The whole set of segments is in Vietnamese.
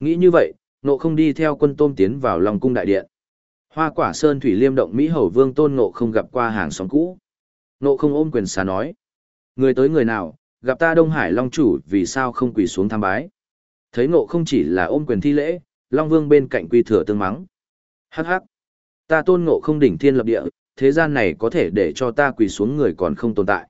Nghĩ như vậy, nộ không đi theo quân tôm tiến vào lòng cung đại điện. Hoa quả sơn thủy liêm động Mỹ hầu vương tôn nộ không gặp qua hàng xóm cũ. Nộ không ôm quyền xá nói. Người tới người nào, gặp ta Đông Hải Long chủ vì sao không quỳ xuống tham bái. Thấy nộ không chỉ là ôm quyền thi lễ, Long vương bên cạnh quy thừa tương mắng. Hắc hắc. Ta tôn ngộ không đỉnh thiên lập địa, thế gian này có thể để cho ta quỳ xuống người còn không tồn tại.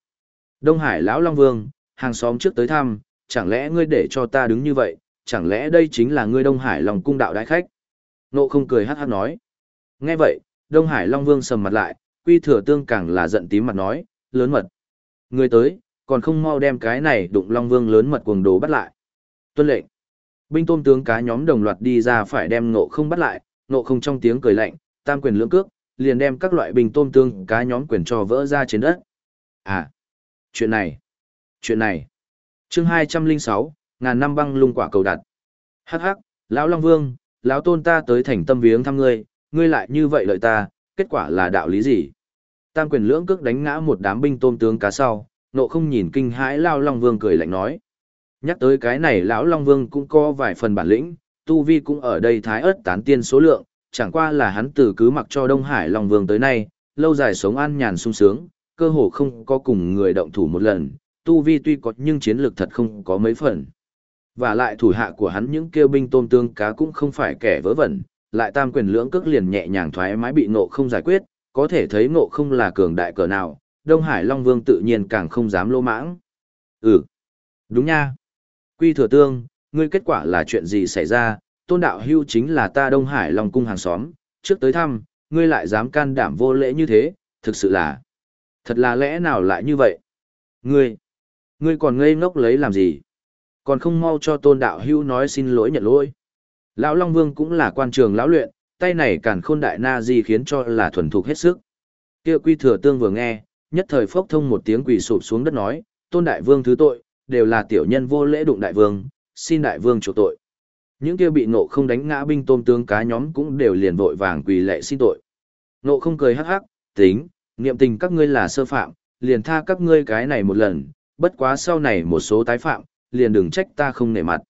Đông Hải lão Long Vương, hàng xóm trước tới thăm, chẳng lẽ ngươi để cho ta đứng như vậy, chẳng lẽ đây chính là ngươi Đông Hải Long cung đạo đại khách? Nộ không cười hát hát nói. Nghe vậy, Đông Hải Long Vương sầm mặt lại, quy thừa tương càng là giận tím mặt nói, lớn mật. Ngươi tới, còn không mau đem cái này đụng Long Vương lớn mật cuồng đồ bắt lại. Tuân lệnh. Binh tôm tướng cá nhóm đồng loạt đi ra phải đem nộ không bắt lại, nộ không trong tiếng cười lạnh, tam quyền lưỡng cước, liền đem các loại bình tôm tương cá nhóm quyền cho vỡ ra trên đất. À, chuyện này, chuyện này. chương 206, ngàn năm băng lung quả cầu đặt. Hắc hắc, lão Long Vương, lão tôn ta tới thành tâm viếng thăm ngươi, ngươi lại như vậy lợi ta, kết quả là đạo lý gì? Tam quyền lưỡng cước đánh ngã một đám binh tôm tướng cá sau, nộ không nhìn kinh hãi lão Long Vương cười lạnh nói. Nhắc tới cái này lão Long Vương cũng có vài phần bản lĩnh, tu vi cũng ở đây thái ớt tán tiên số lượng, chẳng qua là hắn từ cứ mặc cho Đông Hải Long Vương tới nay, lâu dài sống an nhàn sung sướng, cơ hồ không có cùng người động thủ một lần, tu vi tuy có nhưng chiến lược thật không có mấy phần. Và lại thủ hạ của hắn những kêu binh tôm tương cá cũng không phải kẻ vớ vẩn, lại tam quyền lưỡng cước liền nhẹ nhàng thoải mái bị ngộ không giải quyết, có thể thấy ngộ không là cường đại cỡ nào, Đông Hải Long Vương tự nhiên càng không dám lô mãng. Ừ, đúng nha. Quy thừa tương, ngươi kết quả là chuyện gì xảy ra, tôn đạo hưu chính là ta Đông Hải Long Cung hàng xóm, trước tới thăm, ngươi lại dám can đảm vô lễ như thế, thực sự là... Thật là lẽ nào lại như vậy? Ngươi, ngươi còn ngây ngốc lấy làm gì? Còn không mau cho tôn đạo hưu nói xin lỗi nhận lỗi. Lão Long Vương cũng là quan trường lão luyện, tay này càn khôn đại na di khiến cho là thuần thục hết sức. Kia quy thừa tương vừa nghe, nhất thời phốc thông một tiếng quỳ sụp xuống đất nói, tôn đại vương thứ tội, đều là tiểu nhân vô lễ đụng đại vương, xin đại vương chủ tội. Những kia bị nộ không đánh ngã binh tôm tướng cá nhóm cũng đều liền vội vàng quỳ lệ xin tội. Nộ không cười hắc hắc, tính, niệm tình các ngươi là sơ phạm, liền tha các ngươi cái này một lần, bất quá sau này một số tái phạm, liền đừng trách ta không nể mặt.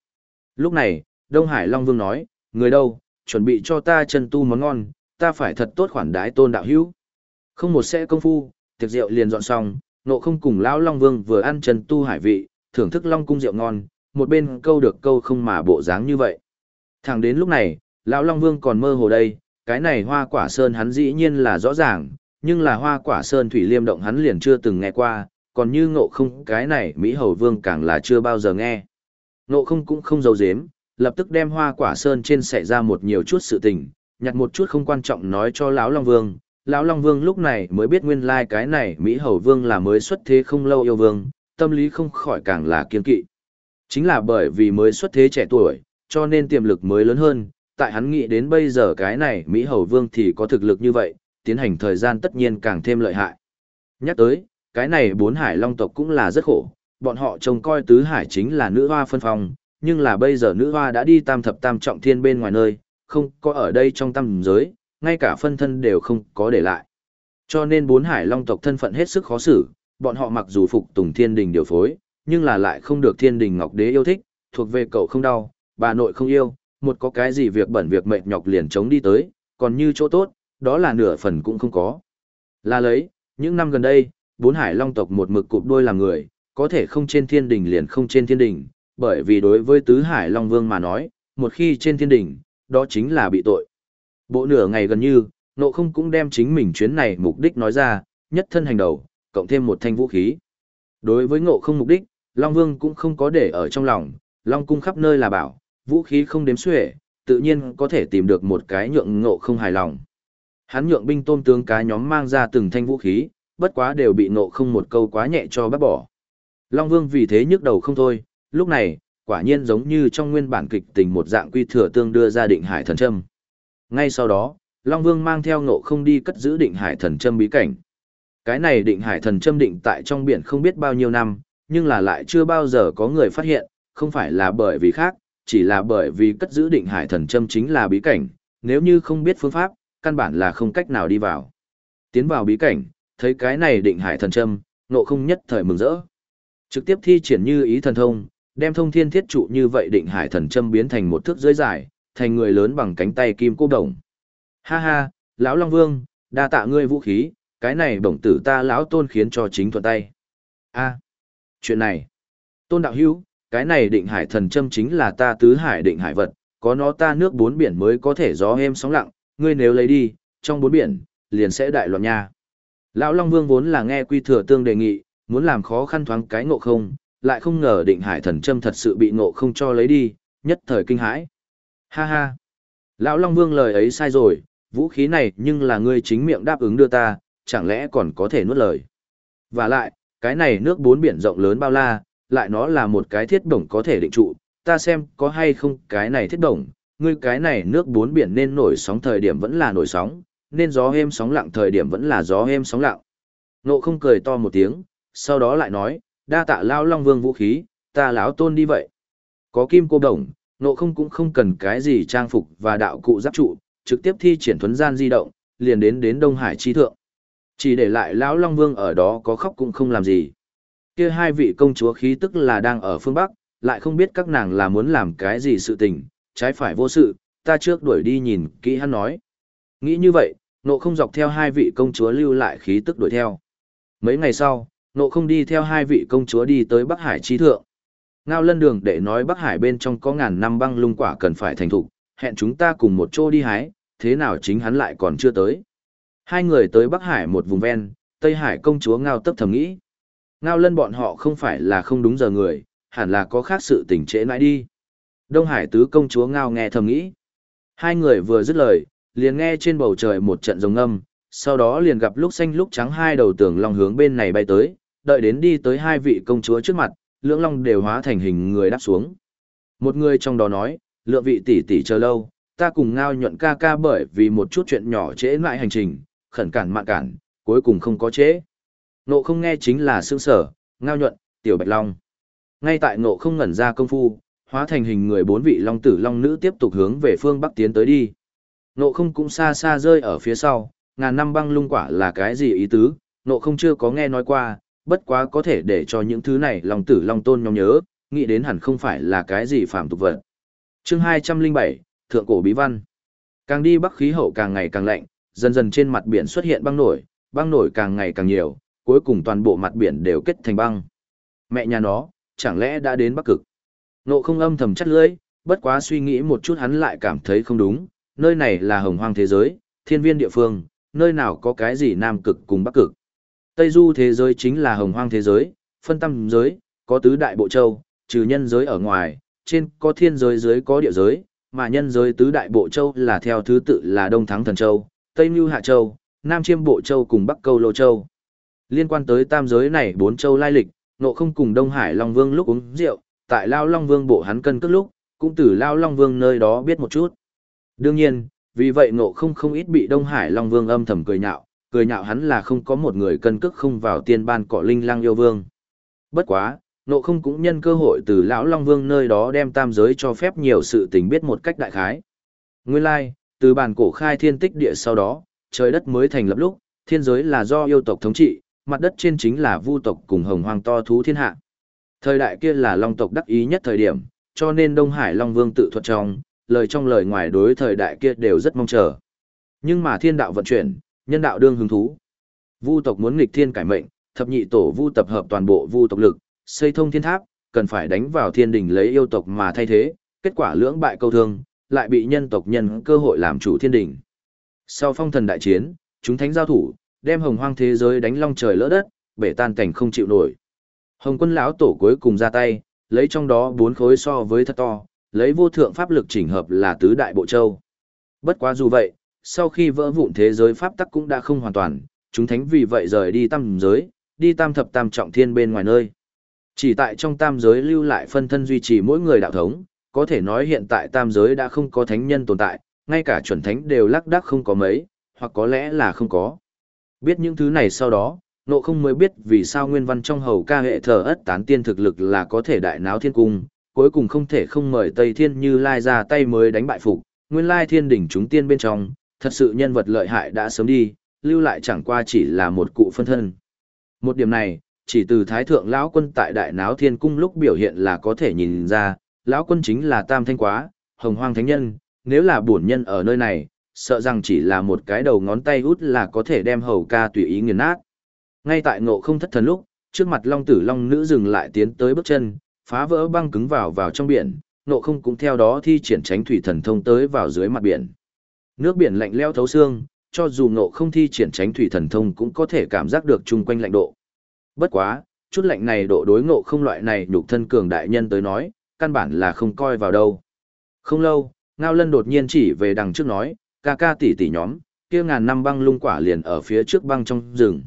Lúc này, Đông Hải Long Vương nói, người đâu, chuẩn bị cho ta chân tu món ngon, ta phải thật tốt khoản đái tôn đạo hữu. Không một sẽ công phu, tiệc rượu liền dọn xong, nộ không cùng lão Long Vương vừa ăn chân tu hải vị, thưởng thức Long cung rượu ngon, một bên câu được câu không mà bộ dáng như vậy. Thẳng đến lúc này, lão Long Vương còn mơ hồ đây, cái này hoa quả sơn hắn dĩ nhiên là rõ ràng, nhưng là hoa quả sơn thủy liêm động hắn liền chưa từng nghe qua, còn như ngộ không cái này Mỹ Hầu Vương càng là chưa bao giờ nghe. Ngộ không cũng không giấu giếm, lập tức đem hoa quả sơn trên xảy ra một nhiều chút sự tình, nhặt một chút không quan trọng nói cho lão Long Vương. Lão Long Vương lúc này mới biết nguyên lai like cái này Mỹ Hầu Vương là mới xuất thế không lâu yêu vương, tâm lý không khỏi càng là kiên kỵ. Chính là bởi vì mới xuất thế trẻ tuổi, cho nên tiềm lực mới lớn hơn, tại hắn nghĩ đến bây giờ cái này Mỹ Hầu Vương thì có thực lực như vậy, tiến hành thời gian tất nhiên càng thêm lợi hại. Nhắc tới, cái này bốn hải long tộc cũng là rất khổ, bọn họ trông coi tứ hải chính là nữ hoa phân phong, nhưng là bây giờ nữ hoa đã đi tam thập tam trọng thiên bên ngoài nơi, không có ở đây trong tam giới, ngay cả phân thân đều không có để lại. Cho nên bốn hải long tộc thân phận hết sức khó xử, bọn họ mặc dù phục tùng thiên đình điều phối, nhưng là lại không được thiên đình ngọc đế yêu thích, thuộc về cậu không đau, bà nội không yêu, một có cái gì việc bẩn việc mệt nhọc liền chống đi tới, còn như chỗ tốt, đó là nửa phần cũng không có. Là lấy, những năm gần đây, bốn hải long tộc một mực cụp đôi làm người, có thể không trên thiên đình liền không trên thiên đình, bởi vì đối với tứ hải long vương mà nói, một khi trên thiên đình, đó chính là bị tội. Bộ nửa ngày gần như, nộ không cũng đem chính mình chuyến này mục đích nói ra, nhất thân hành đầu, cộng thêm một thanh vũ khí. Đối với ngộ không mục đích, Long Vương cũng không có để ở trong lòng, Long cung khắp nơi là bảo, vũ khí không đếm xuể, tự nhiên có thể tìm được một cái nhượng ngộ không hài lòng. Hắn nhượng binh tôm tướng cá nhóm mang ra từng thanh vũ khí, bất quá đều bị nộ không một câu quá nhẹ cho bác bỏ. Long Vương vì thế nhức đầu không thôi, lúc này, quả nhiên giống như trong nguyên bản kịch tình một dạng quy thừa tương đưa ra định hải thần châm. Ngay sau đó, Long Vương mang theo nộ không đi cất giữ định hải thần châm bí cảnh. Cái này định hải thần châm định tại trong biển không biết bao nhiêu năm, nhưng là lại chưa bao giờ có người phát hiện, không phải là bởi vì khác, chỉ là bởi vì cất giữ định hải thần châm chính là bí cảnh, nếu như không biết phương pháp, căn bản là không cách nào đi vào. Tiến vào bí cảnh, thấy cái này định hải thần châm, nộ không nhất thời mừng rỡ. Trực tiếp thi triển như ý thần thông, đem thông thiên thiết trụ như vậy định hải thần châm biến thành một thước dưới dài, thành người lớn bằng cánh tay kim cô đồng. Ha ha, lão Long Vương, đa tạ ngươi vũ khí, cái này bổng tử ta lão tôn khiến cho chính thuận tay. A, chuyện này, tôn đạo hữu, cái này định hải thần châm chính là ta tứ hải định hải vật, có nó ta nước bốn biển mới có thể gió êm sóng lặng, ngươi nếu lấy đi, trong bốn biển, liền sẽ đại loạn nha. Lão Long Vương vốn là nghe quy thừa tương đề nghị, muốn làm khó khăn thoáng cái ngộ không, lại không ngờ định hải thần châm thật sự bị ngộ không cho lấy đi, nhất thời kinh hãi. Ha ha! Lão Long Vương lời ấy sai rồi, vũ khí này nhưng là ngươi chính miệng đáp ứng đưa ta, chẳng lẽ còn có thể nuốt lời. Và lại, cái này nước bốn biển rộng lớn bao la, lại nó là một cái thiết bổng có thể định trụ, ta xem có hay không cái này thiết bổng, ngươi cái này nước bốn biển nên nổi sóng thời điểm vẫn là nổi sóng, nên gió êm sóng lặng thời điểm vẫn là gió êm sóng lặng. Nộ không cười to một tiếng, sau đó lại nói, đa tạ lao long vương vũ khí, ta lão tôn đi vậy. Có kim cô đồng, nộ không cũng không cần cái gì trang phục và đạo cụ giáp trụ, trực tiếp thi triển thuấn gian di động, liền đến đến Đông Hải chi thượng. Chỉ để lại lão Long Vương ở đó có khóc cũng không làm gì. Kia hai vị công chúa khí tức là đang ở phương Bắc, lại không biết các nàng là muốn làm cái gì sự tình, trái phải vô sự, ta trước đuổi đi nhìn kỹ hắn nói. Nghĩ như vậy, nộ không dọc theo hai vị công chúa lưu lại khí tức đuổi theo. Mấy ngày sau, nộ không đi theo hai vị công chúa đi tới Bắc Hải chi thượng. Ngao lân đường để nói Bắc Hải bên trong có ngàn năm băng lung quả cần phải thành thục, hẹn chúng ta cùng một chỗ đi hái, thế nào chính hắn lại còn chưa tới. Hai người tới Bắc Hải một vùng ven, Tây Hải công chúa Ngao tấp thầm nghĩ. Ngao lân bọn họ không phải là không đúng giờ người, hẳn là có khác sự tình trễ nãi đi. Đông Hải tứ công chúa Ngao nghe thầm nghĩ. Hai người vừa dứt lời, liền nghe trên bầu trời một trận rồng âm, sau đó liền gặp lúc xanh lúc trắng hai đầu tường long hướng bên này bay tới, đợi đến đi tới hai vị công chúa trước mặt, lưỡng long đều hóa thành hình người đáp xuống. Một người trong đó nói, lượng vị tỷ tỷ chờ lâu, ta cùng ngao nhuận ca ca bởi vì một chút chuyện nhỏ trễ lại hành trình, khẩn cản mạn cản, cuối cùng không có trễ. Nộ không nghe chính là sương sở, ngao nhuận, tiểu bạch long. Ngay tại nộ không ngẩn ra công phu, hóa thành hình người bốn vị long tử long nữ tiếp tục hướng về phương bắc tiến tới đi. Nộ không cũng xa xa rơi ở phía sau, ngàn năm băng lung quả là cái gì ý tứ, nộ không chưa có nghe nói qua, bất quá có thể để cho những thứ này lòng tử long tôn nhóm nhớ, nghĩ đến hẳn không phải là cái gì phạm tục vật. chương 207, Thượng Cổ Bí Văn Càng đi bắc khí hậu càng ngày càng lạnh, dần dần trên mặt biển xuất hiện băng nổi, băng nổi càng ngày càng nhiều, cuối cùng toàn bộ mặt biển đều kết thành băng. Mẹ nhà nó, chẳng lẽ đã đến bắc cực? Nộ không âm thầm chắt lưỡi, bất quá suy nghĩ một chút hắn lại cảm thấy không đúng, nơi này là hồng hoang thế giới, thiên viên địa phương, nơi nào có cái gì nam cực cùng bắc cực. Tây du thế giới chính là hồng hoang thế giới, phân tâm giới, có tứ đại bộ châu, trừ nhân giới ở ngoài, trên có thiên giới dưới có địa giới, mà nhân giới tứ đại bộ châu là theo thứ tự là Đông Thắng Thần Châu, Tây Nhu Hạ Châu, Nam Chiêm Bộ Châu cùng Bắc Câu Lô Châu. Liên quan tới tam giới này bốn châu lai lịch, nộ không cùng Đông Hải Long Vương lúc uống rượu, tại Lao Long Vương bộ hắn cân cất lúc, cũng từ Lao Long Vương nơi đó biết một chút. Đương nhiên, vì vậy nộ không không ít bị Đông Hải Long Vương âm thầm cười nhạo, cười nhạo hắn là không có một người cân cước không vào tiên ban cỏ linh lang yêu vương. Bất quá, nộ không cũng nhân cơ hội từ lão Long Vương nơi đó đem tam giới cho phép nhiều sự tình biết một cách đại khái. Nguyên lai, like, từ bản cổ khai thiên tích địa sau đó, trời đất mới thành lập lúc, thiên giới là do yêu tộc thống trị, mặt đất trên chính là vu tộc cùng hồng hoàng to thú thiên hạ. Thời đại kia là long tộc đắc ý nhất thời điểm, cho nên Đông Hải Long Vương tự thuật trong, lời trong lời ngoài đối thời đại kia đều rất mong chờ. Nhưng mà thiên đạo vận chuyển, nhân đạo đương hứng thú. Vu tộc muốn nghịch thiên cải mệnh, thập nhị tổ vu tập hợp toàn bộ vu tộc lực, xây thông thiên tháp, cần phải đánh vào thiên đỉnh lấy yêu tộc mà thay thế, kết quả lưỡng bại câu thương, lại bị nhân tộc nhân cơ hội làm chủ thiên đỉnh. Sau phong thần đại chiến, chúng thánh giao thủ, đem hồng hoang thế giới đánh long trời lỡ đất, bể tan cảnh không chịu nổi. Hồng quân lão tổ cuối cùng ra tay, lấy trong đó bốn khối so với thật to, lấy vô thượng pháp lực chỉnh hợp là tứ đại bộ châu. Bất quá dù vậy, sau khi vỡ vụn thế giới pháp tắc cũng đã không hoàn toàn, chúng thánh vì vậy rời đi tam giới, đi tam thập tam trọng thiên bên ngoài nơi. Chỉ tại trong tam giới lưu lại phân thân duy trì mỗi người đạo thống, có thể nói hiện tại tam giới đã không có thánh nhân tồn tại, ngay cả chuẩn thánh đều lắc đắc không có mấy, hoặc có lẽ là không có. Biết những thứ này sau đó, nộ không mới biết vì sao nguyên văn trong hầu ca hệ thờ ất tán tiên thực lực là có thể đại náo thiên cung, cuối cùng không thể không mời Tây Thiên như Lai ra tay mới đánh bại phục, nguyên lai thiên đỉnh chúng tiên bên trong, thật sự nhân vật lợi hại đã sớm đi, lưu lại chẳng qua chỉ là một cụ phân thân. Một điểm này, chỉ từ thái thượng lão quân tại đại náo thiên cung lúc biểu hiện là có thể nhìn ra, lão quân chính là tam thanh quá, hồng hoang thánh nhân, nếu là bổn nhân ở nơi này, sợ rằng chỉ là một cái đầu ngón tay út là có thể đem hầu ca tùy ý nghiền nát. Ngay tại ngộ không thất thần lúc, trước mặt long tử long nữ dừng lại tiến tới bước chân, phá vỡ băng cứng vào vào trong biển, nộ không cũng theo đó thi triển tránh thủy thần thông tới vào dưới mặt biển. Nước biển lạnh leo thấu xương, cho dù nộ không thi triển tránh thủy thần thông cũng có thể cảm giác được chung quanh lạnh độ. Bất quá, chút lạnh này độ đối ngộ không loại này nhục thân cường đại nhân tới nói, căn bản là không coi vào đâu. Không lâu, Ngao Lân đột nhiên chỉ về đằng trước nói, ca ca tỷ tỷ nhóm, kia ngàn năm băng lung quả liền ở phía trước băng trong rừng.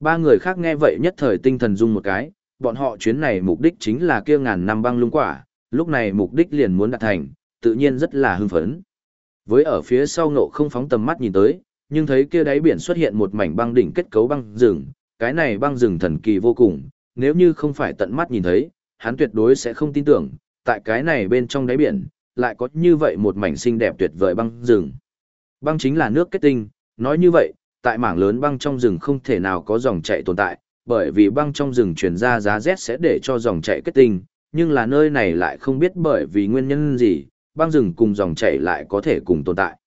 Ba người khác nghe vậy nhất thời tinh thần rung một cái, bọn họ chuyến này mục đích chính là kia ngàn năm băng lung quả, lúc này mục đích liền muốn đạt thành, tự nhiên rất là hưng phấn. Với ở phía sau nộ không phóng tầm mắt nhìn tới, nhưng thấy kia đáy biển xuất hiện một mảnh băng đỉnh kết cấu băng rừng, cái này băng rừng thần kỳ vô cùng, nếu như không phải tận mắt nhìn thấy, hắn tuyệt đối sẽ không tin tưởng, tại cái này bên trong đáy biển, lại có như vậy một mảnh xinh đẹp tuyệt vời băng rừng. Băng chính là nước kết tinh, nói như vậy, tại mảng lớn băng trong rừng không thể nào có dòng chảy tồn tại, bởi vì băng trong rừng truyền ra giá rét sẽ để cho dòng chảy kết tinh, nhưng là nơi này lại không biết bởi vì nguyên nhân gì, băng rừng cùng dòng chảy lại có thể cùng tồn tại.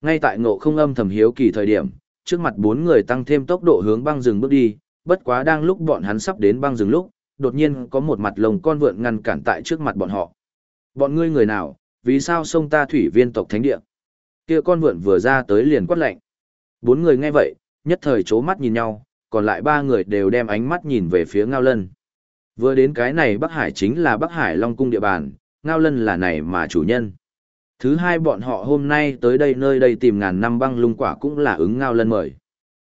Ngay tại ngộ không âm thầm hiếu kỳ thời điểm, trước mặt bốn người tăng thêm tốc độ hướng băng rừng bước đi, bất quá đang lúc bọn hắn sắp đến băng rừng lúc, đột nhiên có một mặt lồng con vượn ngăn cản tại trước mặt bọn họ. Bọn ngươi người nào, vì sao sông ta thủy viên tộc thánh địa? Kia con vượn vừa ra tới liền quát lạnh. Bốn người nghe vậy, nhất thời chố mắt nhìn nhau, còn lại ba người đều đem ánh mắt nhìn về phía Ngao Lân. Vừa đến cái này Bắc Hải chính là Bắc Hải Long Cung địa bàn, Ngao Lân là này mà chủ nhân. Thứ hai bọn họ hôm nay tới đây nơi đây tìm ngàn năm băng lung quả cũng là ứng Ngao Lân mời.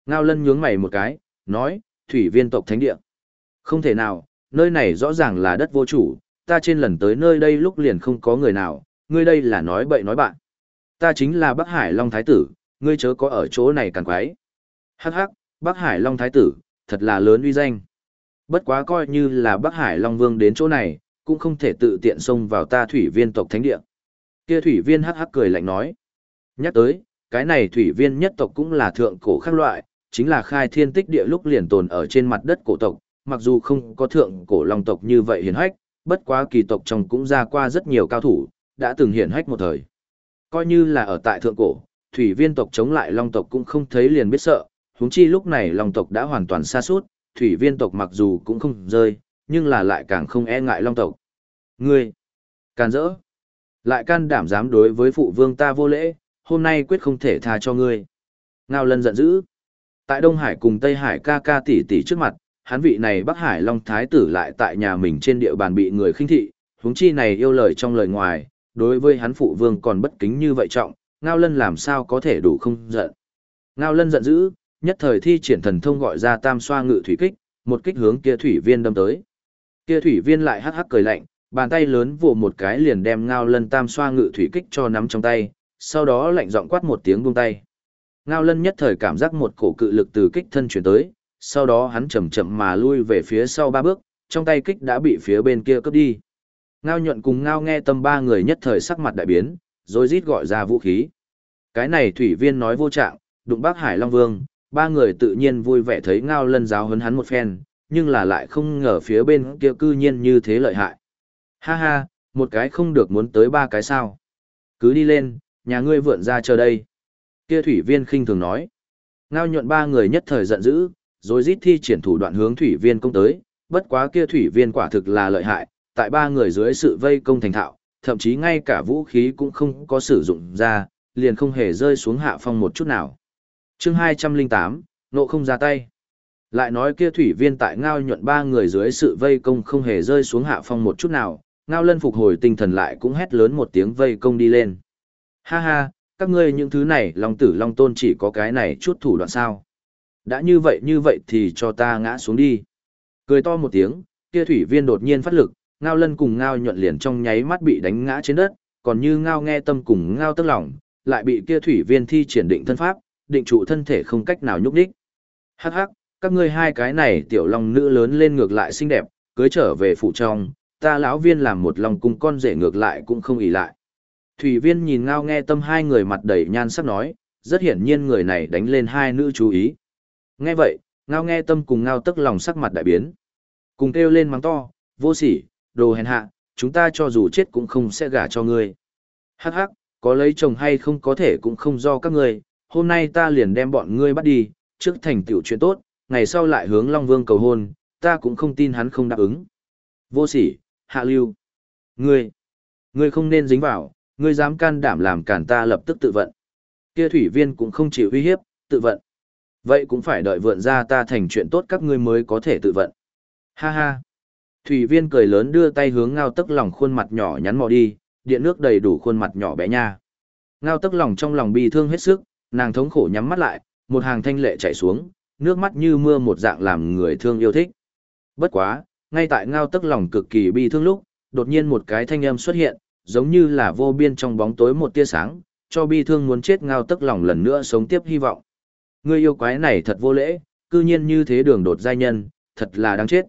Ngao Lân nhướng mày một cái, nói, thủy viên tộc thánh địa. Không thể nào, nơi này rõ ràng là đất vô chủ, ta trên lần tới nơi đây lúc liền không có người nào, ngươi đây là nói bậy nói bạn. Ta chính là Bắc Hải Long Thái Tử, ngươi chớ có ở chỗ này càng quái. Hắc hắc, Bắc Hải Long Thái Tử, thật là lớn uy danh. Bất quá coi như là Bắc Hải Long Vương đến chỗ này, cũng không thể tự tiện xông vào ta thủy viên tộc thánh địa. Kia thủy viên hắc hắc cười lạnh nói. Nhắc tới, cái này thủy viên nhất tộc cũng là thượng cổ khác loại, chính là khai thiên tích địa lúc liền tồn ở trên mặt đất cổ tộc, mặc dù không có thượng cổ long tộc như vậy hiển hách, bất quá kỳ tộc trong cũng ra qua rất nhiều cao thủ, đã từng hiển hách một thời. Coi như là ở tại thượng cổ, thủy viên tộc chống lại long tộc cũng không thấy liền biết sợ, huống chi lúc này long tộc đã hoàn toàn xa suốt, thủy viên tộc mặc dù cũng không rơi, nhưng là lại càng không e ngại long tộc. Ngươi, can dỡ, lại can đảm dám đối với phụ vương ta vô lễ, hôm nay quyết không thể tha cho ngươi. Ngao lân giận dữ. Tại Đông Hải cùng Tây Hải ca ca tỷ tỷ trước mặt, hắn vị này Bắc Hải Long Thái tử lại tại nhà mình trên địa bàn bị người khinh thị, huống chi này yêu lời trong lời ngoài, đối với hắn phụ vương còn bất kính như vậy trọng, Ngao Lân làm sao có thể đủ không giận. Ngao Lân giận dữ, nhất thời thi triển thần thông gọi ra tam xoa ngự thủy kích, một kích hướng kia thủy viên đâm tới. Kia thủy viên lại hắc hắc cười lạnh, bàn tay lớn vồ một cái liền đem Ngao Lân tam xoa ngự thủy kích cho nắm trong tay, sau đó lạnh giọng quát một tiếng buông tay. Ngao Lân nhất thời cảm giác một cổ cự lực từ kích thân chuyển tới, sau đó hắn chậm chậm mà lui về phía sau ba bước, trong tay kích đã bị phía bên kia cướp đi. Ngao nhuận cùng ngao nghe tâm ba người nhất thời sắc mặt đại biến, rồi rít gọi ra vũ khí. Cái này thủy viên nói vô trạng, đụng bác Hải Long Vương, ba người tự nhiên vui vẻ thấy ngao lân giáo hấn hắn một phen, nhưng là lại không ngờ phía bên kia cư nhiên như thế lợi hại. Ha ha, một cái không được muốn tới ba cái sao. Cứ đi lên, nhà ngươi vượn ra chờ đây. Kia thủy viên khinh thường nói. Ngao nhuận ba người nhất thời giận dữ, rồi rít thi triển thủ đoạn hướng thủy viên công tới, bất quá kia thủy viên quả thực là lợi hại, tại ba người dưới sự vây công thành thạo, thậm chí ngay cả vũ khí cũng không có sử dụng ra, liền không hề rơi xuống hạ phong một chút nào chương 208, nộ không ra tay. Lại nói kia thủy viên tại ngao nhuận ba người dưới sự vây công không hề rơi xuống hạ phong một chút nào, ngao lân phục hồi tinh thần lại cũng hét lớn một tiếng vây công đi lên. Ha ha, các ngươi những thứ này long tử long tôn chỉ có cái này chút thủ đoạn sao. Đã như vậy như vậy thì cho ta ngã xuống đi. Cười to một tiếng, kia thủy viên đột nhiên phát lực, ngao lân cùng ngao nhuận liền trong nháy mắt bị đánh ngã trên đất, còn như ngao nghe tâm cùng ngao tức lòng, lại bị kia thủy viên thi triển định thân pháp, định trụ thân thể không cách nào nhúc nhích. Hắc hắc, các ngươi hai cái này tiểu long nữ lớn lên ngược lại xinh đẹp, cưới trở về phụ trong, ta lão viên làm một lòng cùng con rể ngược lại cũng không ỉ lại. Thủy viên nhìn ngao nghe tâm hai người mặt đầy nhan sắc nói, rất hiển nhiên người này đánh lên hai nữ chú ý. Nghe vậy, ngao nghe tâm cùng ngao tức lòng sắc mặt đại biến. Cùng kêu lên mắng to, vô sỉ, đồ hèn hạ, chúng ta cho dù chết cũng không sẽ gả cho ngươi. Hắc hắc, có lấy chồng hay không có thể cũng không do các ngươi, hôm nay ta liền đem bọn ngươi bắt đi, trước thành tựu chuyện tốt, ngày sau lại hướng Long Vương cầu hôn, ta cũng không tin hắn không đáp ứng. Vô sỉ, hạ lưu. Ngươi, ngươi không nên dính vào, ngươi dám can đảm làm cản ta lập tức tự vận. Kia thủy viên cũng không chịu uy hiếp, tự vận. Vậy cũng phải đợi vượn ra ta thành chuyện tốt các ngươi mới có thể tự vận. Ha ha. Thủy viên cười lớn đưa tay hướng ngao tức lòng khuôn mặt nhỏ nhắn mò đi, điện nước đầy đủ khuôn mặt nhỏ bé nha. Ngao tức lòng trong lòng bi thương hết sức, nàng thống khổ nhắm mắt lại, một hàng thanh lệ chảy xuống, nước mắt như mưa một dạng làm người thương yêu thích. Bất quá, ngay tại ngao tức lòng cực kỳ bi thương lúc, đột nhiên một cái thanh âm xuất hiện, giống như là vô biên trong bóng tối một tia sáng, cho bi thương muốn chết ngao tức lòng lần nữa sống tiếp hy vọng. Người yêu quái này thật vô lễ, cư nhiên như thế đường đột giai nhân, thật là đáng chết.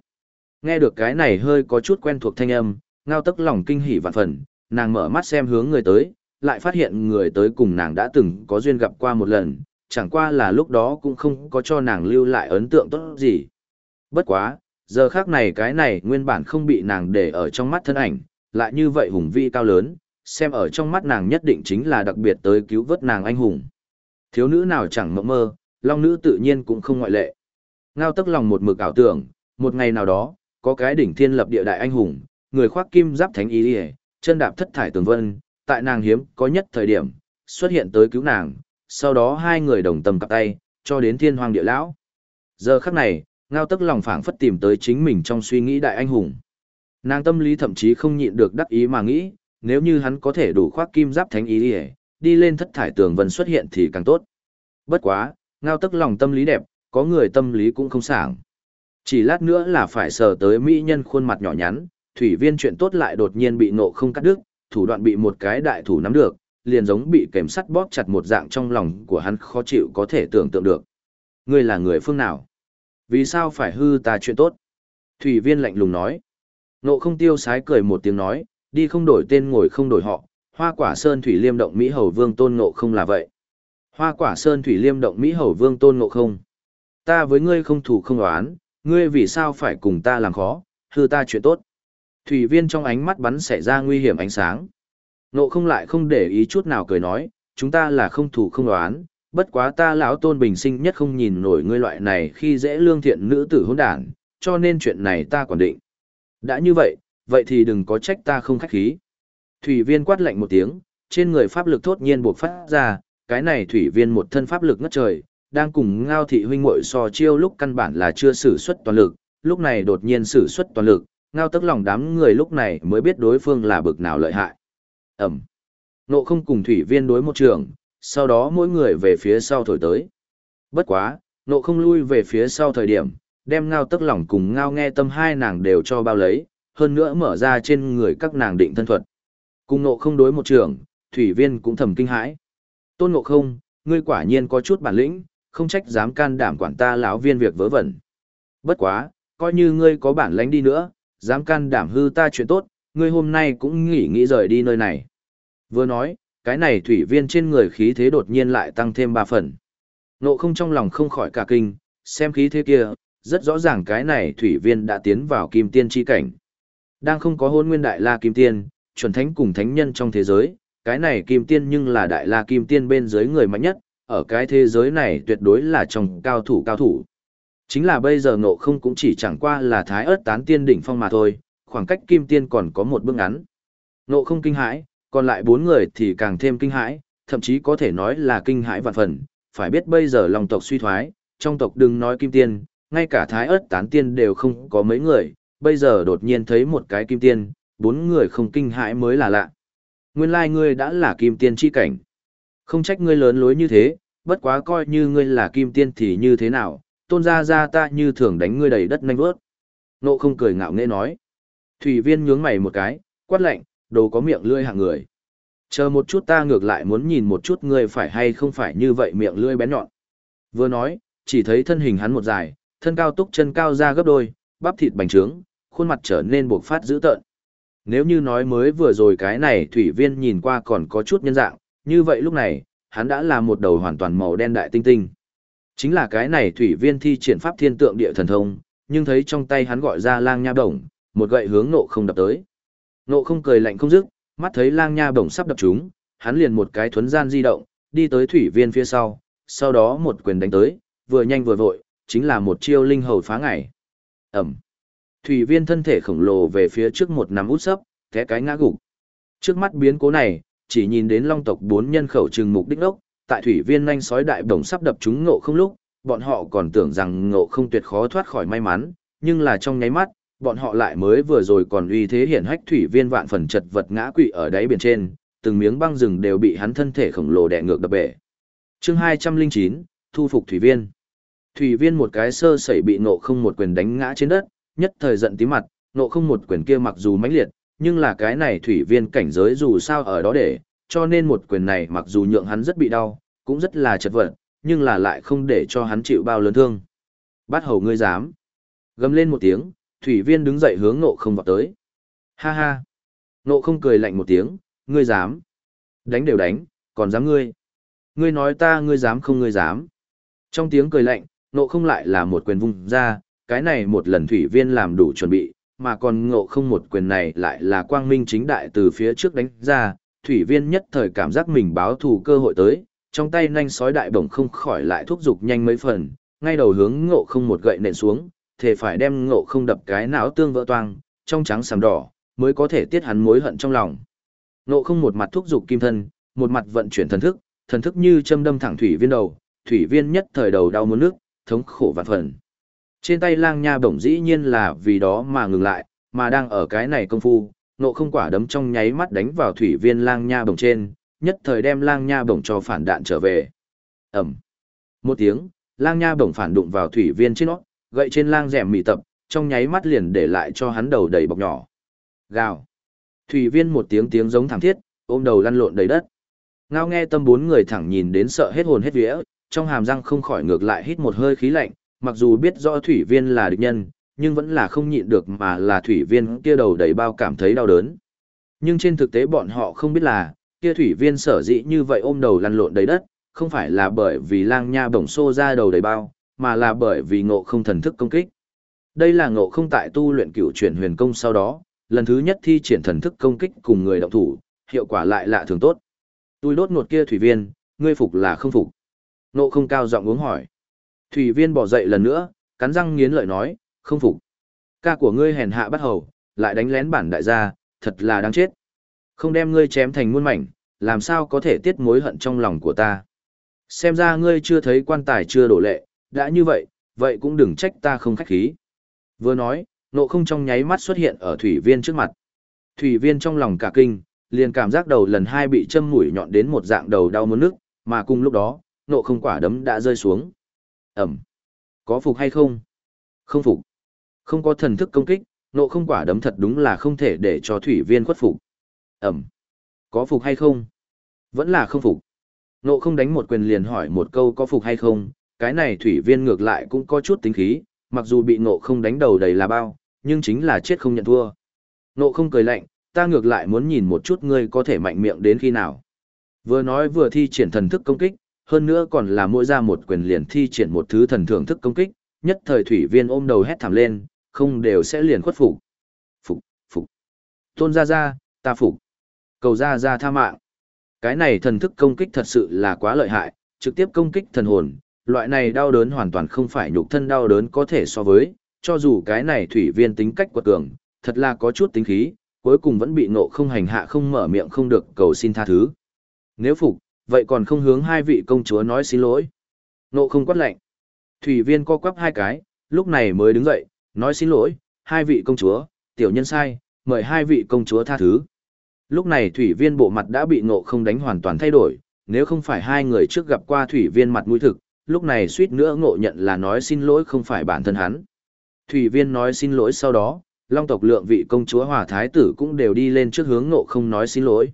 Nghe được cái này hơi có chút quen thuộc thanh âm, ngao tức lòng kinh hỉ vạn phần, nàng mở mắt xem hướng người tới, lại phát hiện người tới cùng nàng đã từng có duyên gặp qua một lần, chẳng qua là lúc đó cũng không có cho nàng lưu lại ấn tượng tốt gì. Bất quá, giờ khác này cái này nguyên bản không bị nàng để ở trong mắt thân ảnh, lại như vậy hùng vi cao lớn, xem ở trong mắt nàng nhất định chính là đặc biệt tới cứu vớt nàng anh hùng. Thiếu nữ nào chẳng mộng mơ, long nữ tự nhiên cũng không ngoại lệ. Ngao tức lòng một mực ảo tưởng, một ngày nào đó, có cái đỉnh thiên lập địa đại anh hùng, người khoác kim giáp thánh y chân đạp thất thải tường vân, tại nàng hiếm có nhất thời điểm, xuất hiện tới cứu nàng, sau đó hai người đồng tâm cặp tay, cho đến thiên hoàng địa lão. Giờ khắc này, ngao tức lòng phảng phất tìm tới chính mình trong suy nghĩ đại anh hùng. Nàng tâm lý thậm chí không nhịn được đắc ý mà nghĩ, nếu như hắn có thể đủ khoác kim giáp thánh ý đi, đi lên thất thải tường vân xuất hiện thì càng tốt. Bất quá, ngao tức lòng tâm lý đẹp, có người tâm lý cũng không sảng. Chỉ lát nữa là phải sờ tới mỹ nhân khuôn mặt nhỏ nhắn, thủy viên chuyện tốt lại đột nhiên bị nộ không cắt đứt, thủ đoạn bị một cái đại thủ nắm được, liền giống bị kèm sắt bóp chặt một dạng trong lòng của hắn khó chịu có thể tưởng tượng được. Ngươi là người phương nào? Vì sao phải hư ta chuyện tốt? Thủy viên lạnh lùng nói. Nộ không tiêu sái cười một tiếng nói, đi không đổi tên ngồi không đổi họ, hoa quả sơn thủy liêm động Mỹ hầu vương tôn nộ không là vậy. Hoa quả sơn thủy liêm động Mỹ hầu vương tôn nộ không. Ta với ngươi không thủ không đoán, ngươi vì sao phải cùng ta làm khó, hư ta chuyện tốt. Thủy viên trong ánh mắt bắn xảy ra nguy hiểm ánh sáng. Nộ không lại không để ý chút nào cười nói, chúng ta là không thủ không đoán, bất quá ta lão tôn bình sinh nhất không nhìn nổi ngươi loại này khi dễ lương thiện nữ tử hôn đản, cho nên chuyện này ta quản định. Đã như vậy, vậy thì đừng có trách ta không khách khí. Thủy viên quát lạnh một tiếng, trên người pháp lực thốt nhiên buộc phát ra, cái này thủy viên một thân pháp lực ngất trời, đang cùng ngao thị huynh muội so chiêu lúc căn bản là chưa sử xuất toàn lực, lúc này đột nhiên sử xuất toàn lực, ngao tức lòng đám người lúc này mới biết đối phương là bực nào lợi hại. Ẩm. Nộ không cùng thủy viên đối một trường, sau đó mỗi người về phía sau thổi tới. Bất quá, nộ không lui về phía sau thời điểm, đem ngao tức lòng cùng ngao nghe tâm hai nàng đều cho bao lấy, hơn nữa mở ra trên người các nàng định thân thuật. Cùng nộ không đối một trường, thủy viên cũng thầm kinh hãi. Tôn nộ không, ngươi quả nhiên có chút bản lĩnh, không trách dám can đảm quản ta lão viên việc vớ vẩn. Bất quá, coi như ngươi có bản lãnh đi nữa, dám can đảm hư ta chuyện tốt, ngươi hôm nay cũng nghỉ nghĩ rời đi nơi này. Vừa nói, cái này thủy viên trên người khí thế đột nhiên lại tăng thêm ba phần. Nộ không trong lòng không khỏi cả kinh, xem khí thế kia, rất rõ ràng cái này thủy viên đã tiến vào kim tiên chi cảnh. Đang không có hôn nguyên đại la kim tiên, chuẩn thánh cùng thánh nhân trong thế giới, cái này kim tiên nhưng là đại la kim tiên bên dưới người mạnh nhất, ở cái thế giới này tuyệt đối là trong cao thủ cao thủ. Chính là bây giờ ngộ không cũng chỉ chẳng qua là thái ớt tán tiên đỉnh phong mà thôi, khoảng cách kim tiên còn có một bước ngắn. Ngộ không kinh hãi, còn lại bốn người thì càng thêm kinh hãi, thậm chí có thể nói là kinh hãi vạn phần, phải biết bây giờ lòng tộc suy thoái, trong tộc đừng nói kim tiên, ngay cả thái ớt tán tiên đều không có mấy người, bây giờ đột nhiên thấy một cái kim tiên, bốn người không kinh hãi mới là lạ. Nguyên lai like ngươi đã là kim tiên chi cảnh. Không trách ngươi lớn lối như thế, bất quá coi như ngươi là kim tiên thì như thế nào, tôn ra ra ta như thường đánh ngươi đầy đất nanh vớt. Nộ không cười ngạo nghễ nói. Thủy viên nhướng mày một cái, quát lạnh, đồ có miệng lưỡi hạng người. Chờ một chút ta ngược lại muốn nhìn một chút ngươi phải hay không phải như vậy miệng lưỡi bén nhọn. Vừa nói, chỉ thấy thân hình hắn một dài, thân cao túc chân cao ra gấp đôi, bắp thịt bành trướng, khuôn mặt trở nên buộc phát dữ tợn. Nếu như nói mới vừa rồi cái này thủy viên nhìn qua còn có chút nhân dạng, như vậy lúc này, hắn đã là một đầu hoàn toàn màu đen đại tinh tinh. Chính là cái này thủy viên thi triển pháp thiên tượng địa thần thông, nhưng thấy trong tay hắn gọi ra lang nha bổng, một gậy hướng nộ không đập tới. Nộ không cười lạnh không dứt, mắt thấy lang nha bổng sắp đập chúng, hắn liền một cái thuấn gian di động, đi tới thủy viên phía sau, sau đó một quyền đánh tới, vừa nhanh vừa vội, chính là một chiêu linh hầu phá ngày. Ẩm. Thủy viên thân thể khổng lồ về phía trước một nắm út sấp, té cái ngã gục. Trước mắt biến cố này, chỉ nhìn đến long tộc bốn nhân khẩu trừng mục đích đốc, tại thủy viên nhanh sói đại đồng sắp đập chúng ngộ không lúc, bọn họ còn tưởng rằng ngộ không tuyệt khó thoát khỏi may mắn, nhưng là trong nháy mắt, bọn họ lại mới vừa rồi còn uy thế hiển hách thủy viên vạn phần chật vật ngã quỵ ở đáy biển trên, từng miếng băng rừng đều bị hắn thân thể khổng lồ đè ngược đập bể. Chương 209, thu phục thủy viên. Thủy viên một cái sơ sẩy bị nộ không một quyền đánh ngã trên đất, nhất thời giận tí mặt, nộ không một quyền kia mặc dù mãnh liệt, nhưng là cái này thủy viên cảnh giới dù sao ở đó để, cho nên một quyền này mặc dù nhượng hắn rất bị đau, cũng rất là chật vật, nhưng là lại không để cho hắn chịu bao lớn thương. Bắt hầu ngươi dám. Gầm lên một tiếng, thủy viên đứng dậy hướng nộ không vào tới. Ha ha. Nộ không cười lạnh một tiếng, ngươi dám. Đánh đều đánh, còn dám ngươi. Ngươi nói ta ngươi dám không ngươi dám. Trong tiếng cười lạnh, nộ không lại là một quyền vung ra, cái này một lần thủy viên làm đủ chuẩn bị, mà còn ngộ không một quyền này lại là quang minh chính đại từ phía trước đánh ra, thủy viên nhất thời cảm giác mình báo thù cơ hội tới, trong tay nhanh sói đại bổng không khỏi lại thúc giục nhanh mấy phần, ngay đầu hướng ngộ không một gậy nện xuống, thể phải đem ngộ không đập cái não tương vỡ toang, trong trắng sàm đỏ, mới có thể tiết hắn mối hận trong lòng. Ngộ không một mặt thúc giục kim thân, một mặt vận chuyển thần thức, thần thức như châm đâm thẳng thủy viên đầu, thủy viên nhất thời đầu đau muốn nước, thống khổ vạn phần. Trên tay lang nha bổng dĩ nhiên là vì đó mà ngừng lại, mà đang ở cái này công phu, nộ không quả đấm trong nháy mắt đánh vào thủy viên lang nha bổng trên, nhất thời đem lang nha bổng cho phản đạn trở về. Ẩm. Một tiếng, lang nha bổng phản đụng vào thủy viên trên nó, gậy trên lang rèm mị tập, trong nháy mắt liền để lại cho hắn đầu đầy bọc nhỏ. Gào. Thủy viên một tiếng tiếng giống thảm thiết, ôm đầu lăn lộn đầy đất. Ngao nghe tâm bốn người thẳng nhìn đến sợ hết hồn hết vía, trong hàm răng không khỏi ngược lại hít một hơi khí lạnh, mặc dù biết rõ thủy viên là địch nhân, nhưng vẫn là không nhịn được mà là thủy viên kia đầu đầy bao cảm thấy đau đớn. Nhưng trên thực tế bọn họ không biết là, kia thủy viên sở dĩ như vậy ôm đầu lăn lộn đầy đất, không phải là bởi vì lang nha bổng xô ra đầu đầy bao, mà là bởi vì ngộ không thần thức công kích. Đây là ngộ không tại tu luyện cửu chuyển huyền công sau đó, lần thứ nhất thi triển thần thức công kích cùng người động thủ, hiệu quả lại lạ thường tốt. Tôi đốt ngột kia thủy viên, ngươi phục là không phục. Ngộ không cao giọng uống hỏi. Thủy viên bỏ dậy lần nữa, cắn răng nghiến lợi nói, không phục. Ca của ngươi hèn hạ bắt hầu, lại đánh lén bản đại gia, thật là đáng chết. Không đem ngươi chém thành muôn mảnh, làm sao có thể tiết mối hận trong lòng của ta. Xem ra ngươi chưa thấy quan tài chưa đổ lệ, đã như vậy, vậy cũng đừng trách ta không khách khí. Vừa nói, nộ không trong nháy mắt xuất hiện ở thủy viên trước mặt. Thủy viên trong lòng cả kinh, liền cảm giác đầu lần hai bị châm mũi nhọn đến một dạng đầu đau muốn nước, mà cùng lúc đó, nộ không quả đấm đã rơi xuống. Ẩm. Có phục hay không? Không phục. Không có thần thức công kích, nộ không quả đấm thật đúng là không thể để cho thủy viên khuất phục. Ẩm. Có phục hay không? Vẫn là không phục. Nộ không đánh một quyền liền hỏi một câu có phục hay không, cái này thủy viên ngược lại cũng có chút tính khí, mặc dù bị nộ không đánh đầu đầy là bao, nhưng chính là chết không nhận thua. Nộ không cười lạnh, ta ngược lại muốn nhìn một chút ngươi có thể mạnh miệng đến khi nào. Vừa nói vừa thi triển thần thức công kích, hơn nữa còn là mỗi ra một quyền liền thi triển một thứ thần thưởng thức công kích, nhất thời thủy viên ôm đầu hét thảm lên, không đều sẽ liền khuất phục. Phục, phục. Tôn ra ra, ta phục. Cầu ra ra tha mạng. Cái này thần thức công kích thật sự là quá lợi hại, trực tiếp công kích thần hồn, loại này đau đớn hoàn toàn không phải nhục thân đau đớn có thể so với, cho dù cái này thủy viên tính cách quật cường, thật là có chút tính khí, cuối cùng vẫn bị nộ không hành hạ không mở miệng không được cầu xin tha thứ. Nếu phục, vậy còn không hướng hai vị công chúa nói xin lỗi. Nộ không quát lệnh. Thủy viên co quắp hai cái, lúc này mới đứng dậy, nói xin lỗi, hai vị công chúa, tiểu nhân sai, mời hai vị công chúa tha thứ. Lúc này thủy viên bộ mặt đã bị nộ không đánh hoàn toàn thay đổi, nếu không phải hai người trước gặp qua thủy viên mặt mũi thực, lúc này suýt nữa ngộ nhận là nói xin lỗi không phải bản thân hắn. Thủy viên nói xin lỗi sau đó, long tộc lượng vị công chúa hòa thái tử cũng đều đi lên trước hướng ngộ không nói xin lỗi.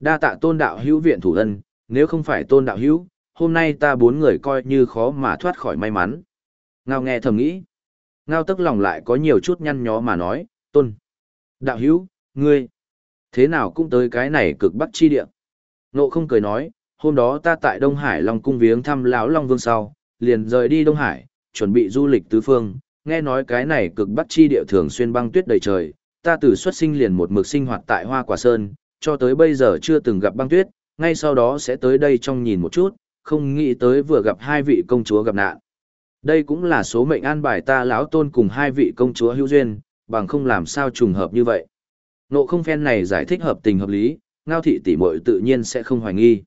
Đa tạ tôn đạo hữu viện thủ ân, nếu không phải tôn đạo hữu, hôm nay ta bốn người coi như khó mà thoát khỏi may mắn. Ngao nghe thầm nghĩ. Ngao tức lòng lại có nhiều chút nhăn nhó mà nói, tôn. Đạo hữu, ngươi, thế nào cũng tới cái này cực bắc chi địa. Nộ không cười nói, hôm đó ta tại Đông Hải Long cung viếng thăm lão Long Vương sau, liền rời đi Đông Hải, chuẩn bị du lịch tứ phương, nghe nói cái này cực bắc chi địa thường xuyên băng tuyết đầy trời, ta từ xuất sinh liền một mực sinh hoạt tại Hoa Quả Sơn, cho tới bây giờ chưa từng gặp băng tuyết, ngay sau đó sẽ tới đây trong nhìn một chút, không nghĩ tới vừa gặp hai vị công chúa gặp nạn. Đây cũng là số mệnh an bài ta lão tôn cùng hai vị công chúa hữu duyên, bằng không làm sao trùng hợp như vậy. Nộ không phen này giải thích hợp tình hợp lý, ngao thị tỷ muội tự nhiên sẽ không hoài nghi.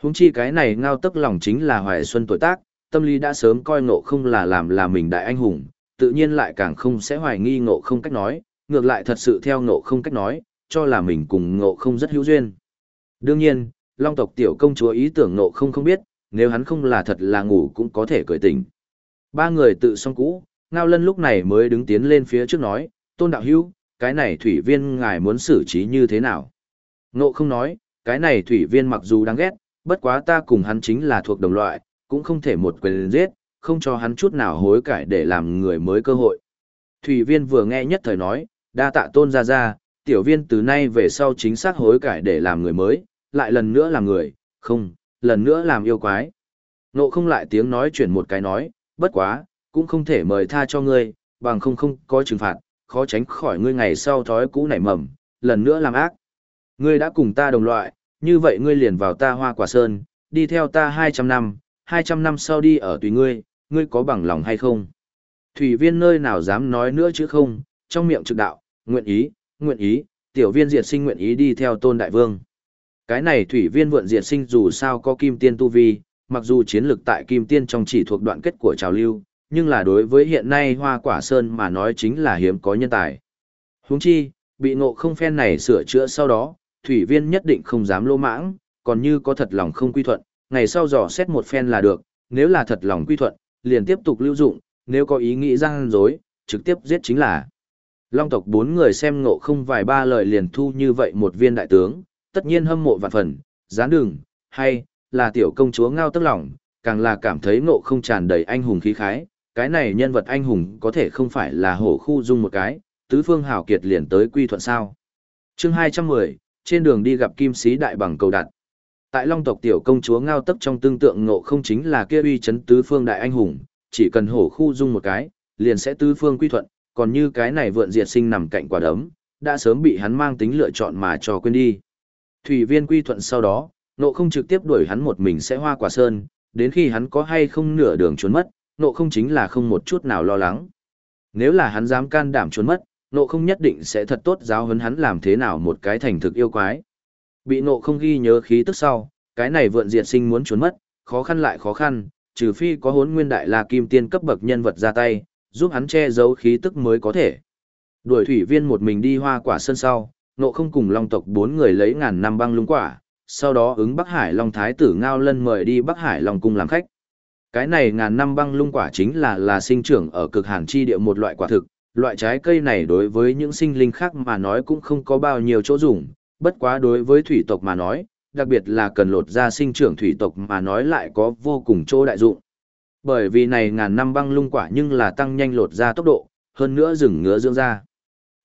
Húng chi cái này ngao tức lòng chính là hoài xuân tuổi tác, tâm lý đã sớm coi ngộ không là làm là mình đại anh hùng, tự nhiên lại càng không sẽ hoài nghi ngộ không cách nói, ngược lại thật sự theo ngộ không cách nói, cho là mình cùng ngộ không rất hữu duyên. Đương nhiên, long tộc tiểu công chúa ý tưởng ngộ không không biết, nếu hắn không là thật là ngủ cũng có thể cởi tỉnh. Ba người tự xong cũ, ngao lân lúc này mới đứng tiến lên phía trước nói, tôn đạo hữu, cái này thủy viên ngài muốn xử trí như thế nào? Ngộ không nói, cái này thủy viên mặc dù đáng ghét, bất quá ta cùng hắn chính là thuộc đồng loại, cũng không thể một quyền giết, không cho hắn chút nào hối cải để làm người mới cơ hội. Thủy viên vừa nghe nhất thời nói, đa tạ tôn ra ra, tiểu viên từ nay về sau chính xác hối cải để làm người mới, lại lần nữa làm người, không, lần nữa làm yêu quái. Nộ không lại tiếng nói chuyển một cái nói, bất quá, cũng không thể mời tha cho ngươi, bằng không không có trừng phạt, khó tránh khỏi ngươi ngày sau thói cũ nảy mầm, lần nữa làm ác. Ngươi đã cùng ta đồng loại, như vậy ngươi liền vào ta hoa quả sơn, đi theo ta 200 năm, 200 năm sau đi ở tùy ngươi, ngươi có bằng lòng hay không? Thủy viên nơi nào dám nói nữa chứ không, trong miệng trực đạo, nguyện ý, nguyện ý, tiểu viên diệt sinh nguyện ý đi theo tôn đại vương. Cái này thủy viên vượn diệt sinh dù sao có kim tiên tu vi, mặc dù chiến lược tại kim tiên trong chỉ thuộc đoạn kết của trào lưu, nhưng là đối với hiện nay hoa quả sơn mà nói chính là hiếm có nhân tài. Huống chi, bị ngộ không phen này sửa chữa sau đó, thủy viên nhất định không dám lô mãng, còn như có thật lòng không quy thuận, ngày sau dò xét một phen là được, nếu là thật lòng quy thuận, liền tiếp tục lưu dụng, nếu có ý nghĩ răng dối, trực tiếp giết chính là. Long tộc bốn người xem ngộ không vài ba lời liền thu như vậy một viên đại tướng, tất nhiên hâm mộ vạn phần, gián đường, hay, là tiểu công chúa ngao tức lòng, càng là cảm thấy ngộ không tràn đầy anh hùng khí khái, cái này nhân vật anh hùng có thể không phải là hổ khu dung một cái, tứ phương hảo kiệt liền tới quy thuận sao. chương 210, trên đường đi gặp kim sĩ đại bằng cầu đặt. Tại long tộc tiểu công chúa ngao tức trong tương tượng ngộ không chính là kia uy chấn tứ phương đại anh hùng, chỉ cần hổ khu dung một cái, liền sẽ tứ phương quy thuận, còn như cái này vượn diệt sinh nằm cạnh quả đấm, đã sớm bị hắn mang tính lựa chọn mà cho quên đi. Thủy viên quy thuận sau đó, nộ không trực tiếp đuổi hắn một mình sẽ hoa quả sơn, đến khi hắn có hay không nửa đường trốn mất, nộ không chính là không một chút nào lo lắng. Nếu là hắn dám can đảm trốn mất, nộ không nhất định sẽ thật tốt giáo huấn hắn làm thế nào một cái thành thực yêu quái. Bị nộ không ghi nhớ khí tức sau, cái này vượn diệt sinh muốn trốn mất, khó khăn lại khó khăn, trừ phi có hốn nguyên đại la kim tiên cấp bậc nhân vật ra tay, giúp hắn che giấu khí tức mới có thể. Đuổi thủy viên một mình đi hoa quả sơn sau, nộ không cùng long tộc bốn người lấy ngàn năm băng lung quả, sau đó ứng Bắc Hải Long Thái tử Ngao Lân mời đi Bắc Hải Long Cung làm khách. Cái này ngàn năm băng lung quả chính là là sinh trưởng ở cực hàn chi địa một loại quả thực, loại trái cây này đối với những sinh linh khác mà nói cũng không có bao nhiêu chỗ dùng, bất quá đối với thủy tộc mà nói, đặc biệt là cần lột ra sinh trưởng thủy tộc mà nói lại có vô cùng chỗ đại dụng. Bởi vì này ngàn năm băng lung quả nhưng là tăng nhanh lột ra tốc độ, hơn nữa rừng ngứa dưỡng ra.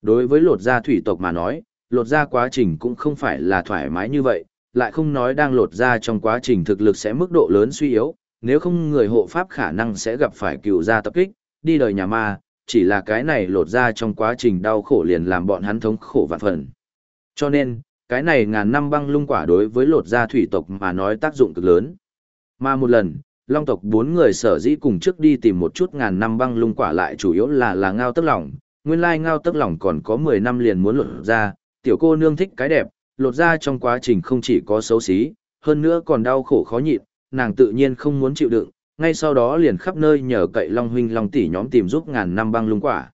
Đối với lột da thủy tộc mà nói, lột da quá trình cũng không phải là thoải mái như vậy, lại không nói đang lột ra trong quá trình thực lực sẽ mức độ lớn suy yếu, nếu không người hộ pháp khả năng sẽ gặp phải cựu gia tập kích, đi đời nhà ma, chỉ là cái này lột ra trong quá trình đau khổ liền làm bọn hắn thống khổ vạn phần. Cho nên, cái này ngàn năm băng lung quả đối với lột da thủy tộc mà nói tác dụng cực lớn. Mà một lần, long tộc bốn người sở dĩ cùng trước đi tìm một chút ngàn năm băng lung quả lại chủ yếu là là ngao tức lỏng nguyên lai ngao tức lỏng còn có 10 năm liền muốn lột ra, tiểu cô nương thích cái đẹp, lột ra trong quá trình không chỉ có xấu xí, hơn nữa còn đau khổ khó nhịn, nàng tự nhiên không muốn chịu đựng, ngay sau đó liền khắp nơi nhờ cậy Long huynh Long tỷ nhóm tìm giúp ngàn năm băng lung quả.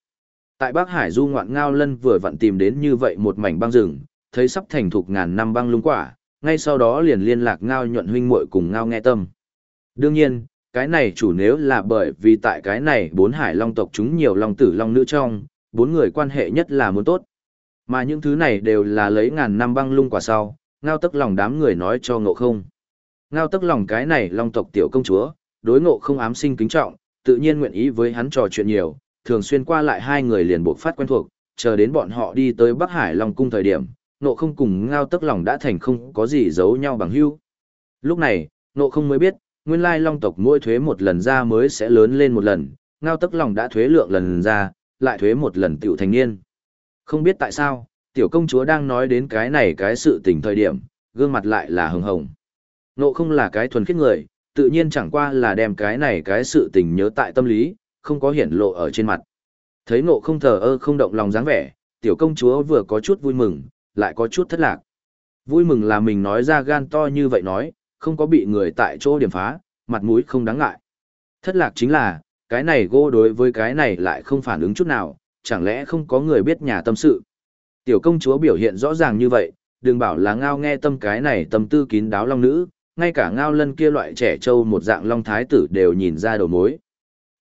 Tại Bắc Hải du ngoạn ngao lân vừa vặn tìm đến như vậy một mảnh băng rừng, thấy sắp thành thục ngàn năm băng lung quả, ngay sau đó liền liên lạc ngao nhuận huynh muội cùng ngao nghe tâm. Đương nhiên, cái này chủ nếu là bởi vì tại cái này bốn hải long tộc chúng nhiều long tử long nữ trong, bốn người quan hệ nhất là muốn tốt. Mà những thứ này đều là lấy ngàn năm băng lung quả sau, ngao tức lòng đám người nói cho ngộ không. Ngao tức lòng cái này long tộc tiểu công chúa, đối ngộ không ám sinh kính trọng, tự nhiên nguyện ý với hắn trò chuyện nhiều, thường xuyên qua lại hai người liền buộc phát quen thuộc, chờ đến bọn họ đi tới Bắc Hải Long cung thời điểm, ngộ không cùng ngao tức lòng đã thành không có gì giấu nhau bằng hữu. Lúc này, ngộ không mới biết, Nguyên lai long tộc mỗi thuế một lần ra mới sẽ lớn lên một lần, ngao tức lòng đã thuế lượng lần ra, lại thuế một lần tiểu thành niên. Không biết tại sao, tiểu công chúa đang nói đến cái này cái sự tình thời điểm, gương mặt lại là hồng hồng. Nộ không là cái thuần khiết người, tự nhiên chẳng qua là đem cái này cái sự tình nhớ tại tâm lý, không có hiển lộ ở trên mặt. Thấy nộ không thờ ơ không động lòng dáng vẻ, tiểu công chúa vừa có chút vui mừng, lại có chút thất lạc. Vui mừng là mình nói ra gan to như vậy nói, không có bị người tại chỗ điểm phá, mặt mũi không đáng ngại. Thất lạc chính là, cái này gô đối với cái này lại không phản ứng chút nào, chẳng lẽ không có người biết nhà tâm sự. Tiểu công chúa biểu hiện rõ ràng như vậy, đừng bảo là ngao nghe tâm cái này tâm tư kín đáo long nữ, ngay cả ngao lân kia loại trẻ trâu một dạng long thái tử đều nhìn ra đầu mối.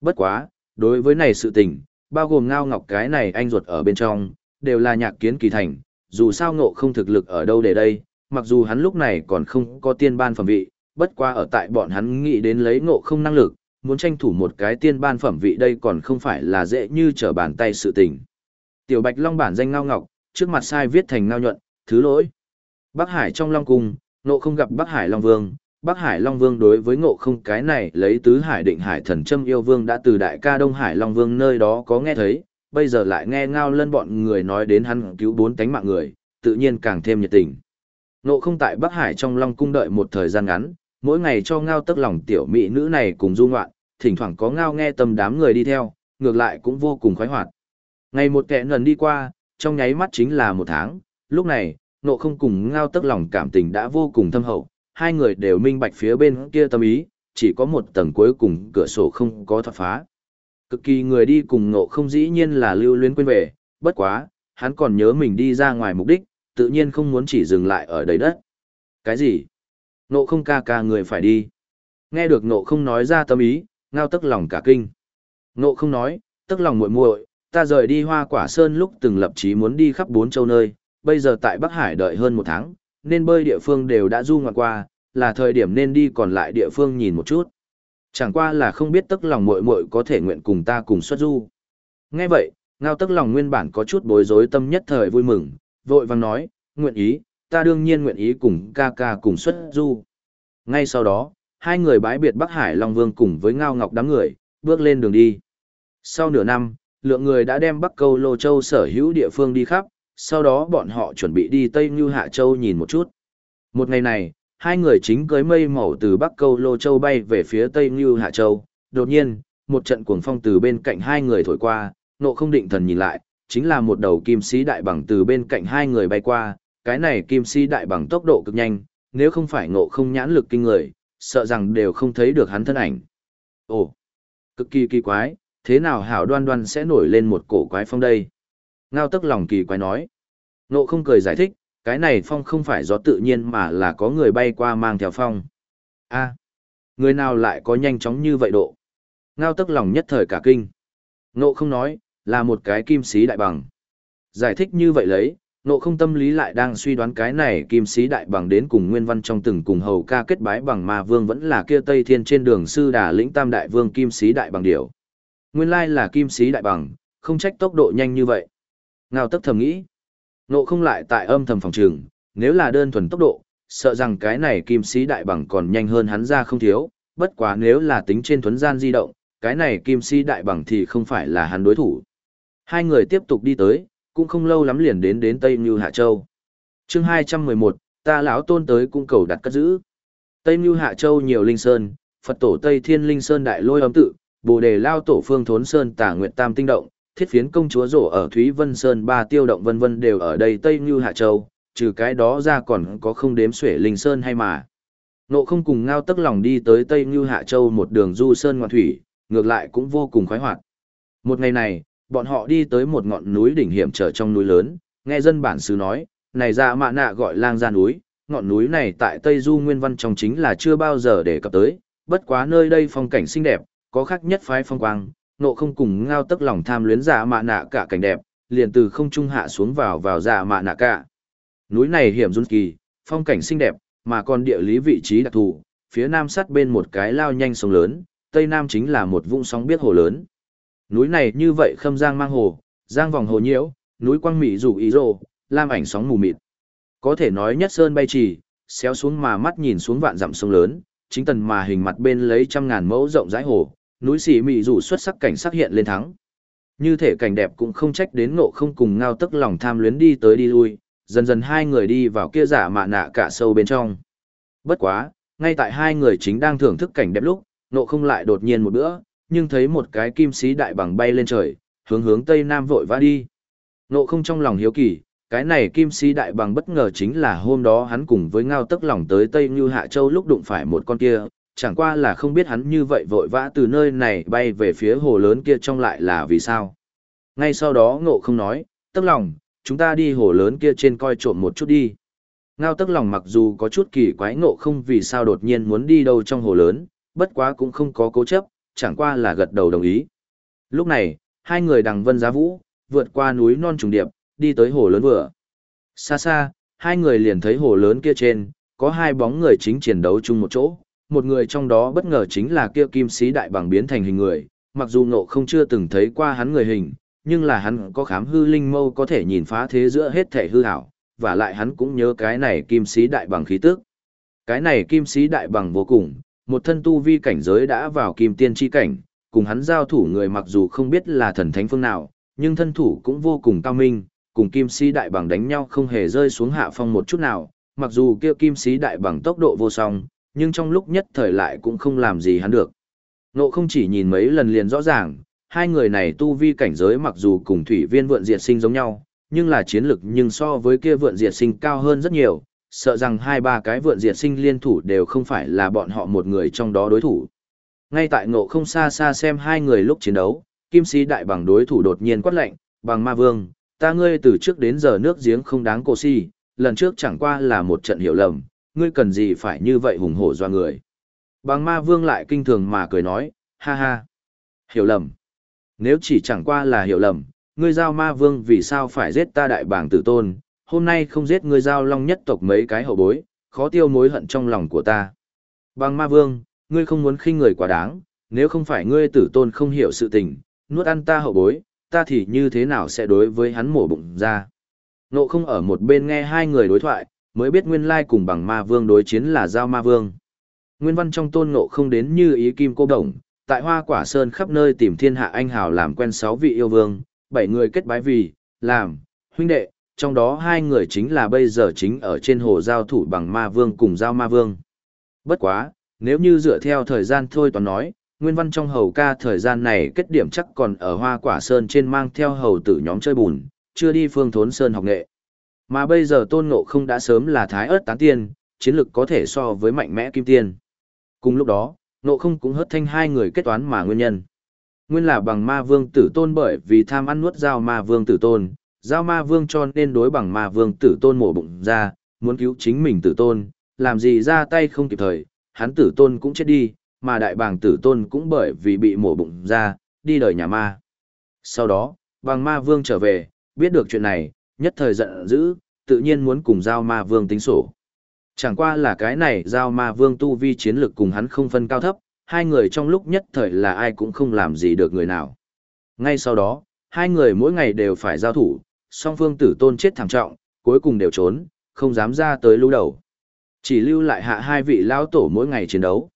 Bất quá, đối với này sự tình, bao gồm ngao ngọc cái này anh ruột ở bên trong, đều là nhạc kiến kỳ thành, dù sao ngộ không thực lực ở đâu để đây, mặc dù hắn lúc này còn không có tiên ban phẩm vị, bất qua ở tại bọn hắn nghĩ đến lấy ngộ không năng lực, muốn tranh thủ một cái tiên ban phẩm vị đây còn không phải là dễ như trở bàn tay sự tình. Tiểu Bạch Long bản danh Ngao Ngọc, trước mặt sai viết thành Ngao Nhuận, thứ lỗi. Bắc Hải trong Long Cung, nộ không gặp Bắc Hải Long Vương, Bắc Hải Long Vương đối với ngộ không cái này lấy tứ hải định hải thần châm yêu vương đã từ đại ca Đông Hải Long Vương nơi đó có nghe thấy, bây giờ lại nghe ngao lân bọn người nói đến hắn cứu bốn tánh mạng người, tự nhiên càng thêm nhiệt tình. Ngộ không tại Bắc Hải trong Long Cung đợi một thời gian ngắn, mỗi ngày cho ngao tức lòng tiểu mỹ nữ này cùng du ngoạn, thỉnh thoảng có ngao nghe tầm đám người đi theo, ngược lại cũng vô cùng khoái hoạt. Ngày một kẻ ngần đi qua, trong nháy mắt chính là một tháng, lúc này, nộ không cùng ngao tức lòng cảm tình đã vô cùng thâm hậu, hai người đều minh bạch phía bên kia tâm ý, chỉ có một tầng cuối cùng cửa sổ không có thoát phá. Cực kỳ người đi cùng nộ không dĩ nhiên là lưu luyến quên về, bất quá, hắn còn nhớ mình đi ra ngoài mục đích, tự nhiên không muốn chỉ dừng lại ở đầy đất. Cái gì? Nộ không ca ca người phải đi. Nghe được nộ không nói ra tâm ý, ngao tức lòng cả kinh. Nộ không nói, tức lòng muội muội, ta rời đi hoa quả sơn lúc từng lập chí muốn đi khắp bốn châu nơi, bây giờ tại Bắc Hải đợi hơn một tháng, nên bơi địa phương đều đã du ngoạn qua, là thời điểm nên đi còn lại địa phương nhìn một chút. Chẳng qua là không biết tức lòng muội muội có thể nguyện cùng ta cùng xuất du. Nghe vậy, ngao tức lòng nguyên bản có chút bối rối tâm nhất thời vui mừng, vội vàng nói, nguyện ý, ta đương nhiên nguyện ý cùng ca ca cùng xuất du. Ngay sau đó, hai người bái biệt Bắc Hải Long Vương cùng với Ngao Ngọc đám người, bước lên đường đi. Sau nửa năm, lượng người đã đem Bắc Câu Lô Châu sở hữu địa phương đi khắp, sau đó bọn họ chuẩn bị đi Tây Như Hạ Châu nhìn một chút. Một ngày này, hai người chính cưới mây màu từ Bắc Câu Lô Châu bay về phía Tây Như Hạ Châu. Đột nhiên, một trận cuồng phong từ bên cạnh hai người thổi qua, nộ không định thần nhìn lại, chính là một đầu kim sĩ đại bằng từ bên cạnh hai người bay qua, cái này kim sĩ đại bằng tốc độ cực nhanh, nếu không phải ngộ không nhãn lực kinh người, sợ rằng đều không thấy được hắn thân ảnh. Ồ, cực kỳ kỳ quái, thế nào hảo đoan đoan sẽ nổi lên một cổ quái phong đây? Ngao tức lòng kỳ quái nói. Nộ không cười giải thích, cái này phong không phải gió tự nhiên mà là có người bay qua mang theo phong. a người nào lại có nhanh chóng như vậy độ? Ngao tức lòng nhất thời cả kinh. Nộ không nói, là một cái kim sĩ đại bằng. Giải thích như vậy lấy, nộ không tâm lý lại đang suy đoán cái này kim sĩ đại bằng đến cùng nguyên văn trong từng cùng hầu ca kết bái bằng ma vương vẫn là kia tây thiên trên đường sư đà lĩnh tam đại vương kim sĩ đại bằng điểu nguyên lai là kim sĩ đại bằng, không trách tốc độ nhanh như vậy. Ngao tức thầm nghĩ. Nộ không lại tại âm thầm phòng trường, nếu là đơn thuần tốc độ, sợ rằng cái này kim sĩ đại bằng còn nhanh hơn hắn ra không thiếu, bất quá nếu là tính trên thuấn gian di động, cái này kim sĩ đại bằng thì không phải là hắn đối thủ. Hai người tiếp tục đi tới cũng không lâu lắm liền đến đến Tây Như Hạ Châu. chương 211, ta lão tôn tới cung cầu đặt cất giữ. Tây Như Hạ Châu nhiều linh sơn, Phật tổ Tây Thiên Linh Sơn Đại Lôi âm tự, Bồ Đề Lao Tổ Phương Thốn Sơn Tả Nguyệt Tam Tinh Động, Thiết Phiến Công Chúa Rổ ở Thúy Vân Sơn Ba Tiêu Động vân vân đều ở đây Tây Như Hạ Châu, trừ cái đó ra còn có không đếm xuể Linh Sơn hay mà. Nộ không cùng ngao tức lòng đi tới Tây Như Hạ Châu một đường du sơn ngoạn thủy, ngược lại cũng vô cùng khoái hoạt. Một ngày này, bọn họ đi tới một ngọn núi đỉnh hiểm trở trong núi lớn, nghe dân bản xứ nói, này ra mạ nạ gọi lang ra núi, ngọn núi này tại Tây Du Nguyên Văn trong chính là chưa bao giờ để cập tới, bất quá nơi đây phong cảnh xinh đẹp, có khác nhất phái phong quang, nộ không cùng ngao tức lòng tham luyến giả mạ nạ cả cảnh đẹp, liền từ không trung hạ xuống vào vào giả mạ nạ cả. Núi này hiểm run kỳ, phong cảnh xinh đẹp, mà còn địa lý vị trí đặc thù, phía nam sát bên một cái lao nhanh sông lớn, tây nam chính là một vũng sóng biết hồ lớn. Núi này như vậy khâm giang mang hồ, giang vòng hồ nhiễu, núi quang mỹ rủ ý rồ, lam ảnh sóng mù mịt. Có thể nói nhất sơn bay trì, xéo xuống mà mắt nhìn xuống vạn dặm sông lớn, chính tần mà hình mặt bên lấy trăm ngàn mẫu rộng rãi hồ, núi xì mị rủ xuất sắc cảnh sắc hiện lên thắng. Như thể cảnh đẹp cũng không trách đến ngộ không cùng ngao tức lòng tham luyến đi tới đi lui, dần dần hai người đi vào kia giả mạ nạ cả sâu bên trong. Bất quá, ngay tại hai người chính đang thưởng thức cảnh đẹp lúc, ngộ không lại đột nhiên một bữa, nhưng thấy một cái kim sĩ đại bằng bay lên trời, hướng hướng tây nam vội vã đi. Ngộ không trong lòng hiếu kỳ, cái này kim sĩ đại bằng bất ngờ chính là hôm đó hắn cùng với ngao tức lòng tới Tây Như Hạ Châu lúc đụng phải một con kia, chẳng qua là không biết hắn như vậy vội vã từ nơi này bay về phía hồ lớn kia trong lại là vì sao. Ngay sau đó ngộ không nói, tức lòng, chúng ta đi hồ lớn kia trên coi trộm một chút đi. Ngao tức lòng mặc dù có chút kỳ quái ngộ không vì sao đột nhiên muốn đi đâu trong hồ lớn, bất quá cũng không có cố chấp, chẳng qua là gật đầu đồng ý. Lúc này, hai người đằng vân giá vũ, vượt qua núi non trùng điệp, đi tới hồ lớn vừa. Xa xa, hai người liền thấy hồ lớn kia trên, có hai bóng người chính chiến đấu chung một chỗ, một người trong đó bất ngờ chính là kia kim sĩ đại bằng biến thành hình người, mặc dù ngộ không chưa từng thấy qua hắn người hình, nhưng là hắn có khám hư linh mâu có thể nhìn phá thế giữa hết thể hư hảo, và lại hắn cũng nhớ cái này kim sĩ đại bằng khí tức. Cái này kim sĩ đại bằng vô cùng, một thân tu vi cảnh giới đã vào kim tiên chi cảnh, cùng hắn giao thủ người mặc dù không biết là thần thánh phương nào, nhưng thân thủ cũng vô cùng cao minh, cùng kim sĩ đại bằng đánh nhau không hề rơi xuống hạ phong một chút nào, mặc dù kia kim sĩ đại bằng tốc độ vô song, nhưng trong lúc nhất thời lại cũng không làm gì hắn được. Nộ không chỉ nhìn mấy lần liền rõ ràng, hai người này tu vi cảnh giới mặc dù cùng thủy viên vượn diệt sinh giống nhau, nhưng là chiến lực nhưng so với kia vượn diệt sinh cao hơn rất nhiều, sợ rằng hai ba cái vượn diệt sinh liên thủ đều không phải là bọn họ một người trong đó đối thủ. Ngay tại ngộ không xa xa xem hai người lúc chiến đấu, kim sĩ đại bằng đối thủ đột nhiên quát lệnh, bằng ma vương, ta ngươi từ trước đến giờ nước giếng không đáng cổ si, lần trước chẳng qua là một trận hiểu lầm, ngươi cần gì phải như vậy hùng hổ doa người. Bằng ma vương lại kinh thường mà cười nói, ha ha, hiểu lầm. Nếu chỉ chẳng qua là hiểu lầm, ngươi giao ma vương vì sao phải giết ta đại bảng tử tôn, hôm nay không giết ngươi giao long nhất tộc mấy cái hậu bối, khó tiêu mối hận trong lòng của ta. Bằng ma vương, ngươi không muốn khinh người quá đáng, nếu không phải ngươi tử tôn không hiểu sự tình, nuốt ăn ta hậu bối, ta thì như thế nào sẽ đối với hắn mổ bụng ra. Nộ không ở một bên nghe hai người đối thoại, mới biết nguyên lai cùng bằng ma vương đối chiến là giao ma vương. Nguyên văn trong tôn nộ không đến như ý kim cô đồng, tại hoa quả sơn khắp nơi tìm thiên hạ anh hào làm quen sáu vị yêu vương, bảy người kết bái vì, làm, huynh đệ, trong đó hai người chính là bây giờ chính ở trên hồ giao thủ bằng ma vương cùng giao ma vương. Bất quá, nếu như dựa theo thời gian thôi toàn nói, nguyên văn trong hầu ca thời gian này kết điểm chắc còn ở hoa quả sơn trên mang theo hầu tử nhóm chơi bùn, chưa đi phương thốn sơn học nghệ. Mà bây giờ tôn ngộ không đã sớm là thái ớt tán tiên, chiến lực có thể so với mạnh mẽ kim tiên. Cùng lúc đó, ngộ không cũng hớt thanh hai người kết toán mà nguyên nhân. Nguyên là bằng ma vương tử tôn bởi vì tham ăn nuốt giao ma vương tử tôn, giao ma vương cho nên đối bằng ma vương tử tôn mổ bụng ra, muốn cứu chính mình tử tôn, làm gì ra tay không kịp thời, hắn tử tôn cũng chết đi, mà đại bàng tử tôn cũng bởi vì bị mổ bụng ra, đi đời nhà ma. Sau đó, bằng ma vương trở về, biết được chuyện này, nhất thời giận dữ, tự nhiên muốn cùng giao ma vương tính sổ. Chẳng qua là cái này giao ma vương tu vi chiến lực cùng hắn không phân cao thấp, hai người trong lúc nhất thời là ai cũng không làm gì được người nào. Ngay sau đó, hai người mỗi ngày đều phải giao thủ, song phương tử tôn chết thảm trọng, cuối cùng đều trốn, không dám ra tới lưu đầu. Chỉ lưu lại hạ hai vị lao tổ mỗi ngày chiến đấu.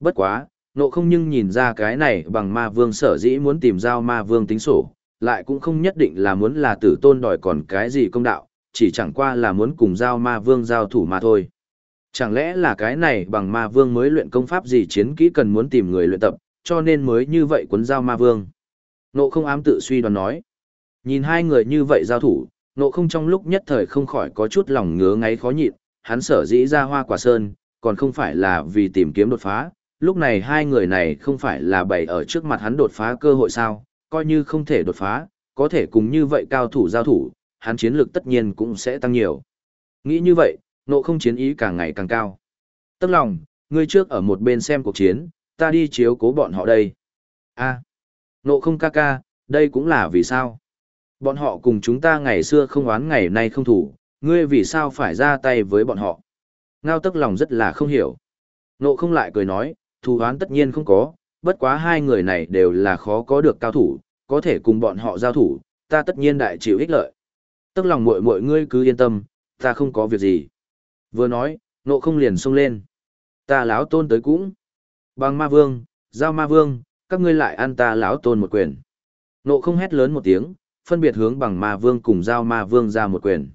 Bất quá, nộ không nhưng nhìn ra cái này bằng ma vương sở dĩ muốn tìm giao ma vương tính sổ, lại cũng không nhất định là muốn là tử tôn đòi còn cái gì công đạo, chỉ chẳng qua là muốn cùng giao ma vương giao thủ mà thôi. Chẳng lẽ là cái này bằng ma vương mới luyện công pháp gì chiến kỹ cần muốn tìm người luyện tập, cho nên mới như vậy cuốn giao ma vương. Nộ không ám tự suy đoán nói. Nhìn hai người như vậy giao thủ, nộ không trong lúc nhất thời không khỏi có chút lòng ngứa ngáy khó nhịn, hắn sở dĩ ra hoa quả sơn, còn không phải là vì tìm kiếm đột phá, lúc này hai người này không phải là bày ở trước mặt hắn đột phá cơ hội sao, coi như không thể đột phá, có thể cùng như vậy cao thủ giao thủ, hắn chiến lược tất nhiên cũng sẽ tăng nhiều. Nghĩ như vậy, nộ không chiến ý càng ngày càng cao. Tâm lòng, ngươi trước ở một bên xem cuộc chiến, ta đi chiếu cố bọn họ đây. a nộ không ca ca, đây cũng là vì sao? Bọn họ cùng chúng ta ngày xưa không oán ngày nay không thủ, ngươi vì sao phải ra tay với bọn họ? Ngao tức lòng rất là không hiểu. Nộ không lại cười nói, thù oán tất nhiên không có, bất quá hai người này đều là khó có được cao thủ, có thể cùng bọn họ giao thủ, ta tất nhiên đại chịu ích lợi. Tức lòng muội muội ngươi cứ yên tâm, ta không có việc gì. Vừa nói, nộ không liền xông lên. Ta láo tôn tới cũng. Bằng ma vương, giao ma vương, các ngươi lại ăn ta láo tôn một quyền. Nộ không hét lớn một tiếng, phân biệt hướng bằng ma vương cùng giao ma vương ra một quyền.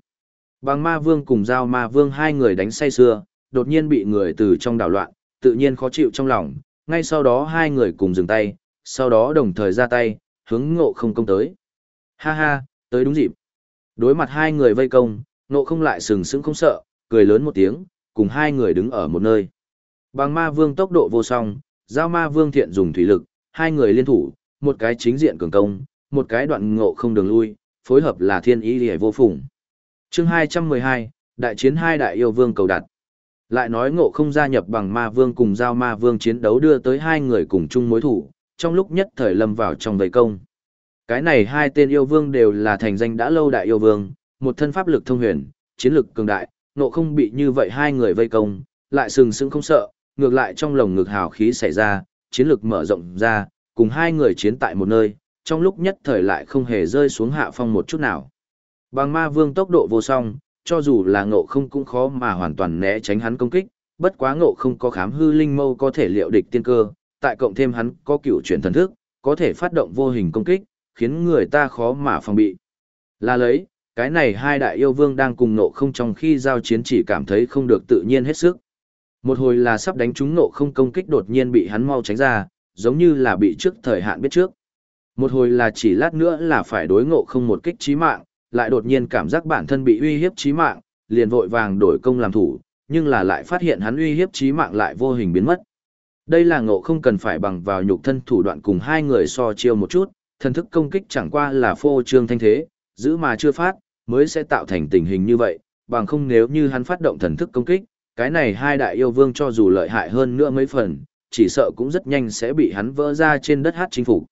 Bằng ma vương cùng giao ma vương hai người đánh say xưa, đột nhiên bị người từ trong đảo loạn, tự nhiên khó chịu trong lòng, ngay sau đó hai người cùng dừng tay, sau đó đồng thời ra tay, hướng ngộ không công tới. Ha ha, tới đúng dịp. Đối mặt hai người vây công, ngộ không lại sừng sững không sợ, cười lớn một tiếng, cùng hai người đứng ở một nơi. Bằng ma vương tốc độ vô song, giao ma vương thiện dùng thủy lực, hai người liên thủ, một cái chính diện cường công, một cái đoạn ngộ không đường lui, phối hợp là thiên ý liễu vô phùng. Chương 212, Đại chiến hai đại yêu vương cầu đặt. Lại nói ngộ không gia nhập bằng ma vương cùng giao ma vương chiến đấu đưa tới hai người cùng chung mối thủ, trong lúc nhất thời lâm vào trong vây công. Cái này hai tên yêu vương đều là thành danh đã lâu đại yêu vương, một thân pháp lực thông huyền, chiến lực cường đại, ngộ không bị như vậy hai người vây công, lại sừng sững không sợ, ngược lại trong lồng ngực hào khí xảy ra, chiến lực mở rộng ra, cùng hai người chiến tại một nơi, trong lúc nhất thời lại không hề rơi xuống hạ phong một chút nào. Bằng ma vương tốc độ vô song, cho dù là ngộ không cũng khó mà hoàn toàn né tránh hắn công kích, bất quá ngộ không có khám hư linh mâu có thể liệu địch tiên cơ, tại cộng thêm hắn có cựu chuyển thần thức, có thể phát động vô hình công kích, khiến người ta khó mà phòng bị. Là lấy, cái này hai đại yêu vương đang cùng ngộ không trong khi giao chiến chỉ cảm thấy không được tự nhiên hết sức. Một hồi là sắp đánh trúng ngộ không công kích đột nhiên bị hắn mau tránh ra, giống như là bị trước thời hạn biết trước. Một hồi là chỉ lát nữa là phải đối ngộ không một kích chí mạng, lại đột nhiên cảm giác bản thân bị uy hiếp chí mạng, liền vội vàng đổi công làm thủ, nhưng là lại phát hiện hắn uy hiếp chí mạng lại vô hình biến mất. Đây là ngộ không cần phải bằng vào nhục thân thủ đoạn cùng hai người so chiêu một chút, thần thức công kích chẳng qua là phô trương thanh thế, giữ mà chưa phát, mới sẽ tạo thành tình hình như vậy, bằng không nếu như hắn phát động thần thức công kích, cái này hai đại yêu vương cho dù lợi hại hơn nữa mấy phần, chỉ sợ cũng rất nhanh sẽ bị hắn vỡ ra trên đất hát chính phủ.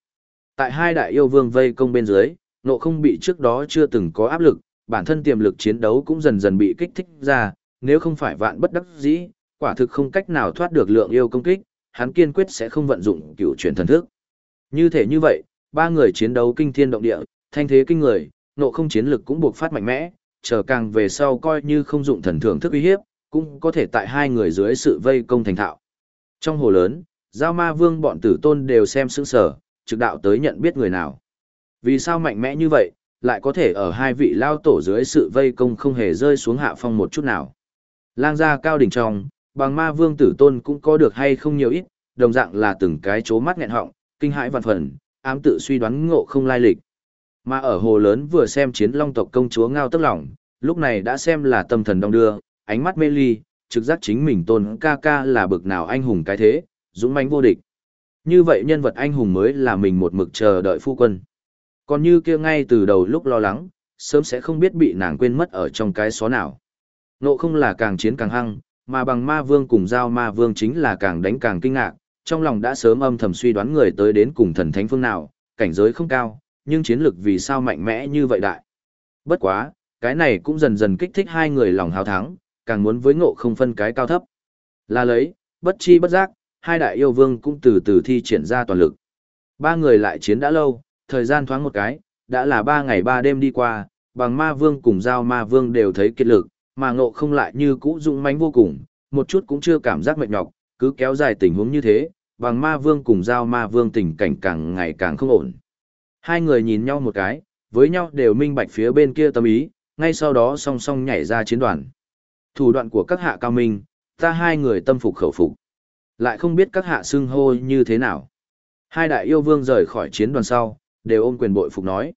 Tại hai đại yêu vương vây công bên dưới, nộ không bị trước đó chưa từng có áp lực, bản thân tiềm lực chiến đấu cũng dần dần bị kích thích ra, nếu không phải vạn bất đắc dĩ, quả thực không cách nào thoát được lượng yêu công kích, hắn kiên quyết sẽ không vận dụng cựu chuyển thần thức. Như thể như vậy, ba người chiến đấu kinh thiên động địa, thanh thế kinh người, nộ không chiến lực cũng buộc phát mạnh mẽ, chờ càng về sau coi như không dụng thần thưởng thức uy hiếp, cũng có thể tại hai người dưới sự vây công thành thạo. Trong hồ lớn, giao ma vương bọn tử tôn đều xem sững sở, trực đạo tới nhận biết người nào. Vì sao mạnh mẽ như vậy, lại có thể ở hai vị lao tổ dưới sự vây công không hề rơi xuống hạ phong một chút nào. Lang gia cao đỉnh trong, bằng ma vương tử tôn cũng có được hay không nhiều ít, đồng dạng là từng cái chố mắt nghẹn họng, kinh hãi vạn phần, ám tự suy đoán ngộ không lai lịch. Mà ở hồ lớn vừa xem chiến long tộc công chúa ngao tức lòng, lúc này đã xem là tâm thần đông đưa, ánh mắt mê ly, trực giác chính mình tôn ca ca là bực nào anh hùng cái thế, dũng mãnh vô địch. Như vậy nhân vật anh hùng mới là mình một mực chờ đợi phu quân. Còn như kia ngay từ đầu lúc lo lắng, sớm sẽ không biết bị nàng quên mất ở trong cái xó nào. Nộ không là càng chiến càng hăng, mà bằng ma vương cùng giao ma vương chính là càng đánh càng kinh ngạc, trong lòng đã sớm âm thầm suy đoán người tới đến cùng thần thánh phương nào, cảnh giới không cao, nhưng chiến lực vì sao mạnh mẽ như vậy đại. Bất quá, cái này cũng dần dần kích thích hai người lòng hào thắng, càng muốn với ngộ không phân cái cao thấp. Là lấy, bất chi bất giác, hai đại yêu vương cũng từ từ thi triển ra toàn lực. Ba người lại chiến đã lâu, thời gian thoáng một cái, đã là ba ngày ba đêm đi qua, bằng ma vương cùng giao ma vương đều thấy kiệt lực, mà ngộ không lại như cũ dũng mãnh vô cùng, một chút cũng chưa cảm giác mệt nhọc, cứ kéo dài tình huống như thế, bằng ma vương cùng giao ma vương tình cảnh càng ngày càng không ổn. Hai người nhìn nhau một cái, với nhau đều minh bạch phía bên kia tâm ý, ngay sau đó song song nhảy ra chiến đoàn. Thủ đoạn của các hạ cao minh, ta hai người tâm phục khẩu phục. Lại không biết các hạ xưng hô như thế nào. Hai đại yêu vương rời khỏi chiến đoàn sau, đều ôm quyền bội phục nói.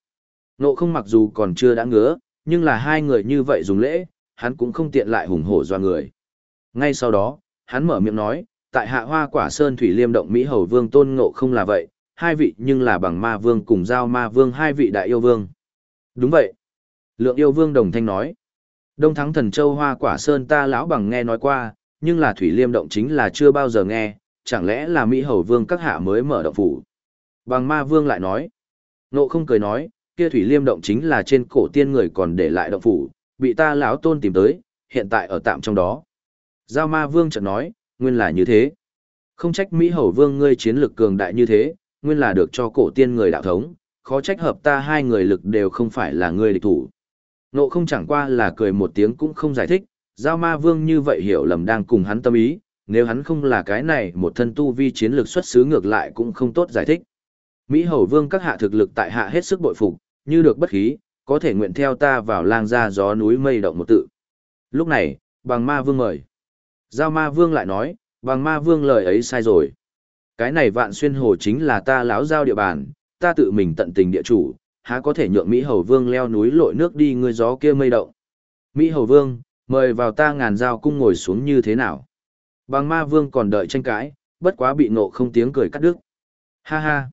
Nộ không mặc dù còn chưa đã ngứa, nhưng là hai người như vậy dùng lễ, hắn cũng không tiện lại hùng hổ doa người. Ngay sau đó, hắn mở miệng nói, tại hạ hoa quả sơn thủy liêm động Mỹ hầu vương tôn ngộ không là vậy, hai vị nhưng là bằng ma vương cùng giao ma vương hai vị đại yêu vương. Đúng vậy. Lượng yêu vương đồng thanh nói. Đông thắng thần châu hoa quả sơn ta lão bằng nghe nói qua, nhưng là thủy liêm động chính là chưa bao giờ nghe, chẳng lẽ là Mỹ hầu vương các hạ mới mở động phủ. Bằng ma vương lại nói. Nộ không cười nói, kia thủy liêm động chính là trên cổ tiên người còn để lại động phủ, bị ta lão tôn tìm tới, hiện tại ở tạm trong đó. Giao ma vương chợt nói, nguyên là như thế. Không trách Mỹ hầu vương ngươi chiến lực cường đại như thế, nguyên là được cho cổ tiên người đạo thống, khó trách hợp ta hai người lực đều không phải là ngươi địch thủ. Nộ không chẳng qua là cười một tiếng cũng không giải thích, giao ma vương như vậy hiểu lầm đang cùng hắn tâm ý, nếu hắn không là cái này một thân tu vi chiến lược xuất xứ ngược lại cũng không tốt giải thích. Mỹ Hầu Vương các hạ thực lực tại hạ hết sức bội phục, như được bất khí, có thể nguyện theo ta vào lang ra gió núi mây động một tự. Lúc này, bằng ma vương mời. Giao ma vương lại nói, bằng ma vương lời ấy sai rồi. Cái này vạn xuyên hồ chính là ta láo giao địa bàn, ta tự mình tận tình địa chủ, há có thể nhượng Mỹ Hầu Vương leo núi lội nước đi ngươi gió kia mây động. Mỹ Hầu Vương, mời vào ta ngàn dao cung ngồi xuống như thế nào. Bằng ma vương còn đợi tranh cãi, bất quá bị nộ không tiếng cười cắt đứt. Ha ha.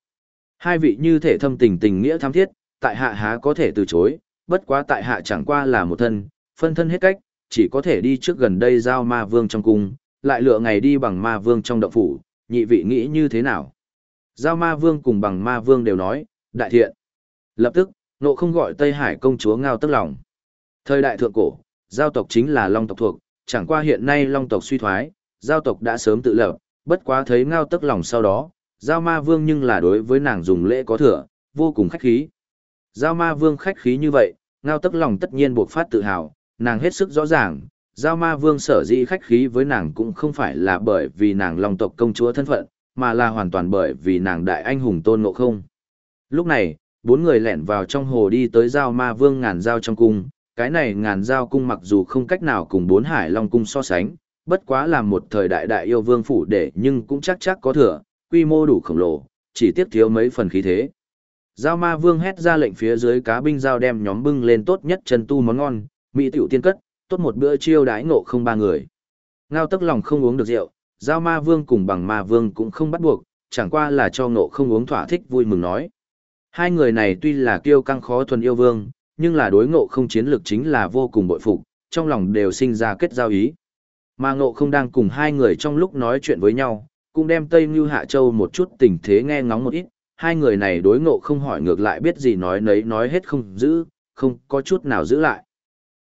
Hai vị như thể thâm tình tình nghĩa tham thiết, tại hạ há có thể từ chối, bất quá tại hạ chẳng qua là một thân, phân thân hết cách, chỉ có thể đi trước gần đây giao ma vương trong cung, lại lựa ngày đi bằng ma vương trong động phủ, nhị vị nghĩ như thế nào? Giao ma vương cùng bằng ma vương đều nói, đại thiện. Lập tức, nộ không gọi Tây Hải công chúa ngao tức lòng. Thời đại thượng cổ, giao tộc chính là long tộc thuộc, chẳng qua hiện nay long tộc suy thoái, giao tộc đã sớm tự lập, bất quá thấy ngao tức lòng sau đó, giao ma vương nhưng là đối với nàng dùng lễ có thừa, vô cùng khách khí. Giao ma vương khách khí như vậy, ngao tức lòng tất nhiên buộc phát tự hào, nàng hết sức rõ ràng, giao ma vương sở dĩ khách khí với nàng cũng không phải là bởi vì nàng long tộc công chúa thân phận, mà là hoàn toàn bởi vì nàng đại anh hùng tôn ngộ không. Lúc này, bốn người lẻn vào trong hồ đi tới giao ma vương ngàn giao trong cung, cái này ngàn giao cung mặc dù không cách nào cùng bốn hải long cung so sánh, bất quá là một thời đại đại yêu vương phủ để nhưng cũng chắc chắc có thừa, quy mô đủ khổng lồ, chỉ tiếc thiếu mấy phần khí thế. Giao ma vương hét ra lệnh phía dưới cá binh giao đem nhóm bưng lên tốt nhất chân tu món ngon, mỹ tiểu tiên cất, tốt một bữa chiêu đái ngộ không ba người. Ngao tức lòng không uống được rượu, giao ma vương cùng bằng ma vương cũng không bắt buộc, chẳng qua là cho ngộ không uống thỏa thích vui mừng nói. Hai người này tuy là kiêu căng khó thuần yêu vương, nhưng là đối ngộ không chiến lược chính là vô cùng bội phục, trong lòng đều sinh ra kết giao ý. Mà ngộ không đang cùng hai người trong lúc nói chuyện với nhau, cũng đem Tây Ngưu Hạ Châu một chút tình thế nghe ngóng một ít, hai người này đối ngộ không hỏi ngược lại biết gì nói nấy nói hết không giữ, không có chút nào giữ lại.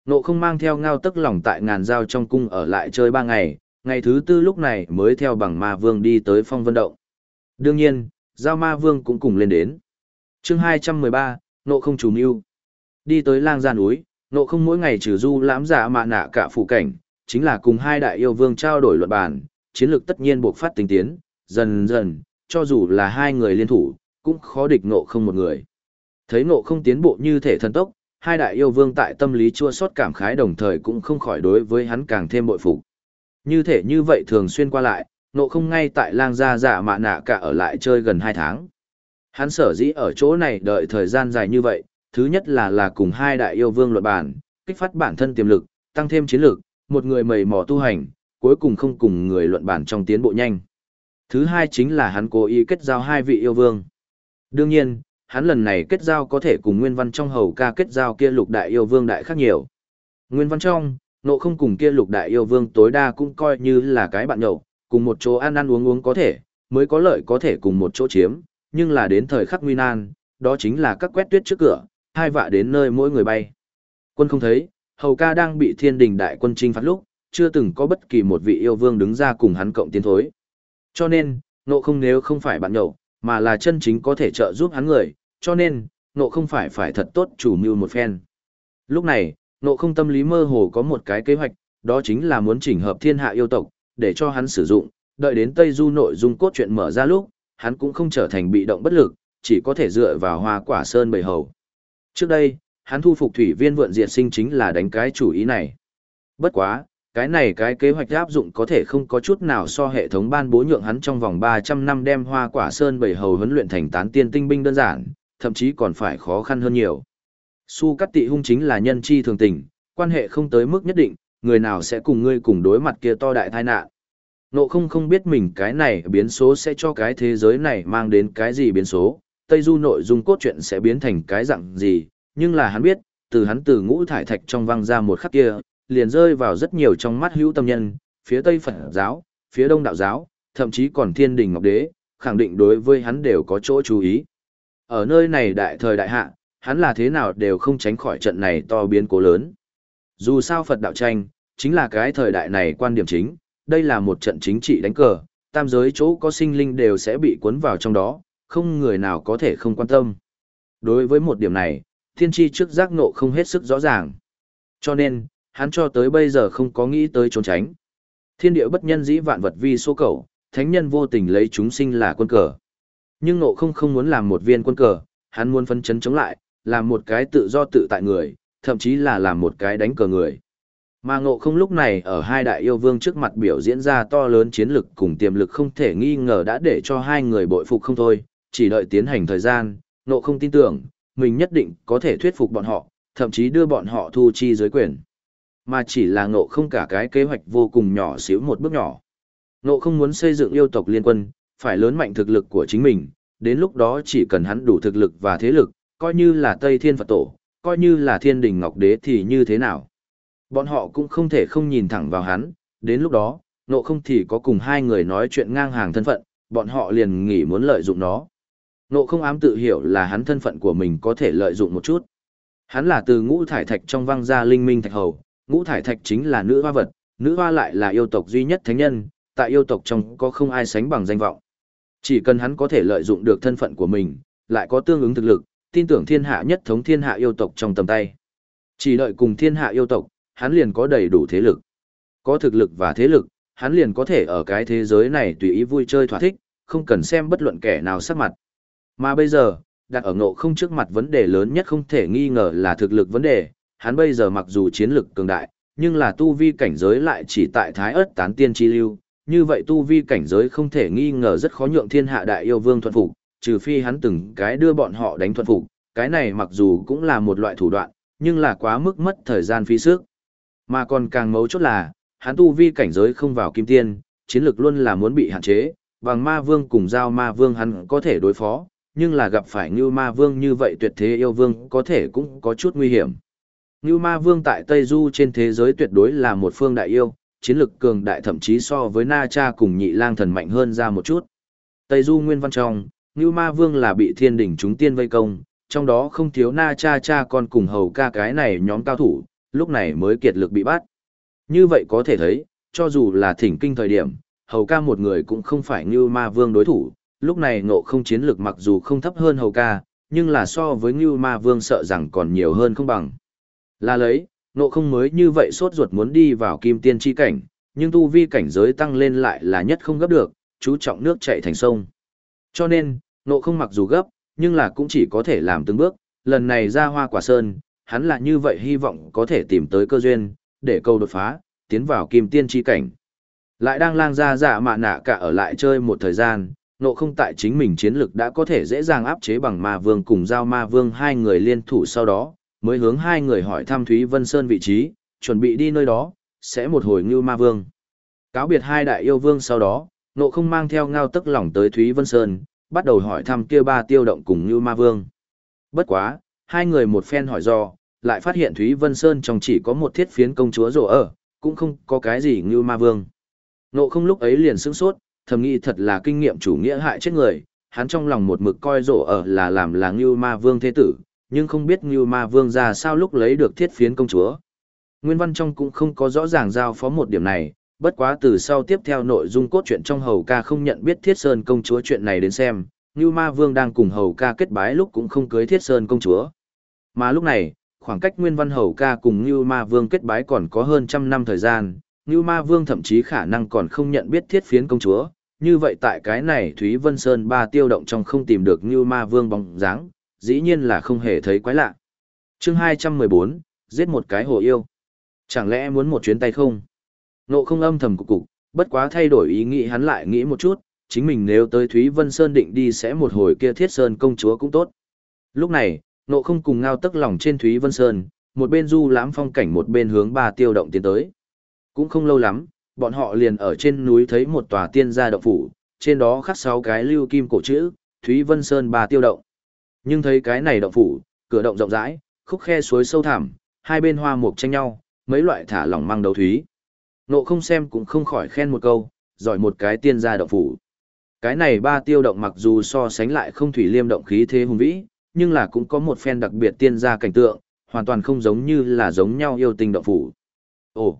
Ngộ không mang theo ngao tức lòng tại ngàn giao trong cung ở lại chơi ba ngày, ngày thứ tư lúc này mới theo bằng ma vương đi tới phong vân động. Đương nhiên, giao ma vương cũng cùng lên đến. chương 213, ngộ không chủ mưu Đi tới lang gia núi, nộ không mỗi ngày trừ du lãm giả mạ nạ cả phụ cảnh, chính là cùng hai đại yêu vương trao đổi luận bàn, chiến lược tất nhiên buộc phát tinh tiến, dần dần, cho dù là hai người liên thủ, cũng khó địch nộ không một người. Thấy nộ không tiến bộ như thể thần tốc, hai đại yêu vương tại tâm lý chua xót cảm khái đồng thời cũng không khỏi đối với hắn càng thêm bội phục. Như thể như vậy thường xuyên qua lại, nộ không ngay tại lang gia giả mạ nạ cả ở lại chơi gần hai tháng. Hắn sở dĩ ở chỗ này đợi thời gian dài như vậy, thứ nhất là là cùng hai đại yêu vương luận bản kích phát bản thân tiềm lực, tăng thêm chiến lực, một người mầy mò tu hành, cuối cùng không cùng người luận bản trong tiến bộ nhanh. Thứ hai chính là hắn cố ý kết giao hai vị yêu vương. Đương nhiên, hắn lần này kết giao có thể cùng Nguyên Văn trong hầu ca kết giao kia lục đại yêu vương đại khác nhiều. Nguyên Văn trong, nộ không cùng kia lục đại yêu vương tối đa cũng coi như là cái bạn nhậu, cùng một chỗ ăn ăn uống uống có thể, mới có lợi có thể cùng một chỗ chiếm, nhưng là đến thời khắc nguy nan, đó chính là các quét tuyết trước cửa, hai vạ đến nơi mỗi người bay. Quân không thấy, hầu ca đang bị thiên đình đại quân trinh phạt lúc, chưa từng có bất kỳ một vị yêu vương đứng ra cùng hắn cộng tiến thối. Cho nên, nộ không nếu không phải bạn nhậu, mà là chân chính có thể trợ giúp hắn người, cho nên, nộ không phải phải thật tốt chủ mưu một phen. Lúc này, nộ không tâm lý mơ hồ có một cái kế hoạch, đó chính là muốn chỉnh hợp thiên hạ yêu tộc, để cho hắn sử dụng, đợi đến Tây Du nội dung cốt truyện mở ra lúc, hắn cũng không trở thành bị động bất lực, chỉ có thể dựa vào hoa quả sơn bầy hầu. Trước đây, hắn thu phục thủy viên vượn diệt sinh chính là đánh cái chủ ý này. Bất quá, cái này cái kế hoạch áp dụng có thể không có chút nào so hệ thống ban bố nhượng hắn trong vòng 300 năm đem hoa quả sơn bảy hầu huấn luyện thành tán tiên tinh binh đơn giản, thậm chí còn phải khó khăn hơn nhiều. Su cắt tị hung chính là nhân chi thường tình, quan hệ không tới mức nhất định, người nào sẽ cùng ngươi cùng đối mặt kia to đại tai nạn. Nộ không không biết mình cái này biến số sẽ cho cái thế giới này mang đến cái gì biến số, Tây Du nội dung cốt truyện sẽ biến thành cái dạng gì, nhưng là hắn biết, từ hắn từ ngũ thải thạch trong vang ra một khắc kia, liền rơi vào rất nhiều trong mắt hữu tâm nhân, phía Tây Phật giáo, phía Đông đạo giáo, thậm chí còn Thiên Đình Ngọc Đế, khẳng định đối với hắn đều có chỗ chú ý. Ở nơi này đại thời đại hạ, hắn là thế nào đều không tránh khỏi trận này to biến cố lớn. Dù sao Phật đạo tranh, chính là cái thời đại này quan điểm chính, đây là một trận chính trị đánh cờ, tam giới chỗ có sinh linh đều sẽ bị cuốn vào trong đó, không người nào có thể không quan tâm. Đối với một điểm này, thiên tri trước giác ngộ không hết sức rõ ràng. Cho nên, hắn cho tới bây giờ không có nghĩ tới trốn tránh. Thiên địa bất nhân dĩ vạn vật vi số cầu, thánh nhân vô tình lấy chúng sinh là quân cờ. Nhưng ngộ không không muốn làm một viên quân cờ, hắn muốn phân chấn chống lại, làm một cái tự do tự tại người, thậm chí là làm một cái đánh cờ người. Mà ngộ không lúc này ở hai đại yêu vương trước mặt biểu diễn ra to lớn chiến lực cùng tiềm lực không thể nghi ngờ đã để cho hai người bội phục không thôi, chỉ đợi tiến hành thời gian, nộ không tin tưởng, mình nhất định có thể thuyết phục bọn họ, thậm chí đưa bọn họ thu chi dưới quyền. Mà chỉ là nộ không cả cái kế hoạch vô cùng nhỏ xíu một bước nhỏ. nộ không muốn xây dựng yêu tộc liên quân, phải lớn mạnh thực lực của chính mình, đến lúc đó chỉ cần hắn đủ thực lực và thế lực, coi như là Tây Thiên Phật Tổ, coi như là Thiên Đình Ngọc Đế thì như thế nào. Bọn họ cũng không thể không nhìn thẳng vào hắn, đến lúc đó, nộ không thì có cùng hai người nói chuyện ngang hàng thân phận, bọn họ liền nghĩ muốn lợi dụng nó. Nộ không ám tự hiểu là hắn thân phận của mình có thể lợi dụng một chút. Hắn là từ ngũ thải thạch trong văng ra linh minh thạch hầu, ngũ thải thạch chính là nữ hoa vật, nữ hoa lại là yêu tộc duy nhất thánh nhân, tại yêu tộc trong có không ai sánh bằng danh vọng. Chỉ cần hắn có thể lợi dụng được thân phận của mình, lại có tương ứng thực lực, tin tưởng thiên hạ nhất thống thiên hạ yêu tộc trong tầm tay. Chỉ đợi cùng thiên hạ yêu tộc, hắn liền có đầy đủ thế lực. Có thực lực và thế lực, hắn liền có thể ở cái thế giới này tùy ý vui chơi thỏa thích, không cần xem bất luận kẻ nào sắc mặt. Mà bây giờ, đặt ở ngộ không trước mặt vấn đề lớn nhất không thể nghi ngờ là thực lực vấn đề, hắn bây giờ mặc dù chiến lực cường đại, nhưng là tu vi cảnh giới lại chỉ tại thái ớt tán tiên chi lưu, như vậy tu vi cảnh giới không thể nghi ngờ rất khó nhượng thiên hạ đại yêu vương thuận phục, trừ phi hắn từng cái đưa bọn họ đánh thuận phục, cái này mặc dù cũng là một loại thủ đoạn, nhưng là quá mức mất thời gian phí sức. Mà còn càng mấu chốt là, hắn tu vi cảnh giới không vào kim tiên, chiến lực luôn là muốn bị hạn chế, bằng ma vương cùng giao ma vương hắn có thể đối phó, nhưng là gặp phải Ngưu ma vương như vậy tuyệt thế yêu vương có thể cũng có chút nguy hiểm. Ngưu ma vương tại Tây Du trên thế giới tuyệt đối là một phương đại yêu, chiến lực cường đại thậm chí so với Na Cha cùng nhị lang thần mạnh hơn ra một chút. Tây Du Nguyên Văn Trong, Ngưu Ma Vương là bị thiên đỉnh chúng tiên vây công, trong đó không thiếu Na Cha Cha con cùng hầu ca cái này nhóm cao thủ, lúc này mới kiệt lực bị bắt. Như vậy có thể thấy, cho dù là thỉnh kinh thời điểm, hầu ca một người cũng không phải Ngưu Ma Vương đối thủ, lúc này ngộ không chiến lực mặc dù không thấp hơn hầu ca, nhưng là so với Ngưu Ma Vương sợ rằng còn nhiều hơn không bằng. Là lấy, nộ không mới như vậy sốt ruột muốn đi vào kim tiên chi cảnh, nhưng tu vi cảnh giới tăng lên lại là nhất không gấp được, chú trọng nước chạy thành sông. Cho nên, nộ không mặc dù gấp, nhưng là cũng chỉ có thể làm từng bước, lần này ra hoa quả sơn, hắn là như vậy hy vọng có thể tìm tới cơ duyên, để câu đột phá, tiến vào kim tiên chi cảnh. Lại đang lang ra dạ mạ nạ cả ở lại chơi một thời gian, nộ không tại chính mình chiến lực đã có thể dễ dàng áp chế bằng ma vương cùng giao ma vương hai người liên thủ sau đó, mới hướng hai người hỏi thăm Thúy Vân Sơn vị trí, chuẩn bị đi nơi đó, sẽ một hồi ngưu ma vương. Cáo biệt hai đại yêu vương sau đó, nộ không mang theo ngao tức lòng tới Thúy Vân Sơn, bắt đầu hỏi thăm kia ba tiêu động cùng ngưu ma vương. Bất quá, hai người một phen hỏi do, lại phát hiện Thúy Vân Sơn trong chỉ có một thiết phiến công chúa rổ ở, cũng không có cái gì ngưu ma vương. Nộ không lúc ấy liền sững sốt, thầm nghĩ thật là kinh nghiệm chủ nghĩa hại chết người, hắn trong lòng một mực coi rổ ở là làm là ngưu ma vương thế tử, nhưng không biết Ngưu Ma Vương ra sao lúc lấy được thiết phiến công chúa. Nguyên văn trong cũng không có rõ ràng giao phó một điểm này, bất quá từ sau tiếp theo nội dung cốt truyện trong hầu ca không nhận biết Thiết Sơn công chúa chuyện này đến xem, Ngưu Ma Vương đang cùng hầu ca kết bái lúc cũng không cưới Thiết Sơn công chúa. Mà lúc này, khoảng cách Nguyên văn hầu ca cùng Ngưu Ma Vương kết bái còn có hơn trăm năm thời gian, Ngưu Ma Vương thậm chí khả năng còn không nhận biết thiết phiến công chúa. Như vậy tại cái này Thúy Vân Sơn ba tiêu động trong không tìm được như Ma Vương bóng dáng, dĩ nhiên là không hề thấy quái lạ. chương 214, giết một cái hồ yêu. Chẳng lẽ muốn một chuyến tay không? Nộ không âm thầm cục cục, bất quá thay đổi ý nghĩ hắn lại nghĩ một chút, chính mình nếu tới Thúy Vân Sơn định đi sẽ một hồi kia thiết sơn công chúa cũng tốt. Lúc này, nộ không cùng ngao tức lòng trên Thúy Vân Sơn, một bên du lãm phong cảnh một bên hướng ba tiêu động tiến tới. Cũng không lâu lắm, bọn họ liền ở trên núi thấy một tòa tiên gia động phủ, trên đó khắc sáu cái lưu kim cổ chữ, Thúy Vân Sơn ba tiêu động. Nhưng thấy cái này động phủ, cửa động rộng rãi, khúc khe suối sâu thẳm, hai bên hoa mục tranh nhau, mấy loại thả lỏng mang đầu thúy. Nộ không xem cũng không khỏi khen một câu, giỏi một cái tiên gia động phủ. Cái này ba tiêu động mặc dù so sánh lại không thủy liêm động khí thế hùng vĩ, nhưng là cũng có một phen đặc biệt tiên gia cảnh tượng, hoàn toàn không giống như là giống nhau yêu tình động phủ. Ồ,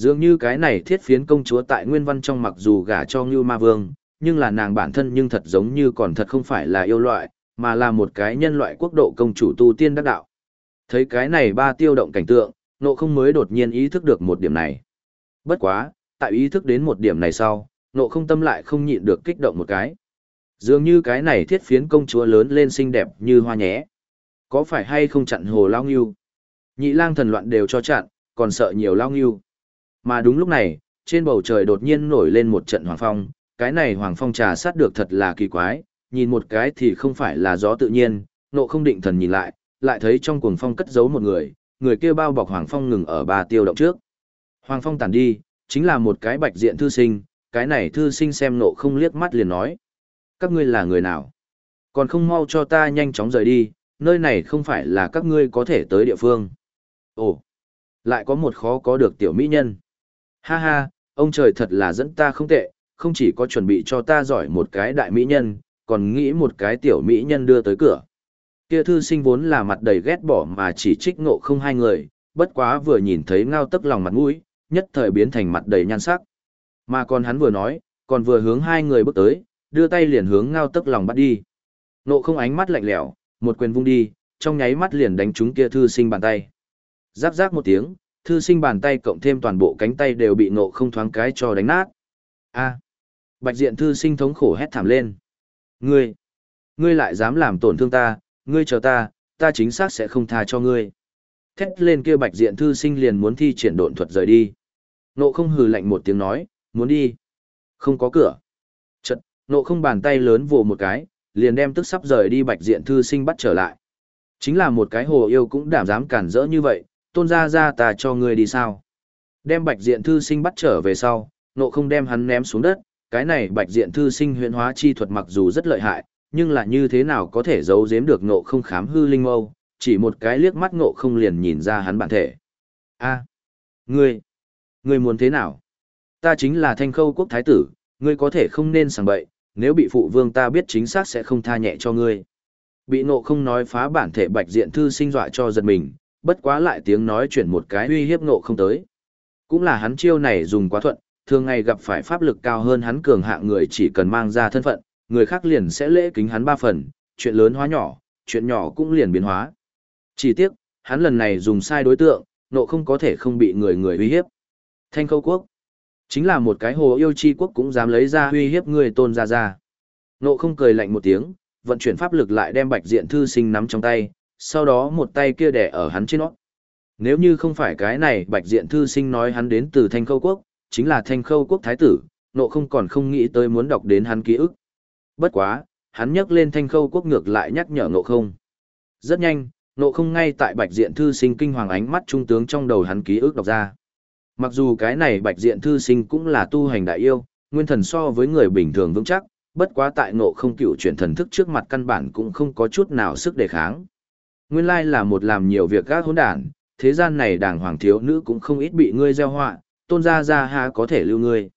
dường như cái này thiết phiến công chúa tại nguyên văn trong mặc dù gả cho Ngưu Ma Vương, nhưng là nàng bản thân nhưng thật giống như còn thật không phải là yêu loại, mà là một cái nhân loại quốc độ công chủ tu tiên đắc đạo. Thấy cái này ba tiêu động cảnh tượng, nộ không mới đột nhiên ý thức được một điểm này. Bất quá, tại ý thức đến một điểm này sau, nộ không tâm lại không nhịn được kích động một cái. Dường như cái này thiết phiến công chúa lớn lên xinh đẹp như hoa nhé. Có phải hay không chặn hồ lao nghiêu? Nhị lang thần loạn đều cho chặn, còn sợ nhiều lao nghiêu. Mà đúng lúc này, trên bầu trời đột nhiên nổi lên một trận hoàng phong, cái này hoàng phong trà sát được thật là kỳ quái, nhìn một cái thì không phải là gió tự nhiên, nộ không định thần nhìn lại, lại thấy trong cuồng phong cất giấu một người, người kia bao bọc hoàng phong ngừng ở ba tiêu động trước. Hoàng phong tàn đi, chính là một cái bạch diện thư sinh, cái này thư sinh xem nộ không liếc mắt liền nói. Các ngươi là người nào? Còn không mau cho ta nhanh chóng rời đi, nơi này không phải là các ngươi có thể tới địa phương. Ồ, lại có một khó có được tiểu mỹ nhân. Ha ha, ông trời thật là dẫn ta không tệ, không chỉ có chuẩn bị cho ta giỏi một cái đại mỹ nhân, còn nghĩ một cái tiểu mỹ nhân đưa tới cửa. Kia thư sinh vốn là mặt đầy ghét bỏ mà chỉ trích ngộ không hai người, bất quá vừa nhìn thấy ngao tức lòng mặt mũi, nhất thời biến thành mặt đầy nhan sắc. Mà còn hắn vừa nói, còn vừa hướng hai người bước tới, đưa tay liền hướng ngao tức lòng bắt đi. Ngộ không ánh mắt lạnh lẽo, một quyền vung đi, trong nháy mắt liền đánh trúng kia thư sinh bàn tay. Giáp giáp một tiếng, thư sinh bàn tay cộng thêm toàn bộ cánh tay đều bị nộ không thoáng cái cho đánh nát. A. Bạch diện thư sinh thống khổ hét thảm lên. Ngươi, ngươi lại dám làm tổn thương ta, ngươi chờ ta, ta chính xác sẽ không tha cho ngươi. Thét lên kia bạch diện thư sinh liền muốn thi triển độn thuật rời đi. Nộ không hừ lạnh một tiếng nói, muốn đi. Không có cửa. Chật, nộ không bàn tay lớn vồ một cái, liền đem tức sắp rời đi bạch diện thư sinh bắt trở lại. Chính là một cái hồ yêu cũng đảm dám cản rỡ như vậy, tôn ra ra ta cho ngươi đi sao. Đem bạch diện thư sinh bắt trở về sau, nộ không đem hắn ném xuống đất, cái này bạch diện thư sinh huyễn hóa chi thuật mặc dù rất lợi hại, nhưng là như thế nào có thể giấu giếm được nộ không khám hư linh mâu, chỉ một cái liếc mắt nộ không liền nhìn ra hắn bản thể. a ngươi, ngươi muốn thế nào? Ta chính là thanh khâu quốc thái tử, ngươi có thể không nên sảng bậy, nếu bị phụ vương ta biết chính xác sẽ không tha nhẹ cho ngươi. Bị nộ không nói phá bản thể bạch diện thư sinh dọa cho giật mình, bất quá lại tiếng nói chuyển một cái uy hiếp nộ không tới. Cũng là hắn chiêu này dùng quá thuận, thường ngày gặp phải pháp lực cao hơn hắn cường hạng người chỉ cần mang ra thân phận, người khác liền sẽ lễ kính hắn ba phần, chuyện lớn hóa nhỏ, chuyện nhỏ cũng liền biến hóa. Chỉ tiếc, hắn lần này dùng sai đối tượng, nộ không có thể không bị người người uy hiếp. Thanh khâu quốc, chính là một cái hồ yêu chi quốc cũng dám lấy ra uy hiếp người tôn ra ra. Nộ không cười lạnh một tiếng, vận chuyển pháp lực lại đem bạch diện thư sinh nắm trong tay, sau đó một tay kia đẻ ở hắn trên nó. Nếu như không phải cái này bạch diện thư sinh nói hắn đến từ thanh khâu quốc, chính là thanh khâu quốc thái tử, nộ không còn không nghĩ tới muốn đọc đến hắn ký ức. Bất quá, hắn nhắc lên thanh khâu quốc ngược lại nhắc nhở nộ không. Rất nhanh, nộ không ngay tại bạch diện thư sinh kinh hoàng ánh mắt trung tướng trong đầu hắn ký ức đọc ra. Mặc dù cái này bạch diện thư sinh cũng là tu hành đại yêu, nguyên thần so với người bình thường vững chắc, bất quá tại nộ không cựu chuyển thần thức trước mặt căn bản cũng không có chút nào sức đề kháng. Nguyên lai là một làm nhiều việc gác hỗn đản, thế gian này đàng hoàng thiếu nữ cũng không ít bị ngươi gieo họa, tôn gia gia ha có thể lưu ngươi.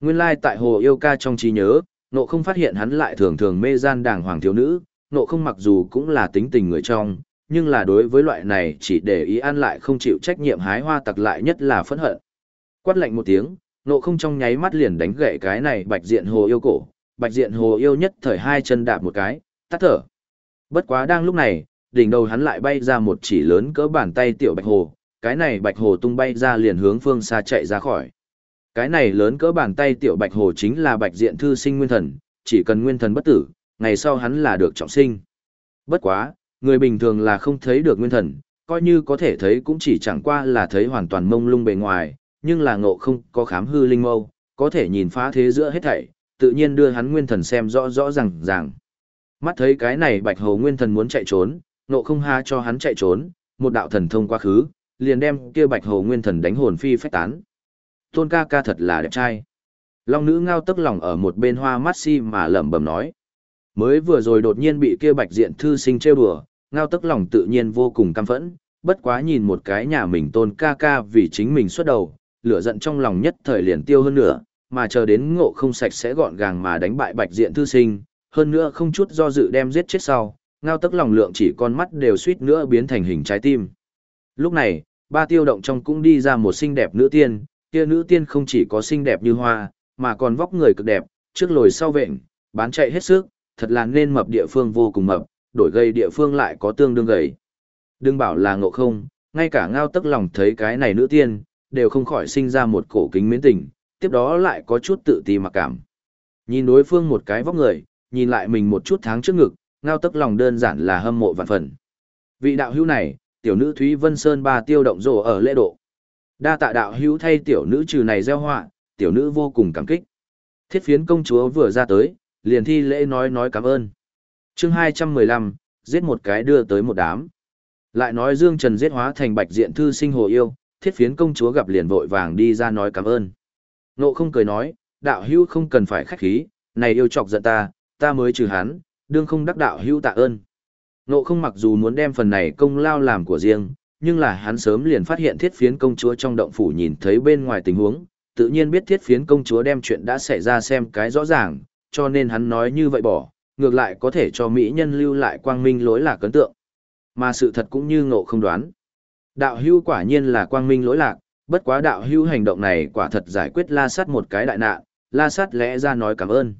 Nguyên lai tại hồ yêu ca trong trí nhớ, nộ không phát hiện hắn lại thường thường mê gian đàng hoàng thiếu nữ, nộ không mặc dù cũng là tính tình người trong, nhưng là đối với loại này chỉ để ý ăn lại không chịu trách nhiệm hái hoa tặc lại nhất là phẫn hận. Quát lạnh một tiếng, nộ không trong nháy mắt liền đánh gậy cái này bạch diện hồ yêu cổ, bạch diện hồ yêu nhất thời hai chân đạp một cái, tắt thở. Bất quá đang lúc này, đỉnh đầu hắn lại bay ra một chỉ lớn cỡ bàn tay tiểu bạch hồ, cái này bạch hồ tung bay ra liền hướng phương xa chạy ra khỏi. Cái này lớn cỡ bàn tay tiểu bạch hồ chính là bạch diện thư sinh nguyên thần, chỉ cần nguyên thần bất tử, ngày sau hắn là được trọng sinh. Bất quá, người bình thường là không thấy được nguyên thần, coi như có thể thấy cũng chỉ chẳng qua là thấy hoàn toàn mông lung bề ngoài, nhưng là ngộ không có khám hư linh mâu, có thể nhìn phá thế giữa hết thảy, tự nhiên đưa hắn nguyên thần xem rõ rõ ràng ràng. Mắt thấy cái này bạch hồ nguyên thần muốn chạy trốn, nộ không ha cho hắn chạy trốn, một đạo thần thông quá khứ, liền đem kia bạch hồ nguyên thần đánh hồn phi phách tán. Tôn ca ca thật là đẹp trai. Long nữ ngao tức lòng ở một bên hoa mắt si mà lẩm bẩm nói. Mới vừa rồi đột nhiên bị kia bạch diện thư sinh trêu đùa, ngao tức lòng tự nhiên vô cùng căm phẫn, bất quá nhìn một cái nhà mình tôn ca ca vì chính mình xuất đầu, lửa giận trong lòng nhất thời liền tiêu hơn nữa, mà chờ đến ngộ không sạch sẽ gọn gàng mà đánh bại bạch diện thư sinh, hơn nữa không chút do dự đem giết chết sau, ngao tức lòng lượng chỉ con mắt đều suýt nữa biến thành hình trái tim. Lúc này, ba tiêu động trong cũng đi ra một xinh đẹp nữ tiên, kia nữ tiên không chỉ có xinh đẹp như hoa, mà còn vóc người cực đẹp, trước lồi sau vện, bán chạy hết sức, thật là nên mập địa phương vô cùng mập, đổi gầy địa phương lại có tương đương gầy. Đừng bảo là ngộ không, ngay cả ngao tức lòng thấy cái này nữ tiên, đều không khỏi sinh ra một cổ kính miến tình, tiếp đó lại có chút tự ti mặc cảm. Nhìn đối phương một cái vóc người, nhìn lại mình một chút tháng trước ngực, ngao tức lòng đơn giản là hâm mộ vạn phần. Vị đạo hữu này, tiểu nữ Thúy Vân Sơn ba tiêu động rồ ở lễ độ. Đa tạ đạo hữu thay tiểu nữ trừ này gieo họa, tiểu nữ vô cùng cảm kích. Thiết phiến công chúa vừa ra tới, liền thi lễ nói nói cảm ơn. chương 215, giết một cái đưa tới một đám. Lại nói Dương Trần giết hóa thành bạch diện thư sinh hồ yêu, thiết phiến công chúa gặp liền vội vàng đi ra nói cảm ơn. Nộ không cười nói, đạo hữu không cần phải khách khí, này yêu chọc giận ta, ta mới trừ hắn, đương không đắc đạo hữu tạ ơn. Nộ không mặc dù muốn đem phần này công lao làm của riêng, nhưng là hắn sớm liền phát hiện thiết phiến công chúa trong động phủ nhìn thấy bên ngoài tình huống, tự nhiên biết thiết phiến công chúa đem chuyện đã xảy ra xem cái rõ ràng, cho nên hắn nói như vậy bỏ, ngược lại có thể cho mỹ nhân lưu lại quang minh lối lạc ấn tượng. Mà sự thật cũng như ngộ không đoán. Đạo hưu quả nhiên là quang minh lỗi lạc, bất quá đạo hưu hành động này quả thật giải quyết la sát một cái đại nạn, la sát lẽ ra nói cảm ơn.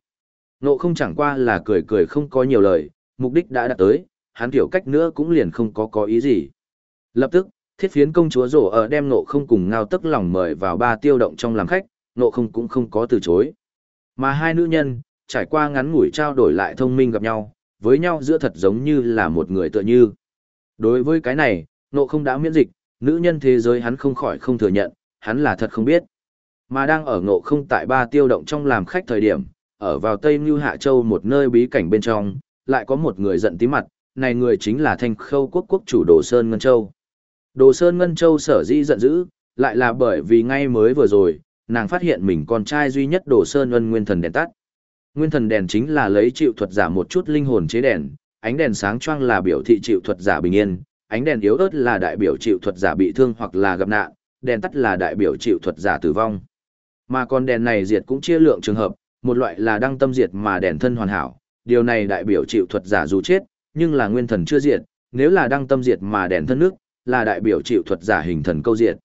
Ngộ không chẳng qua là cười cười không có nhiều lời, mục đích đã đạt tới, hắn tiểu cách nữa cũng liền không có có ý gì. Lập tức, thiết phiến công chúa rổ ở đem ngộ không cùng ngao tức lòng mời vào ba tiêu động trong làm khách, ngộ không cũng không có từ chối. Mà hai nữ nhân, trải qua ngắn ngủi trao đổi lại thông minh gặp nhau, với nhau giữa thật giống như là một người tựa như. Đối với cái này, ngộ không đã miễn dịch, nữ nhân thế giới hắn không khỏi không thừa nhận, hắn là thật không biết. Mà đang ở ngộ không tại ba tiêu động trong làm khách thời điểm, ở vào Tây Như Hạ Châu một nơi bí cảnh bên trong, lại có một người giận tí mặt, này người chính là thanh khâu quốc quốc chủ Đồ Sơn Ngân Châu. Đồ Sơn Ngân Châu sở dĩ giận dữ, lại là bởi vì ngay mới vừa rồi, nàng phát hiện mình con trai duy nhất Đồ Sơn Ân Nguyên Thần đèn tắt. Nguyên Thần đèn chính là lấy chịu thuật giả một chút linh hồn chế đèn, ánh đèn sáng choang là biểu thị chịu thuật giả bình yên, ánh đèn yếu ớt là đại biểu chịu thuật giả bị thương hoặc là gặp nạn, đèn tắt là đại biểu chịu thuật giả tử vong. Mà con đèn này diệt cũng chia lượng trường hợp, một loại là đăng tâm diệt mà đèn thân hoàn hảo, điều này đại biểu chịu thuật giả dù chết, nhưng là nguyên thần chưa diệt, nếu là đăng tâm diệt mà đèn thân nước, là đại biểu chịu thuật giả hình thần câu diệt.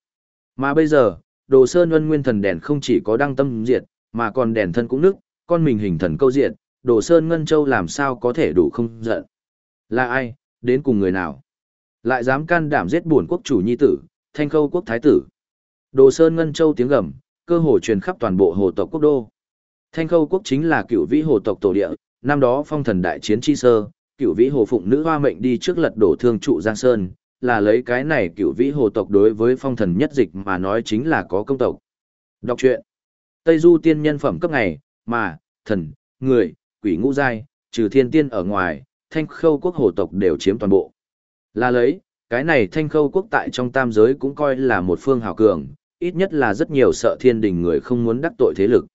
Mà bây giờ, Đồ Sơn Ân Nguyên Thần đèn không chỉ có đăng tâm diệt, mà còn đèn thân cũng nước, con mình hình thần câu diệt, Đồ Sơn Ngân Châu làm sao có thể đủ không giận. Là ai, đến cùng người nào? Lại dám can đảm giết bổn quốc chủ nhi tử, thanh khâu quốc thái tử. Đồ Sơn Ngân Châu tiếng gầm, cơ hồ truyền khắp toàn bộ hồ tộc quốc đô. Thanh khâu quốc chính là cựu vĩ hồ tộc tổ địa, năm đó phong thần đại chiến chi sơ, cựu vĩ hồ phụng nữ hoa mệnh đi trước lật đổ thương trụ Giang Sơn, là lấy cái này cựu vĩ hồ tộc đối với phong thần nhất dịch mà nói chính là có công tộc. Đọc truyện. Tây Du tiên nhân phẩm cấp ngày, mà, thần, người, quỷ ngũ giai, trừ thiên tiên ở ngoài, thanh khâu quốc hồ tộc đều chiếm toàn bộ. Là lấy, cái này thanh khâu quốc tại trong tam giới cũng coi là một phương hào cường, ít nhất là rất nhiều sợ thiên đình người không muốn đắc tội thế lực.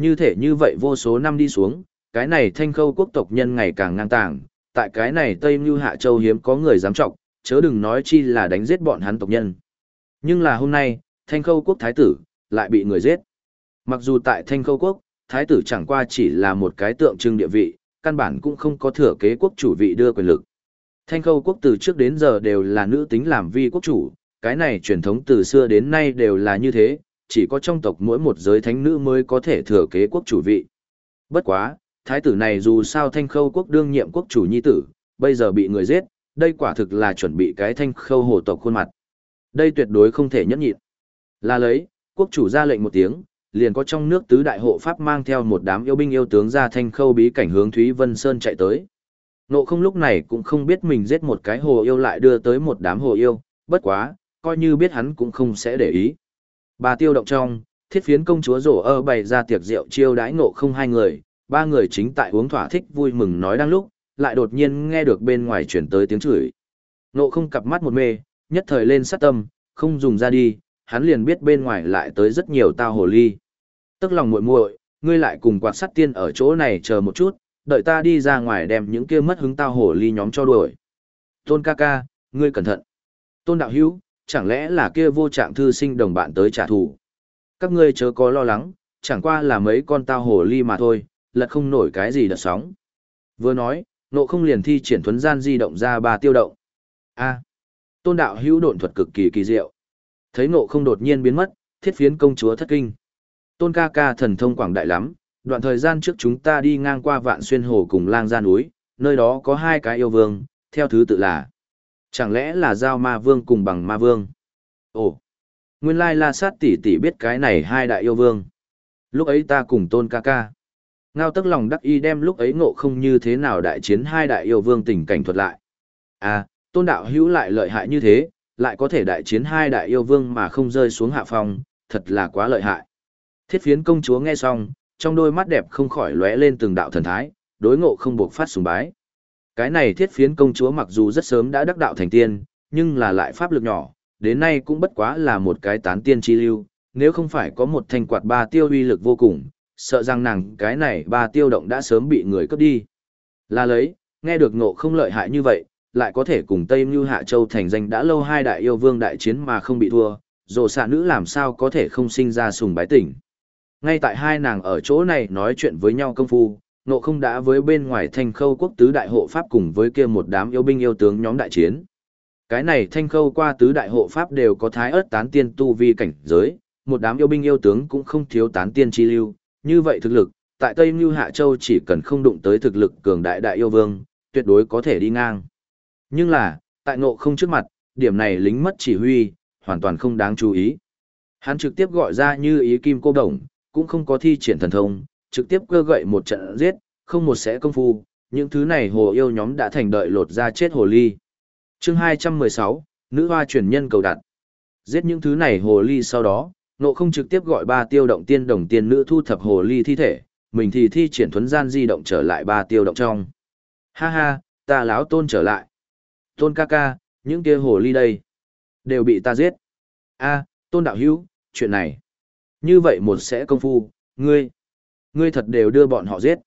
Như thể như vậy vô số năm đi xuống, cái này thanh khâu quốc tộc nhân ngày càng ngang tàng, tại cái này Tây Mưu Hạ Châu hiếm có người dám trọng, chớ đừng nói chi là đánh giết bọn hắn tộc nhân. Nhưng là hôm nay, thanh khâu quốc thái tử, lại bị người giết. Mặc dù tại thanh khâu quốc, thái tử chẳng qua chỉ là một cái tượng trưng địa vị, căn bản cũng không có thừa kế quốc chủ vị đưa quyền lực. Thanh khâu quốc từ trước đến giờ đều là nữ tính làm vi quốc chủ, cái này truyền thống từ xưa đến nay đều là như thế, chỉ có trong tộc mỗi một giới thánh nữ mới có thể thừa kế quốc chủ vị. Bất quá, thái tử này dù sao thanh khâu quốc đương nhiệm quốc chủ nhi tử, bây giờ bị người giết, đây quả thực là chuẩn bị cái thanh khâu hồ tộc khuôn mặt. Đây tuyệt đối không thể nhẫn nhịn. Là lấy, quốc chủ ra lệnh một tiếng, liền có trong nước tứ đại hộ pháp mang theo một đám yêu binh yêu tướng ra thanh khâu bí cảnh hướng Thúy Vân Sơn chạy tới. Nộ không lúc này cũng không biết mình giết một cái hồ yêu lại đưa tới một đám hồ yêu, bất quá, coi như biết hắn cũng không sẽ để ý. Bà tiêu động trong, thiết phiến công chúa rổ ơ bày ra tiệc rượu chiêu đãi nộ không hai người, ba người chính tại uống thỏa thích vui mừng nói đang lúc, lại đột nhiên nghe được bên ngoài chuyển tới tiếng chửi. Nộ không cặp mắt một mê, nhất thời lên sát tâm, không dùng ra đi, hắn liền biết bên ngoài lại tới rất nhiều tao hồ ly. Tức lòng muội muội, ngươi lại cùng quạt sắt tiên ở chỗ này chờ một chút, đợi ta đi ra ngoài đem những kia mất hứng tao hồ ly nhóm cho đuổi. Tôn ca ca, ngươi cẩn thận. Tôn đạo hữu, chẳng lẽ là kia vô trạng thư sinh đồng bạn tới trả thù. Các ngươi chớ có lo lắng, chẳng qua là mấy con tao hồ ly mà thôi, lật không nổi cái gì đợt sóng. Vừa nói, nộ không liền thi triển thuấn gian di động ra ba tiêu động. A. tôn đạo hữu độn thuật cực kỳ kỳ diệu. Thấy nộ không đột nhiên biến mất, thiết phiến công chúa thất kinh. Tôn ca ca thần thông quảng đại lắm, đoạn thời gian trước chúng ta đi ngang qua vạn xuyên hồ cùng lang gia núi, nơi đó có hai cái yêu vương, theo thứ tự là. Chẳng lẽ là giao ma vương cùng bằng ma vương? Ồ, nguyên lai la sát tỷ tỷ biết cái này hai đại yêu vương. Lúc ấy ta cùng tôn ca ca. Ngao tức lòng đắc y đem lúc ấy ngộ không như thế nào đại chiến hai đại yêu vương tình cảnh thuật lại. À, tôn đạo hữu lại lợi hại như thế, lại có thể đại chiến hai đại yêu vương mà không rơi xuống hạ phong, thật là quá lợi hại. Thiết phiến công chúa nghe xong, trong đôi mắt đẹp không khỏi lóe lên từng đạo thần thái, đối ngộ không buộc phát sùng bái. Cái này thiết phiến công chúa mặc dù rất sớm đã đắc đạo thành tiên, nhưng là lại pháp lực nhỏ, đến nay cũng bất quá là một cái tán tiên chi lưu, nếu không phải có một thanh quạt ba tiêu uy lực vô cùng, sợ rằng nàng cái này ba tiêu động đã sớm bị người cướp đi. Là lấy, nghe được ngộ không lợi hại như vậy, lại có thể cùng Tây Mưu Hạ Châu thành danh đã lâu hai đại yêu vương đại chiến mà không bị thua, dồ xạ nữ làm sao có thể không sinh ra sùng bái tỉnh. Ngay tại hai nàng ở chỗ này nói chuyện với nhau công phu, nộ không đã với bên ngoài thanh khâu quốc tứ đại hộ pháp cùng với kia một đám yêu binh yêu tướng nhóm đại chiến. Cái này thanh khâu qua tứ đại hộ pháp đều có thái ớt tán tiên tu vi cảnh giới, một đám yêu binh yêu tướng cũng không thiếu tán tiên chi lưu, như vậy thực lực, tại Tây Mưu Hạ Châu chỉ cần không đụng tới thực lực cường đại đại yêu vương, tuyệt đối có thể đi ngang. Nhưng là, tại ngộ không trước mặt, điểm này lính mất chỉ huy, hoàn toàn không đáng chú ý. Hắn trực tiếp gọi ra như ý kim cô đồng, cũng không có thi triển thần thông, trực tiếp cơ gậy một trận giết, không một sẽ công phu, những thứ này hồ yêu nhóm đã thành đợi lột ra chết hồ ly. chương 216, nữ hoa truyền nhân cầu đặt. Giết những thứ này hồ ly sau đó, nộ không trực tiếp gọi ba tiêu động tiên đồng tiên nữ thu thập hồ ly thi thể, mình thì thi triển thuấn gian di động trở lại ba tiêu động trong. Ha ha, ta láo tôn trở lại. Tôn ca ca, những kia hồ ly đây, đều bị ta giết. a tôn đạo hữu, chuyện này. Như vậy một sẽ công phu, ngươi, ngươi thật đều đưa bọn họ giết.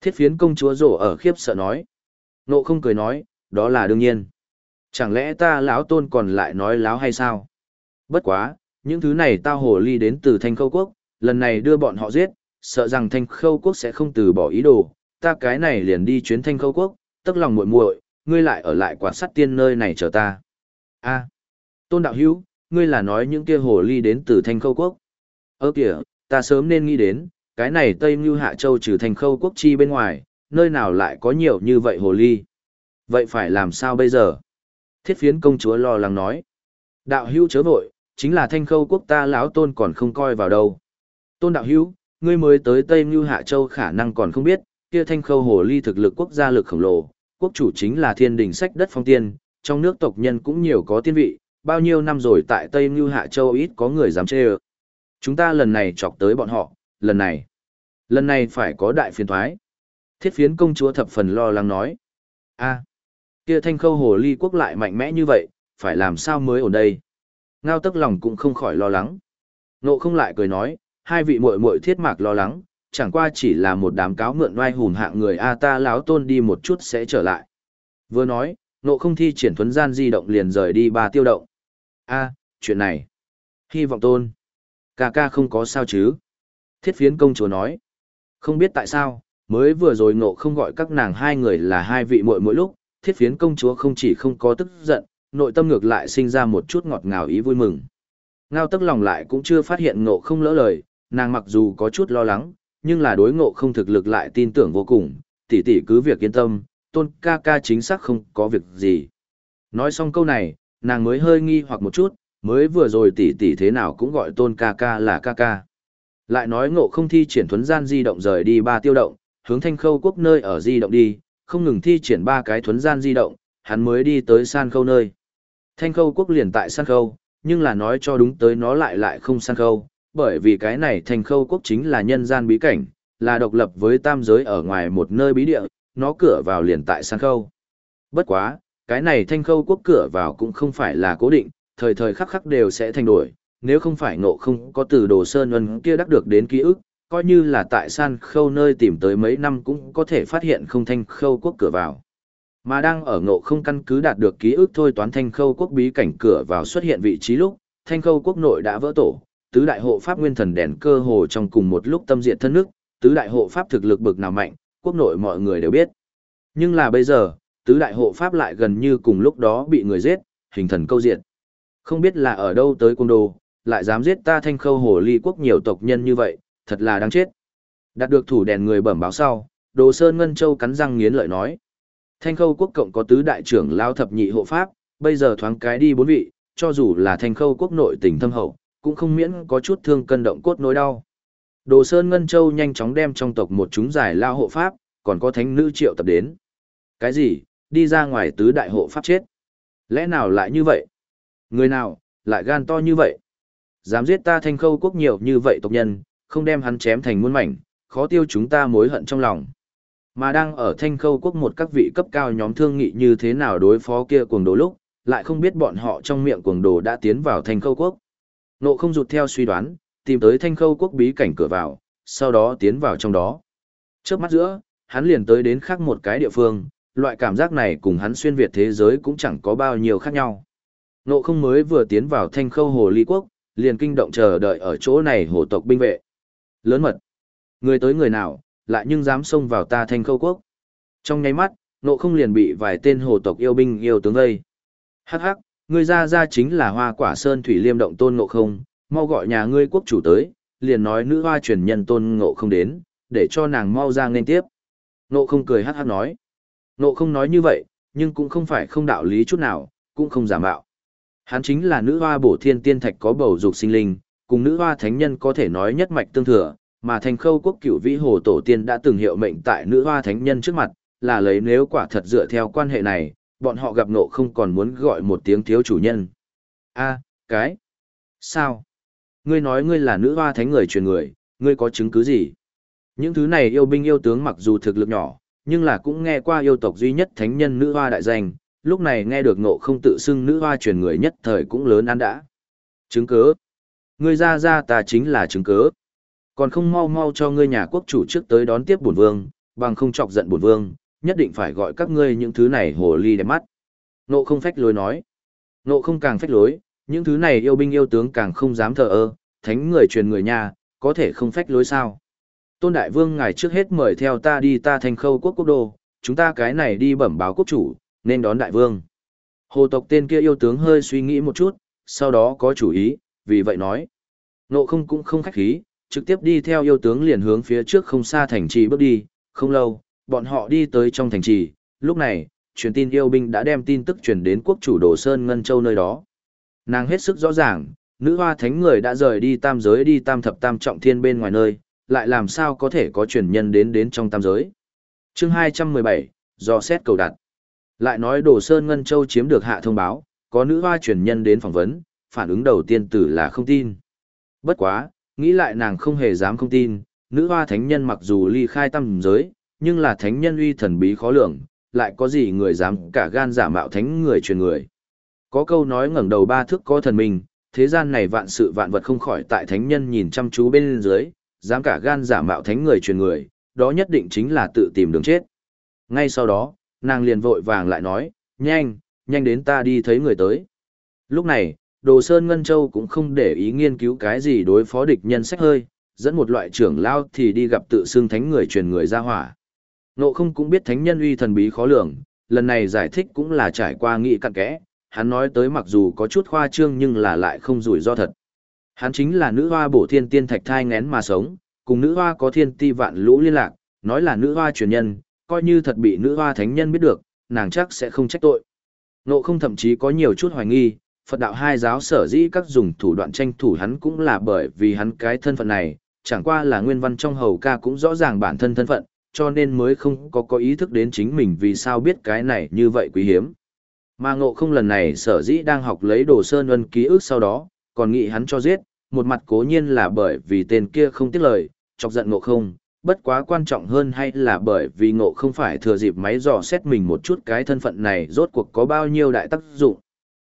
Thiết phiến công chúa rổ ở khiếp sợ nói. Nộ không cười nói, đó là đương nhiên. Chẳng lẽ ta lão tôn còn lại nói láo hay sao? Bất quá, những thứ này tao hồ ly đến từ thanh khâu quốc, lần này đưa bọn họ giết, sợ rằng thanh khâu quốc sẽ không từ bỏ ý đồ, ta cái này liền đi chuyến thanh khâu quốc, tức lòng muội muội, ngươi lại ở lại quạt sắt tiên nơi này chờ ta. A, tôn đạo hữu, ngươi là nói những kia hồ ly đến từ thanh khâu quốc. Ơ kìa, ta sớm nên nghĩ đến, cái này Tây Ngưu Hạ Châu trừ thanh khâu quốc chi bên ngoài, nơi nào lại có nhiều như vậy hồ ly. Vậy phải làm sao bây giờ? Thiết phiến công chúa lo lắng nói. Đạo hữu chớ vội, chính là thanh khâu quốc ta lão tôn còn không coi vào đâu. Tôn đạo hữu, ngươi mới tới Tây Ngưu Hạ Châu khả năng còn không biết, kia thanh khâu hồ ly thực lực quốc gia lực khổng lồ, quốc chủ chính là thiên đình sách đất phong tiên, trong nước tộc nhân cũng nhiều có tiên vị, bao nhiêu năm rồi tại Tây Ngưu Hạ Châu ít có người dám chê ơ. Chúng ta lần này chọc tới bọn họ, lần này, lần này phải có đại phiền thoái. Thiết phiến công chúa thập phần lo lắng nói. a kia thanh khâu hồ ly quốc lại mạnh mẽ như vậy, phải làm sao mới ở đây? Ngao tức lòng cũng không khỏi lo lắng. Nộ không lại cười nói, hai vị muội muội thiết mạc lo lắng, chẳng qua chỉ là một đám cáo mượn oai hùn hạng người A ta láo tôn đi một chút sẽ trở lại. Vừa nói, nộ không thi triển thuấn gian di động liền rời đi ba tiêu động. A, chuyện này. Hy vọng tôn. Ca ca không có sao chứ. Thiết phiến công chúa nói. Không biết tại sao, mới vừa rồi nộ không gọi các nàng hai người là hai vị muội mỗi lúc, thiết phiến công chúa không chỉ không có tức giận, nội tâm ngược lại sinh ra một chút ngọt ngào ý vui mừng. Ngao tức lòng lại cũng chưa phát hiện ngộ không lỡ lời, nàng mặc dù có chút lo lắng, nhưng là đối ngộ không thực lực lại tin tưởng vô cùng, tỷ tỷ cứ việc yên tâm, tôn ca ca chính xác không có việc gì. Nói xong câu này, nàng mới hơi nghi hoặc một chút, mới vừa rồi tỷ tỷ thế nào cũng gọi tôn ca ca là ca ca. Lại nói ngộ không thi triển thuấn gian di động rời đi ba tiêu động, hướng thanh khâu quốc nơi ở di động đi, không ngừng thi triển ba cái thuấn gian di động, hắn mới đi tới san khâu nơi. Thanh khâu quốc liền tại san khâu, nhưng là nói cho đúng tới nó lại lại không san khâu, bởi vì cái này thanh khâu quốc chính là nhân gian bí cảnh, là độc lập với tam giới ở ngoài một nơi bí địa, nó cửa vào liền tại san khâu. Bất quá, cái này thanh khâu quốc cửa vào cũng không phải là cố định, thời thời khắc khắc đều sẽ thay đổi, nếu không phải ngộ không có từ đồ sơn ân kia đắc được đến ký ức, coi như là tại san khâu nơi tìm tới mấy năm cũng có thể phát hiện không thanh khâu quốc cửa vào. Mà đang ở ngộ không căn cứ đạt được ký ức thôi toán thanh khâu quốc bí cảnh cửa vào xuất hiện vị trí lúc, thanh khâu quốc nội đã vỡ tổ, tứ đại hộ pháp nguyên thần đèn cơ hồ trong cùng một lúc tâm diện thân nước, tứ đại hộ pháp thực lực bực nào mạnh, quốc nội mọi người đều biết. Nhưng là bây giờ, tứ đại hộ pháp lại gần như cùng lúc đó bị người giết, hình thần câu diện. Không biết là ở đâu tới cung đồ, lại dám giết ta thanh khâu hồ ly quốc nhiều tộc nhân như vậy, thật là đáng chết. Đạt được thủ đèn người bẩm báo sau, Đồ Sơn Ngân Châu cắn răng nghiến lợi nói. Thanh khâu quốc cộng có tứ đại trưởng lao thập nhị hộ pháp, bây giờ thoáng cái đi bốn vị, cho dù là thanh khâu quốc nội tình thâm hậu, cũng không miễn có chút thương cân động cốt nỗi đau. Đồ Sơn Ngân Châu nhanh chóng đem trong tộc một chúng giải lao hộ pháp, còn có thánh nữ triệu tập đến. Cái gì, đi ra ngoài tứ đại hộ pháp chết? Lẽ nào lại như vậy? Người nào, lại gan to như vậy? Dám giết ta thanh khâu quốc nhiều như vậy tộc nhân, không đem hắn chém thành muôn mảnh, khó tiêu chúng ta mối hận trong lòng. Mà đang ở thanh khâu quốc một các vị cấp cao nhóm thương nghị như thế nào đối phó kia cuồng đồ lúc, lại không biết bọn họ trong miệng cuồng đồ đã tiến vào thanh khâu quốc. Nộ không rụt theo suy đoán, tìm tới thanh khâu quốc bí cảnh cửa vào, sau đó tiến vào trong đó. Trước mắt giữa, hắn liền tới đến khác một cái địa phương, loại cảm giác này cùng hắn xuyên Việt thế giới cũng chẳng có bao nhiêu khác nhau. Nộ không mới vừa tiến vào thanh khâu hồ ly quốc, liền kinh động chờ đợi ở chỗ này hồ tộc binh vệ. Lớn mật. Người tới người nào, lại nhưng dám xông vào ta thanh khâu quốc. Trong nháy mắt, nộ không liền bị vài tên hồ tộc yêu binh yêu tướng gây. Hắc hắc, ngươi ra ra chính là hoa quả sơn thủy liêm động tôn ngộ không, mau gọi nhà ngươi quốc chủ tới, liền nói nữ hoa truyền nhân tôn ngộ không đến, để cho nàng mau ra nên tiếp. nộ không cười hắc hắc nói. nộ không nói như vậy, nhưng cũng không phải không đạo lý chút nào, cũng không giả mạo. Hắn chính là nữ hoa bổ thiên tiên thạch có bầu dục sinh linh, cùng nữ hoa thánh nhân có thể nói nhất mạch tương thừa, mà thành khâu quốc cửu vĩ hồ tổ tiên đã từng hiệu mệnh tại nữ hoa thánh nhân trước mặt, là lấy nếu quả thật dựa theo quan hệ này, bọn họ gặp nộ không còn muốn gọi một tiếng thiếu chủ nhân. a cái, sao? Ngươi nói ngươi là nữ hoa thánh người truyền người, ngươi có chứng cứ gì? Những thứ này yêu binh yêu tướng mặc dù thực lực nhỏ, nhưng là cũng nghe qua yêu tộc duy nhất thánh nhân nữ hoa đại danh, lúc này nghe được nộ không tự xưng nữ hoa truyền người nhất thời cũng lớn ăn đã. Chứng cớ Ngươi ra ra ta chính là chứng cớ Còn không mau mau cho ngươi nhà quốc chủ trước tới đón tiếp bổn vương, bằng không chọc giận bổn vương, nhất định phải gọi các ngươi những thứ này hồ ly đẹp mắt. Nộ không phách lối nói. Nộ không càng phách lối, những thứ này yêu binh yêu tướng càng không dám thờ ơ, thánh người truyền người nhà, có thể không phách lối sao. Tôn Đại Vương ngài trước hết mời theo ta đi ta thành khâu quốc quốc đô, chúng ta cái này đi bẩm báo quốc chủ, nên đón Đại Vương. Hồ tộc tên kia yêu tướng hơi suy nghĩ một chút, sau đó có chủ ý, vì vậy nói. Nộ không cũng không khách khí, trực tiếp đi theo yêu tướng liền hướng phía trước không xa thành trì bước đi, không lâu, bọn họ đi tới trong thành trì, lúc này, truyền tin yêu binh đã đem tin tức truyền đến quốc chủ Đồ Sơn Ngân Châu nơi đó. Nàng hết sức rõ ràng, nữ hoa thánh người đã rời đi tam giới đi tam thập tam trọng thiên bên ngoài nơi, lại làm sao có thể có truyền nhân đến đến trong tam giới. chương 217, do xét cầu đặt. Lại nói Đồ Sơn Ngân Châu chiếm được hạ thông báo, có nữ hoa truyền nhân đến phỏng vấn, phản ứng đầu tiên tử là không tin. Bất quá, nghĩ lại nàng không hề dám không tin, nữ hoa thánh nhân mặc dù ly khai tâm giới, nhưng là thánh nhân uy thần bí khó lường, lại có gì người dám cả gan giả mạo thánh người truyền người. Có câu nói ngẩng đầu ba thước có thần mình, thế gian này vạn sự vạn vật không khỏi tại thánh nhân nhìn chăm chú bên dưới, dám cả gan giả mạo thánh người truyền người, đó nhất định chính là tự tìm đường chết. Ngay sau đó, nàng liền vội vàng lại nói, nhanh, nhanh đến ta đi thấy người tới. Lúc này, Đồ Sơn Ngân Châu cũng không để ý nghiên cứu cái gì đối phó địch nhân sách hơi, dẫn một loại trưởng lao thì đi gặp tự xưng thánh người truyền người ra hỏa. Nộ không cũng biết thánh nhân uy thần bí khó lường, lần này giải thích cũng là trải qua nghị cặn kẽ, hắn nói tới mặc dù có chút khoa trương nhưng là lại không rủi ro thật. Hắn chính là nữ hoa bổ thiên tiên thạch thai ngén mà sống, cùng nữ hoa có thiên ti vạn lũ liên lạc, nói là nữ hoa truyền nhân, coi như thật bị nữ hoa thánh nhân biết được, nàng chắc sẽ không trách tội. Nộ không thậm chí có nhiều chút hoài nghi, Phật đạo hai giáo sở dĩ các dùng thủ đoạn tranh thủ hắn cũng là bởi vì hắn cái thân phận này, chẳng qua là nguyên văn trong hầu ca cũng rõ ràng bản thân thân phận, cho nên mới không có có ý thức đến chính mình vì sao biết cái này như vậy quý hiếm. Mà ngộ không lần này sở dĩ đang học lấy đồ sơn ân ký ức sau đó, còn nghĩ hắn cho giết, một mặt cố nhiên là bởi vì tên kia không tiếc lời, chọc giận ngộ không, bất quá quan trọng hơn hay là bởi vì ngộ không phải thừa dịp máy dò xét mình một chút cái thân phận này rốt cuộc có bao nhiêu đại tác dụng.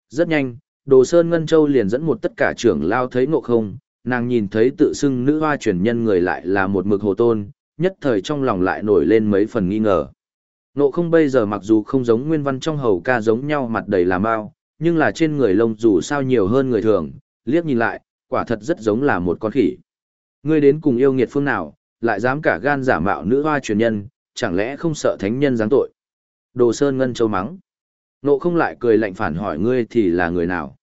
Rất nhanh, Đồ Sơn Ngân Châu liền dẫn một tất cả trưởng lao thấy ngộ không, nàng nhìn thấy tự xưng nữ hoa truyền nhân người lại là một mực hồ tôn, nhất thời trong lòng lại nổi lên mấy phần nghi ngờ. Ngộ không bây giờ mặc dù không giống nguyên văn trong hầu ca giống nhau mặt đầy làm bao, nhưng là trên người lông dù sao nhiều hơn người thường, liếc nhìn lại, quả thật rất giống là một con khỉ. Ngươi đến cùng yêu nghiệt phương nào, lại dám cả gan giả mạo nữ hoa truyền nhân, chẳng lẽ không sợ thánh nhân giáng tội. Đồ Sơn Ngân Châu mắng. Nộ không lại cười lạnh phản hỏi ngươi thì là người nào.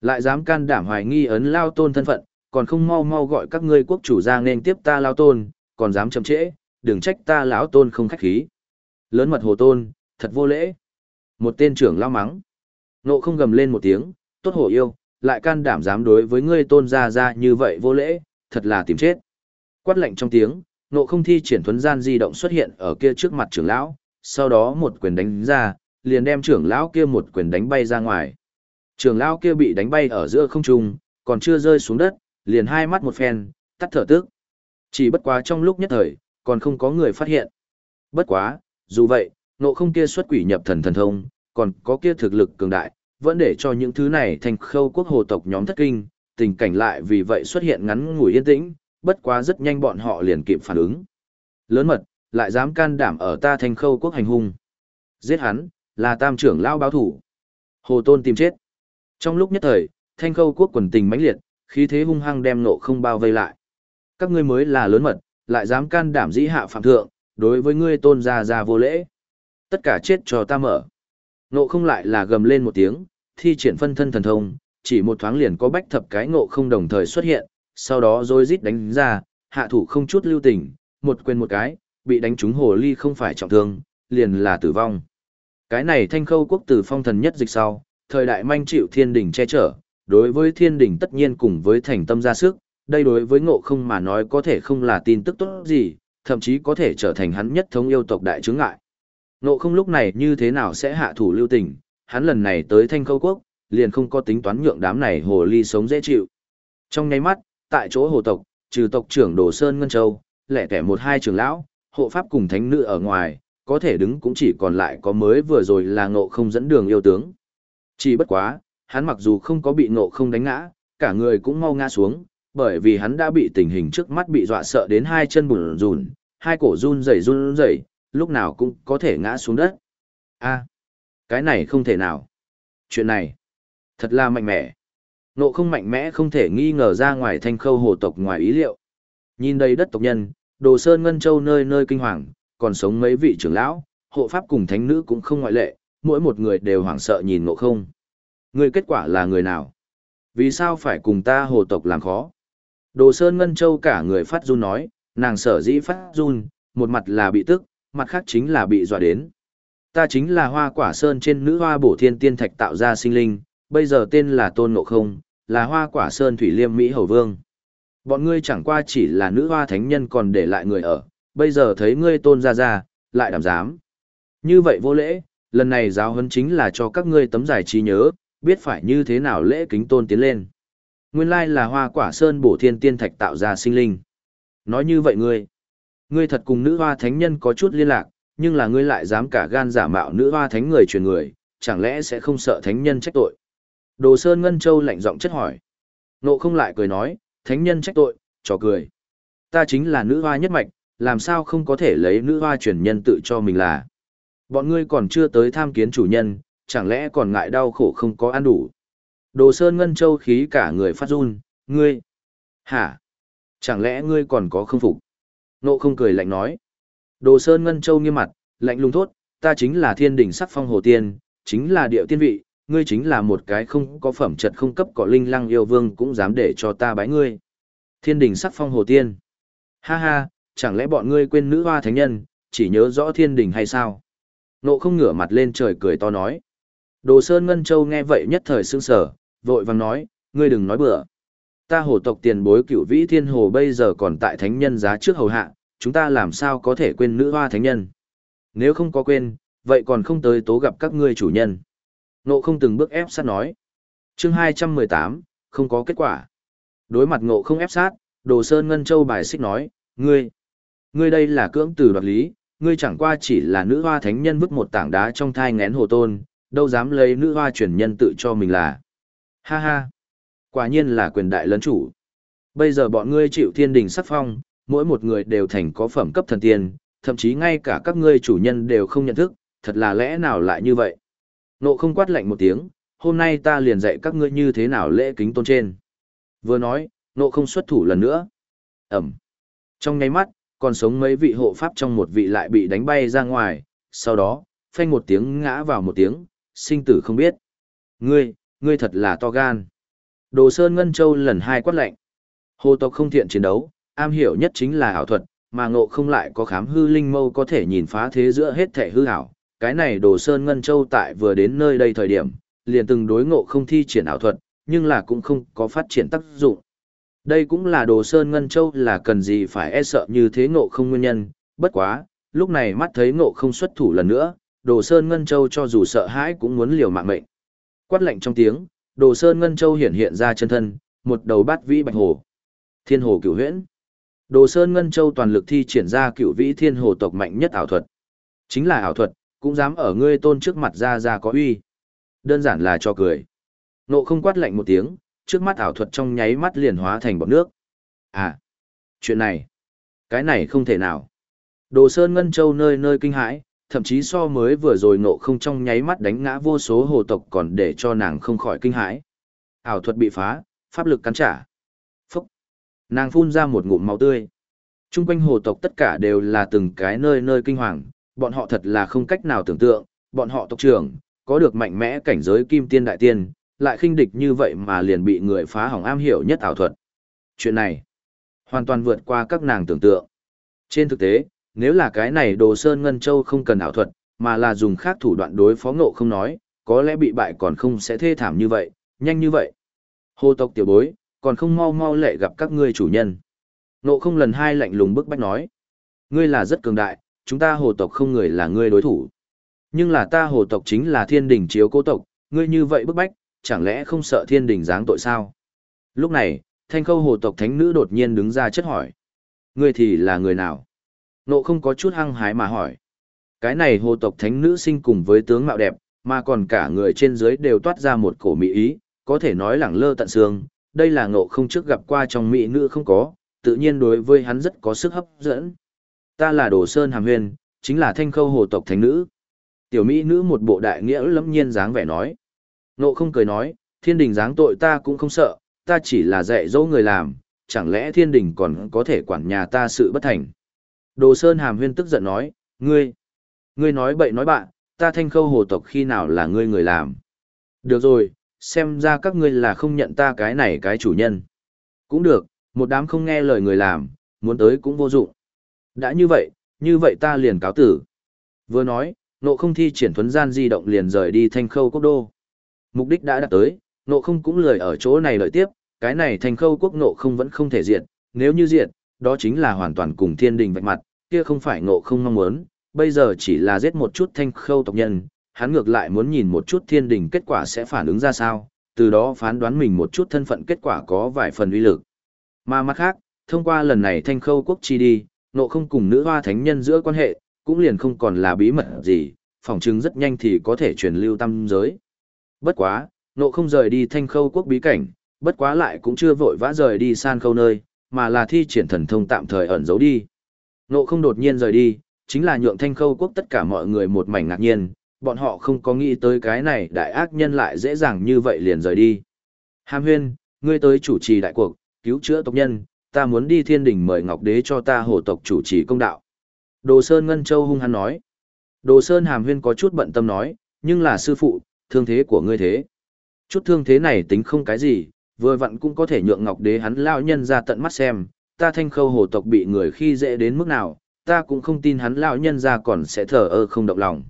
Lại dám can đảm hoài nghi ấn lao tôn thân phận, còn không mau mau gọi các ngươi quốc chủ ra nên tiếp ta lao tôn, còn dám chậm trễ, đừng trách ta lão tôn không khách khí. Lớn mật hồ tôn, thật vô lễ. Một tên trưởng lao mắng. Nộ không gầm lên một tiếng, tốt hổ yêu, lại can đảm dám đối với ngươi tôn ra ra như vậy vô lễ, thật là tìm chết. Quát lệnh trong tiếng, nộ không thi triển thuấn gian di động xuất hiện ở kia trước mặt trưởng lão, sau đó một quyền đánh ra, liền đem trưởng lão kia một quyền đánh bay ra ngoài. Trưởng lão kia bị đánh bay ở giữa không trung, còn chưa rơi xuống đất, liền hai mắt một phen, tắt thở tức. Chỉ bất quá trong lúc nhất thời, còn không có người phát hiện. Bất quá, dù vậy, nộ không kia xuất quỷ nhập thần thần thông, còn có kia thực lực cường đại, vẫn để cho những thứ này thành khâu quốc hồ tộc nhóm thất kinh, tình cảnh lại vì vậy xuất hiện ngắn ngủi yên tĩnh, bất quá rất nhanh bọn họ liền kịp phản ứng. Lớn mật, lại dám can đảm ở ta thành khâu quốc hành hung. Giết hắn, là tam trưởng lao báo thủ. Hồ Tôn tìm chết. Trong lúc nhất thời, thanh khâu quốc quần tình mãnh liệt, khí thế hung hăng đem nộ không bao vây lại. Các ngươi mới là lớn mật, lại dám can đảm dĩ hạ phạm thượng, đối với ngươi tôn gia gia vô lễ. Tất cả chết cho ta mở. Nộ không lại là gầm lên một tiếng, thi triển phân thân thần thông, chỉ một thoáng liền có bách thập cái ngộ không đồng thời xuất hiện, sau đó rồi rít đánh ra, hạ thủ không chút lưu tình, một quên một cái, bị đánh trúng hồ ly không phải trọng thương, liền là tử vong. Cái này thanh khâu quốc tử phong thần nhất dịch sau, thời đại manh chịu thiên đỉnh che chở, đối với thiên đỉnh tất nhiên cùng với thành tâm ra sức, đây đối với ngộ không mà nói có thể không là tin tức tốt gì, thậm chí có thể trở thành hắn nhất thống yêu tộc đại chứng ngại. Ngộ không lúc này như thế nào sẽ hạ thủ lưu tình, hắn lần này tới thanh khâu quốc, liền không có tính toán nhượng đám này hồ ly sống dễ chịu. Trong nháy mắt, tại chỗ hồ tộc, trừ tộc trưởng Đồ Sơn Ngân Châu, lẻ kẻ một hai trưởng lão, hộ pháp cùng thánh nữ ở ngoài, có thể đứng cũng chỉ còn lại có mới vừa rồi là ngộ không dẫn đường yêu tướng. Chỉ bất quá, hắn mặc dù không có bị ngộ không đánh ngã, cả người cũng mau ngã xuống, bởi vì hắn đã bị tình hình trước mắt bị dọa sợ đến hai chân bùn rùn, hai cổ run rẩy run rẩy, lúc nào cũng có thể ngã xuống đất. A, cái này không thể nào. Chuyện này, thật là mạnh mẽ. Nộ không mạnh mẽ không thể nghi ngờ ra ngoài thanh khâu hồ tộc ngoài ý liệu. Nhìn đây đất tộc nhân, đồ sơn ngân châu nơi nơi kinh hoàng, còn sống mấy vị trưởng lão, hộ pháp cùng thánh nữ cũng không ngoại lệ, mỗi một người đều hoảng sợ nhìn nộ không. Người kết quả là người nào? Vì sao phải cùng ta hồ tộc làm khó? Đồ Sơn Ngân Châu cả người phát run nói, nàng sở dĩ phát run, một mặt là bị tức, mặt khác chính là bị dọa đến. Ta chính là hoa quả sơn trên nữ hoa bổ thiên tiên thạch tạo ra sinh linh, bây giờ tên là Tôn Ngộ Không, là hoa quả sơn thủy liêm Mỹ Hầu Vương. Bọn ngươi chẳng qua chỉ là nữ hoa thánh nhân còn để lại người ở, bây giờ thấy ngươi tôn ra ra, lại đảm dám. Như vậy vô lễ, lần này giáo huấn chính là cho các ngươi tấm giải trí nhớ, biết phải như thế nào lễ kính tôn tiến lên. Nguyên lai là hoa quả sơn bổ thiên tiên thạch tạo ra sinh linh. Nói như vậy ngươi, ngươi thật cùng nữ hoa thánh nhân có chút liên lạc, nhưng là ngươi lại dám cả gan giả mạo nữ hoa thánh người truyền người, chẳng lẽ sẽ không sợ thánh nhân trách tội. Đồ Sơn Ngân Châu lạnh giọng chất hỏi. Nộ không lại cười nói, thánh nhân trách tội, trò cười. Ta chính là nữ hoa nhất mạch, làm sao không có thể lấy nữ hoa truyền nhân tự cho mình là. Bọn ngươi còn chưa tới tham kiến chủ nhân, chẳng lẽ còn ngại đau khổ không có ăn đủ. Đồ Sơn Ngân Châu khí cả người phát run, ngươi. Hả? Chẳng lẽ ngươi còn có không phục? Nộ không cười lạnh nói. Đồ Sơn Ngân Châu nghiêm mặt, lạnh lùng thốt, ta chính là thiên đỉnh sắc phong hồ tiên, chính là điệu tiên vị, ngươi chính là một cái không có phẩm chất không cấp cỏ linh lăng yêu vương cũng dám để cho ta bái ngươi. Thiên đình sắc phong hồ tiên. Ha ha, chẳng lẽ bọn ngươi quên nữ hoa thánh nhân, chỉ nhớ rõ thiên đình hay sao? Nộ không ngửa mặt lên trời cười to nói. Đồ Sơn Ngân Châu nghe vậy nhất thời sương sở, vội vàng nói, ngươi đừng nói bừa. Ta hồ tộc tiền bối cửu vĩ thiên hồ bây giờ còn tại thánh nhân giá trước hầu hạ, chúng ta làm sao có thể quên nữ hoa thánh nhân. Nếu không có quên, vậy còn không tới tố gặp các ngươi chủ nhân. Nộ không từng bước ép sát nói. chương 218, không có kết quả. Đối mặt ngộ không ép sát, Đồ Sơn Ngân Châu bài xích nói, ngươi, ngươi đây là cưỡng tử đoạt lý, ngươi chẳng qua chỉ là nữ hoa thánh nhân vứt một tảng đá trong thai ngén hồ tôn, đâu dám lấy nữ hoa truyền nhân tự cho mình là. Ha ha, quả nhiên là quyền đại lấn chủ. Bây giờ bọn ngươi chịu thiên đình sắc phong, mỗi một người đều thành có phẩm cấp thần tiên, thậm chí ngay cả các ngươi chủ nhân đều không nhận thức, thật là lẽ nào lại như vậy. Nộ không quát lạnh một tiếng, hôm nay ta liền dạy các ngươi như thế nào lễ kính tôn trên. Vừa nói, nộ không xuất thủ lần nữa. Ẩm. Trong nháy mắt, còn sống mấy vị hộ pháp trong một vị lại bị đánh bay ra ngoài, sau đó, phanh một tiếng ngã vào một tiếng, sinh tử không biết. Ngươi, ngươi thật là to gan. Đồ Sơn Ngân Châu lần hai quát lạnh. Hồ tộc không thiện chiến đấu, am hiểu nhất chính là ảo thuật, mà ngộ không lại có khám hư linh mâu có thể nhìn phá thế giữa hết thể hư ảo. Cái này Đồ Sơn Ngân Châu tại vừa đến nơi đây thời điểm, liền từng đối ngộ không thi triển ảo thuật, nhưng là cũng không có phát triển tác dụng. Đây cũng là đồ sơn Ngân Châu là cần gì phải e sợ như thế ngộ không nguyên nhân, bất quá, lúc này mắt thấy ngộ không xuất thủ lần nữa, đồ sơn Ngân Châu cho dù sợ hãi cũng muốn liều mạng mệnh. Quát lệnh trong tiếng, đồ sơn Ngân Châu hiện hiện ra chân thân, một đầu bát vĩ bạch hồ. Thiên hồ cửu huyễn. Đồ sơn Ngân Châu toàn lực thi triển ra cửu vĩ thiên hồ tộc mạnh nhất ảo thuật. Chính là ảo thuật, cũng dám ở ngươi tôn trước mặt ra ra có uy. Đơn giản là cho cười. Nộ không quát lạnh một tiếng, trước mắt ảo thuật trong nháy mắt liền hóa thành bọt nước. À, chuyện này, cái này không thể nào. Đồ Sơn Ngân Châu nơi nơi kinh hãi, thậm chí so mới vừa rồi nộ không trong nháy mắt đánh ngã vô số hồ tộc còn để cho nàng không khỏi kinh hãi. Ảo thuật bị phá, pháp lực cắn trả. Phúc! Nàng phun ra một ngụm máu tươi. Trung quanh hồ tộc tất cả đều là từng cái nơi nơi kinh hoàng, bọn họ thật là không cách nào tưởng tượng, bọn họ tộc trưởng, có được mạnh mẽ cảnh giới kim tiên đại tiên, lại khinh địch như vậy mà liền bị người phá hỏng am hiểu nhất ảo thuật. Chuyện này, hoàn toàn vượt qua các nàng tưởng tượng. Trên thực tế, nếu là cái này đồ sơn ngân châu không cần ảo thuật, mà là dùng khác thủ đoạn đối phó ngộ không nói, có lẽ bị bại còn không sẽ thê thảm như vậy, nhanh như vậy. Hồ tộc tiểu bối, còn không mau mau lệ gặp các ngươi chủ nhân. Ngộ không lần hai lạnh lùng bức bách nói. Ngươi là rất cường đại, chúng ta hồ tộc không người là ngươi đối thủ. Nhưng là ta hồ tộc chính là thiên đình chiếu cố tộc, ngươi như vậy bức bách, chẳng lẽ không sợ thiên đình giáng tội sao? Lúc này, thanh khâu hồ tộc thánh nữ đột nhiên đứng ra chất hỏi. Ngươi thì là người nào? Nộ không có chút hăng hái mà hỏi. Cái này hồ tộc thánh nữ sinh cùng với tướng mạo đẹp, mà còn cả người trên dưới đều toát ra một cổ mỹ ý, có thể nói lẳng lơ tận xương. Đây là ngộ không trước gặp qua trong mỹ nữ không có, tự nhiên đối với hắn rất có sức hấp dẫn. Ta là Đồ Sơn Hàm Huyền, chính là thanh khâu hồ tộc thánh nữ. Tiểu mỹ nữ một bộ đại nghĩa lẫm nhiên dáng vẻ nói. Nộ không cười nói, thiên đình dáng tội ta cũng không sợ, ta chỉ là dạy dỗ người làm, chẳng lẽ thiên đình còn có thể quản nhà ta sự bất thành. Đồ Sơn Hàm Huyên tức giận nói, ngươi, ngươi nói bậy nói bạn, ta thanh khâu hồ tộc khi nào là ngươi người làm. Được rồi, xem ra các ngươi là không nhận ta cái này cái chủ nhân. Cũng được, một đám không nghe lời người làm, muốn tới cũng vô dụng. Đã như vậy, như vậy ta liền cáo tử. Vừa nói, nộ không thi triển thuấn gian di động liền rời đi thanh khâu quốc đô. Mục đích đã đạt tới, nộ không cũng lười ở chỗ này lợi tiếp, cái này thanh khâu quốc nộ không vẫn không thể diệt, nếu như diệt, đó chính là hoàn toàn cùng thiên đình vạch mặt, kia không phải nộ không mong muốn, bây giờ chỉ là giết một chút thanh khâu tộc nhân, hắn ngược lại muốn nhìn một chút thiên đình kết quả sẽ phản ứng ra sao, từ đó phán đoán mình một chút thân phận kết quả có vài phần uy lực. Mà mặt khác, thông qua lần này thanh khâu quốc chi đi, nộ không cùng nữ hoa thánh nhân giữa quan hệ, cũng liền không còn là bí mật gì, phỏng chứng rất nhanh thì có thể truyền lưu tâm giới. Bất quá, nộ không rời đi thanh khâu quốc bí cảnh, bất quá lại cũng chưa vội vã rời đi san khâu nơi, mà là thi triển thần thông tạm thời ẩn giấu đi. Nộ không đột nhiên rời đi, chính là nhượng thanh khâu quốc tất cả mọi người một mảnh ngạc nhiên, bọn họ không có nghĩ tới cái này đại ác nhân lại dễ dàng như vậy liền rời đi. Hàm huyên, ngươi tới chủ trì đại cuộc, cứu chữa tộc nhân, ta muốn đi thiên đình mời Ngọc Đế cho ta hổ tộc chủ trì công đạo. Đồ Sơn Ngân Châu hung hăng nói. Đồ Sơn Hàm Huyên có chút bận tâm nói, nhưng là sư phụ, thương thế của ngươi thế. Chút thương thế này tính không cái gì, vừa vặn cũng có thể nhượng Ngọc Đế hắn lao nhân ra tận mắt xem, ta thanh khâu hồ tộc bị người khi dễ đến mức nào, ta cũng không tin hắn lao nhân ra còn sẽ thở ơ không động lòng.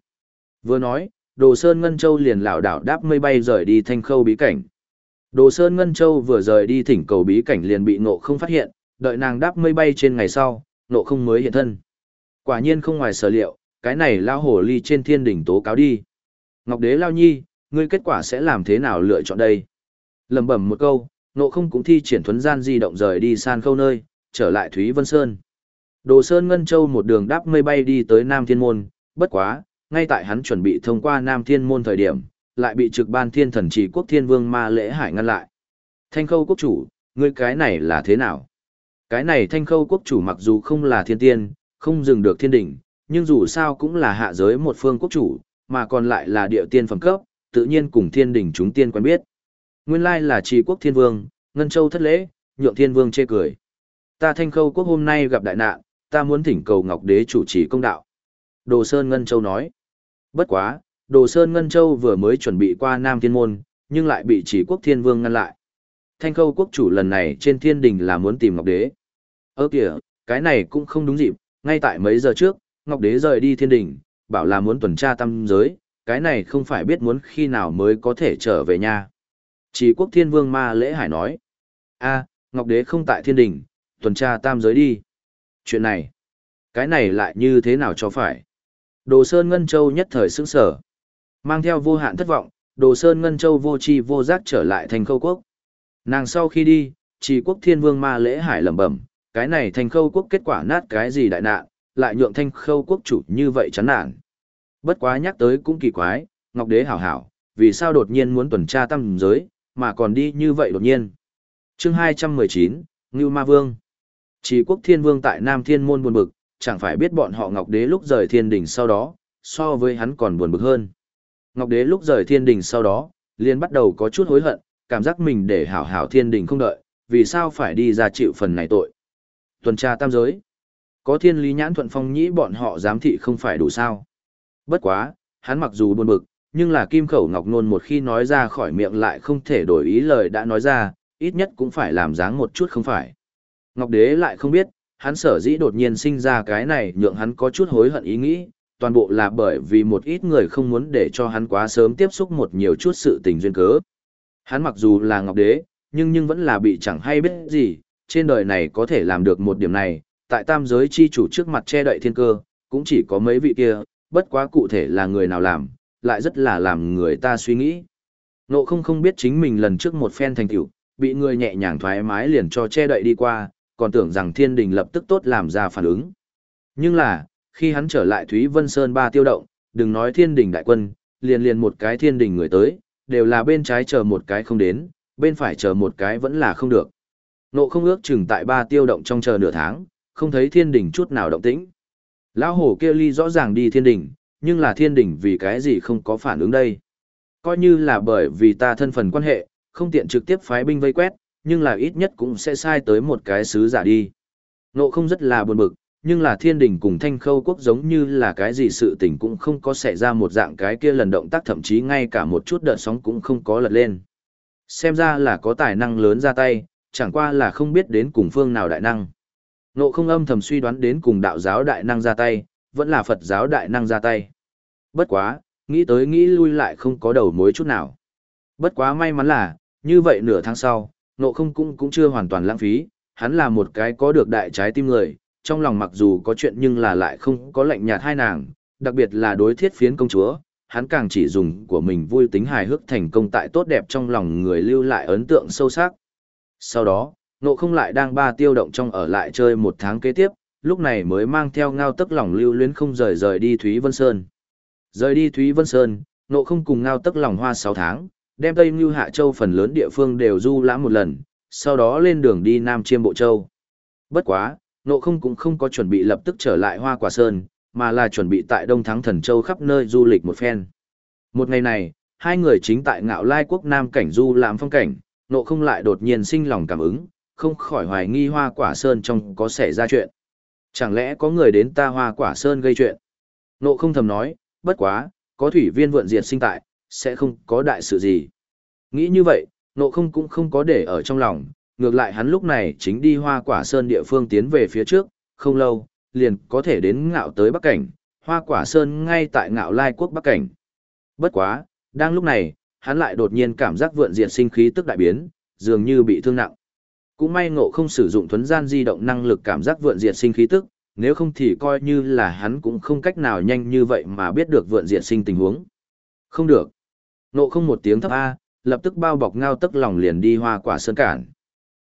Vừa nói, Đồ Sơn Ngân Châu liền lảo đảo đáp mây bay rời đi thanh khâu bí cảnh. Đồ Sơn Ngân Châu vừa rời đi thỉnh cầu bí cảnh liền bị nộ không phát hiện, đợi nàng đáp mây bay trên ngày sau, nộ không mới hiện thân. Quả nhiên không ngoài sở liệu, cái này lao Hổ ly trên thiên đỉnh tố cáo đi. Ngọc Đế Lao Nhi, ngươi kết quả sẽ làm thế nào lựa chọn đây? Lầm bẩm một câu, nộ không cũng thi triển thuấn gian di động rời đi san khâu nơi, trở lại Thúy Vân Sơn. Đồ Sơn Ngân Châu một đường đáp mây bay đi tới Nam Thiên Môn, bất quá, ngay tại hắn chuẩn bị thông qua Nam Thiên Môn thời điểm, lại bị trực ban thiên thần chỉ quốc thiên vương ma lễ hải ngăn lại. Thanh khâu quốc chủ, ngươi cái này là thế nào? Cái này thanh khâu quốc chủ mặc dù không là thiên tiên, không dừng được thiên đỉnh, nhưng dù sao cũng là hạ giới một phương quốc chủ, mà còn lại là địa tiên phẩm cấp, tự nhiên cùng thiên đỉnh chúng tiên quen biết. Nguyên lai là trì quốc thiên vương, Ngân Châu thất lễ, nhượng thiên vương chê cười. Ta thanh khâu quốc hôm nay gặp đại nạn, ta muốn thỉnh cầu Ngọc Đế chủ trì công đạo. Đồ Sơn Ngân Châu nói. Bất quá, Đồ Sơn Ngân Châu vừa mới chuẩn bị qua Nam Thiên Môn, nhưng lại bị chỉ quốc thiên vương ngăn lại. Thanh khâu quốc chủ lần này trên thiên đình là muốn tìm Ngọc Đế. Ơ kìa, cái này cũng không đúng dịp, ngay tại mấy giờ trước, Ngọc Đế rời đi thiên đình, bảo là muốn tuần tra tâm giới, cái này không phải biết muốn khi nào mới có thể trở về nhà. Chỉ quốc thiên vương ma lễ hải nói, a Ngọc Đế không tại thiên đình, tuần tra tam giới đi. Chuyện này, cái này lại như thế nào cho phải? Đồ Sơn Ngân Châu nhất thời sững sở. Mang theo vô hạn thất vọng, Đồ Sơn Ngân Châu vô tri vô giác trở lại thành khâu quốc. Nàng sau khi đi, chỉ quốc thiên vương ma lễ hải lẩm bẩm, cái này thành khâu quốc kết quả nát cái gì đại nạn, lại nhượng thanh khâu quốc chủ như vậy chán nản. Bất quá nhắc tới cũng kỳ quái, Ngọc Đế hảo hảo, vì sao đột nhiên muốn tuần tra tam giới, mà còn đi như vậy đột nhiên. chương 219, Ngưu Ma Vương Chỉ quốc thiên vương tại Nam Thiên Môn buồn bực, chẳng phải biết bọn họ Ngọc Đế lúc rời thiên đỉnh sau đó, so với hắn còn buồn bực hơn. Ngọc Đế lúc rời thiên Đình sau đó, liền bắt đầu có chút hối hận, cảm giác mình để hảo hảo thiên Đình không đợi, vì sao phải đi ra chịu phần này tội. Tuần tra tam giới. Có thiên lý nhãn thuận phong nhĩ bọn họ giám thị không phải đủ sao. Bất quá, hắn mặc dù buồn bực, nhưng là kim khẩu ngọc nôn một khi nói ra khỏi miệng lại không thể đổi ý lời đã nói ra, ít nhất cũng phải làm dáng một chút không phải. Ngọc đế lại không biết, hắn sở dĩ đột nhiên sinh ra cái này nhượng hắn có chút hối hận ý nghĩ, toàn bộ là bởi vì một ít người không muốn để cho hắn quá sớm tiếp xúc một nhiều chút sự tình duyên cớ. Hắn mặc dù là ngọc đế, nhưng nhưng vẫn là bị chẳng hay biết gì, trên đời này có thể làm được một điểm này, tại tam giới chi chủ trước mặt che đậy thiên cơ, cũng chỉ có mấy vị kia, bất quá cụ thể là người nào làm, lại rất là làm người ta suy nghĩ. Nộ không không biết chính mình lần trước một phen thành tựu, bị người nhẹ nhàng thoải mái liền cho che đậy đi qua, còn tưởng rằng thiên đình lập tức tốt làm ra phản ứng. Nhưng là, khi hắn trở lại Thúy Vân Sơn ba tiêu động, đừng nói thiên đình đại quân, liền liền một cái thiên đình người tới, đều là bên trái chờ một cái không đến, bên phải chờ một cái vẫn là không được. Nộ không ước chừng tại ba tiêu động trong chờ nửa tháng, không thấy thiên đình chút nào động tĩnh. Lão hổ kia ly rõ ràng đi thiên đình, nhưng là thiên đình vì cái gì không có phản ứng đây. Coi như là bởi vì ta thân phần quan hệ, không tiện trực tiếp phái binh vây quét, nhưng là ít nhất cũng sẽ sai tới một cái sứ giả đi. Nộ không rất là buồn bực, nhưng là thiên đình cùng thanh khâu quốc giống như là cái gì sự tình cũng không có xảy ra một dạng cái kia lần động tác thậm chí ngay cả một chút đợt sóng cũng không có lật lên. Xem ra là có tài năng lớn ra tay, chẳng qua là không biết đến cùng phương nào đại năng. Nộ không âm thầm suy đoán đến cùng đạo giáo đại năng ra tay, vẫn là Phật giáo đại năng ra tay. Bất quá, nghĩ tới nghĩ lui lại không có đầu mối chút nào. Bất quá may mắn là, như vậy nửa tháng sau, nộ không cũng cũng chưa hoàn toàn lãng phí, hắn là một cái có được đại trái tim người, trong lòng mặc dù có chuyện nhưng là lại không có lạnh nhạt hai nàng, đặc biệt là đối thiết phiến công chúa, hắn càng chỉ dùng của mình vui tính hài hước thành công tại tốt đẹp trong lòng người lưu lại ấn tượng sâu sắc. Sau đó, nộ không lại đang ba tiêu động trong ở lại chơi một tháng kế tiếp, lúc này mới mang theo ngao tức lòng lưu luyến không rời rời đi Thúy Vân Sơn. Rời đi Thúy Vân Sơn, nộ không cùng ngao tức lòng hoa 6 tháng, đem Tây Ngưu Hạ Châu phần lớn địa phương đều du lãm một lần, sau đó lên đường đi Nam Chiêm Bộ Châu. Bất quá, nộ không cũng không có chuẩn bị lập tức trở lại Hoa Quả Sơn, mà là chuẩn bị tại Đông Thắng Thần Châu khắp nơi du lịch một phen. Một ngày này, hai người chính tại ngạo lai quốc Nam cảnh du lãm phong cảnh, nộ không lại đột nhiên sinh lòng cảm ứng, không khỏi hoài nghi Hoa Quả Sơn trong có xảy ra chuyện. Chẳng lẽ có người đến ta Hoa Quả Sơn gây chuyện? Nộ không thầm nói, bất quá, có thủy viên vượn diệt sinh tại, sẽ không có đại sự gì. Nghĩ như vậy, nộ không cũng không có để ở trong lòng, ngược lại hắn lúc này chính đi hoa quả sơn địa phương tiến về phía trước, không lâu, liền có thể đến ngạo tới Bắc Cảnh, hoa quả sơn ngay tại ngạo lai quốc Bắc Cảnh. Bất quá, đang lúc này, hắn lại đột nhiên cảm giác vượn diệt sinh khí tức đại biến, dường như bị thương nặng. Cũng may ngộ không sử dụng thuấn gian di động năng lực cảm giác vượn diệt sinh khí tức, nếu không thì coi như là hắn cũng không cách nào nhanh như vậy mà biết được vượn diệt sinh tình huống. Không được. Ngộ không một tiếng thấp A, lập tức bao bọc ngao tức lòng liền đi hoa quả sơn cản.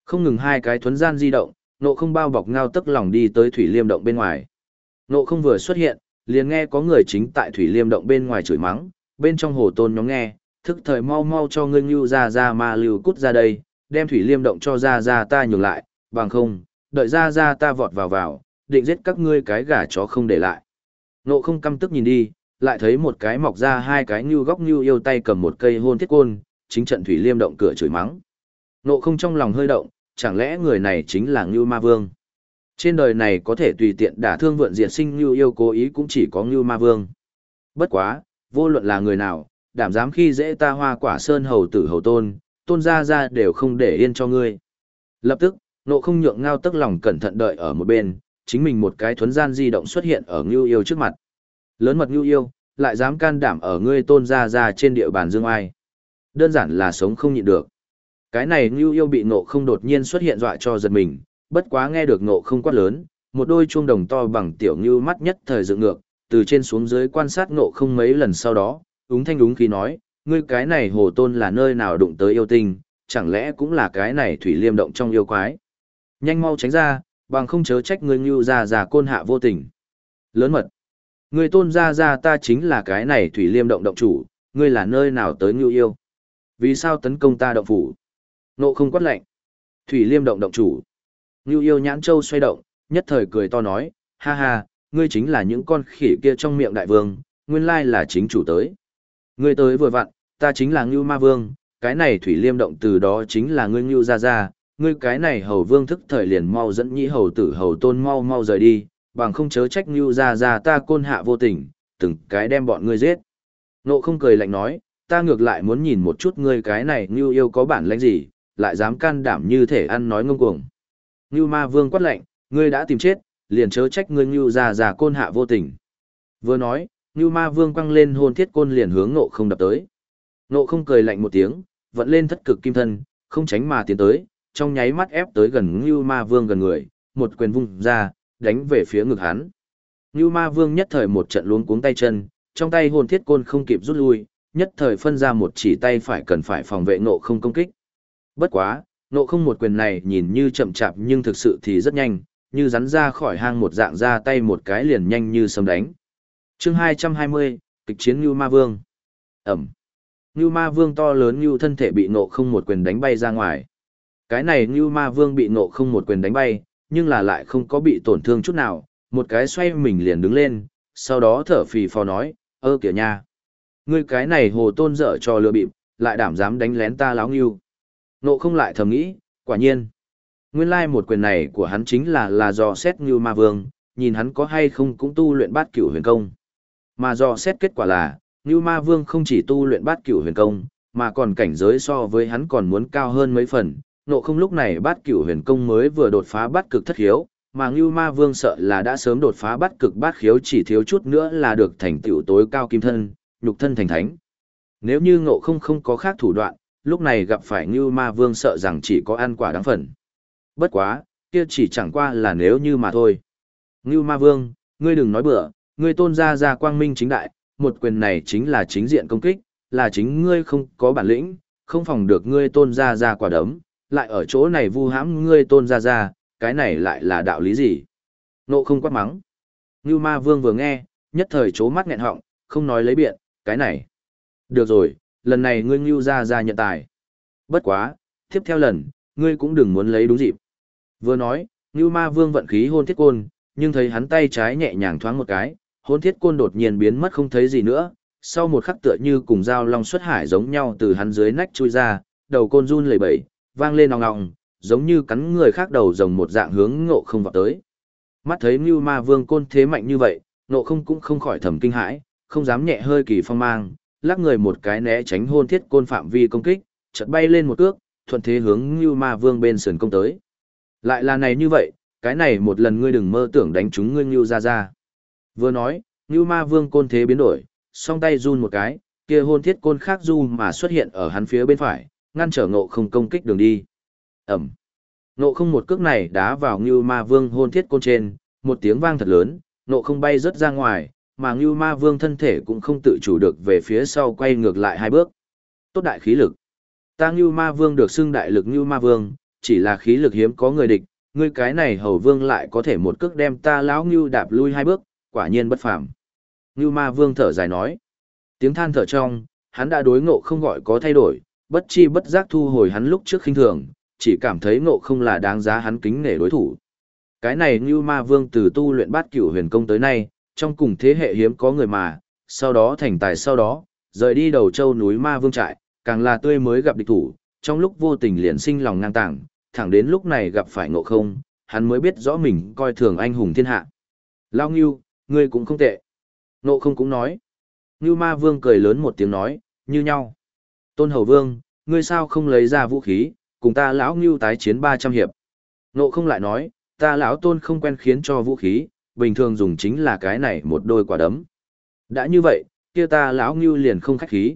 Không ngừng hai cái thuấn gian di động, nộ không bao bọc ngao tức lòng đi tới thủy liêm động bên ngoài. Nộ không vừa xuất hiện, liền nghe có người chính tại thủy liêm động bên ngoài chửi mắng, bên trong hồ tôn nhóm nghe, thức thời mau mau cho ngươi nhu ra ra ma lưu cút ra đây, đem thủy liêm động cho ra ra ta nhường lại, bằng không, đợi ra ra ta vọt vào vào, định giết các ngươi cái gà chó không để lại. Nộ không căm tức nhìn đi, lại thấy một cái mọc ra hai cái nhu góc nhu yêu tay cầm một cây hôn thiết côn, chính trận thủy liêm động cửa chửi mắng. Nộ không trong lòng hơi động, chẳng lẽ người này chính là Ngưu Ma Vương? Trên đời này có thể tùy tiện đả thương vượn diệt sinh Ngưu yêu cố ý cũng chỉ có Ngưu Ma Vương. Bất quá, vô luận là người nào, đảm dám khi dễ ta hoa quả sơn hầu tử hầu tôn, tôn ra ra đều không để yên cho ngươi. Lập tức, nộ không nhượng ngao tức lòng cẩn thận đợi ở một bên, chính mình một cái thuấn gian di động xuất hiện ở Ngưu yêu trước mặt. Lớn mật Ngưu yêu, lại dám can đảm ở ngươi tôn ra ra trên địa bàn dương ai. Đơn giản là sống không nhịn được. Cái này Ngưu Yêu bị ngộ không đột nhiên xuất hiện dọa cho giật mình, bất quá nghe được ngộ không quát lớn, một đôi chuông đồng to bằng tiểu Ngưu mắt nhất thời dựng ngược, từ trên xuống dưới quan sát ngộ không mấy lần sau đó, úng thanh úng khí nói, ngươi cái này hồ tôn là nơi nào đụng tới yêu tinh, chẳng lẽ cũng là cái này thủy liêm động trong yêu quái. Nhanh mau tránh ra, bằng không chớ trách ngươi Ngưu ra già côn hạ vô tình. Lớn mật. Ngươi tôn ra ra ta chính là cái này thủy liêm động động chủ, ngươi là nơi nào tới Ngưu yêu. Vì sao tấn công ta động phủ? Nộ không quát lạnh. Thủy liêm động động chủ. Ngưu yêu nhãn châu xoay động, nhất thời cười to nói, ha ha, ngươi chính là những con khỉ kia trong miệng đại vương, nguyên lai là chính chủ tới. Ngươi tới vừa vặn, ta chính là Ngưu ma vương, cái này thủy liêm động từ đó chính là ngươi Ngưu ra ra, ngươi cái này hầu vương thức thời liền mau dẫn nhĩ hầu tử hầu tôn mau mau rời đi, bằng không chớ trách Ngưu ra ra ta côn hạ vô tình, từng cái đem bọn ngươi giết. Nộ không cười lạnh nói, ta ngược lại muốn nhìn một chút ngươi cái này Ngưu yêu có bản lãnh gì, lại dám can đảm như thể ăn nói ngông cuồng. Ngưu ma vương quát lạnh, ngươi đã tìm chết, liền chớ trách ngươi Ngưu già già côn hạ vô tình. Vừa nói, Ngưu ma vương quăng lên hôn thiết côn liền hướng nộ không đập tới. Nộ không cười lạnh một tiếng, vận lên thất cực kim thân, không tránh mà tiến tới, trong nháy mắt ép tới gần Ngưu ma vương gần người, một quyền vung ra, đánh về phía ngực hắn. Ngưu ma vương nhất thời một trận luống cuống tay chân, trong tay hồn thiết côn không kịp rút lui, nhất thời phân ra một chỉ tay phải cần phải phòng vệ nộ không công kích. Bất quá, nộ không một quyền này nhìn như chậm chạp nhưng thực sự thì rất nhanh, như rắn ra khỏi hang một dạng ra tay một cái liền nhanh như sấm đánh. chương 220, kịch chiến Ngưu Ma Vương. Ẩm. Ngưu Ma Vương to lớn như thân thể bị nộ không một quyền đánh bay ra ngoài. Cái này Ngưu Ma Vương bị nộ không một quyền đánh bay, nhưng là lại không có bị tổn thương chút nào, một cái xoay mình liền đứng lên, sau đó thở phì phò nói, ơ kìa nha. Ngươi cái này hồ tôn dở cho lừa bịp, lại đảm dám đánh lén ta láo Ngưu. Nộ không lại thầm nghĩ, quả nhiên. Nguyên lai một quyền này của hắn chính là là do xét như ma vương, nhìn hắn có hay không cũng tu luyện bát cửu huyền công. Mà do xét kết quả là, như ma vương không chỉ tu luyện bát cửu huyền công, mà còn cảnh giới so với hắn còn muốn cao hơn mấy phần. Nộ không lúc này bát cửu huyền công mới vừa đột phá bát cực thất hiếu, mà Ngưu Ma Vương sợ là đã sớm đột phá bát cực bát khiếu chỉ thiếu chút nữa là được thành tựu tối cao kim thân, nhục thân thành thánh. Nếu như Ngộ Không không có khác thủ đoạn, lúc này gặp phải Ngưu Ma Vương sợ rằng chỉ có ăn quả đáng phần. Bất quá, kia chỉ chẳng qua là nếu như mà thôi. Ngưu Ma Vương, ngươi đừng nói bừa, ngươi tôn ra ra quang minh chính đại, một quyền này chính là chính diện công kích, là chính ngươi không có bản lĩnh, không phòng được ngươi tôn ra ra quả đấm, lại ở chỗ này vu hãm ngươi tôn ra ra, cái này lại là đạo lý gì? Nộ không quát mắng. Ngưu Ma Vương vừa nghe, nhất thời chố mắt nghẹn họng, không nói lấy biện, cái này. Được rồi, lần này ngươi ngưu ra ra nhận tài. Bất quá, tiếp theo lần, ngươi cũng đừng muốn lấy đúng dịp. Vừa nói, ngưu ma vương vận khí hôn thiết côn, nhưng thấy hắn tay trái nhẹ nhàng thoáng một cái, hôn thiết côn đột nhiên biến mất không thấy gì nữa. Sau một khắc tựa như cùng dao long xuất hải giống nhau từ hắn dưới nách chui ra, đầu côn run lẩy bẩy, vang lên ong ong, giống như cắn người khác đầu rồng một dạng hướng ngộ không vào tới. Mắt thấy Ngưu Ma Vương côn thế mạnh như vậy, ngộ không cũng không khỏi thầm kinh hãi, không dám nhẹ hơi kỳ phong mang, lắc người một cái né tránh hôn thiết côn phạm vi công kích, chợt bay lên một cước, thuận thế hướng Như Ma Vương bên sườn công tới. Lại là này như vậy, cái này một lần ngươi đừng mơ tưởng đánh chúng ngươi Như ra ra. Vừa nói, Như Ma Vương côn thế biến đổi, song tay run một cái, kia hôn thiết côn khác du mà xuất hiện ở hắn phía bên phải, ngăn trở ngộ không công kích đường đi. Ẩm. Ngộ không một cước này đá vào Ngưu Ma Vương hôn thiết côn trên, một tiếng vang thật lớn, ngộ không bay rất ra ngoài, mà Ngưu Ma Vương thân thể cũng không tự chủ được về phía sau quay ngược lại hai bước. Tốt đại khí lực. Ta Ngưu Ma Vương được xưng đại lực Ngưu Ma Vương, chỉ là khí lực hiếm có người địch, ngươi cái này hầu vương lại có thể một cước đem ta lão Ngưu đạp lui hai bước, quả nhiên bất phàm. Ngưu Ma Vương thở dài nói. Tiếng than thở trong, hắn đã đối ngộ không gọi có thay đổi, bất chi bất giác thu hồi hắn lúc trước khinh thường, chỉ cảm thấy ngộ không là đáng giá hắn kính nể đối thủ. Cái này Ngưu Ma Vương từ tu luyện bát cửu huyền công tới nay, trong cùng thế hệ hiếm có người mà, sau đó thành tài sau đó, rời đi đầu châu núi ma vương trại, càng là tươi mới gặp địch thủ, trong lúc vô tình liền sinh lòng ngang tàng, thẳng đến lúc này gặp phải ngộ không, hắn mới biết rõ mình coi thường anh hùng thiên hạ. Lao Ngưu, ngươi cũng không tệ. Ngộ không cũng nói. Ngưu ma vương cười lớn một tiếng nói, như nhau. Tôn hầu vương, ngươi sao không lấy ra vũ khí, cùng ta lão Ngưu tái chiến 300 hiệp. Ngộ không lại nói, ta lão tôn không quen khiến cho vũ khí, bình thường dùng chính là cái này một đôi quả đấm. Đã như vậy, kia ta lão ngưu liền không khách khí.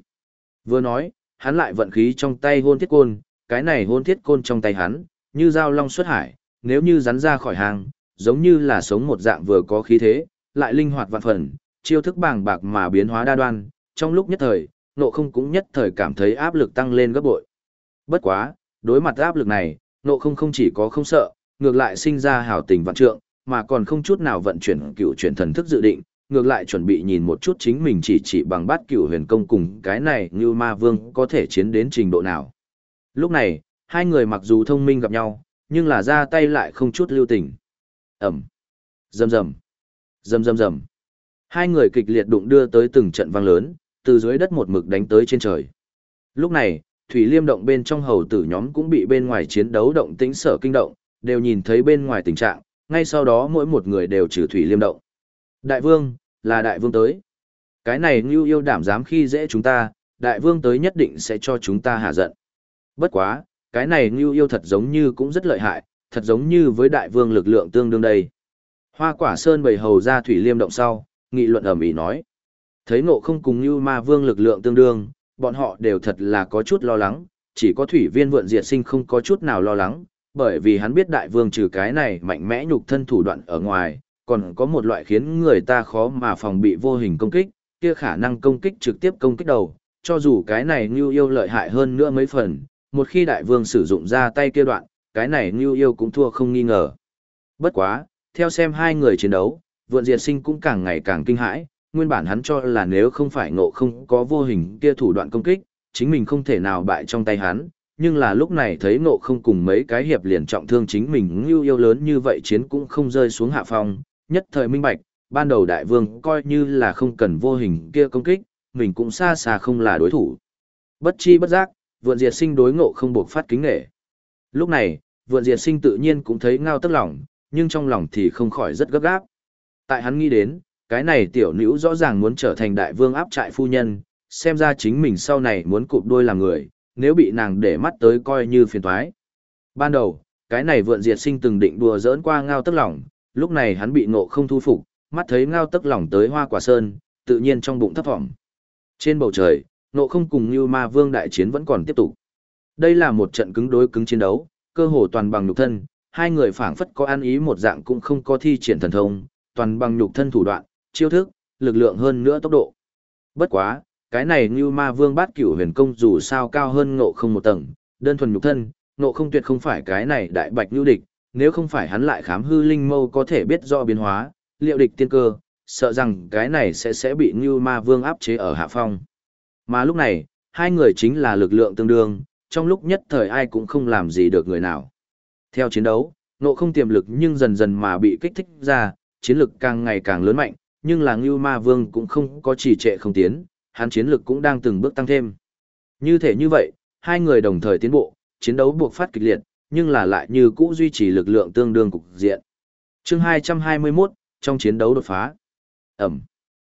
Vừa nói, hắn lại vận khí trong tay hôn thiết côn, cái này hôn thiết côn trong tay hắn, như dao long xuất hải, nếu như rắn ra khỏi hàng, giống như là sống một dạng vừa có khí thế, lại linh hoạt vạn phần, chiêu thức bàng bạc mà biến hóa đa đoan, trong lúc nhất thời, nộ không cũng nhất thời cảm thấy áp lực tăng lên gấp bội. Bất quá, đối mặt áp lực này, nộ không không chỉ có không sợ, ngược lại sinh ra hảo tình vạn trượng, mà còn không chút nào vận chuyển cựu chuyển thần thức dự định, ngược lại chuẩn bị nhìn một chút chính mình chỉ chỉ bằng bát cựu huyền công cùng cái này như ma vương có thể chiến đến trình độ nào. Lúc này, hai người mặc dù thông minh gặp nhau, nhưng là ra tay lại không chút lưu tình. Ẩm, rầm rầm, rầm rầm rầm. Hai người kịch liệt đụng đưa tới từng trận vang lớn, từ dưới đất một mực đánh tới trên trời. Lúc này, Thủy Liêm động bên trong hầu tử nhóm cũng bị bên ngoài chiến đấu động tĩnh sở kinh động, đều nhìn thấy bên ngoài tình trạng, ngay sau đó mỗi một người đều trừ Thủy Liêm động. Đại vương, là đại vương tới. Cái này ngưu yêu đảm dám khi dễ chúng ta, đại vương tới nhất định sẽ cho chúng ta hạ giận. Bất quá, cái này ngưu yêu thật giống như cũng rất lợi hại, thật giống như với đại vương lực lượng tương đương đây. Hoa quả sơn bầy hầu ra thủy liêm động sau, nghị luận ẩm ý nói. Thấy ngộ không cùng như ma vương lực lượng tương đương, bọn họ đều thật là có chút lo lắng, chỉ có thủy viên vượn diệt sinh không có chút nào lo lắng, bởi vì hắn biết đại vương trừ cái này mạnh mẽ nhục thân thủ đoạn ở ngoài, còn có một loại khiến người ta khó mà phòng bị vô hình công kích, kia khả năng công kích trực tiếp công kích đầu, cho dù cái này Ngưu yêu lợi hại hơn nữa mấy phần, một khi đại vương sử dụng ra tay kia đoạn, cái này Ngưu yêu cũng thua không nghi ngờ. Bất quá, theo xem hai người chiến đấu, vượn diệt sinh cũng càng ngày càng kinh hãi, nguyên bản hắn cho là nếu không phải ngộ không có vô hình kia thủ đoạn công kích, chính mình không thể nào bại trong tay hắn, nhưng là lúc này thấy ngộ không cùng mấy cái hiệp liền trọng thương chính mình ngưu yêu lớn như vậy chiến cũng không rơi xuống hạ phong, nhất thời minh bạch, ban đầu đại vương coi như là không cần vô hình kia công kích, mình cũng xa xa không là đối thủ. Bất chi bất giác, vượn diệt sinh đối ngộ không buộc phát kính nghệ. Lúc này, vượn diệt sinh tự nhiên cũng thấy ngao tức lòng, nhưng trong lòng thì không khỏi rất gấp gáp. Tại hắn nghĩ đến, cái này tiểu nữ rõ ràng muốn trở thành đại vương áp trại phu nhân, xem ra chính mình sau này muốn cụp đôi làm người, nếu bị nàng để mắt tới coi như phiền toái. Ban đầu, cái này vượn diệt sinh từng định đùa giỡn qua ngao tức lòng, lúc này hắn bị ngộ không thu phục, mắt thấy ngao tức lòng tới hoa quả sơn, tự nhiên trong bụng thấp thỏm. Trên bầu trời, ngộ không cùng như ma vương đại chiến vẫn còn tiếp tục. Đây là một trận cứng đối cứng chiến đấu, cơ hồ toàn bằng nhục thân, hai người phảng phất có ăn ý một dạng cũng không có thi triển thần thông, toàn bằng nhục thân thủ đoạn, chiêu thức, lực lượng hơn nữa tốc độ. Bất quá, cái này như ma vương bát cửu huyền công dù sao cao hơn ngộ không một tầng, đơn thuần nhục thân, ngộ không tuyệt không phải cái này đại bạch lưu địch, nếu không phải hắn lại khám hư linh mâu có thể biết do biến hóa, liệu địch tiên cơ, sợ rằng cái này sẽ sẽ bị như ma vương áp chế ở hạ phong. Mà lúc này, hai người chính là lực lượng tương đương, trong lúc nhất thời ai cũng không làm gì được người nào. Theo chiến đấu, nộ không tiềm lực nhưng dần dần mà bị kích thích ra, chiến lực càng ngày càng lớn mạnh, nhưng là Ngưu Ma Vương cũng không có trì trệ không tiến, hắn chiến lực cũng đang từng bước tăng thêm. Như thể như vậy, hai người đồng thời tiến bộ, chiến đấu buộc phát kịch liệt, nhưng là lại như cũ duy trì lực lượng tương đương cục diện. Chương 221, trong chiến đấu đột phá. Ẩm.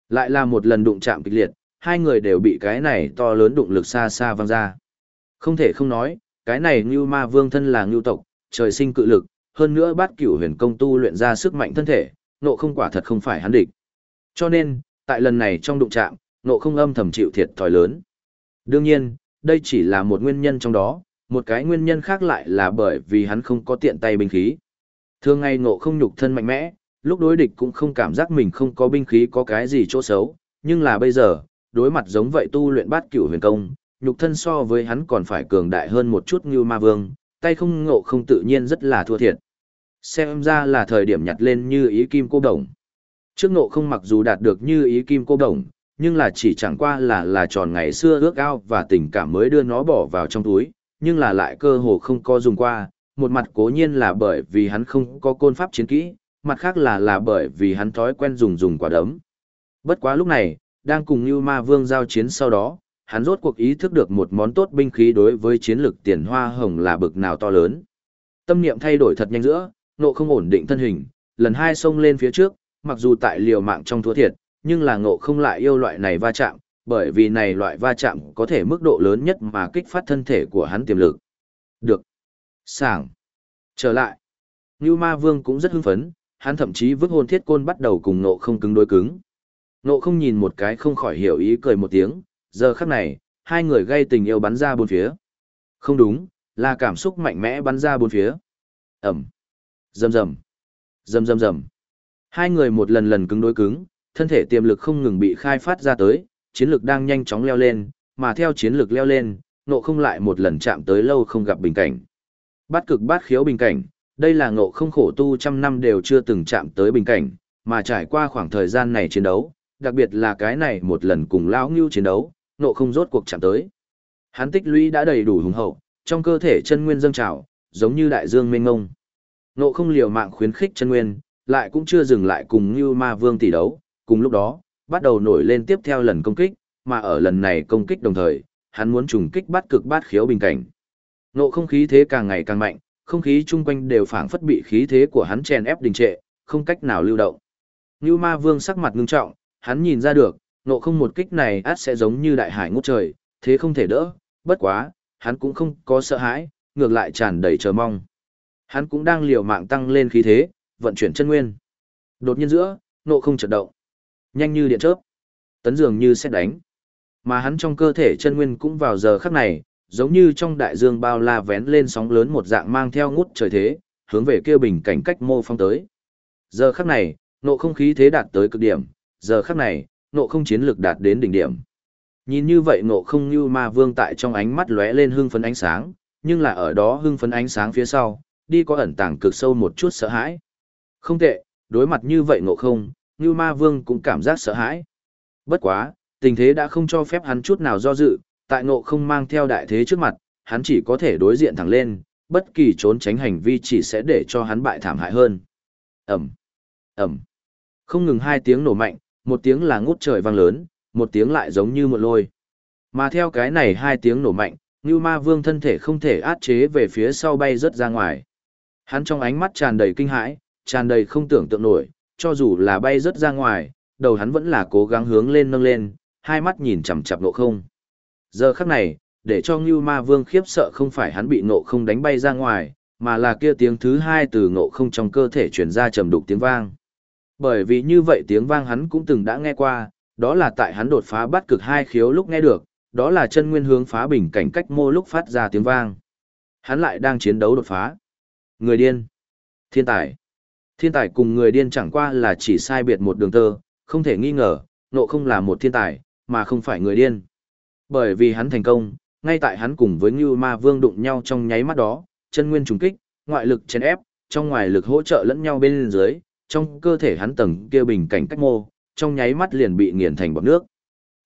Lại là một lần đụng chạm kịch liệt, hai người đều bị cái này to lớn đụng lực xa xa văng ra. Không thể không nói, cái này Ngưu Ma Vương thân là Ngưu tộc, trời sinh cự lực, hơn nữa bát cửu huyền công tu luyện ra sức mạnh thân thể, nộ không quả thật không phải hắn địch. Cho nên, tại lần này trong đụng chạm, nộ không âm thầm chịu thiệt thòi lớn. Đương nhiên, đây chỉ là một nguyên nhân trong đó, một cái nguyên nhân khác lại là bởi vì hắn không có tiện tay binh khí. Thường ngày nộ không nhục thân mạnh mẽ, lúc đối địch cũng không cảm giác mình không có binh khí có cái gì chỗ xấu, nhưng là bây giờ, đối mặt giống vậy tu luyện bát cửu huyền công, nhục thân so với hắn còn phải cường đại hơn một chút như ma vương, tay không ngộ không tự nhiên rất là thua thiệt. Xem ra là thời điểm nhặt lên như ý kim cô đồng. Trước ngộ không mặc dù đạt được như ý kim cô đồng, nhưng là chỉ chẳng qua là là tròn ngày xưa ước ao và tình cảm mới đưa nó bỏ vào trong túi, nhưng là lại cơ hồ không có dùng qua, một mặt cố nhiên là bởi vì hắn không có côn pháp chiến kỹ, mặt khác là là bởi vì hắn thói quen dùng dùng quả đấm. Bất quá lúc này, đang cùng Như Ma Vương giao chiến sau đó, hắn rốt cuộc ý thức được một món tốt binh khí đối với chiến lực tiền hoa hồng là bực nào to lớn. Tâm niệm thay đổi thật nhanh giữa, nộ không ổn định thân hình, lần hai xông lên phía trước, mặc dù tại liều mạng trong thua thiệt, nhưng là ngộ không lại yêu loại này va chạm, bởi vì này loại va chạm có thể mức độ lớn nhất mà kích phát thân thể của hắn tiềm lực. Được. Sảng. Trở lại. Như ma vương cũng rất hưng phấn, hắn thậm chí vứt hồn thiết côn bắt đầu cùng ngộ không cứng đối cứng. Ngộ không nhìn một cái không khỏi hiểu ý cười một tiếng, giờ khắc này, hai người gây tình yêu bắn ra bốn phía. Không đúng, là cảm xúc mạnh mẽ bắn ra bốn phía. Ẩm. dầm dầm. dầm dầm dầm. Hai người một lần lần cứng đối cứng, thân thể tiềm lực không ngừng bị khai phát ra tới, chiến lực đang nhanh chóng leo lên, mà theo chiến lực leo lên, nộ không lại một lần chạm tới lâu không gặp bình cảnh. Bát cực bát khiếu bình cảnh, đây là ngộ không khổ tu trăm năm đều chưa từng chạm tới bình cảnh, mà trải qua khoảng thời gian này chiến đấu, đặc biệt là cái này một lần cùng lão ngưu chiến đấu, ngộ không rốt cuộc chạm tới. Hắn tích lũy đã đầy đủ hùng hậu, trong cơ thể chân nguyên dâng trào, giống như đại dương mênh ngông. Ngộ không liều mạng khuyến khích chân nguyên, lại cũng chưa dừng lại cùng như Ma Vương tỷ đấu, cùng lúc đó, bắt đầu nổi lên tiếp theo lần công kích, mà ở lần này công kích đồng thời, hắn muốn trùng kích bắt cực bát khiếu bình cảnh. Nộ không khí thế càng ngày càng mạnh, không khí chung quanh đều phảng phất bị khí thế của hắn chèn ép đình trệ, không cách nào lưu động. Như ma vương sắc mặt ngưng trọng, hắn nhìn ra được, nộ không một kích này át sẽ giống như đại hải ngút trời, thế không thể đỡ, bất quá, hắn cũng không có sợ hãi, ngược lại tràn đầy chờ mong. Hắn cũng đang liều mạng tăng lên khí thế, vận chuyển chân nguyên. Đột nhiên giữa, nộ không chợt động. Nhanh như điện chớp. Tấn dường như xét đánh. Mà hắn trong cơ thể chân nguyên cũng vào giờ khắc này, giống như trong đại dương bao la vén lên sóng lớn một dạng mang theo ngút trời thế, hướng về kia bình cảnh cách mô phong tới. Giờ khắc này, nộ không khí thế đạt tới cực điểm, giờ khắc này, nộ không chiến lực đạt đến đỉnh điểm. Nhìn như vậy nộ không như ma vương tại trong ánh mắt lóe lên hưng phấn ánh sáng, nhưng là ở đó hưng phấn ánh sáng phía sau, đi có ẩn tàng cực sâu một chút sợ hãi. Không tệ, đối mặt như vậy nộ không, Ngưu ma vương cũng cảm giác sợ hãi. Bất quá, tình thế đã không cho phép hắn chút nào do dự, tại ngộ không mang theo đại thế trước mặt, hắn chỉ có thể đối diện thẳng lên, bất kỳ trốn tránh hành vi chỉ sẽ để cho hắn bại thảm hại hơn. Ẩm, Ẩm. Không ngừng hai tiếng nổ mạnh, một tiếng là ngút trời vang lớn, một tiếng lại giống như một lôi. Mà theo cái này hai tiếng nổ mạnh, Ngưu Ma Vương thân thể không thể át chế về phía sau bay rất ra ngoài. Hắn trong ánh mắt tràn đầy kinh hãi, tràn đầy không tưởng tượng nổi, cho dù là bay rớt ra ngoài, đầu hắn vẫn là cố gắng hướng lên nâng lên, hai mắt nhìn chằm chằm nộ không. Giờ khắc này, để cho Ngưu Ma Vương khiếp sợ không phải hắn bị nộ không đánh bay ra ngoài, mà là kia tiếng thứ hai từ nộ không trong cơ thể truyền ra trầm đục tiếng vang. Bởi vì như vậy tiếng vang hắn cũng từng đã nghe qua, đó là tại hắn đột phá bắt cực hai khiếu lúc nghe được, đó là chân nguyên hướng phá bình cảnh cách mô lúc phát ra tiếng vang. Hắn lại đang chiến đấu đột phá. Người điên. Thiên tài. Thiên tài cùng người điên chẳng qua là chỉ sai biệt một đường tơ, không thể nghi ngờ, nộ không là một thiên tài, mà không phải người điên. Bởi vì hắn thành công, ngay tại hắn cùng với Ngưu Ma Vương đụng nhau trong nháy mắt đó, chân nguyên trùng kích, ngoại lực chèn ép, trong ngoài lực hỗ trợ lẫn nhau bên dưới, trong cơ thể hắn tầng kia bình cảnh cách mô, trong nháy mắt liền bị nghiền thành bọt nước.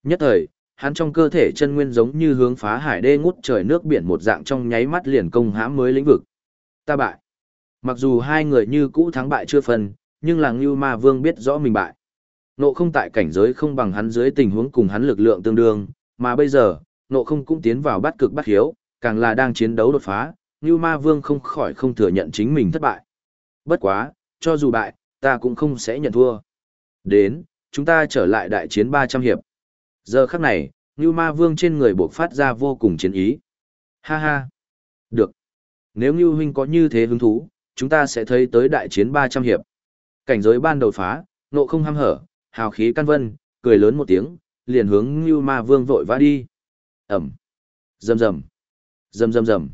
Nhất thời, hắn trong cơ thể chân nguyên giống như hướng phá hải đê ngút trời nước biển một dạng trong nháy mắt liền công hãm mới lĩnh vực. Ta bại. Mặc dù hai người như cũ thắng bại chưa phân, nhưng là Ngưu Ma Vương biết rõ mình bại. Nộ không tại cảnh giới không bằng hắn dưới tình huống cùng hắn lực lượng tương đương, mà bây giờ, nộ không cũng tiến vào bắt cực bắt hiếu, càng là đang chiến đấu đột phá, Ngưu ma vương không khỏi không thừa nhận chính mình thất bại. Bất quá, cho dù bại, ta cũng không sẽ nhận thua. Đến, chúng ta trở lại đại chiến 300 hiệp. Giờ khắc này, Ngưu ma vương trên người buộc phát ra vô cùng chiến ý. Ha ha. Được. Nếu Ngưu huynh có như thế hứng thú, chúng ta sẽ thấy tới đại chiến 300 hiệp. Cảnh giới ban đầu phá, nộ không ham hở, hào khí căn vân, cười lớn một tiếng, liền hướng Như Ma Vương vội vã đi. Ẩm. Rầm rầm. Rầm rầm rầm.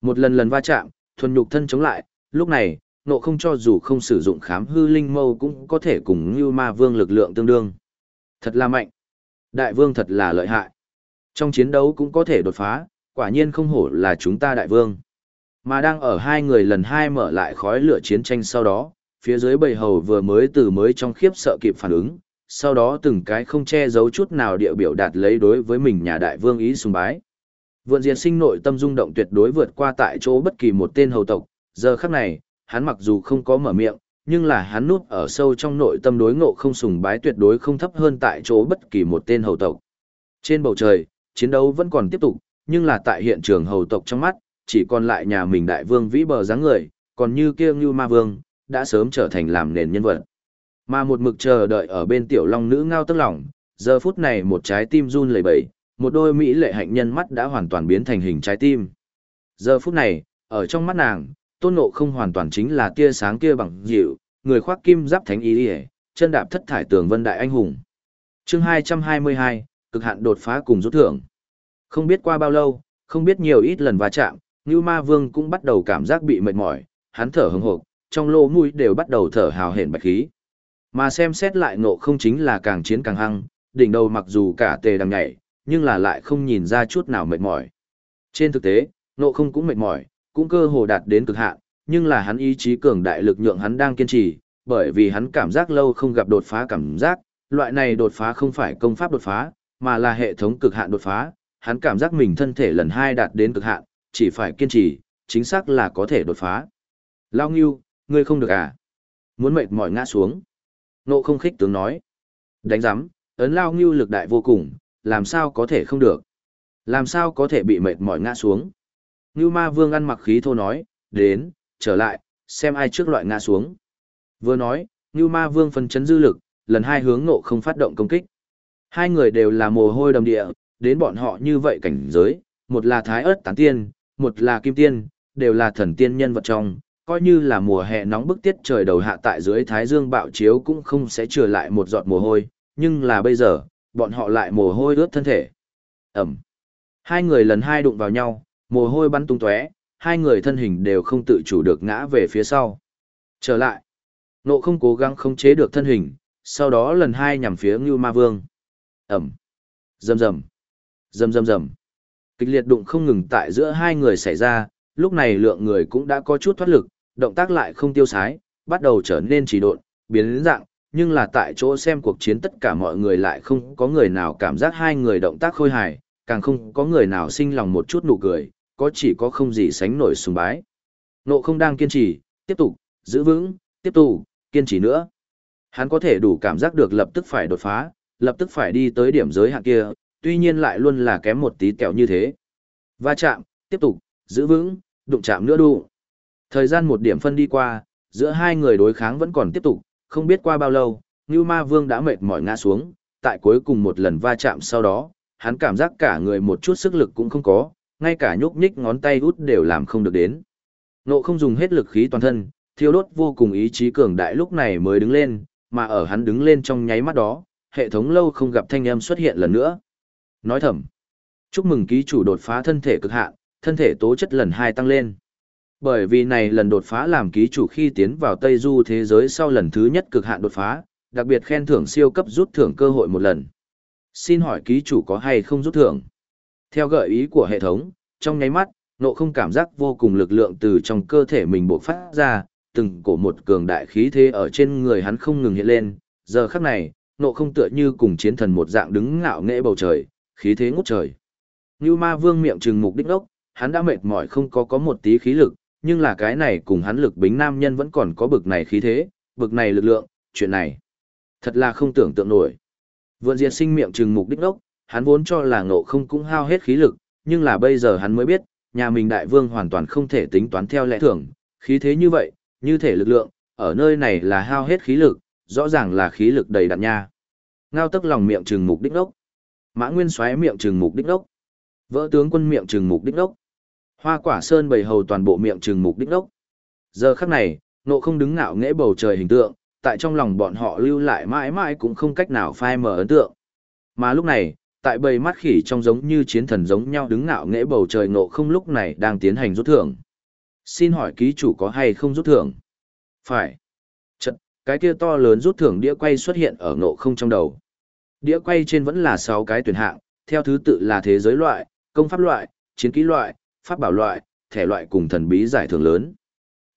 Một lần lần va chạm, thuần nhục thân chống lại, lúc này, nộ không cho dù không sử dụng khám hư linh mâu cũng có thể cùng Như Ma Vương lực lượng tương đương. Thật là mạnh. Đại vương thật là lợi hại. Trong chiến đấu cũng có thể đột phá, quả nhiên không hổ là chúng ta đại vương. Mà đang ở hai người lần hai mở lại khói lửa chiến tranh sau đó, phía dưới bầy hầu vừa mới từ mới trong khiếp sợ kịp phản ứng, sau đó từng cái không che giấu chút nào địa biểu đạt lấy đối với mình nhà đại vương ý sùng bái. Vượn diệt sinh nội tâm rung động tuyệt đối vượt qua tại chỗ bất kỳ một tên hầu tộc, giờ khắc này, hắn mặc dù không có mở miệng, nhưng là hắn núp ở sâu trong nội tâm đối ngộ không sùng bái tuyệt đối không thấp hơn tại chỗ bất kỳ một tên hầu tộc. Trên bầu trời, chiến đấu vẫn còn tiếp tục, nhưng là tại hiện trường hầu tộc trong mắt, chỉ còn lại nhà mình đại vương vĩ bờ dáng người, còn như kia như ma vương, đã sớm trở thành làm nền nhân vật. Mà một mực chờ đợi ở bên tiểu long nữ ngao tức lòng, giờ phút này một trái tim run lẩy bẩy, một đôi mỹ lệ hạnh nhân mắt đã hoàn toàn biến thành hình trái tim. Giờ phút này, ở trong mắt nàng, tôn ngộ không hoàn toàn chính là tia sáng kia bằng dịu, người khoác kim giáp thánh ý ỉa, chân đạp thất thải tường vân đại anh hùng. Chương 222, cực hạn đột phá cùng rút thưởng. Không biết qua bao lâu, không biết nhiều ít lần va chạm, Ngưu Ma Vương cũng bắt đầu cảm giác bị mệt mỏi, hắn thở hừng hộp, trong lỗ mũi đều bắt đầu thở hào hển bạch khí. Mà xem xét lại ngộ không chính là càng chiến càng hăng, đỉnh đầu mặc dù cả tề đang nhảy, nhưng là lại không nhìn ra chút nào mệt mỏi. Trên thực tế, ngộ không cũng mệt mỏi, cũng cơ hồ đạt đến cực hạn, nhưng là hắn ý chí cường đại lực nhượng hắn đang kiên trì, bởi vì hắn cảm giác lâu không gặp đột phá cảm giác, loại này đột phá không phải công pháp đột phá, mà là hệ thống cực hạn đột phá, hắn cảm giác mình thân thể lần hai đạt đến cực hạn, chỉ phải kiên trì, chính xác là có thể đột phá. Lao Ngưu, ngươi không được à? Muốn mệt mỏi ngã xuống. Nộ không khích tướng nói. Đánh giám, ấn Lao Ngưu lực đại vô cùng, làm sao có thể không được? Làm sao có thể bị mệt mỏi ngã xuống? Ngưu ma vương ăn mặc khí thô nói, đến, trở lại, xem ai trước loại ngã xuống. Vừa nói, Ngưu ma vương phân chấn dư lực, lần hai hướng nộ không phát động công kích. Hai người đều là mồ hôi đầm địa, đến bọn họ như vậy cảnh giới, một là thái ớt tán tiên, một là kim tiên, đều là thần tiên nhân vật trong, coi như là mùa hè nóng bức tiết trời đầu hạ tại dưới thái dương bạo chiếu cũng không sẽ trừ lại một giọt mồ hôi, nhưng là bây giờ, bọn họ lại mồ hôi ướt thân thể. Ẩm. Hai người lần hai đụng vào nhau, mồ hôi bắn tung tóe, hai người thân hình đều không tự chủ được ngã về phía sau. Trở lại. Nộ không cố gắng khống chế được thân hình, sau đó lần hai nhằm phía Ngưu Ma Vương. Ẩm. Rầm rầm. Rầm rầm rầm. Kịch liệt đụng không ngừng tại giữa hai người xảy ra, lúc này lượng người cũng đã có chút thoát lực, động tác lại không tiêu sái, bắt đầu trở nên trì độn, biến dạng, nhưng là tại chỗ xem cuộc chiến tất cả mọi người lại không có người nào cảm giác hai người động tác khôi hài, càng không có người nào sinh lòng một chút nụ cười, có chỉ có không gì sánh nổi sùng bái. Nộ không đang kiên trì, tiếp tục, giữ vững, tiếp tục, kiên trì nữa. Hắn có thể đủ cảm giác được lập tức phải đột phá, lập tức phải đi tới điểm giới hạn kia, tuy nhiên lại luôn là kém một tí kẹo như thế. Va chạm, tiếp tục, giữ vững, đụng chạm nữa đủ. Thời gian một điểm phân đi qua, giữa hai người đối kháng vẫn còn tiếp tục, không biết qua bao lâu, Ngưu Ma Vương đã mệt mỏi ngã xuống, tại cuối cùng một lần va chạm sau đó, hắn cảm giác cả người một chút sức lực cũng không có, ngay cả nhúc nhích ngón tay út đều làm không được đến. Nộ không dùng hết lực khí toàn thân, thiêu đốt vô cùng ý chí cường đại lúc này mới đứng lên, mà ở hắn đứng lên trong nháy mắt đó, hệ thống lâu không gặp thanh âm xuất hiện lần nữa. Nói thầm, chúc mừng ký chủ đột phá thân thể cực hạn, thân thể tố chất lần hai tăng lên. Bởi vì này lần đột phá làm ký chủ khi tiến vào Tây Du thế giới sau lần thứ nhất cực hạn đột phá, đặc biệt khen thưởng siêu cấp rút thưởng cơ hội một lần. Xin hỏi ký chủ có hay không rút thưởng? Theo gợi ý của hệ thống, trong nháy mắt, nộ không cảm giác vô cùng lực lượng từ trong cơ thể mình bộc phát ra, từng cổ một cường đại khí thế ở trên người hắn không ngừng hiện lên, giờ khắc này, nộ không tựa như cùng chiến thần một dạng đứng ngạo nghễ bầu trời, khí thế ngút trời. Như ma vương miệng trừng mục đích ốc, hắn đã mệt mỏi không có có một tí khí lực, nhưng là cái này cùng hắn lực bính nam nhân vẫn còn có bực này khí thế, bực này lực lượng, chuyện này. Thật là không tưởng tượng nổi. Vượn diệt sinh miệng trừng mục đích ốc, hắn vốn cho là ngộ không cũng hao hết khí lực, nhưng là bây giờ hắn mới biết, nhà mình đại vương hoàn toàn không thể tính toán theo lẽ thường, khí thế như vậy, như thể lực lượng, ở nơi này là hao hết khí lực, rõ ràng là khí lực đầy đặn nha. Ngao tức lòng miệng trừng mục đích đốc. Mã Nguyên xoáy miệng trừng mục đích đốc. Vỡ tướng quân miệng trừng mục đích đốc. Hoa quả sơn bầy hầu toàn bộ miệng trừng mục đích đốc. Giờ khắc này, nộ không đứng ngạo nghễ bầu trời hình tượng, tại trong lòng bọn họ lưu lại mãi mãi cũng không cách nào phai mở ấn tượng. Mà lúc này, tại bầy mắt khỉ trong giống như chiến thần giống nhau đứng ngạo nghễ bầu trời nộ không lúc này đang tiến hành rút thưởng. Xin hỏi ký chủ có hay không rút thưởng? Phải. Chật, cái kia to lớn rút thưởng đĩa quay xuất hiện ở nộ không trong đầu. Đĩa quay trên vẫn là 6 cái tuyển hạng, theo thứ tự là thế giới loại, công pháp loại, chiến kỹ loại, pháp bảo loại, thể loại cùng thần bí giải thưởng lớn.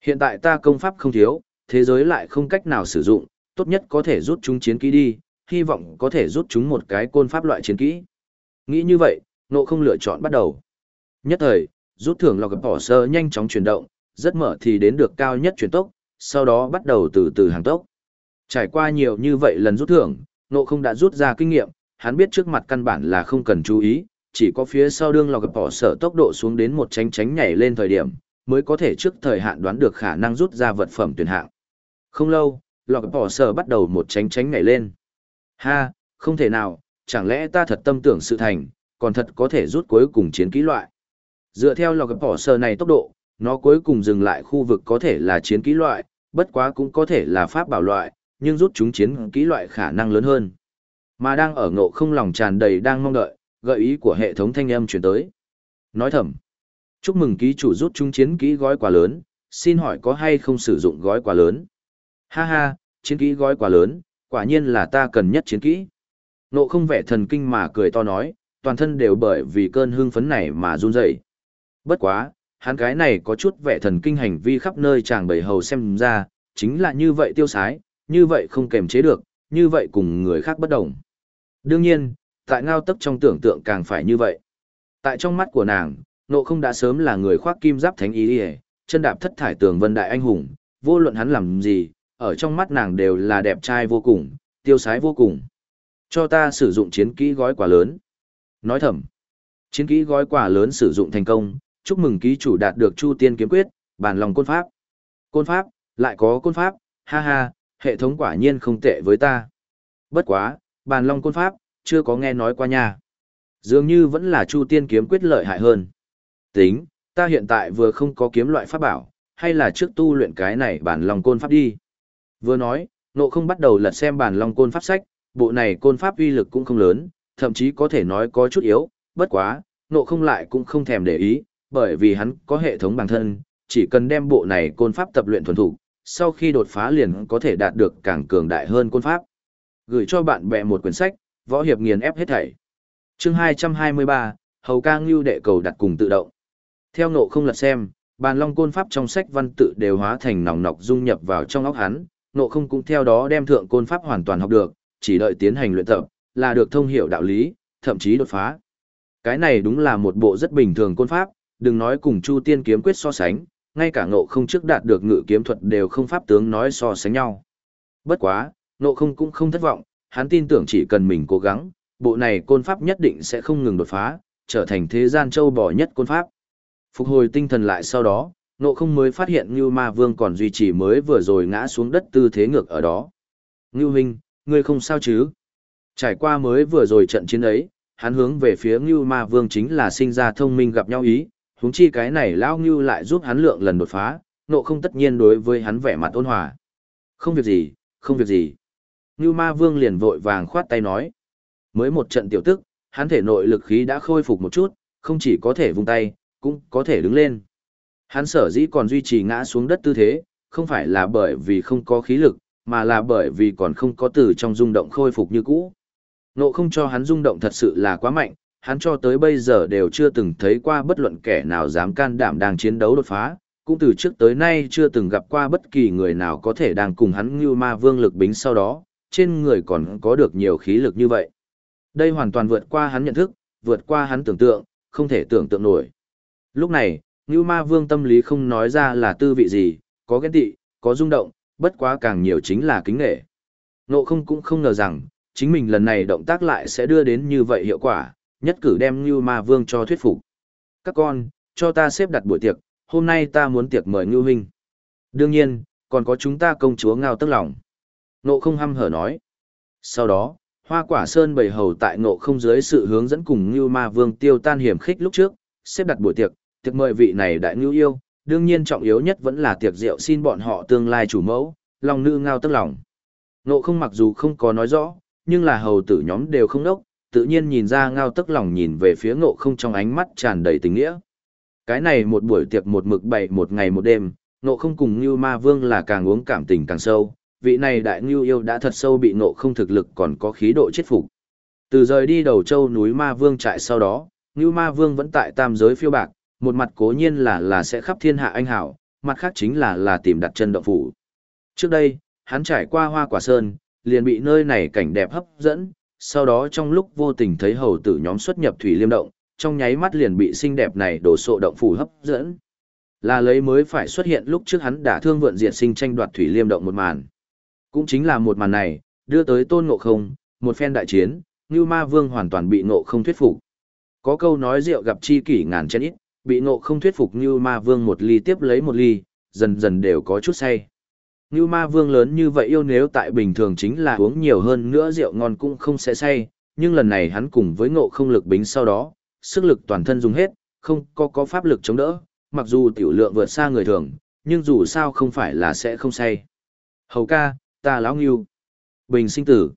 Hiện tại ta công pháp không thiếu, thế giới lại không cách nào sử dụng, tốt nhất có thể rút chúng chiến kỹ đi, hy vọng có thể rút chúng một cái côn pháp loại chiến kỹ. Nghĩ như vậy, nộ không lựa chọn bắt đầu. Nhất thời, rút thưởng lọc bỏ sơ nhanh chóng chuyển động, rất mở thì đến được cao nhất chuyển tốc, sau đó bắt đầu từ từ hàng tốc. Trải qua nhiều như vậy lần rút thưởng, nộ không đã rút ra kinh nghiệm, hắn biết trước mặt căn bản là không cần chú ý, chỉ có phía sau đương lọc bỏ sở tốc độ xuống đến một tránh tránh nhảy lên thời điểm, mới có thể trước thời hạn đoán được khả năng rút ra vật phẩm tuyển hạng. Không lâu, lọc bỏ sở bắt đầu một tránh tránh nhảy lên. Ha, không thể nào, chẳng lẽ ta thật tâm tưởng sự thành, còn thật có thể rút cuối cùng chiến kỹ loại. Dựa theo lọc bỏ sở này tốc độ, nó cuối cùng dừng lại khu vực có thể là chiến kỹ loại, bất quá cũng có thể là pháp bảo loại, nhưng rút chúng chiến kỹ loại khả năng lớn hơn. Mà đang ở ngộ không lòng tràn đầy đang mong đợi, gợi ý của hệ thống thanh âm chuyển tới. Nói thầm. Chúc mừng ký chủ rút chúng chiến kỹ gói quà lớn, xin hỏi có hay không sử dụng gói quà lớn? Ha ha, chiến kỹ gói quà lớn, quả nhiên là ta cần nhất chiến kỹ. Nộ không vẻ thần kinh mà cười to nói, toàn thân đều bởi vì cơn hưng phấn này mà run rẩy. Bất quá, hắn cái này có chút vẻ thần kinh hành vi khắp nơi chàng bầy hầu xem ra, chính là như vậy tiêu sái, như vậy không kềm chế được, như vậy cùng người khác bất đồng. Đương nhiên, tại ngao tức trong tưởng tượng càng phải như vậy. Tại trong mắt của nàng, nộ không đã sớm là người khoác kim giáp thánh ý đi chân đạp thất thải tường vân đại anh hùng, vô luận hắn làm gì, ở trong mắt nàng đều là đẹp trai vô cùng, tiêu sái vô cùng. Cho ta sử dụng chiến kỹ gói quà lớn. Nói thầm, chiến kỹ gói quà lớn sử dụng thành công, chúc mừng ký chủ đạt được Chu Tiên kiếm quyết, bản lòng côn pháp. Côn pháp, lại có côn pháp, ha ha, hệ thống quả nhiên không tệ với ta. Bất quá, bàn long côn pháp, chưa có nghe nói qua nha. Dường như vẫn là Chu Tiên kiếm quyết lợi hại hơn. Tính, ta hiện tại vừa không có kiếm loại pháp bảo, hay là trước tu luyện cái này bản long côn pháp đi. Vừa nói, nộ không bắt đầu lật xem bản long côn pháp sách, bộ này côn pháp uy lực cũng không lớn, thậm chí có thể nói có chút yếu, bất quá, nộ không lại cũng không thèm để ý, bởi vì hắn có hệ thống bản thân, chỉ cần đem bộ này côn pháp tập luyện thuần thủ, sau khi đột phá liền có thể đạt được càng cường đại hơn côn pháp. Gửi cho bạn bè một quyển sách, võ hiệp nghiền ép hết thảy. Chương 223, Hầu ca ngưu đệ cầu đặt cùng tự động. Theo nộ không lật xem, bàn long côn pháp trong sách văn tự đều hóa thành nòng nọc dung nhập vào trong óc hắn, nộ không cũng theo đó đem thượng côn pháp hoàn toàn học được, chỉ đợi tiến hành luyện tập, là được thông hiểu đạo lý, thậm chí đột phá. Cái này đúng là một bộ rất bình thường côn pháp, đừng nói cùng Chu Tiên kiếm quyết so sánh, ngay cả ngộ không trước đạt được ngự kiếm thuật đều không pháp tướng nói so sánh nhau. Bất quá, ngộ không cũng không thất vọng, hắn tin tưởng chỉ cần mình cố gắng, bộ này côn pháp nhất định sẽ không ngừng đột phá, trở thành thế gian châu bò nhất côn pháp. Phục hồi tinh thần lại sau đó, ngộ không mới phát hiện Ngưu Ma Vương còn duy trì mới vừa rồi ngã xuống đất tư thế ngược ở đó. Ngưu Huynh, ngươi không sao chứ? Trải qua mới vừa rồi trận chiến ấy, hắn hướng về phía Ngưu Ma Vương chính là sinh ra thông minh gặp nhau ý, huống chi cái này lão Ngưu lại giúp hắn lượng lần đột phá, nộ không tất nhiên đối với hắn vẻ mặt ôn hòa. Không việc gì, không việc gì. Ngưu Ma Vương liền vội vàng khoát tay nói. Mới một trận tiểu tức, hắn thể nội lực khí đã khôi phục một chút, không chỉ có thể vung tay, cũng có thể đứng lên. Hắn sở dĩ còn duy trì ngã xuống đất tư thế, không phải là bởi vì không có khí lực, mà là bởi vì còn không có từ trong rung động khôi phục như cũ. Nộ không cho hắn rung động thật sự là quá mạnh, hắn cho tới bây giờ đều chưa từng thấy qua bất luận kẻ nào dám can đảm đang chiến đấu đột phá, cũng từ trước tới nay chưa từng gặp qua bất kỳ người nào có thể đang cùng hắn như ma vương lực bính sau đó, trên người còn có được nhiều khí lực như vậy. Đây hoàn toàn vượt qua hắn nhận thức, vượt qua hắn tưởng tượng, không thể tưởng tượng nổi. Lúc này, Như Ma Vương tâm lý không nói ra là tư vị gì, có ghen tị, có rung động, bất quá càng nhiều chính là kính nghệ. Nộ không cũng không ngờ rằng, chính mình lần này động tác lại sẽ đưa đến như vậy hiệu quả, nhất cử đem Ngưu Ma Vương cho thuyết phục. Các con, cho ta xếp đặt buổi tiệc, hôm nay ta muốn tiệc mời Ngưu Huynh. Đương nhiên, còn có chúng ta công chúa ngao tức lòng. Nộ không hăm hở nói. Sau đó, hoa quả sơn bầy hầu tại nộ không dưới sự hướng dẫn cùng Ngưu Ma Vương tiêu tan hiểm khích lúc trước, xếp đặt buổi tiệc, tiệc mời vị này đại ngưu yêu, đương nhiên trọng yếu nhất vẫn là tiệc rượu xin bọn họ tương lai chủ mẫu, lòng nữ ngao tức lòng. Nộ không mặc dù không có nói rõ, nhưng là hầu tử nhóm đều không đốc, tự nhiên nhìn ra ngao tức lòng nhìn về phía ngộ không trong ánh mắt tràn đầy tình nghĩa. Cái này một buổi tiệc một mực bảy một ngày một đêm, ngộ không cùng Ngưu Ma Vương là càng uống cảm tình càng sâu, vị này đại Ngưu yêu đã thật sâu bị ngộ không thực lực còn có khí độ chết phục. Từ rời đi đầu châu núi Ma Vương trại sau đó, Ngưu Ma Vương vẫn tại tam giới phiêu bạc, một mặt cố nhiên là là sẽ khắp thiên hạ anh hảo, mặt khác chính là là tìm đặt chân động phủ. Trước đây, hắn trải qua hoa quả sơn, liền bị nơi này cảnh đẹp hấp dẫn, sau đó trong lúc vô tình thấy hầu tử nhóm xuất nhập thủy liêm động, trong nháy mắt liền bị xinh đẹp này đổ sộ động phủ hấp dẫn. Là lấy mới phải xuất hiện lúc trước hắn đã thương vượn diệt sinh tranh đoạt thủy liêm động một màn. Cũng chính là một màn này, đưa tới tôn ngộ không, một phen đại chiến, như ma vương hoàn toàn bị ngộ không thuyết phục. Có câu nói rượu gặp chi kỷ ngàn chén ít, bị ngộ không thuyết phục như ma vương một ly tiếp lấy một ly, dần dần đều có chút say. Ngưu ma vương lớn như vậy yêu nếu tại bình thường chính là uống nhiều hơn nữa rượu ngon cũng không sẽ say, nhưng lần này hắn cùng với ngộ không lực bính sau đó, sức lực toàn thân dùng hết, không có có pháp lực chống đỡ, mặc dù tiểu lượng vượt xa người thường, nhưng dù sao không phải là sẽ không say. Hầu ca, ta lão ngưu. Bình sinh tử.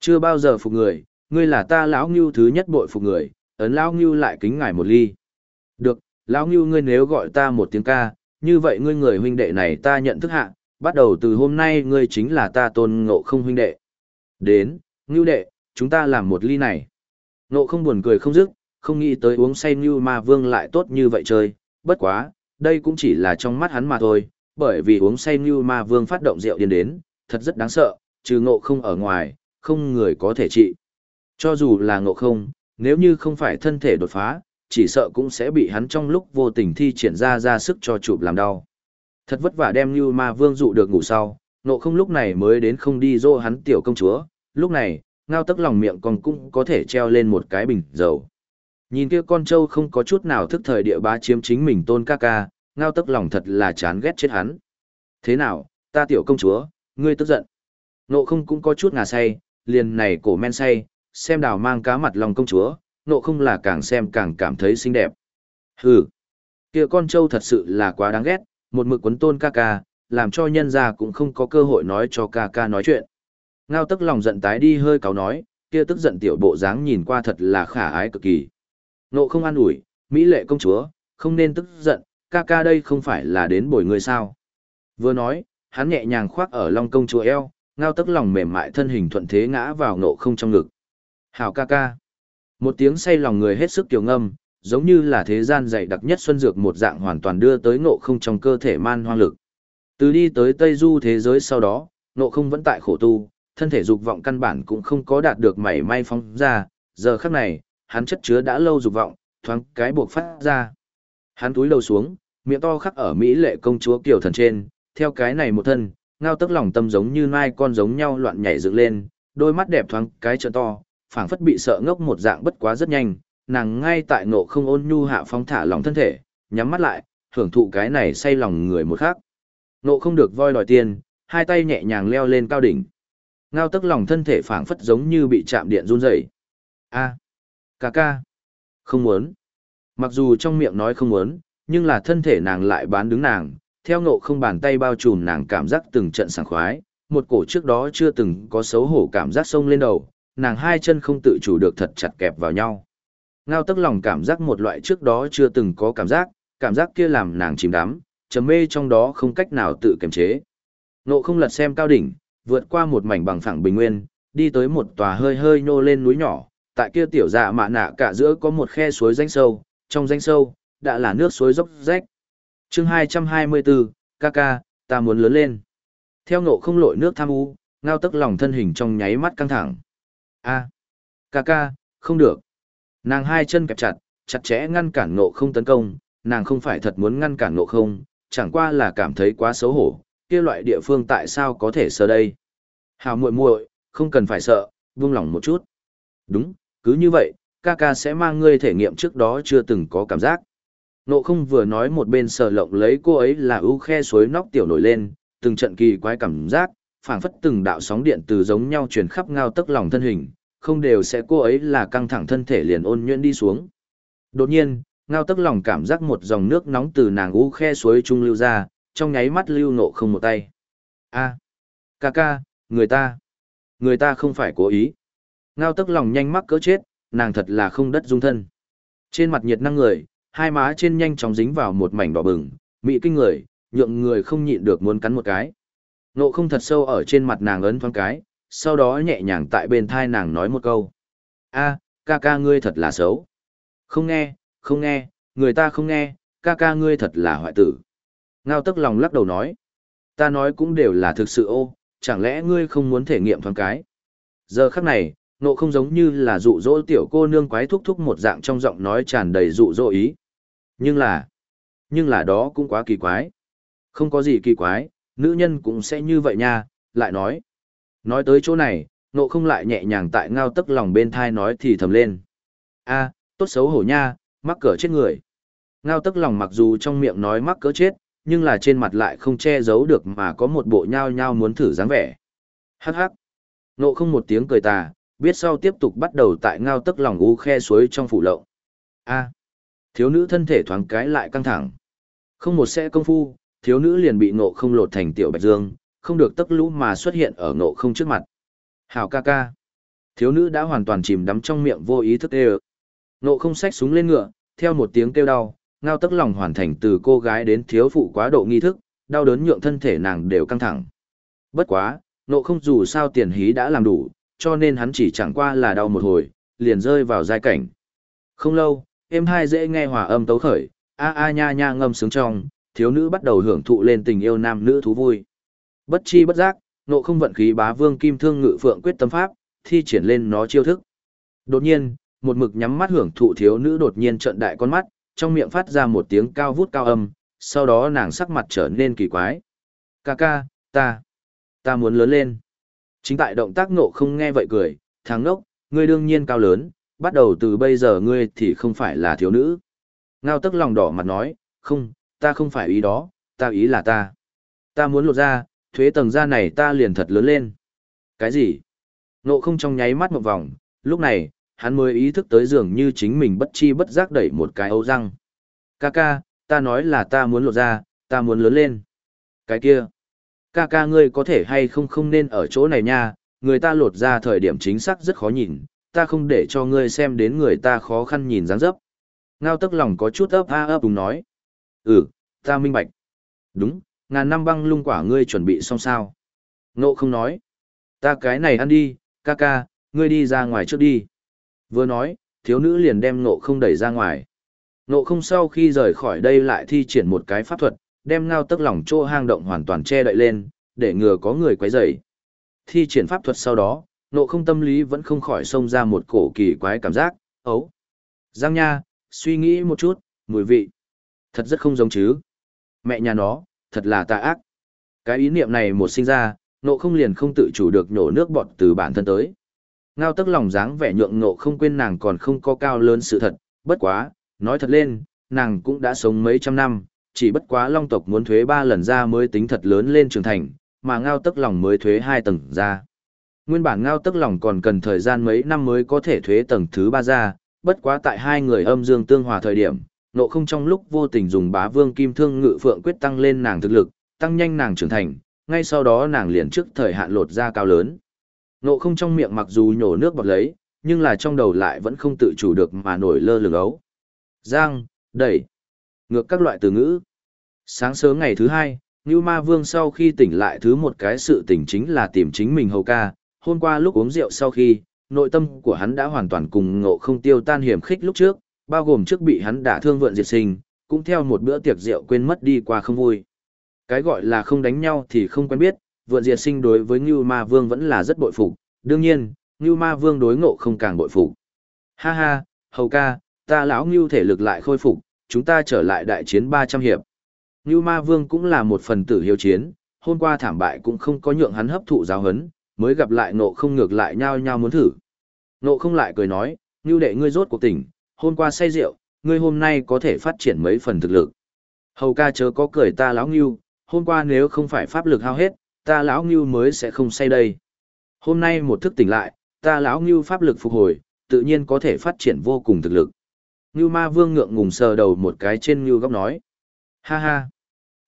Chưa bao giờ phục người, ngươi là ta lão ngưu thứ nhất bội phục người, ấn lão ngưu lại kính ngài một ly. Được, lão ngưu ngươi nếu gọi ta một tiếng ca, như vậy ngươi người huynh đệ này ta nhận thức hạ, bắt đầu từ hôm nay ngươi chính là ta tôn ngộ không huynh đệ. Đến, ngưu đệ, chúng ta làm một ly này. Ngộ không buồn cười không dứt, không nghĩ tới uống say ngưu ma vương lại tốt như vậy chơi, bất quá, đây cũng chỉ là trong mắt hắn mà thôi, bởi vì uống say ngưu ma vương phát động rượu điên đến, thật rất đáng sợ, trừ ngộ không ở ngoài, không người có thể trị. Cho dù là ngộ không, nếu như không phải thân thể đột phá, chỉ sợ cũng sẽ bị hắn trong lúc vô tình thi triển ra ra sức cho chụp làm đau. Thật vất vả đem Như Ma Vương dụ được ngủ sau, nộ không lúc này mới đến không đi dô hắn tiểu công chúa, lúc này, ngao tức lòng miệng còn cũng có thể treo lên một cái bình dầu. Nhìn kia con trâu không có chút nào thức thời địa bá chiếm chính mình tôn ca ca, ngao tức lòng thật là chán ghét chết hắn. Thế nào, ta tiểu công chúa, ngươi tức giận. Nộ không cũng có chút ngà say, liền này cổ men say, xem đào mang cá mặt lòng công chúa, nộ không là càng xem càng cảm thấy xinh đẹp. Hừ, kia con trâu thật sự là quá đáng ghét, một mực quấn tôn ca ca, làm cho nhân gia cũng không có cơ hội nói cho ca ca nói chuyện. Ngao tức lòng giận tái đi hơi cáo nói, kia tức giận tiểu bộ dáng nhìn qua thật là khả ái cực kỳ. Nộ không an ủi, Mỹ lệ công chúa, không nên tức giận, ca ca đây không phải là đến bồi người sao. Vừa nói, hắn nhẹ nhàng khoác ở long công chúa eo, ngao tức lòng mềm mại thân hình thuận thế ngã vào nộ không trong ngực. Hảo ca ca. Một tiếng say lòng người hết sức tiểu ngâm, giống như là thế gian dày đặc nhất xuân dược một dạng hoàn toàn đưa tới ngộ không trong cơ thể man hoang lực. Từ đi tới Tây Du thế giới sau đó, ngộ không vẫn tại khổ tu, thân thể dục vọng căn bản cũng không có đạt được mảy may phóng ra, giờ khắc này, hắn chất chứa đã lâu dục vọng, thoáng cái buộc phát ra. Hắn túi đầu xuống, miệng to khắc ở Mỹ lệ công chúa kiểu thần trên, theo cái này một thân, ngao tức lòng tâm giống như nai con giống nhau loạn nhảy dựng lên, đôi mắt đẹp thoáng cái trợ to, phảng phất bị sợ ngốc một dạng bất quá rất nhanh, nàng ngay tại nộ không ôn nhu hạ phong thả lòng thân thể, nhắm mắt lại, hưởng thụ cái này say lòng người một khác. Nộ không được voi đòi tiền, hai tay nhẹ nhàng leo lên cao đỉnh. Ngao tức lòng thân thể phảng phất giống như bị chạm điện run rẩy. A, ca ca, không muốn. Mặc dù trong miệng nói không muốn, nhưng là thân thể nàng lại bán đứng nàng, theo nộ không bàn tay bao trùm nàng cảm giác từng trận sảng khoái, một cổ trước đó chưa từng có xấu hổ cảm giác sông lên đầu, nàng hai chân không tự chủ được thật chặt kẹp vào nhau. Ngao tức lòng cảm giác một loại trước đó chưa từng có cảm giác, cảm giác kia làm nàng chìm đắm, trầm mê trong đó không cách nào tự kiềm chế. Nộ không lật xem cao đỉnh, vượt qua một mảnh bằng phẳng bình nguyên, đi tới một tòa hơi hơi nô lên núi nhỏ, tại kia tiểu dạ mạ nạ cả giữa có một khe suối danh sâu, trong danh sâu, đã là nước suối dốc rách. chương 224, ca ca, ta muốn lớn lên. Theo nộ không lội nước tham u, ngao tức lòng thân hình trong nháy mắt căng thẳng a ca ca không được nàng hai chân kẹp chặt chặt chẽ ngăn cản nộ không tấn công nàng không phải thật muốn ngăn cản nộ không chẳng qua là cảm thấy quá xấu hổ kia loại địa phương tại sao có thể sợ đây? Hào muội muội không cần phải sợ buông lỏng một chút. Đúng cứ như vậy ca ca sẽ mang ngươi thể nghiệm trước đó chưa từng có cảm giác. Nộ không vừa nói một bên sờ lộng lấy cô ấy là ưu khe suối nóc tiểu nổi lên từng trận kỳ quái cảm giác phảng phất từng đạo sóng điện từ giống nhau truyền khắp ngao tức lòng thân hình, không đều sẽ cô ấy là căng thẳng thân thể liền ôn nhuyễn đi xuống. Đột nhiên, ngao tức lòng cảm giác một dòng nước nóng từ nàng u khe suối trung lưu ra, trong nháy mắt lưu nộ không một tay. A, ca ca, người ta, người ta không phải cố ý. Ngao tức lòng nhanh mắc cỡ chết, nàng thật là không đất dung thân. Trên mặt nhiệt năng người, hai má trên nhanh chóng dính vào một mảnh đỏ bừng, mị kinh người, nhượng người không nhịn được muốn cắn một cái. Nộ không thật sâu ở trên mặt nàng ấn thoáng cái, sau đó nhẹ nhàng tại bên thai nàng nói một câu. a ca ca ngươi thật là xấu. Không nghe, không nghe, người ta không nghe, ca ca ngươi thật là hoại tử. Ngao tức lòng lắc đầu nói. Ta nói cũng đều là thực sự ô, chẳng lẽ ngươi không muốn thể nghiệm thoáng cái. Giờ khắc này, nộ không giống như là dụ dỗ tiểu cô nương quái thúc thúc một dạng trong giọng nói tràn đầy dụ dỗ ý. Nhưng là, nhưng là đó cũng quá kỳ quái. Không có gì kỳ quái, Nữ nhân cũng sẽ như vậy nha, lại nói. Nói tới chỗ này, nộ không lại nhẹ nhàng tại ngao tức lòng bên thai nói thì thầm lên. a tốt xấu hổ nha, mắc cỡ chết người. Ngao tức lòng mặc dù trong miệng nói mắc cỡ chết, nhưng là trên mặt lại không che giấu được mà có một bộ nhao nhao muốn thử dáng vẻ. Hắc hắc. Nộ không một tiếng cười tà, biết sau tiếp tục bắt đầu tại ngao tức lòng u khe suối trong phủ lậu. a thiếu nữ thân thể thoáng cái lại căng thẳng. Không một xe công phu, thiếu nữ liền bị nộ không lột thành tiểu bạch dương, không được tấc lũ mà xuất hiện ở ngộ không trước mặt. Hảo ca ca. Thiếu nữ đã hoàn toàn chìm đắm trong miệng vô ý thức đê Ngộ không xách súng lên ngựa, theo một tiếng kêu đau, ngao tấc lòng hoàn thành từ cô gái đến thiếu phụ quá độ nghi thức, đau đớn nhượng thân thể nàng đều căng thẳng. Bất quá, nộ không dù sao tiền hí đã làm đủ, cho nên hắn chỉ chẳng qua là đau một hồi, liền rơi vào giai cảnh. Không lâu, em hai dễ nghe hòa âm tấu khởi, a a nha nha ngâm sướng trong, thiếu nữ bắt đầu hưởng thụ lên tình yêu nam nữ thú vui. Bất chi bất giác, nộ không vận khí bá vương kim thương ngự phượng quyết tâm pháp, thi triển lên nó chiêu thức. Đột nhiên, một mực nhắm mắt hưởng thụ thiếu nữ đột nhiên trợn đại con mắt, trong miệng phát ra một tiếng cao vút cao âm, sau đó nàng sắc mặt trở nên kỳ quái. Ca ca, ta, ta muốn lớn lên. Chính tại động tác nộ không nghe vậy cười, thằng ngốc, ngươi đương nhiên cao lớn, bắt đầu từ bây giờ ngươi thì không phải là thiếu nữ. Ngao tức lòng đỏ mặt nói, không, ta không phải ý đó, ta ý là ta. Ta muốn lột ra, thuế tầng da này ta liền thật lớn lên. Cái gì? Nộ không trong nháy mắt một vòng, lúc này, hắn mới ý thức tới dường như chính mình bất chi bất giác đẩy một cái ấu răng. Ca ca, ta nói là ta muốn lột ra, ta muốn lớn lên. Cái kia, ca ca ngươi có thể hay không không nên ở chỗ này nha, người ta lột ra thời điểm chính xác rất khó nhìn, ta không để cho ngươi xem đến người ta khó khăn nhìn dáng dấp. Ngao tức lòng có chút ấp a ấp đúng nói. Ừ, ta minh bạch. Đúng, ngàn năm băng lung quả ngươi chuẩn bị xong sao. Ngộ không nói. Ta cái này ăn đi, ca ca, ngươi đi ra ngoài trước đi. Vừa nói, thiếu nữ liền đem ngộ không đẩy ra ngoài. Ngộ không sau khi rời khỏi đây lại thi triển một cái pháp thuật, đem ngao tức lỏng chỗ hang động hoàn toàn che đậy lên, để ngừa có người quấy rầy. Thi triển pháp thuật sau đó, ngộ không tâm lý vẫn không khỏi xông ra một cổ kỳ quái cảm giác, ấu. Giang nha, suy nghĩ một chút, mùi vị. Thật rất không giống chứ. Mẹ nhà nó, thật là tà ác. Cái ý niệm này một sinh ra, nộ không liền không tự chủ được nhổ nước bọt từ bản thân tới. Ngao tức lòng dáng vẻ nhượng nộ không quên nàng còn không có cao lớn sự thật, bất quá, nói thật lên, nàng cũng đã sống mấy trăm năm, chỉ bất quá long tộc muốn thuế ba lần ra mới tính thật lớn lên trưởng thành, mà ngao tức lòng mới thuế hai tầng ra. Nguyên bản ngao tức lòng còn cần thời gian mấy năm mới có thể thuế tầng thứ ba ra, bất quá tại hai người âm dương tương hòa thời điểm, nộ không trong lúc vô tình dùng bá vương kim thương ngự phượng quyết tăng lên nàng thực lực, tăng nhanh nàng trưởng thành, ngay sau đó nàng liền trước thời hạn lột ra cao lớn. Nộ không trong miệng mặc dù nhổ nước bọt lấy, nhưng là trong đầu lại vẫn không tự chủ được mà nổi lơ lửng ấu. Giang, đẩy, ngược các loại từ ngữ. Sáng sớm ngày thứ hai, Ngưu Ma Vương sau khi tỉnh lại thứ một cái sự tỉnh chính là tìm chính mình hầu ca. Hôm qua lúc uống rượu sau khi, nội tâm của hắn đã hoàn toàn cùng ngộ không tiêu tan hiểm khích lúc trước, bao gồm trước bị hắn đả thương vượn diệt sinh, cũng theo một bữa tiệc rượu quên mất đi qua không vui. Cái gọi là không đánh nhau thì không quen biết, vượn diệt sinh đối với Ngưu Ma Vương vẫn là rất bội phục, đương nhiên, Ngưu Ma Vương đối ngộ không càng bội phục. Ha ha, hầu ca, ta lão Ngưu thể lực lại khôi phục, chúng ta trở lại đại chiến 300 hiệp. Ngưu Ma Vương cũng là một phần tử hiếu chiến, hôm qua thảm bại cũng không có nhượng hắn hấp thụ giáo hấn, mới gặp lại ngộ không ngược lại nhau nhau muốn thử. Ngộ không lại cười nói, Ngưu đệ ngươi rốt cuộc tỉnh, hôm qua say rượu, ngươi hôm nay có thể phát triển mấy phần thực lực. Hầu ca chớ có cười ta lão Ngưu, hôm qua nếu không phải pháp lực hao hết, ta lão Ngưu mới sẽ không say đây. Hôm nay một thức tỉnh lại, ta lão Ngưu pháp lực phục hồi, tự nhiên có thể phát triển vô cùng thực lực. Ngưu ma vương ngượng ngùng sờ đầu một cái trên Ngưu góc nói. Ha ha.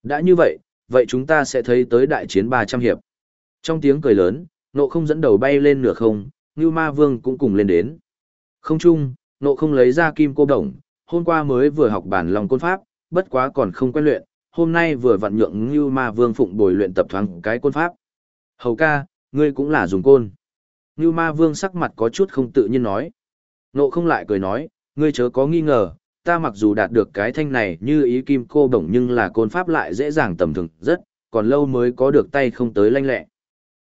Đã như vậy, vậy chúng ta sẽ thấy tới đại chiến 300 hiệp. Trong tiếng cười lớn, nộ không dẫn đầu bay lên nửa không, Ngưu ma vương cũng cùng lên đến. Không chung, nộ không lấy ra kim cô đồng, hôm qua mới vừa học bản lòng côn pháp, bất quá còn không quen luyện, hôm nay vừa vặn nhượng như Ma Vương phụng bồi luyện tập thoáng cái côn pháp. Hầu ca, ngươi cũng là dùng côn. Như Ma Vương sắc mặt có chút không tự nhiên nói. Nộ không lại cười nói, ngươi chớ có nghi ngờ, ta mặc dù đạt được cái thanh này như ý kim cô đồng nhưng là côn pháp lại dễ dàng tầm thường rất, còn lâu mới có được tay không tới lanh lẹ.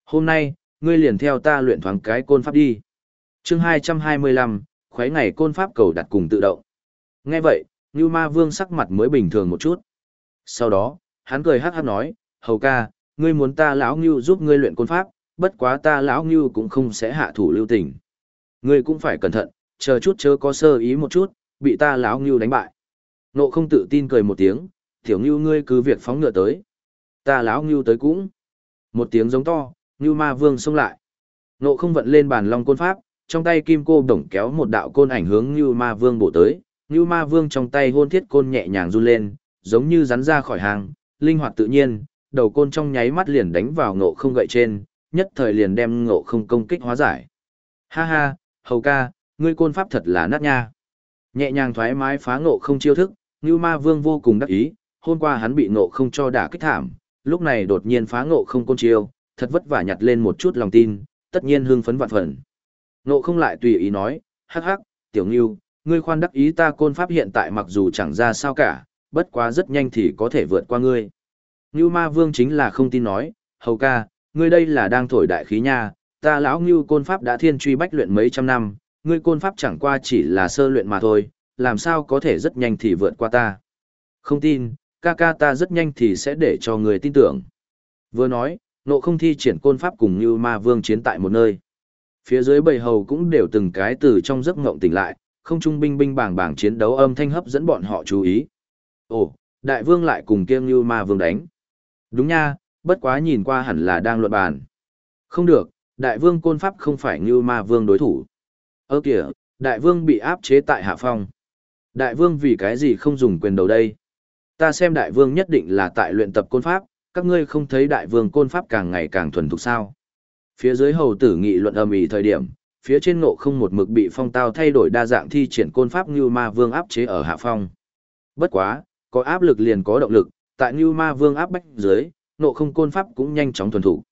Hôm nay, ngươi liền theo ta luyện thoáng cái côn pháp đi. chương 225, khuấy ngày côn pháp cầu đặt cùng tự động. Nghe vậy, Ngưu Ma Vương sắc mặt mới bình thường một chút. Sau đó, hắn cười hắc hắc nói, hầu ca, ngươi muốn ta lão Ngưu giúp ngươi luyện côn pháp, bất quá ta lão Ngưu cũng không sẽ hạ thủ lưu tình. Ngươi cũng phải cẩn thận, chờ chút chớ có sơ ý một chút, bị ta lão Ngưu đánh bại. Nộ không tự tin cười một tiếng, tiểu Ngưu ngươi cứ việc phóng ngựa tới. Ta lão Ngưu tới cũng. Một tiếng giống to, Ngưu Ma Vương xông lại. Nộ không vận lên bàn long côn pháp, trong tay kim cô đồng kéo một đạo côn ảnh hướng Như Ma Vương bổ tới. Như Ma Vương trong tay hôn thiết côn nhẹ nhàng run lên, giống như rắn ra khỏi hàng, linh hoạt tự nhiên, đầu côn trong nháy mắt liền đánh vào ngộ không gậy trên, nhất thời liền đem ngộ không công kích hóa giải. Ha ha, hầu ca, ngươi côn pháp thật là nát nha. Nhẹ nhàng thoải mái phá ngộ không chiêu thức, Như Ma Vương vô cùng đắc ý, hôm qua hắn bị ngộ không cho đả kích thảm, lúc này đột nhiên phá ngộ không côn chiêu, thật vất vả nhặt lên một chút lòng tin, tất nhiên hưng phấn vạn phần. Ngộ không lại tùy ý nói, hắc hắc, tiểu Ngưu, ngươi khoan đắc ý ta côn pháp hiện tại mặc dù chẳng ra sao cả, bất quá rất nhanh thì có thể vượt qua ngươi. Ngưu Ma Vương chính là không tin nói, hầu ca, ngươi đây là đang thổi đại khí nha, ta lão Ngưu côn pháp đã thiên truy bách luyện mấy trăm năm, ngươi côn pháp chẳng qua chỉ là sơ luyện mà thôi, làm sao có thể rất nhanh thì vượt qua ta. Không tin, ca ca ta rất nhanh thì sẽ để cho người tin tưởng. Vừa nói, nộ không thi triển côn pháp cùng như ma vương chiến tại một nơi. Phía dưới bầy hầu cũng đều từng cái từ trong giấc ngộng tỉnh lại, không trung binh binh bảng bảng chiến đấu âm thanh hấp dẫn bọn họ chú ý. Ồ, đại vương lại cùng kiêng như ma vương đánh. Đúng nha, bất quá nhìn qua hẳn là đang luận bàn. Không được, đại vương côn pháp không phải như ma vương đối thủ. Ơ kìa, đại vương bị áp chế tại hạ phong. Đại vương vì cái gì không dùng quyền đầu đây? Ta xem đại vương nhất định là tại luyện tập côn pháp, các ngươi không thấy đại vương côn pháp càng ngày càng thuần thục sao. Phía dưới hầu tử nghị luận âm ỉ thời điểm, phía trên ngộ không một mực bị phong tao thay đổi đa dạng thi triển côn pháp như ma vương áp chế ở hạ phong. Bất quá, có áp lực liền có động lực, tại như ma vương áp bách dưới, ngộ không côn pháp cũng nhanh chóng thuần thủ.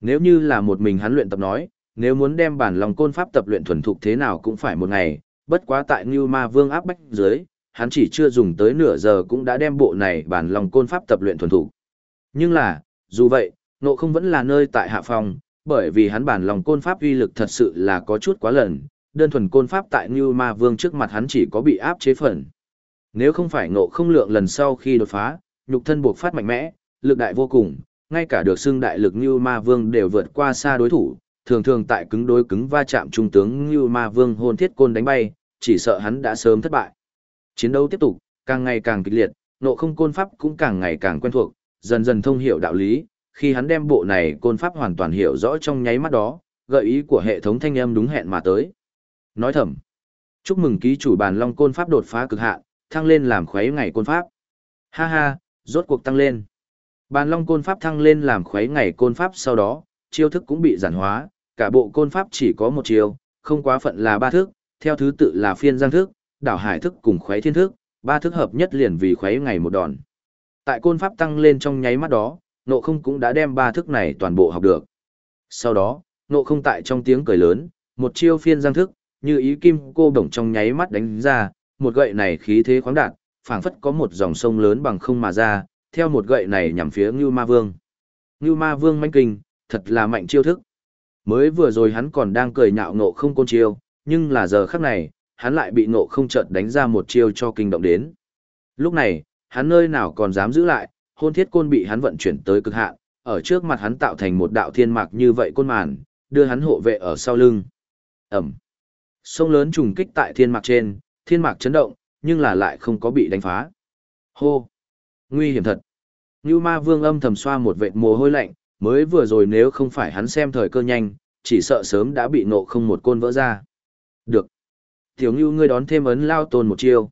Nếu như là một mình hắn luyện tập nói, nếu muốn đem bản lòng côn pháp tập luyện thuần thục thế nào cũng phải một ngày, bất quá tại như ma vương áp bách dưới, hắn chỉ chưa dùng tới nửa giờ cũng đã đem bộ này bản lòng côn pháp tập luyện thuần thục. Nhưng là, dù vậy, nộ không vẫn là nơi tại hạ phòng, bởi vì hắn bản lòng côn pháp uy lực thật sự là có chút quá lần, đơn thuần côn pháp tại Như Ma Vương trước mặt hắn chỉ có bị áp chế phần. Nếu không phải nộ không lượng lần sau khi đột phá, nhục thân buộc phát mạnh mẽ, lực đại vô cùng, ngay cả được xưng đại lực Như Ma Vương đều vượt qua xa đối thủ, thường thường tại cứng đối cứng va chạm trung tướng Như Ma Vương hôn thiết côn đánh bay, chỉ sợ hắn đã sớm thất bại. Chiến đấu tiếp tục, càng ngày càng kịch liệt, nộ không côn pháp cũng càng ngày càng quen thuộc, dần dần thông hiểu đạo lý, khi hắn đem bộ này côn pháp hoàn toàn hiểu rõ trong nháy mắt đó, gợi ý của hệ thống thanh âm đúng hẹn mà tới. Nói thầm, chúc mừng ký chủ bàn long côn pháp đột phá cực hạn, thăng lên làm khuấy ngày côn pháp. Ha ha, rốt cuộc tăng lên. Bàn long côn pháp thăng lên làm khuấy ngày côn pháp sau đó, chiêu thức cũng bị giản hóa, cả bộ côn pháp chỉ có một chiêu, không quá phận là ba thức, theo thứ tự là phiên giang thức, đảo hải thức cùng khuấy thiên thức, ba thức hợp nhất liền vì khuấy ngày một đòn. Tại côn pháp tăng lên trong nháy mắt đó, nộ không cũng đã đem ba thức này toàn bộ học được. Sau đó, nộ không tại trong tiếng cười lớn, một chiêu phiên giang thức, như ý kim cô đồng trong nháy mắt đánh ra, một gậy này khí thế khoáng đạt, phảng phất có một dòng sông lớn bằng không mà ra, theo một gậy này nhằm phía Ngưu Ma Vương. Ngưu Ma Vương manh kinh, thật là mạnh chiêu thức. Mới vừa rồi hắn còn đang cười nhạo nộ không côn chiêu, nhưng là giờ khắc này, hắn lại bị nộ không chợt đánh ra một chiêu cho kinh động đến. Lúc này, hắn nơi nào còn dám giữ lại, hôn thiết côn bị hắn vận chuyển tới cực hạn, ở trước mặt hắn tạo thành một đạo thiên mạc như vậy côn màn, đưa hắn hộ vệ ở sau lưng. Ẩm. Sông lớn trùng kích tại thiên mạc trên, thiên mạc chấn động, nhưng là lại không có bị đánh phá. Hô. Nguy hiểm thật. Như ma vương âm thầm xoa một vệt mồ hôi lạnh, mới vừa rồi nếu không phải hắn xem thời cơ nhanh, chỉ sợ sớm đã bị nộ không một côn vỡ ra. Được. Tiểu Ngưu ngươi đón thêm ấn lao tồn một chiêu.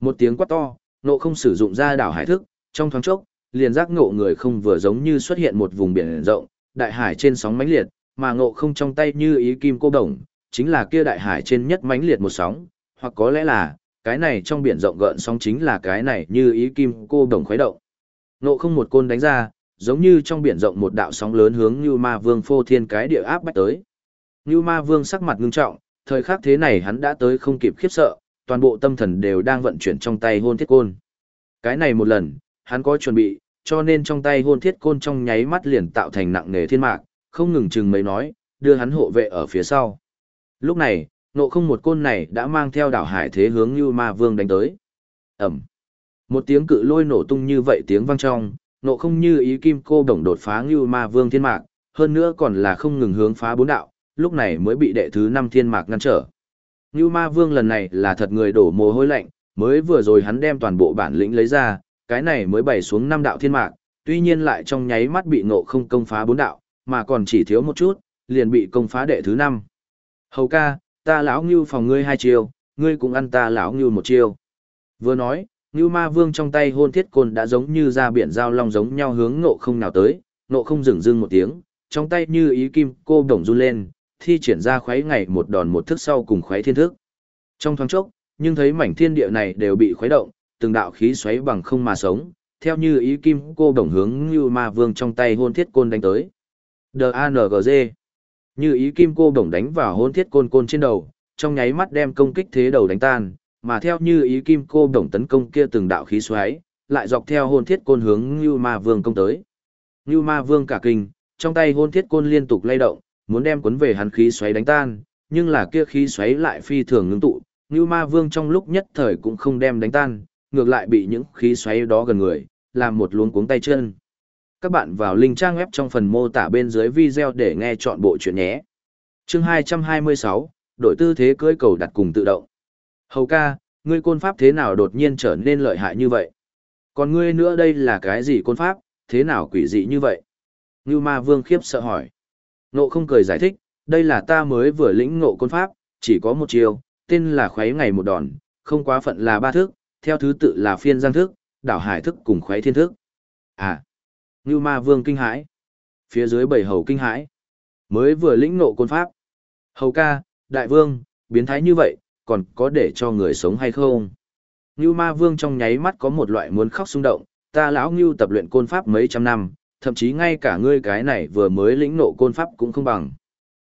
Một tiếng quát to, nộ không sử dụng ra đảo hải thức, trong thoáng chốc, liền giác ngộ người không vừa giống như xuất hiện một vùng biển rộng, đại hải trên sóng mãnh liệt, mà ngộ không trong tay như ý kim cô đồng, chính là kia đại hải trên nhất mãnh liệt một sóng, hoặc có lẽ là, cái này trong biển rộng gợn sóng chính là cái này như ý kim cô đồng khuấy động. Ngộ không một côn đánh ra, giống như trong biển rộng một đạo sóng lớn hướng như ma vương phô thiên cái địa áp bách tới. Như ma vương sắc mặt ngưng trọng, thời khắc thế này hắn đã tới không kịp khiếp sợ, toàn bộ tâm thần đều đang vận chuyển trong tay hôn thiết côn. Cái này một lần, hắn có chuẩn bị, cho nên trong tay hôn thiết côn trong nháy mắt liền tạo thành nặng nề thiên mạc, không ngừng chừng mấy nói, đưa hắn hộ vệ ở phía sau. Lúc này, nộ không một côn này đã mang theo đảo hải thế hướng như ma vương đánh tới. Ẩm. Một tiếng cự lôi nổ tung như vậy tiếng vang trong, nộ không như ý kim cô đồng đột phá như ma vương thiên mạc, hơn nữa còn là không ngừng hướng phá bốn đạo, lúc này mới bị đệ thứ năm thiên mạc ngăn trở. Như ma vương lần này là thật người đổ mồ hôi lạnh, mới vừa rồi hắn đem toàn bộ bản lĩnh lấy ra, cái này mới bày xuống năm đạo thiên mạc, tuy nhiên lại trong nháy mắt bị ngộ không công phá bốn đạo, mà còn chỉ thiếu một chút, liền bị công phá đệ thứ năm. Hầu ca, ta lão ngưu phòng ngươi hai chiêu, ngươi cũng ăn ta lão ngưu một chiêu. Vừa nói, ngưu ma vương trong tay hôn thiết côn đã giống như ra biển giao long giống nhau hướng ngộ không nào tới, ngộ không dừng dưng một tiếng, trong tay như ý kim cô đồng run lên, thi triển ra khuấy ngày một đòn một thức sau cùng khuấy thiên thức. Trong thoáng chốc, nhưng thấy mảnh thiên địa này đều bị khuấy động, từng đạo khí xoáy bằng không mà sống, theo như ý kim cô đồng hướng như ma vương trong tay hôn thiết côn đánh tới. D.A.N.G.G. Như ý kim cô đồng đánh vào hôn thiết côn côn trên đầu, trong nháy mắt đem công kích thế đầu đánh tan, mà theo như ý kim cô đồng tấn công kia từng đạo khí xoáy, lại dọc theo hôn thiết côn hướng như ma vương công tới. Như ma vương cả kinh, trong tay hôn thiết côn liên tục lay động, muốn đem cuốn về hắn khí xoáy đánh tan, nhưng là kia khí xoáy lại phi thường ngưng tụ, như ma vương trong lúc nhất thời cũng không đem đánh tan, ngược lại bị những khí xoáy đó gần người, làm một luống cuống tay chân. Các bạn vào link trang web trong phần mô tả bên dưới video để nghe chọn bộ chuyện nhé. Chương 226, đổi tư thế cưỡi cầu đặt cùng tự động. Hầu ca, ngươi côn pháp thế nào đột nhiên trở nên lợi hại như vậy? Còn ngươi nữa đây là cái gì côn pháp, thế nào quỷ dị như vậy? Ngưu ma vương khiếp sợ hỏi. Nộ không cười giải thích, đây là ta mới vừa lĩnh ngộ côn pháp, chỉ có một chiều, tên là khuấy ngày một đòn, không quá phận là ba thước, theo thứ tự là phiên giang thức, đảo hải thức cùng khuấy thiên thức. À, Ngưu ma vương kinh hãi. Phía dưới bảy hầu kinh hãi. Mới vừa lĩnh ngộ côn pháp. Hầu ca, đại vương, biến thái như vậy, còn có để cho người sống hay không? Ngưu ma vương trong nháy mắt có một loại muốn khóc xung động, ta lão Ngưu tập luyện côn pháp mấy trăm năm, thậm chí ngay cả ngươi cái này vừa mới lĩnh ngộ côn pháp cũng không bằng.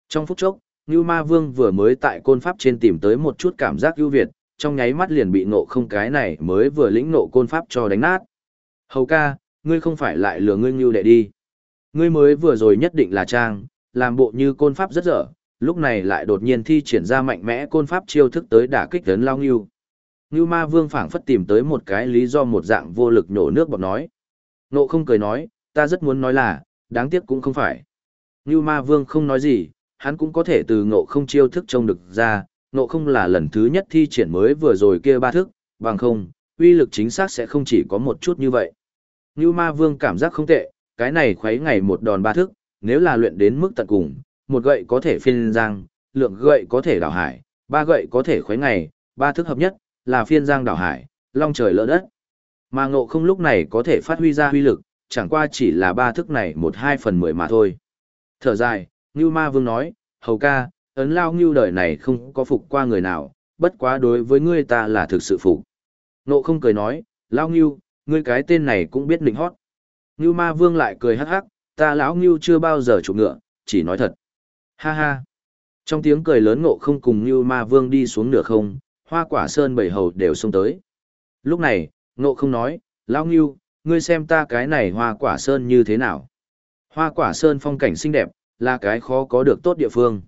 Trong phút chốc, Ngưu ma vương vừa mới tại côn pháp trên tìm tới một chút cảm giác ưu việt, trong nháy mắt liền bị ngộ không cái này mới vừa lĩnh nộ côn pháp cho đánh nát. Hầu ca, ngươi không phải lại lừa ngươi như đệ đi. Ngươi mới vừa rồi nhất định là trang, làm bộ như côn pháp rất dở, lúc này lại đột nhiên thi triển ra mạnh mẽ côn pháp chiêu thức tới đả kích tấn lao Ngưu. Ngưu ma vương phảng phất tìm tới một cái lý do một dạng vô lực nổ nước bọt nói. Nộ không cười nói, ta rất muốn nói là, đáng tiếc cũng không phải. Ngưu ma vương không nói gì, hắn cũng có thể từ ngộ không chiêu thức trông được ra, Nộ không là lần thứ nhất thi triển mới vừa rồi kia ba thức, bằng không, uy lực chính xác sẽ không chỉ có một chút như vậy. Như ma vương cảm giác không tệ, cái này khuấy ngày một đòn ba thức, nếu là luyện đến mức tận cùng, một gậy có thể phiên giang, lượng gậy có thể đảo hải, ba gậy có thể khuấy ngày, ba thức hợp nhất, là phiên giang đảo hải, long trời lỡ đất. Mà ngộ không lúc này có thể phát huy ra huy lực, chẳng qua chỉ là ba thức này một hai phần mười mà thôi. Thở dài, Ngưu Ma Vương nói, hầu ca, ấn lao Ngưu đời này không có phục qua người nào, bất quá đối với ngươi ta là thực sự phục. Ngộ không cười nói, lao Ngưu, ngươi cái tên này cũng biết nịnh hót. Ngưu Ma Vương lại cười hắc hắc, ta lão Ngưu chưa bao giờ chụp ngựa, chỉ nói thật. Ha ha. Trong tiếng cười lớn ngộ không cùng Ngưu Ma Vương đi xuống nửa không, hoa quả sơn bảy hầu đều xông tới. Lúc này, ngộ không nói, lao Ngưu, ngươi xem ta cái này hoa quả sơn như thế nào. Hoa quả sơn phong cảnh xinh đẹp, là cái khó có được tốt địa phương.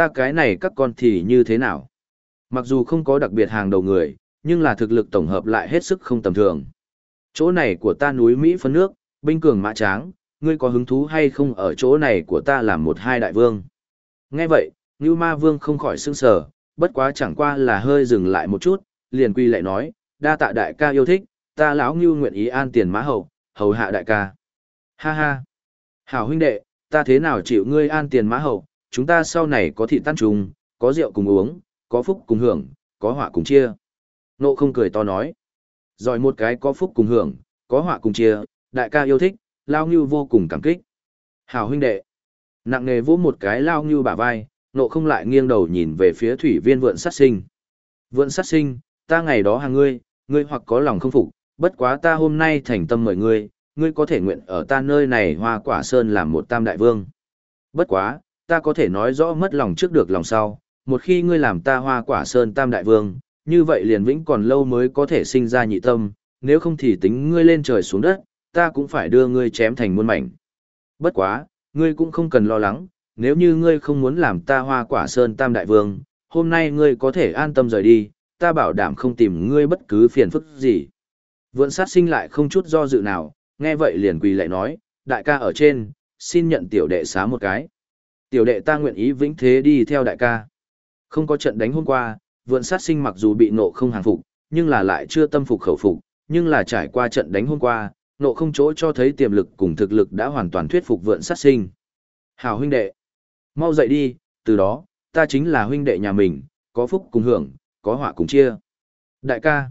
Ta cái này các con thì như thế nào? Mặc dù không có đặc biệt hàng đầu người, nhưng là thực lực tổng hợp lại hết sức không tầm thường. Chỗ này của ta núi Mỹ phân nước, binh cường mã tráng, ngươi có hứng thú hay không ở chỗ này của ta làm một hai đại vương? Nghe vậy, Ngưu Ma Vương không khỏi sững sờ, bất quá chẳng qua là hơi dừng lại một chút, liền quy lại nói, đa tạ đại ca yêu thích, ta lão Ngưu nguyện ý an tiền mã hậu, hầu hạ đại ca. Ha ha. Hảo huynh đệ, ta thế nào chịu ngươi an tiền mã hậu, chúng ta sau này có thị tan trùng, có rượu cùng uống, có phúc cùng hưởng, có họa cùng chia. Nộ không cười to nói. Rồi một cái có phúc cùng hưởng, có họa cùng chia, đại ca yêu thích, lao ngưu vô cùng cảm kích. Hảo huynh đệ. Nặng nề vỗ một cái lao ngưu bả vai, nộ không lại nghiêng đầu nhìn về phía thủy viên vượn sát sinh. Vượn sát sinh, ta ngày đó hàng ngươi, ngươi hoặc có lòng không phục, bất quá ta hôm nay thành tâm mời ngươi, ngươi có thể nguyện ở ta nơi này hoa quả sơn làm một tam đại vương. Bất quá, ta có thể nói rõ mất lòng trước được lòng sau, một khi ngươi làm ta hoa quả sơn tam đại vương, như vậy liền vĩnh còn lâu mới có thể sinh ra nhị tâm, nếu không thì tính ngươi lên trời xuống đất, ta cũng phải đưa ngươi chém thành muôn mảnh. Bất quá, ngươi cũng không cần lo lắng, nếu như ngươi không muốn làm ta hoa quả sơn tam đại vương, hôm nay ngươi có thể an tâm rời đi, ta bảo đảm không tìm ngươi bất cứ phiền phức gì. Vượn sát sinh lại không chút do dự nào, nghe vậy liền quỳ lại nói, đại ca ở trên, xin nhận tiểu đệ xá một cái. Tiểu đệ ta nguyện ý vĩnh thế đi theo đại ca. Không có trận đánh hôm qua, vượn sát sinh mặc dù bị nộ không hàng phục, nhưng là lại chưa tâm phục khẩu phục, nhưng là trải qua trận đánh hôm qua, nộ không chỗ cho thấy tiềm lực cùng thực lực đã hoàn toàn thuyết phục vượn sát sinh. Hào huynh đệ, mau dậy đi, từ đó, ta chính là huynh đệ nhà mình, có phúc cùng hưởng, có họa cùng chia. Đại ca,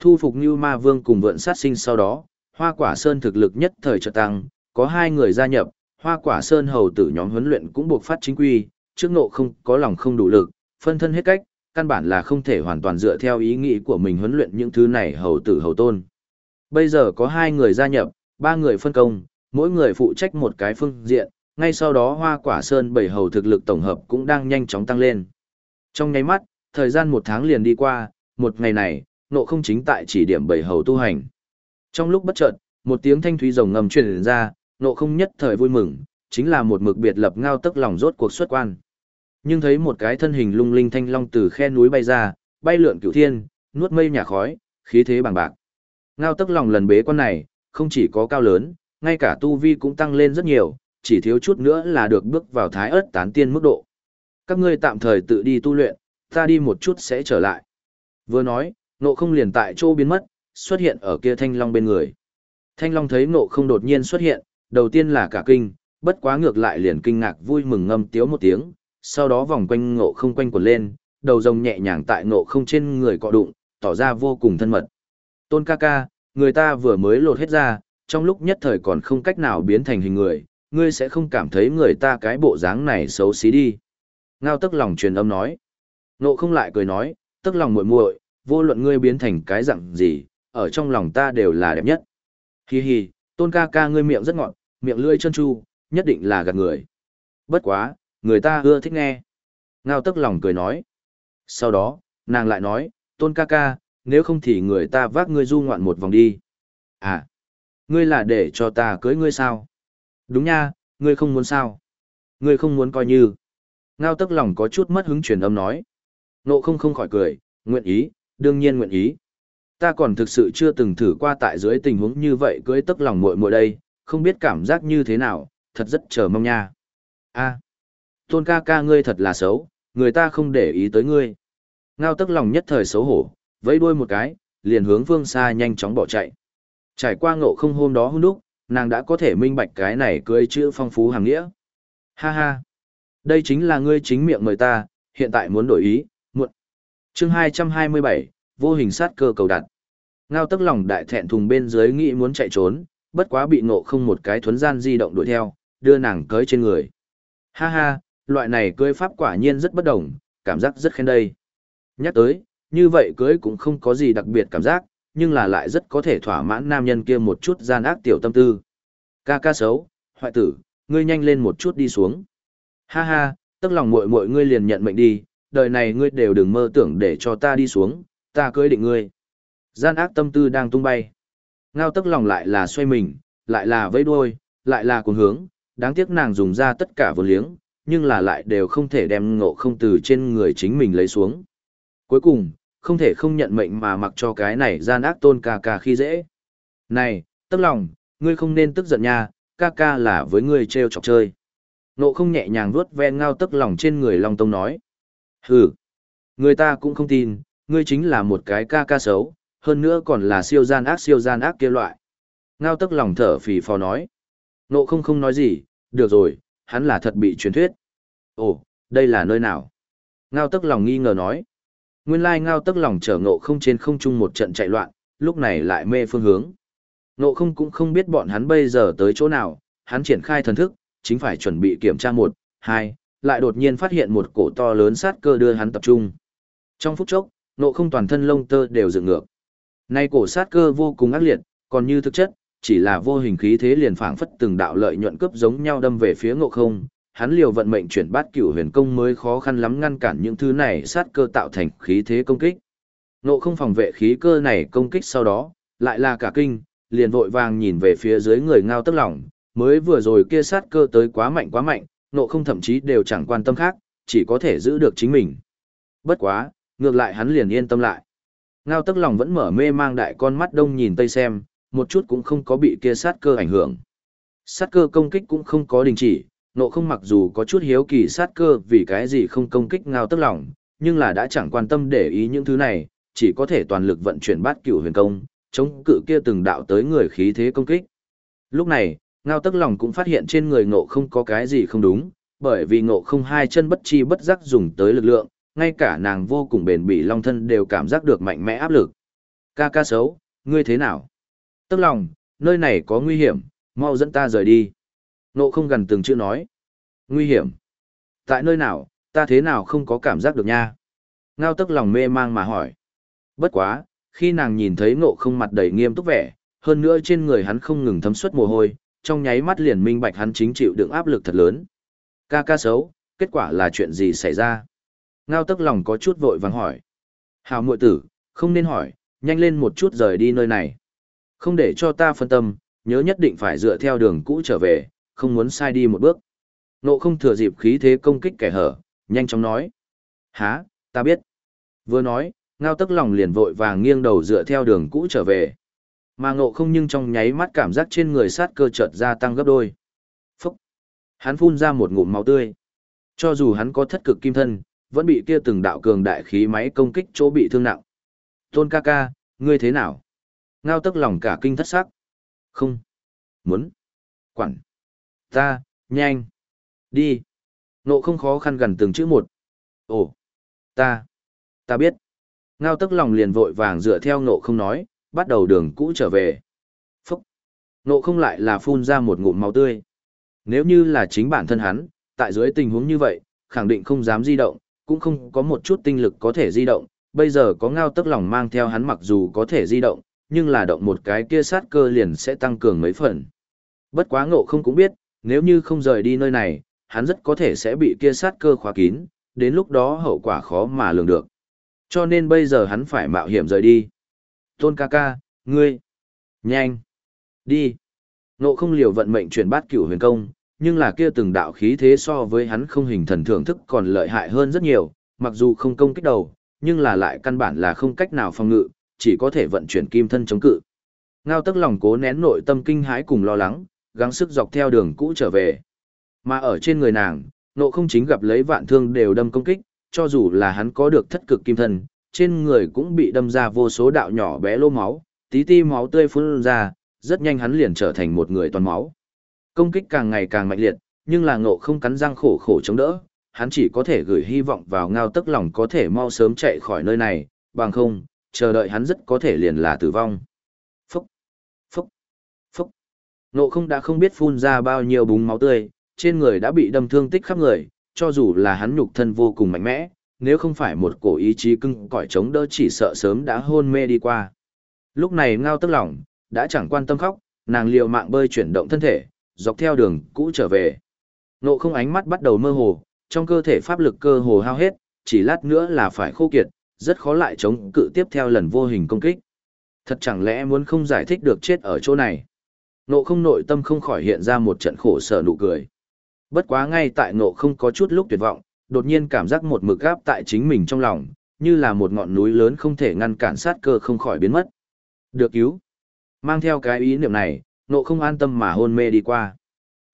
thu phục như ma vương cùng vượn sát sinh sau đó, hoa quả sơn thực lực nhất thời trợ tăng, có hai người gia nhập, hoa quả sơn hầu tử nhóm huấn luyện cũng buộc phát chính quy, trước nộ không có lòng không đủ lực, phân thân hết cách, căn bản là không thể hoàn toàn dựa theo ý nghĩ của mình huấn luyện những thứ này hầu tử hầu tôn. Bây giờ có hai người gia nhập, ba người phân công, mỗi người phụ trách một cái phương diện, ngay sau đó hoa quả sơn bảy hầu thực lực tổng hợp cũng đang nhanh chóng tăng lên. Trong nháy mắt, thời gian một tháng liền đi qua, một ngày này, nộ không chính tại chỉ điểm bảy hầu tu hành. Trong lúc bất chợt, một tiếng thanh thúy rồng ngầm truyền ra, nộ không nhất thời vui mừng, chính là một mực biệt lập ngao tức lòng rốt cuộc xuất quan. Nhưng thấy một cái thân hình lung linh thanh long từ khe núi bay ra, bay lượn cửu thiên, nuốt mây nhà khói, khí thế bằng bạc. Ngao tức lòng lần bế quan này, không chỉ có cao lớn, ngay cả tu vi cũng tăng lên rất nhiều, chỉ thiếu chút nữa là được bước vào thái ớt tán tiên mức độ. Các ngươi tạm thời tự đi tu luyện, ta đi một chút sẽ trở lại. Vừa nói, nộ không liền tại chỗ biến mất, xuất hiện ở kia thanh long bên người. Thanh long thấy nộ không đột nhiên xuất hiện, đầu tiên là cả kinh, bất quá ngược lại liền kinh ngạc vui mừng ngâm tiếu một tiếng, sau đó vòng quanh ngộ không quanh quần lên, đầu rồng nhẹ nhàng tại ngộ không trên người cọ đụng, tỏ ra vô cùng thân mật. Tôn ca ca, người ta vừa mới lột hết ra, trong lúc nhất thời còn không cách nào biến thành hình người, ngươi sẽ không cảm thấy người ta cái bộ dáng này xấu xí đi. Ngao tức lòng truyền âm nói. Ngộ không lại cười nói, tức lòng muội muội, vô luận ngươi biến thành cái dạng gì, ở trong lòng ta đều là đẹp nhất. Hi hi, tôn ca ca ngươi miệng rất ngọt, miệng lưỡi chân chu, nhất định là gạt người. Bất quá, người ta ưa thích nghe. Ngao tức lòng cười nói. Sau đó, nàng lại nói, tôn ca ca, nếu không thì người ta vác ngươi du ngoạn một vòng đi. À, ngươi là để cho ta cưới ngươi sao? Đúng nha, ngươi không muốn sao? Ngươi không muốn coi như. Ngao tức lòng có chút mất hứng truyền âm nói. Nộ không không khỏi cười, nguyện ý, đương nhiên nguyện ý. Ta còn thực sự chưa từng thử qua tại dưới tình huống như vậy cưới tức lòng muội muội đây, không biết cảm giác như thế nào, thật rất chờ mong nha. A, tôn ca ca ngươi thật là xấu, người ta không để ý tới ngươi. Ngao tức lòng nhất thời xấu hổ, vẫy đuôi một cái, liền hướng phương xa nhanh chóng bỏ chạy. Trải qua ngộ không hôm đó hôn đúc, nàng đã có thể minh bạch cái này cưới chữ phong phú hàng nghĩa. Ha ha, đây chính là ngươi chính miệng mời ta, hiện tại muốn đổi ý, muộn. chương 227, vô hình sát cơ cầu đặt. Ngao tức lòng đại thẹn thùng bên dưới nghĩ muốn chạy trốn, bất quá bị ngộ không một cái thuấn gian di động đuổi theo, đưa nàng cưới trên người. Ha ha, loại này cưới pháp quả nhiên rất bất đồng, cảm giác rất khen đây. Nhắc tới, như vậy cưới cũng không có gì đặc biệt cảm giác, nhưng là lại rất có thể thỏa mãn nam nhân kia một chút gian ác tiểu tâm tư. Ca ca xấu, hoại tử, ngươi nhanh lên một chút đi xuống. Ha ha, tức lòng muội muội ngươi liền nhận mệnh đi, đời này ngươi đều đừng mơ tưởng để cho ta đi xuống, ta cưới định ngươi. Gian ác tâm tư đang tung bay. Ngao tức lòng lại là xoay mình, lại là vẫy đuôi, lại là cuồng hướng, đáng tiếc nàng dùng ra tất cả vô liếng, nhưng là lại đều không thể đem ngộ không từ trên người chính mình lấy xuống. Cuối cùng, không thể không nhận mệnh mà mặc cho cái này gian ác tôn ca ca khi dễ. Này, tức lòng, ngươi không nên tức giận nha, ca ca là với ngươi trêu chọc chơi. Ngộ không nhẹ nhàng vuốt ve ngao tức lòng trên người Long Tông nói. Hừ, người ta cũng không tin, ngươi chính là một cái ca ca xấu, hơn nữa còn là siêu gian ác siêu gian ác kia loại. Ngao tức lòng thở phì phò nói. Nộ không không nói gì, được rồi, hắn là thật bị truyền thuyết. Ồ, đây là nơi nào? Ngao tức lòng nghi ngờ nói. Nguyên lai ngao tức lòng chở ngộ không trên không trung một trận chạy loạn, lúc này lại mê phương hướng. Ngộ không cũng không biết bọn hắn bây giờ tới chỗ nào, hắn triển khai thần thức, chính phải chuẩn bị kiểm tra một, hai, lại đột nhiên phát hiện một cổ to lớn sát cơ đưa hắn tập trung. Trong phút chốc, Nộ không toàn thân lông tơ đều dựng ngược. Nay cổ sát cơ vô cùng ác liệt, còn như thực chất, chỉ là vô hình khí thế liền phảng phất từng đạo lợi nhuận cướp giống nhau đâm về phía ngộ không, hắn liều vận mệnh chuyển bát cửu huyền công mới khó khăn lắm ngăn cản những thứ này sát cơ tạo thành khí thế công kích. Ngộ không phòng vệ khí cơ này công kích sau đó, lại là cả kinh, liền vội vàng nhìn về phía dưới người ngao tức lòng, mới vừa rồi kia sát cơ tới quá mạnh quá mạnh, ngộ không thậm chí đều chẳng quan tâm khác, chỉ có thể giữ được chính mình. Bất quá, ngược lại hắn liền yên tâm lại. Ngao tức lòng vẫn mở mê mang đại con mắt đông nhìn tây xem, một chút cũng không có bị kia sát cơ ảnh hưởng. Sát cơ công kích cũng không có đình chỉ, nộ không mặc dù có chút hiếu kỳ sát cơ vì cái gì không công kích ngao tức lòng, nhưng là đã chẳng quan tâm để ý những thứ này, chỉ có thể toàn lực vận chuyển bát cửu huyền công, chống cự kia từng đạo tới người khí thế công kích. Lúc này, ngao tức lòng cũng phát hiện trên người ngộ không có cái gì không đúng, bởi vì ngộ không hai chân bất chi bất giác dùng tới lực lượng, ngay cả nàng vô cùng bền bỉ long thân đều cảm giác được mạnh mẽ áp lực. Ca ca xấu, ngươi thế nào? Tức lòng, nơi này có nguy hiểm, mau dẫn ta rời đi. Nộ không gần từng chữ nói. Nguy hiểm. Tại nơi nào, ta thế nào không có cảm giác được nha. Ngao tức lòng mê mang mà hỏi. Bất quá, khi nàng nhìn thấy ngộ không mặt đầy nghiêm túc vẻ, hơn nữa trên người hắn không ngừng thấm suất mồ hôi, trong nháy mắt liền minh bạch hắn chính chịu đựng áp lực thật lớn. Ca ca xấu, kết quả là chuyện gì xảy ra? Ngao tức lòng có chút vội vàng hỏi. Hào muội tử, không nên hỏi, nhanh lên một chút rời đi nơi này. Không để cho ta phân tâm, nhớ nhất định phải dựa theo đường cũ trở về, không muốn sai đi một bước. Nộ không thừa dịp khí thế công kích kẻ hở, nhanh chóng nói. Há, ta biết. Vừa nói, ngao tức lòng liền vội vàng nghiêng đầu dựa theo đường cũ trở về. Mà ngộ không nhưng trong nháy mắt cảm giác trên người sát cơ chợt gia tăng gấp đôi. Phúc! Hắn phun ra một ngụm máu tươi. Cho dù hắn có thất cực kim thân, vẫn bị kia từng đạo cường đại khí máy công kích chỗ bị thương nặng. Tôn ca ca, ngươi thế nào? Ngao tức lòng cả kinh thất sắc. Không. Muốn. Quản. Ta, nhanh. Đi. Nộ không khó khăn gần từng chữ một. Ồ. Ta. Ta biết. Ngao tức lòng liền vội vàng dựa theo nộ không nói, bắt đầu đường cũ trở về. Phúc. Nộ không lại là phun ra một ngụm máu tươi. Nếu như là chính bản thân hắn, tại dưới tình huống như vậy, khẳng định không dám di động, cũng không có một chút tinh lực có thể di động, bây giờ có ngao tức lòng mang theo hắn mặc dù có thể di động, nhưng là động một cái kia sát cơ liền sẽ tăng cường mấy phần. Bất quá ngộ không cũng biết, nếu như không rời đi nơi này, hắn rất có thể sẽ bị kia sát cơ khóa kín, đến lúc đó hậu quả khó mà lường được. Cho nên bây giờ hắn phải mạo hiểm rời đi. Tôn ca ca, ngươi, nhanh, đi. Ngộ không liều vận mệnh chuyển bát cửu huyền công, nhưng là kia từng đạo khí thế so với hắn không hình thần thưởng thức còn lợi hại hơn rất nhiều, mặc dù không công kích đầu, nhưng là lại căn bản là không cách nào phòng ngự, chỉ có thể vận chuyển kim thân chống cự. Ngao tức lòng cố nén nội tâm kinh hãi cùng lo lắng, gắng sức dọc theo đường cũ trở về. Mà ở trên người nàng, nộ không chính gặp lấy vạn thương đều đâm công kích, cho dù là hắn có được thất cực kim thân, trên người cũng bị đâm ra vô số đạo nhỏ bé lô máu, tí ti máu tươi phun ra, rất nhanh hắn liền trở thành một người toàn máu. Công kích càng ngày càng mạnh liệt, nhưng là ngộ không cắn răng khổ khổ chống đỡ, hắn chỉ có thể gửi hy vọng vào ngao tức lòng có thể mau sớm chạy khỏi nơi này, bằng không, chờ đợi hắn rất có thể liền là tử vong. Phúc, phúc, phúc. Ngộ không đã không biết phun ra bao nhiêu búng máu tươi, trên người đã bị đâm thương tích khắp người, cho dù là hắn nhục thân vô cùng mạnh mẽ, nếu không phải một cổ ý chí cưng cõi chống đỡ chỉ sợ sớm đã hôn mê đi qua. Lúc này ngao tức lòng, đã chẳng quan tâm khóc, nàng liều mạng bơi chuyển động thân thể, dọc theo đường cũ trở về. Nộ không ánh mắt bắt đầu mơ hồ, trong cơ thể pháp lực cơ hồ hao hết, chỉ lát nữa là phải khô kiệt, rất khó lại chống cự tiếp theo lần vô hình công kích. Thật chẳng lẽ muốn không giải thích được chết ở chỗ này. Nộ không nội tâm không khỏi hiện ra một trận khổ sở nụ cười. Bất quá ngay tại nộ không có chút lúc tuyệt vọng, đột nhiên cảm giác một mực gáp tại chính mình trong lòng, như là một ngọn núi lớn không thể ngăn cản sát cơ không khỏi biến mất. Được cứu. Mang theo cái ý niệm này, nộ không an tâm mà hôn mê đi qua.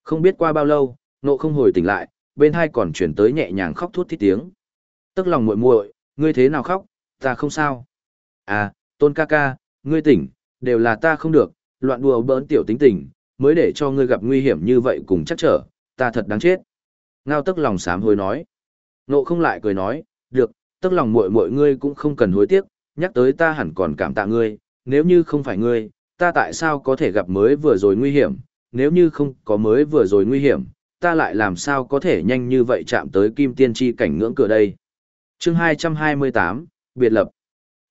Không biết qua bao lâu, nộ không hồi tỉnh lại, bên hai còn chuyển tới nhẹ nhàng khóc thút thít tiếng. Tức lòng muội muội, ngươi thế nào khóc, ta không sao. À, tôn ca ca, ngươi tỉnh, đều là ta không được, loạn đùa bỡn tiểu tính tình, mới để cho ngươi gặp nguy hiểm như vậy cùng chắc trở, ta thật đáng chết. Ngao tức lòng sám hối nói. Nộ không lại cười nói, được, tức lòng muội muội ngươi cũng không cần hối tiếc, nhắc tới ta hẳn còn cảm tạ ngươi, nếu như không phải ngươi, ta tại sao có thể gặp mới vừa rồi nguy hiểm, nếu như không có mới vừa rồi nguy hiểm, ta lại làm sao có thể nhanh như vậy chạm tới kim tiên tri cảnh ngưỡng cửa đây. chương 228, biệt lập.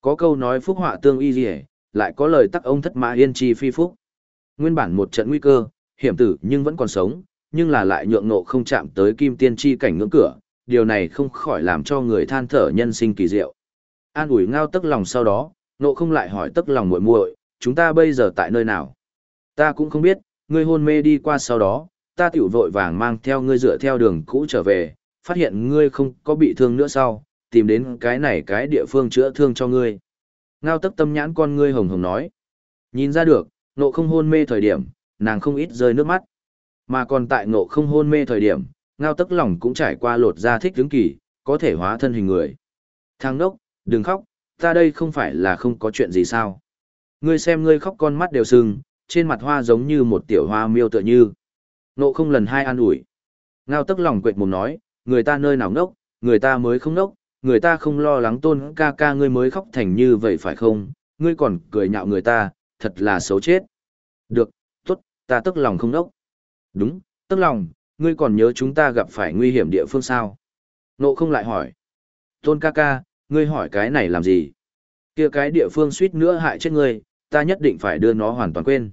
Có câu nói phúc họa tương y gì lại có lời tắc ông thất mã yên chi phi phúc. Nguyên bản một trận nguy cơ, hiểm tử nhưng vẫn còn sống, nhưng là lại nhượng nộ không chạm tới kim tiên tri cảnh ngưỡng cửa, điều này không khỏi làm cho người than thở nhân sinh kỳ diệu. An ủi ngao tức lòng sau đó, nộ không lại hỏi tức lòng muội muội chúng ta bây giờ tại nơi nào? Ta cũng không biết, ngươi hôn mê đi qua sau đó, ta tiểu vội vàng mang theo ngươi dựa theo đường cũ trở về, phát hiện ngươi không có bị thương nữa sau, tìm đến cái này cái địa phương chữa thương cho ngươi. Ngao tức tâm nhãn con ngươi hồng hồng nói. Nhìn ra được, nộ không hôn mê thời điểm, nàng không ít rơi nước mắt. Mà còn tại nộ không hôn mê thời điểm, ngao tức lòng cũng trải qua lột ra thích tướng kỳ, có thể hóa thân hình người. Thằng đốc, đừng khóc, ta đây không phải là không có chuyện gì sao. Ngươi xem ngươi khóc con mắt đều sưng, trên mặt hoa giống như một tiểu hoa miêu tựa như. Nộ không lần hai an ủi. Ngao tức lòng quệt mồm nói, người ta nơi nào ngốc, người ta mới không ngốc, người ta không lo lắng tôn ca ca ngươi mới khóc thành như vậy phải không, ngươi còn cười nhạo người ta, thật là xấu chết. Được, tốt, ta tức lòng không ngốc. Đúng, tức lòng, ngươi còn nhớ chúng ta gặp phải nguy hiểm địa phương sao? Nộ không lại hỏi. Tôn ca ca, Ngươi hỏi cái này làm gì? Kia cái địa phương suýt nữa hại chết ngươi, ta nhất định phải đưa nó hoàn toàn quên.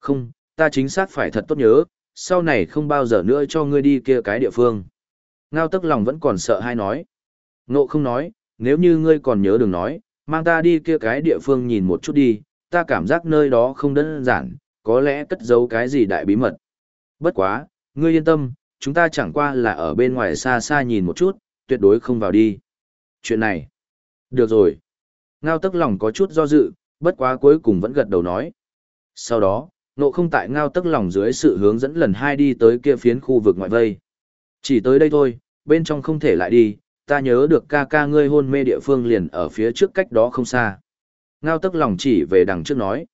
Không, ta chính xác phải thật tốt nhớ, sau này không bao giờ nữa cho ngươi đi kia cái địa phương. Ngao tức lòng vẫn còn sợ hay nói. Ngộ không nói, nếu như ngươi còn nhớ đừng nói, mang ta đi kia cái địa phương nhìn một chút đi, ta cảm giác nơi đó không đơn giản, có lẽ cất giấu cái gì đại bí mật. Bất quá, ngươi yên tâm, chúng ta chẳng qua là ở bên ngoài xa xa nhìn một chút, tuyệt đối không vào đi. Chuyện này, được rồi. Ngao tức lòng có chút do dự, bất quá cuối cùng vẫn gật đầu nói. Sau đó, nộ không tại ngao tức lòng dưới sự hướng dẫn lần hai đi tới kia phiến khu vực ngoại vây. Chỉ tới đây thôi, bên trong không thể lại đi, ta nhớ được ca ca ngươi hôn mê địa phương liền ở phía trước cách đó không xa. Ngao tức lòng chỉ về đằng trước nói.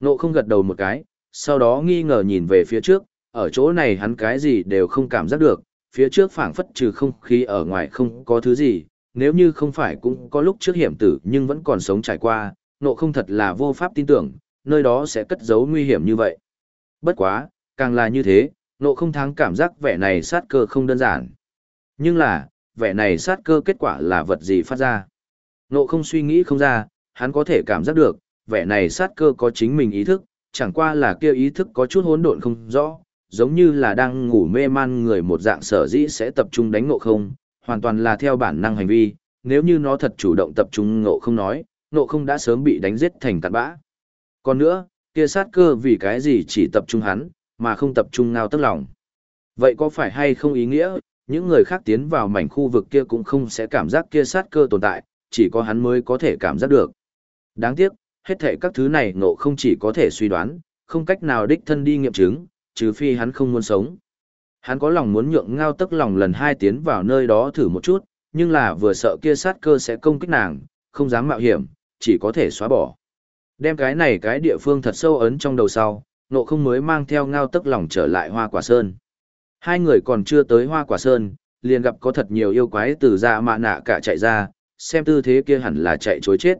Nộ không gật đầu một cái, sau đó nghi ngờ nhìn về phía trước, ở chỗ này hắn cái gì đều không cảm giác được, phía trước phảng phất trừ không khí ở ngoài không có thứ gì, nếu như không phải cũng có lúc trước hiểm tử nhưng vẫn còn sống trải qua, nộ không thật là vô pháp tin tưởng, nơi đó sẽ cất giấu nguy hiểm như vậy. Bất quá, càng là như thế, nộ không thắng cảm giác vẻ này sát cơ không đơn giản. Nhưng là, vẻ này sát cơ kết quả là vật gì phát ra. Nộ không suy nghĩ không ra, hắn có thể cảm giác được, vẻ này sát cơ có chính mình ý thức, chẳng qua là kia ý thức có chút hỗn độn không rõ, giống như là đang ngủ mê man người một dạng sở dĩ sẽ tập trung đánh ngộ không, hoàn toàn là theo bản năng hành vi, nếu như nó thật chủ động tập trung ngộ không nói, Nộ không đã sớm bị đánh giết thành cặn bã. Còn nữa, kia sát cơ vì cái gì chỉ tập trung hắn, mà không tập trung ngao tức lòng. Vậy có phải hay không ý nghĩa, những người khác tiến vào mảnh khu vực kia cũng không sẽ cảm giác kia sát cơ tồn tại, chỉ có hắn mới có thể cảm giác được. Đáng tiếc, hết thể các thứ này ngộ không chỉ có thể suy đoán, không cách nào đích thân đi nghiệm chứng, trừ phi hắn không muốn sống. Hắn có lòng muốn nhượng ngao tức lòng lần hai tiến vào nơi đó thử một chút, nhưng là vừa sợ kia sát cơ sẽ công kích nàng, không dám mạo hiểm, chỉ có thể xóa bỏ. Đem cái này cái địa phương thật sâu ấn trong đầu sau, nộ không mới mang theo ngao tức lòng trở lại hoa quả sơn. Hai người còn chưa tới hoa quả sơn, liền gặp có thật nhiều yêu quái từ ra mạ nạ cả chạy ra, xem tư thế kia hẳn là chạy chối chết.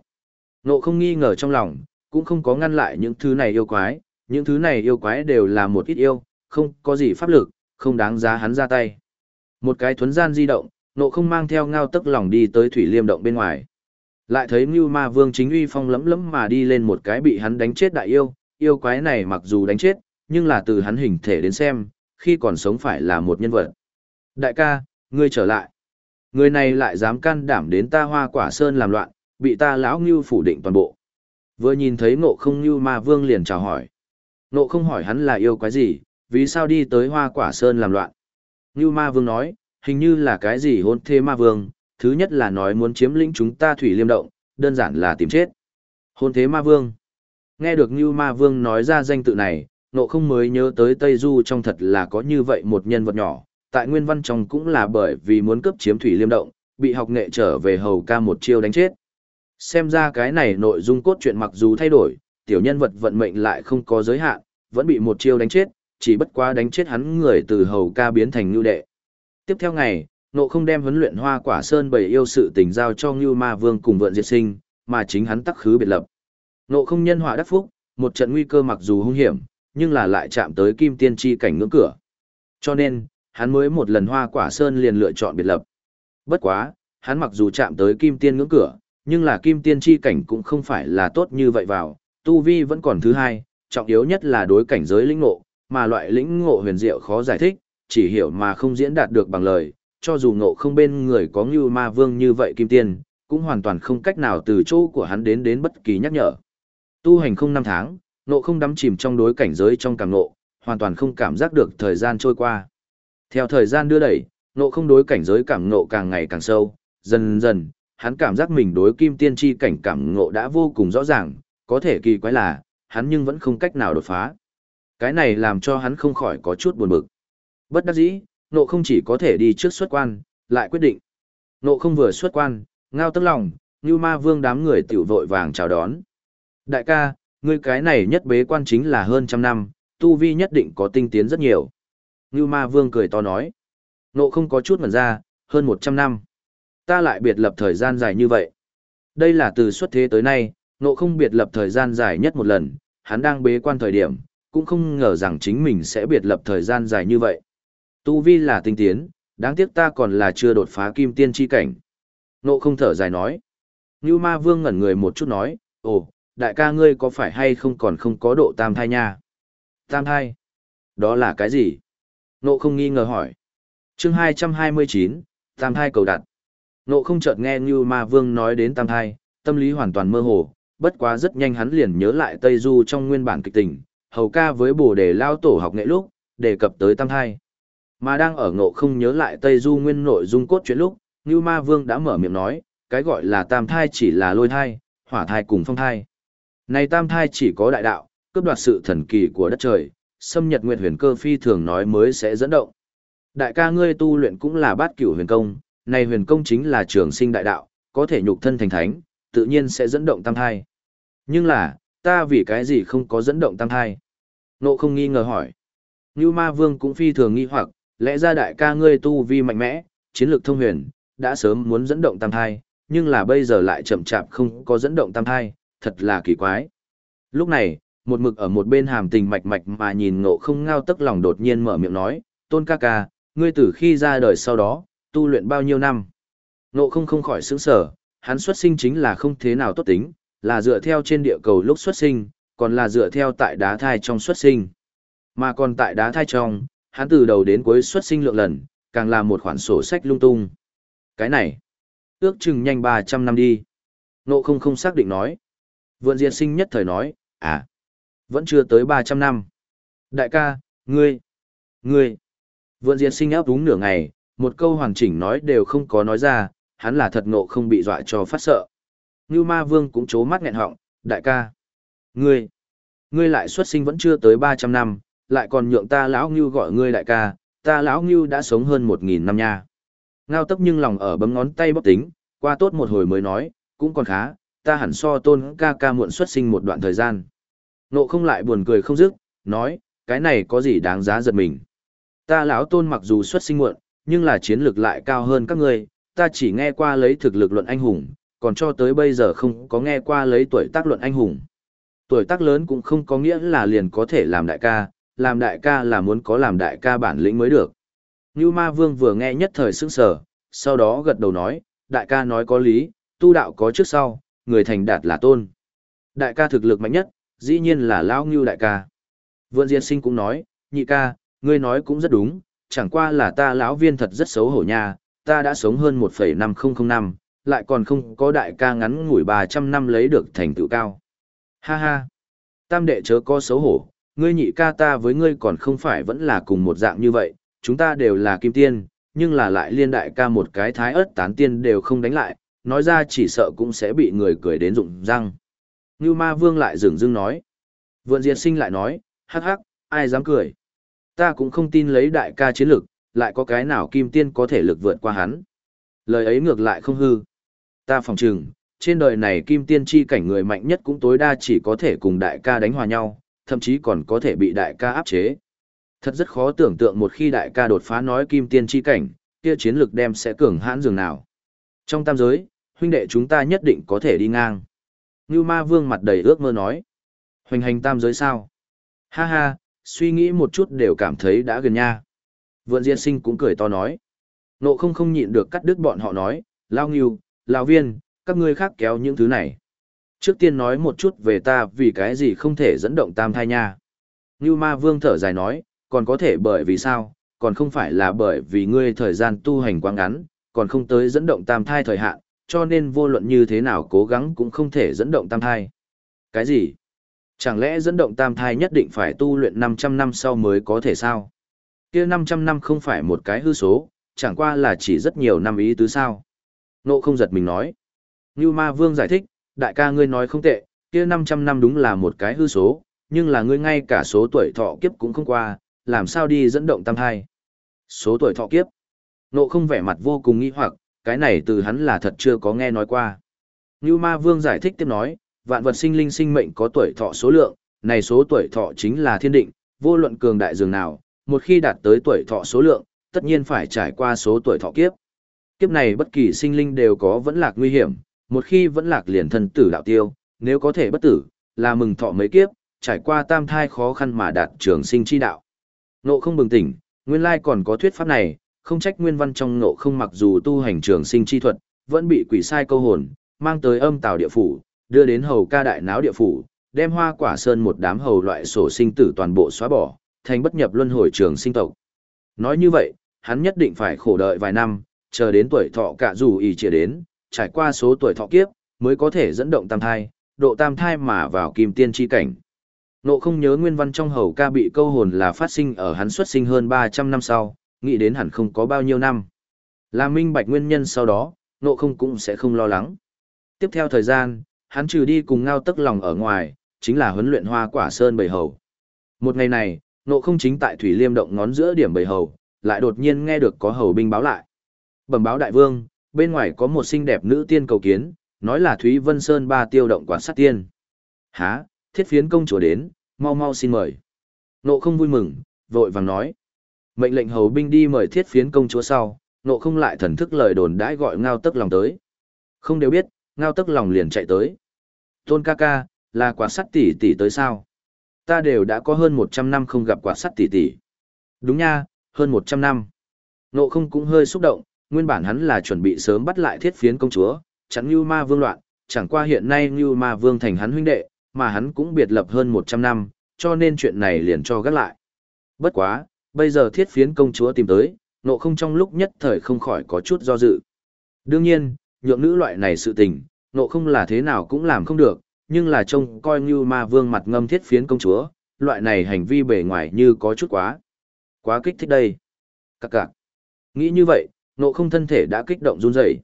Nộ không nghi ngờ trong lòng, cũng không có ngăn lại những thứ này yêu quái, những thứ này yêu quái đều là một ít yêu, không có gì pháp lực, không đáng giá hắn ra tay. Một cái thuấn gian di động, nộ không mang theo ngao tức lòng đi tới thủy liêm động bên ngoài. Lại thấy Ngưu Ma Vương chính uy phong lẫm lẫm mà đi lên một cái bị hắn đánh chết đại yêu, yêu quái này mặc dù đánh chết, nhưng là từ hắn hình thể đến xem, khi còn sống phải là một nhân vật. Đại ca, ngươi trở lại. Người này lại dám can đảm đến ta hoa quả sơn làm loạn, bị ta lão Ngưu phủ định toàn bộ. Vừa nhìn thấy ngộ không Ngưu Ma Vương liền chào hỏi. Ngộ không hỏi hắn là yêu quái gì, vì sao đi tới hoa quả sơn làm loạn. Ngưu Ma Vương nói, hình như là cái gì hôn thế Ma Vương, thứ nhất là nói muốn chiếm lĩnh chúng ta thủy liêm động, đơn giản là tìm chết. Hôn thế ma vương. Nghe được như ma vương nói ra danh tự này, nộ không mới nhớ tới Tây Du trong thật là có như vậy một nhân vật nhỏ, tại nguyên văn trong cũng là bởi vì muốn cướp chiếm thủy liêm động, bị học nghệ trở về hầu ca một chiêu đánh chết. Xem ra cái này nội dung cốt truyện mặc dù thay đổi, tiểu nhân vật vận mệnh lại không có giới hạn, vẫn bị một chiêu đánh chết, chỉ bất quá đánh chết hắn người từ hầu ca biến thành lưu đệ. Tiếp theo ngày, nộ không đem huấn luyện hoa quả sơn bầy yêu sự tình giao cho Ngưu Ma Vương cùng vượn diệt sinh, mà chính hắn tắc khứ biệt lập. Nộ không nhân họa đắc phúc, một trận nguy cơ mặc dù hung hiểm, nhưng là lại chạm tới kim tiên tri cảnh ngưỡng cửa. Cho nên, hắn mới một lần hoa quả sơn liền lựa chọn biệt lập. Bất quá, hắn mặc dù chạm tới kim tiên ngưỡng cửa, nhưng là kim tiên tri cảnh cũng không phải là tốt như vậy vào, tu vi vẫn còn thứ hai, trọng yếu nhất là đối cảnh giới lĩnh ngộ, mà loại lĩnh ngộ huyền diệu khó giải thích, chỉ hiểu mà không diễn đạt được bằng lời, cho dù ngộ không bên người có như ma vương như vậy kim tiên, cũng hoàn toàn không cách nào từ chỗ của hắn đến đến bất kỳ nhắc nhở. Tu hành không năm tháng, ngộ không đắm chìm trong đối cảnh giới trong càng ngộ, hoàn toàn không cảm giác được thời gian trôi qua. Theo thời gian đưa đẩy, ngộ không đối cảnh giới cảm ngộ càng ngày càng sâu, dần dần, hắn cảm giác mình đối kim tiên chi cảnh cảm ngộ đã vô cùng rõ ràng, có thể kỳ quái là, hắn nhưng vẫn không cách nào đột phá. Cái này làm cho hắn không khỏi có chút buồn bực. Bất đắc dĩ, nộ không chỉ có thể đi trước xuất quan, lại quyết định. Nộ không vừa xuất quan, ngao tức lòng, như ma vương đám người tiểu vội vàng chào đón. Đại ca, ngươi cái này nhất bế quan chính là hơn trăm năm, tu vi nhất định có tinh tiến rất nhiều. Như ma vương cười to nói. Nộ không có chút ngần ra, hơn một trăm năm. Ta lại biệt lập thời gian dài như vậy. Đây là từ xuất thế tới nay, nộ không biệt lập thời gian dài nhất một lần, hắn đang bế quan thời điểm, cũng không ngờ rằng chính mình sẽ biệt lập thời gian dài như vậy. Tu vi là tinh tiến, đáng tiếc ta còn là chưa đột phá kim tiên chi cảnh. Nộ không thở dài nói. Như ma vương ngẩn người một chút nói, ồ, đại ca ngươi có phải hay không còn không có độ tam thai nha? Tam thai? Đó là cái gì? Nộ không nghi ngờ hỏi. chương 229, tam thai cầu đặt. Nộ không chợt nghe như ma vương nói đến tam thai, tâm lý hoàn toàn mơ hồ, bất quá rất nhanh hắn liền nhớ lại Tây Du trong nguyên bản kịch tình, hầu ca với bồ đề lao tổ học nghệ lúc, đề cập tới tam thai. Mà đang ở ngộ không nhớ lại Tây Du nguyên nội dung cốt chuyện lúc, Ngưu Ma Vương đã mở miệng nói, cái gọi là tam thai chỉ là lôi thai, hỏa thai cùng phong thai. Này tam thai chỉ có đại đạo, cướp đoạt sự thần kỳ của đất trời, xâm nhật nguyệt huyền cơ phi thường nói mới sẽ dẫn động. Đại ca ngươi tu luyện cũng là bát cửu huyền công, này huyền công chính là trường sinh đại đạo, có thể nhục thân thành thánh, tự nhiên sẽ dẫn động tam thai. Nhưng là, ta vì cái gì không có dẫn động tam thai? Nộ không nghi ngờ hỏi. Như ma vương cũng phi thường nghi hoặc, lẽ ra đại ca ngươi tu vi mạnh mẽ, chiến lược thông huyền, đã sớm muốn dẫn động tam thai, nhưng là bây giờ lại chậm chạp không có dẫn động tam thai, thật là kỳ quái. Lúc này, một mực ở một bên hàm tình mạch mạch mà nhìn ngộ không ngao tức lòng đột nhiên mở miệng nói, tôn ca ca, ngươi từ khi ra đời sau đó, tu luyện bao nhiêu năm? Ngộ không không khỏi sững sở, hắn xuất sinh chính là không thế nào tốt tính, là dựa theo trên địa cầu lúc xuất sinh, còn là dựa theo tại đá thai trong xuất sinh. Mà còn tại đá thai trong, hắn từ đầu đến cuối xuất sinh lượng lần, càng là một khoản sổ sách lung tung. Cái này, ước chừng nhanh 300 năm đi. Nộ không không xác định nói. Vượn diệt sinh nhất thời nói, à, vẫn chưa tới 300 năm. Đại ca, ngươi, ngươi. Vượn diệt sinh áp đúng nửa ngày, một câu hoàn chỉnh nói đều không có nói ra, hắn là thật nộ không bị dọa cho phát sợ. Như ma vương cũng chố mắt nghẹn họng, đại ca. Ngươi, ngươi lại xuất sinh vẫn chưa tới 300 năm, lại còn nhượng ta lão Ngưu gọi ngươi đại ca, ta lão Ngưu đã sống hơn 1.000 năm nha. Ngao tấp nhưng lòng ở bấm ngón tay bóc tính, qua tốt một hồi mới nói, cũng còn khá, ta hẳn so tôn ca ca muộn xuất sinh một đoạn thời gian. Nộ không lại buồn cười không dứt, nói, cái này có gì đáng giá giật mình. Ta lão tôn mặc dù xuất sinh muộn, nhưng là chiến lược lại cao hơn các ngươi, ta chỉ nghe qua lấy thực lực luận anh hùng, còn cho tới bây giờ không có nghe qua lấy tuổi tác luận anh hùng. Tuổi tác lớn cũng không có nghĩa là liền có thể làm đại ca, làm đại ca là muốn có làm đại ca bản lĩnh mới được. Như ma vương vừa nghe nhất thời sững sờ, sau đó gật đầu nói, đại ca nói có lý, tu đạo có trước sau, người thành đạt là tôn. Đại ca thực lực mạnh nhất, dĩ nhiên là lão ngưu đại ca. Vượn Diên Sinh cũng nói, nhị ca, ngươi nói cũng rất đúng, chẳng qua là ta lão viên thật rất xấu hổ nha, ta đã sống hơn 1,5005 năm, lại còn không có đại ca ngắn ngủi 300 năm lấy được thành tựu cao. Ha ha, tam đệ chớ có xấu hổ, ngươi nhị ca ta với ngươi còn không phải vẫn là cùng một dạng như vậy, chúng ta đều là kim tiên, nhưng là lại liên đại ca một cái thái ớt tán tiên đều không đánh lại, nói ra chỉ sợ cũng sẽ bị người cười đến rụng răng. Như ma vương lại dừng dưng nói. Vượn diệt sinh lại nói, hắc hắc, ai dám cười. Ta cũng không tin lấy đại ca chiến lực, lại có cái nào kim tiên có thể lực vượt qua hắn. Lời ấy ngược lại không hư. Ta phòng trừng, trên đời này kim tiên chi cảnh người mạnh nhất cũng tối đa chỉ có thể cùng đại ca đánh hòa nhau, thậm chí còn có thể bị đại ca áp chế. Thật rất khó tưởng tượng một khi đại ca đột phá nói kim tiên chi cảnh, kia chiến lực đem sẽ cường hãn dường nào. Trong tam giới, huynh đệ chúng ta nhất định có thể đi ngang. Như ma vương mặt đầy ước mơ nói. Hoành hành tam giới sao? Ha ha, suy nghĩ một chút đều cảm thấy đã gần nha. Vượn Diên Sinh cũng cười to nói. Nộ không không nhịn được cắt đứt bọn họ nói, lao nghiêu, lao viên, các ngươi khác kéo những thứ này. Trước tiên nói một chút về ta vì cái gì không thể dẫn động tam thai nha. Như ma vương thở dài nói, còn có thể bởi vì sao, còn không phải là bởi vì ngươi thời gian tu hành quá ngắn, còn không tới dẫn động tam thai thời hạn, cho nên vô luận như thế nào cố gắng cũng không thể dẫn động tam thai. Cái gì? Chẳng lẽ dẫn động tam thai nhất định phải tu luyện 500 năm sau mới có thể sao? Kia 500 năm không phải một cái hư số, chẳng qua là chỉ rất nhiều năm ý tứ sao. Nộ không giật mình nói. Như ma vương giải thích, đại ca ngươi nói không tệ, kia 500 năm đúng là một cái hư số, nhưng là ngươi ngay cả số tuổi thọ kiếp cũng không qua, làm sao đi dẫn động tam thai. Số tuổi thọ kiếp. Nộ không vẻ mặt vô cùng nghi hoặc, cái này từ hắn là thật chưa có nghe nói qua. Như ma vương giải thích tiếp nói, vạn vật sinh linh sinh mệnh có tuổi thọ số lượng, này số tuổi thọ chính là thiên định, vô luận cường đại dường nào, một khi đạt tới tuổi thọ số lượng, tất nhiên phải trải qua số tuổi thọ kiếp. Kiếp này bất kỳ sinh linh đều có vẫn lạc nguy hiểm, một khi vẫn lạc liền thân tử đạo tiêu, nếu có thể bất tử, là mừng thọ mấy kiếp, trải qua tam thai khó khăn mà đạt trường sinh chi đạo. Nộ không bừng tỉnh, nguyên lai còn có thuyết pháp này, không trách nguyên văn trong nộ không mặc dù tu hành trường sinh chi thuật, vẫn bị quỷ sai câu hồn, mang tới âm tào địa phủ, đưa đến hầu ca đại náo địa phủ, đem hoa quả sơn một đám hầu loại sổ sinh tử toàn bộ xóa bỏ, thành bất nhập luân hồi trường sinh tộc. Nói như vậy, hắn nhất định phải khổ đợi vài năm, chờ đến tuổi thọ cả dù ý chỉ đến, trải qua số tuổi thọ kiếp, mới có thể dẫn động tam thai, độ tam thai mà vào kim tiên chi cảnh. Nộ không nhớ nguyên văn trong hầu ca bị câu hồn là phát sinh ở hắn xuất sinh hơn 300 năm sau, nghĩ đến hẳn không có bao nhiêu năm. Là minh bạch nguyên nhân sau đó, nộ không cũng sẽ không lo lắng. Tiếp theo thời gian, hắn trừ đi cùng ngao tức lòng ở ngoài, chính là huấn luyện hoa quả sơn bầy hầu. Một ngày này, nộ không chính tại Thủy Liêm động ngón giữa điểm bầy hầu, lại đột nhiên nghe được có hầu binh báo lại. Bẩm báo đại vương, bên ngoài có một xinh đẹp nữ tiên cầu kiến, nói là Thúy Vân Sơn ba tiêu động quản sát tiên. Há, thiết phiến công chúa đến, mau mau xin mời. Nộ không vui mừng, vội vàng nói. Mệnh lệnh hầu binh đi mời thiết phiến công chúa sau, nộ không lại thần thức lời đồn đãi gọi ngao tức lòng tới. Không đều biết, ngao tức lòng liền chạy tới. Tôn ca ca, là quả sắt tỷ tỷ tới sao? Ta đều đã có hơn 100 năm không gặp quả sắt tỷ tỷ. Đúng nha, hơn 100 năm. Nộ không cũng hơi xúc động, nguyên bản hắn là chuẩn bị sớm bắt lại thiết phiến công chúa, chắn như ma vương loạn, chẳng qua hiện nay như ma vương thành hắn huynh đệ, mà hắn cũng biệt lập hơn 100 năm, cho nên chuyện này liền cho gác lại. Bất quá, bây giờ thiết phiến công chúa tìm tới, nộ không trong lúc nhất thời không khỏi có chút do dự. Đương nhiên, nhượng nữ loại này sự tình, nộ không là thế nào cũng làm không được, nhưng là trông coi như ma vương mặt ngâm thiết phiến công chúa, loại này hành vi bề ngoài như có chút quá. Quá kích thích đây. Các cạc. Nghĩ như vậy, nộ không thân thể đã kích động run rẩy.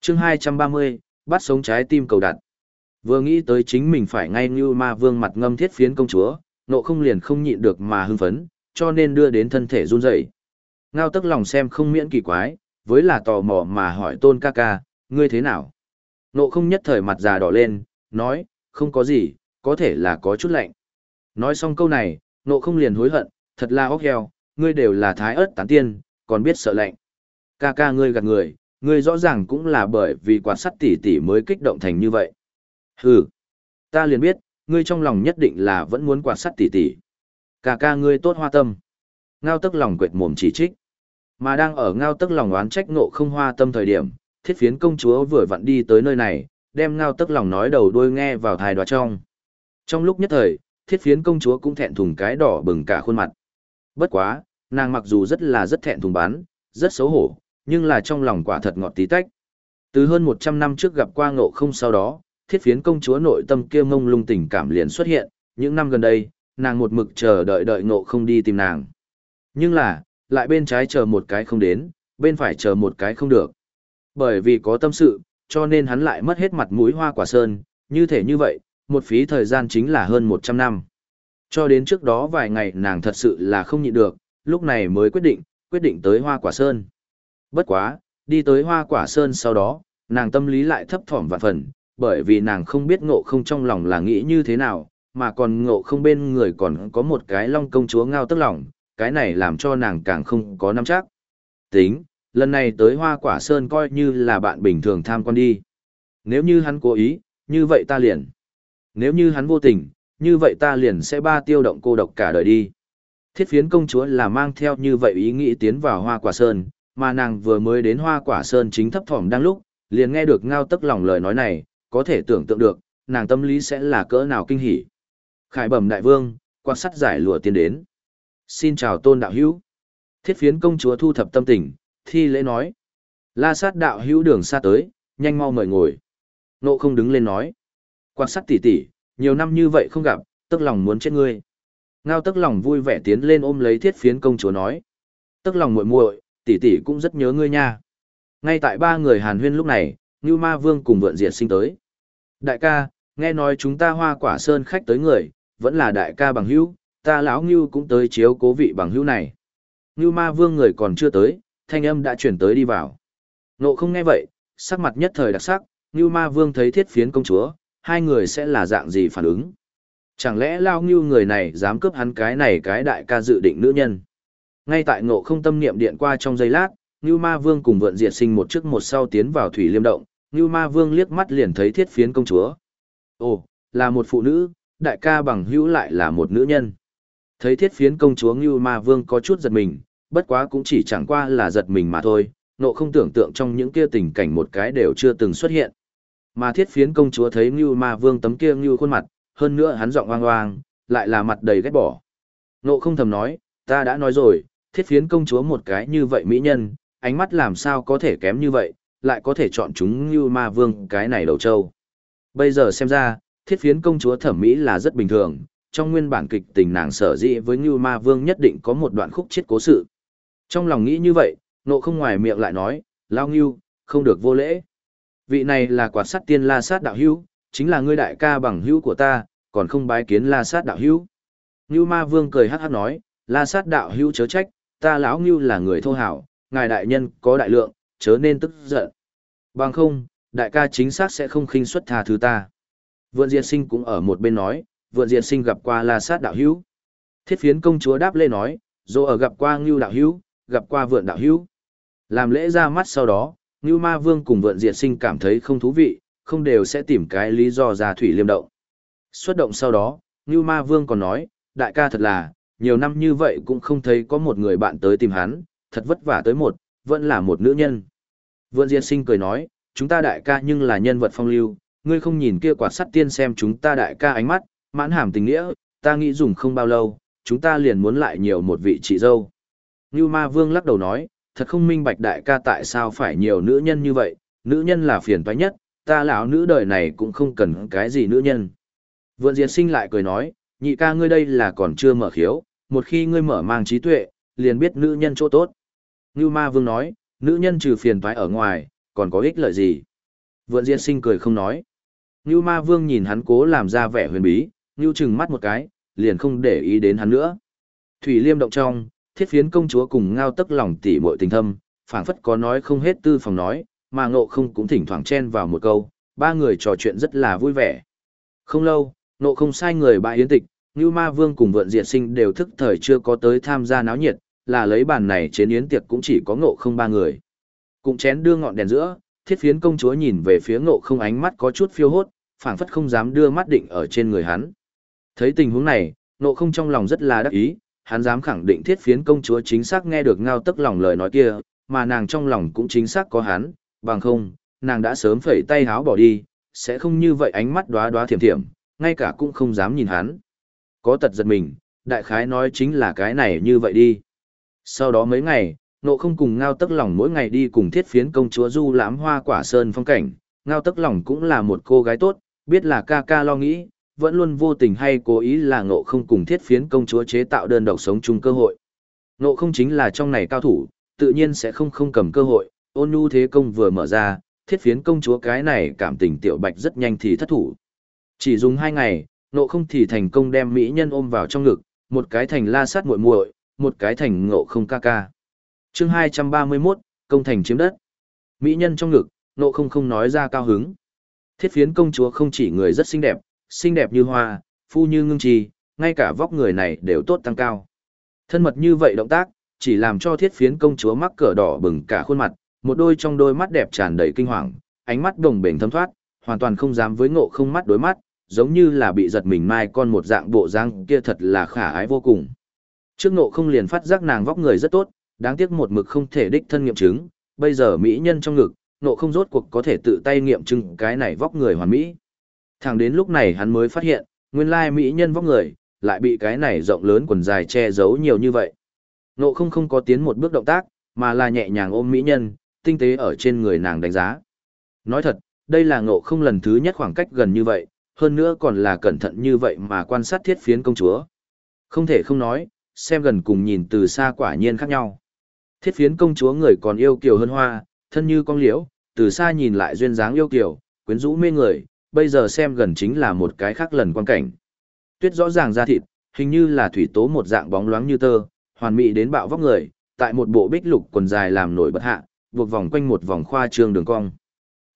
chương 230, bắt sống trái tim cầu đặt. Vừa nghĩ tới chính mình phải ngay như ma vương mặt ngâm thiết phiến công chúa, nộ không liền không nhịn được mà hưng phấn, cho nên đưa đến thân thể run rẩy. Ngao tức lòng xem không miễn kỳ quái, với là tò mò mà hỏi tôn ca ca, ngươi thế nào? Nộ không nhất thời mặt già đỏ lên, nói, không có gì, có thể là có chút lạnh. Nói xong câu này, nộ không liền hối hận, thật là óc heo, ngươi đều là thái ớt tán tiên, còn biết sợ lạnh. Ca ca ngươi gạt người, ngươi rõ ràng cũng là bởi vì quạt sắt tỉ tỉ mới kích động thành như vậy. Hừ, ta liền biết, ngươi trong lòng nhất định là vẫn muốn quạt sắt tỉ tỉ. Ca ca ngươi tốt hoa tâm. Ngao tức lòng quệt mồm chỉ trích. Mà đang ở ngao tức lòng oán trách nộ không hoa tâm thời điểm, thiết phiến công chúa vừa vặn đi tới nơi này, đem ngao tức lòng nói đầu đuôi nghe vào thai đoạt trong. Trong lúc nhất thời, thiết phiến công chúa cũng thẹn thùng cái đỏ bừng cả khuôn mặt. Bất quá, nàng mặc dù rất là rất thẹn thùng bán, rất xấu hổ, nhưng là trong lòng quả thật ngọt tí tách. Từ hơn 100 năm trước gặp qua ngộ không sau đó, thiết phiến công chúa nội tâm kia mông lung tình cảm liền xuất hiện, những năm gần đây, nàng một mực chờ đợi đợi ngộ không đi tìm nàng. Nhưng là, lại bên trái chờ một cái không đến, bên phải chờ một cái không được. Bởi vì có tâm sự, cho nên hắn lại mất hết mặt mũi hoa quả sơn, như thể như vậy, một phí thời gian chính là hơn 100 năm. Cho đến trước đó vài ngày nàng thật sự là không nhịn được, lúc này mới quyết định, quyết định tới hoa quả sơn. Bất quá, đi tới hoa quả sơn sau đó, nàng tâm lý lại thấp thỏm vạn phần, bởi vì nàng không biết ngộ không trong lòng là nghĩ như thế nào, mà còn ngộ không bên người còn có một cái long công chúa ngao tức lòng, cái này làm cho nàng càng không có nắm chắc. Tính, lần này tới hoa quả sơn coi như là bạn bình thường tham quan đi. Nếu như hắn cố ý, như vậy ta liền. Nếu như hắn vô tình, như vậy ta liền sẽ ba tiêu động cô độc cả đời đi. Thiết phiến công chúa là mang theo như vậy ý nghĩ tiến vào hoa quả sơn, mà nàng vừa mới đến hoa quả sơn chính thấp thỏm đang lúc, liền nghe được ngao tức lòng lời nói này, có thể tưởng tượng được, nàng tâm lý sẽ là cỡ nào kinh hỉ. Khải bẩm đại vương, quan sát giải lụa tiến đến. Xin chào tôn đạo hữu. Thiết phiến công chúa thu thập tâm tình, thi lễ nói. La sát đạo hữu đường xa tới, nhanh mau mời ngồi. Nộ không đứng lên nói. Quan sát tỉ tỉ, nhiều năm như vậy không gặp, tức lòng muốn chết ngươi. Ngao tức lòng vui vẻ tiến lên ôm lấy thiết phiến công chúa nói. Tức lòng muội muội, tỷ tỷ cũng rất nhớ ngươi nha. Ngay tại ba người hàn huyên lúc này, Ngưu Ma Vương cùng vượn diệt sinh tới. Đại ca, nghe nói chúng ta hoa quả sơn khách tới người, vẫn là đại ca bằng hữu, ta lão Ngưu cũng tới chiếu cố vị bằng hữu này. Ngưu Ma Vương người còn chưa tới, thanh âm đã chuyển tới đi vào. Nộ không nghe vậy, sắc mặt nhất thời đặc sắc, Ngưu Ma Vương thấy thiết phiến công chúa, hai người sẽ là dạng gì phản ứng. Chẳng lẽ lao Ngưu người này dám cướp hắn cái này cái đại ca dự định nữ nhân. Ngay tại ngộ không tâm niệm điện qua trong giây lát, Ngưu Ma Vương cùng vượn diệt sinh một trước một sau tiến vào thủy liêm động, Ngưu Ma Vương liếc mắt liền thấy thiết phiến công chúa. Ồ, là một phụ nữ, đại ca bằng hữu lại là một nữ nhân. Thấy thiết phiến công chúa Ngưu Ma Vương có chút giật mình, bất quá cũng chỉ chẳng qua là giật mình mà thôi, nộ không tưởng tượng trong những kia tình cảnh một cái đều chưa từng xuất hiện. Mà thiết phiến công chúa thấy Ngưu Ma Vương tấm kia Ngưu khuôn mặt, hơn nữa hắn giọng oang oang, lại là mặt đầy ghét bỏ. Nộ không thầm nói, ta đã nói rồi, thiết phiến công chúa một cái như vậy mỹ nhân, ánh mắt làm sao có thể kém như vậy, lại có thể chọn chúng như Ma Vương cái này đầu trâu. Bây giờ xem ra, thiết phiến công chúa thẩm mỹ là rất bình thường, trong nguyên bản kịch tình nàng sở dĩ với như Ma Vương nhất định có một đoạn khúc chết cố sự. Trong lòng nghĩ như vậy, nộ không ngoài miệng lại nói, lao nghiêu, không được vô lễ. Vị này là quạt sắt tiên la sát đạo hữu, chính là ngươi đại ca bằng hữu của ta, còn không bái kiến la sát đạo hữu. Như Ma Vương cười hát hát nói, la sát đạo hữu chớ trách, ta lão Ngưu là người thô hảo, ngài đại nhân có đại lượng, chớ nên tức giận. Bằng không, đại ca chính xác sẽ không khinh suất tha thứ ta. Vượn Diệt Sinh cũng ở một bên nói, Vượn Diệt Sinh gặp qua La Sát đạo hữu. Thiết Phiến công chúa đáp lê nói, dô ở gặp qua Ngưu đạo hữu, gặp qua Vượn đạo hữu. Làm lễ ra mắt sau đó, Ngưu Ma Vương cùng Vượn Diệt Sinh cảm thấy không thú vị, không đều sẽ tìm cái lý do ra thủy liêm động. Xuất động sau đó, Ngưu Ma Vương còn nói, đại ca thật là, nhiều năm như vậy cũng không thấy có một người bạn tới tìm hắn, thật vất vả tới một, vẫn là một nữ nhân. Vượn Diên Sinh cười nói, chúng ta đại ca nhưng là nhân vật phong lưu, ngươi không nhìn kia quạt sắt tiên xem chúng ta đại ca ánh mắt, mãn hàm tình nghĩa, ta nghĩ dùng không bao lâu, chúng ta liền muốn lại nhiều một vị chị dâu. Như ma vương lắc đầu nói, thật không minh bạch đại ca tại sao phải nhiều nữ nhân như vậy, nữ nhân là phiền toái nhất, ta lão nữ đời này cũng không cần cái gì nữ nhân. Vượn diệt sinh lại cười nói, nhị ca ngươi đây là còn chưa mở khiếu, một khi ngươi mở mang trí tuệ, liền biết nữ nhân chỗ tốt. Ngưu ma vương nói, nữ nhân trừ phiền toái ở ngoài, còn có ích lợi gì? Vượn diệt sinh cười không nói. Ngưu ma vương nhìn hắn cố làm ra vẻ huyền bí, Ngưu chừng mắt một cái, liền không để ý đến hắn nữa. Thủy liêm động trong, thiết phiến công chúa cùng ngao tức lòng tỉ muội tình thâm, phảng phất có nói không hết tư phòng nói, mà ngộ không cũng thỉnh thoảng chen vào một câu, ba người trò chuyện rất là vui vẻ. Không lâu, ngộ không sai người bại yến tịch, Ngưu ma vương cùng vượn diệt sinh đều thức thời chưa có tới tham gia náo nhiệt, là lấy bàn này chế yến tiệc cũng chỉ có ngộ không ba người. Cũng chén đưa ngọn đèn giữa, thiết phiến công chúa nhìn về phía ngộ không ánh mắt có chút phiêu hốt, phảng phất không dám đưa mắt định ở trên người hắn. Thấy tình huống này, ngộ không trong lòng rất là đắc ý, hắn dám khẳng định thiết phiến công chúa chính xác nghe được ngao tức lòng lời nói kia, mà nàng trong lòng cũng chính xác có hắn, bằng không, nàng đã sớm phẩy tay háo bỏ đi, sẽ không như vậy ánh mắt đóa đóa thiểm thiểm, ngay cả cũng không dám nhìn hắn. Có tật giật mình, đại khái nói chính là cái này như vậy đi. Sau đó mấy ngày, nộ không cùng ngao tức lòng mỗi ngày đi cùng thiết phiến công chúa du lãm hoa quả sơn phong cảnh, ngao tức lòng cũng là một cô gái tốt, biết là ca ca lo nghĩ, vẫn luôn vô tình hay cố ý là ngộ không cùng thiết phiến công chúa chế tạo đơn độc sống chung cơ hội. Ngộ không chính là trong này cao thủ, tự nhiên sẽ không không cầm cơ hội, ôn nhu thế công vừa mở ra, thiết phiến công chúa cái này cảm tình tiểu bạch rất nhanh thì thất thủ. Chỉ dùng hai ngày, ngộ không thì thành công đem mỹ nhân ôm vào trong ngực, một cái thành la sát muội muội, một cái thành ngộ không ca ca chương 231, công thành chiếm đất. Mỹ nhân trong ngực, nộ không không nói ra cao hứng. Thiết phiến công chúa không chỉ người rất xinh đẹp, xinh đẹp như hoa, phu như ngưng trì, ngay cả vóc người này đều tốt tăng cao. Thân mật như vậy động tác, chỉ làm cho thiết phiến công chúa mắc cỡ đỏ bừng cả khuôn mặt, một đôi trong đôi mắt đẹp tràn đầy kinh hoàng, ánh mắt đồng bền thâm thoát, hoàn toàn không dám với ngộ không mắt đối mắt, giống như là bị giật mình mai con một dạng bộ răng kia thật là khả ái vô cùng. Trước nộ không liền phát giác nàng vóc người rất tốt, đáng tiếc một mực không thể đích thân nghiệm chứng, bây giờ mỹ nhân trong ngực, nộ không rốt cuộc có thể tự tay nghiệm chứng cái này vóc người hoàn mỹ. Thẳng đến lúc này hắn mới phát hiện, nguyên lai mỹ nhân vóc người, lại bị cái này rộng lớn quần dài che giấu nhiều như vậy. Nộ không không có tiến một bước động tác, mà là nhẹ nhàng ôm mỹ nhân, tinh tế ở trên người nàng đánh giá. Nói thật, đây là ngộ không lần thứ nhất khoảng cách gần như vậy, hơn nữa còn là cẩn thận như vậy mà quan sát thiết phiến công chúa. Không thể không nói, xem gần cùng nhìn từ xa quả nhiên khác nhau. Thiết phiến công chúa người còn yêu kiều hơn hoa, thân như con liễu, từ xa nhìn lại duyên dáng yêu kiều, quyến rũ mê người, bây giờ xem gần chính là một cái khác lần quan cảnh. Tuyết rõ ràng ra thịt, hình như là thủy tố một dạng bóng loáng như tơ, hoàn mỹ đến bạo vóc người, tại một bộ bích lục quần dài làm nổi bật hạ, buộc vòng quanh một vòng khoa trương đường cong.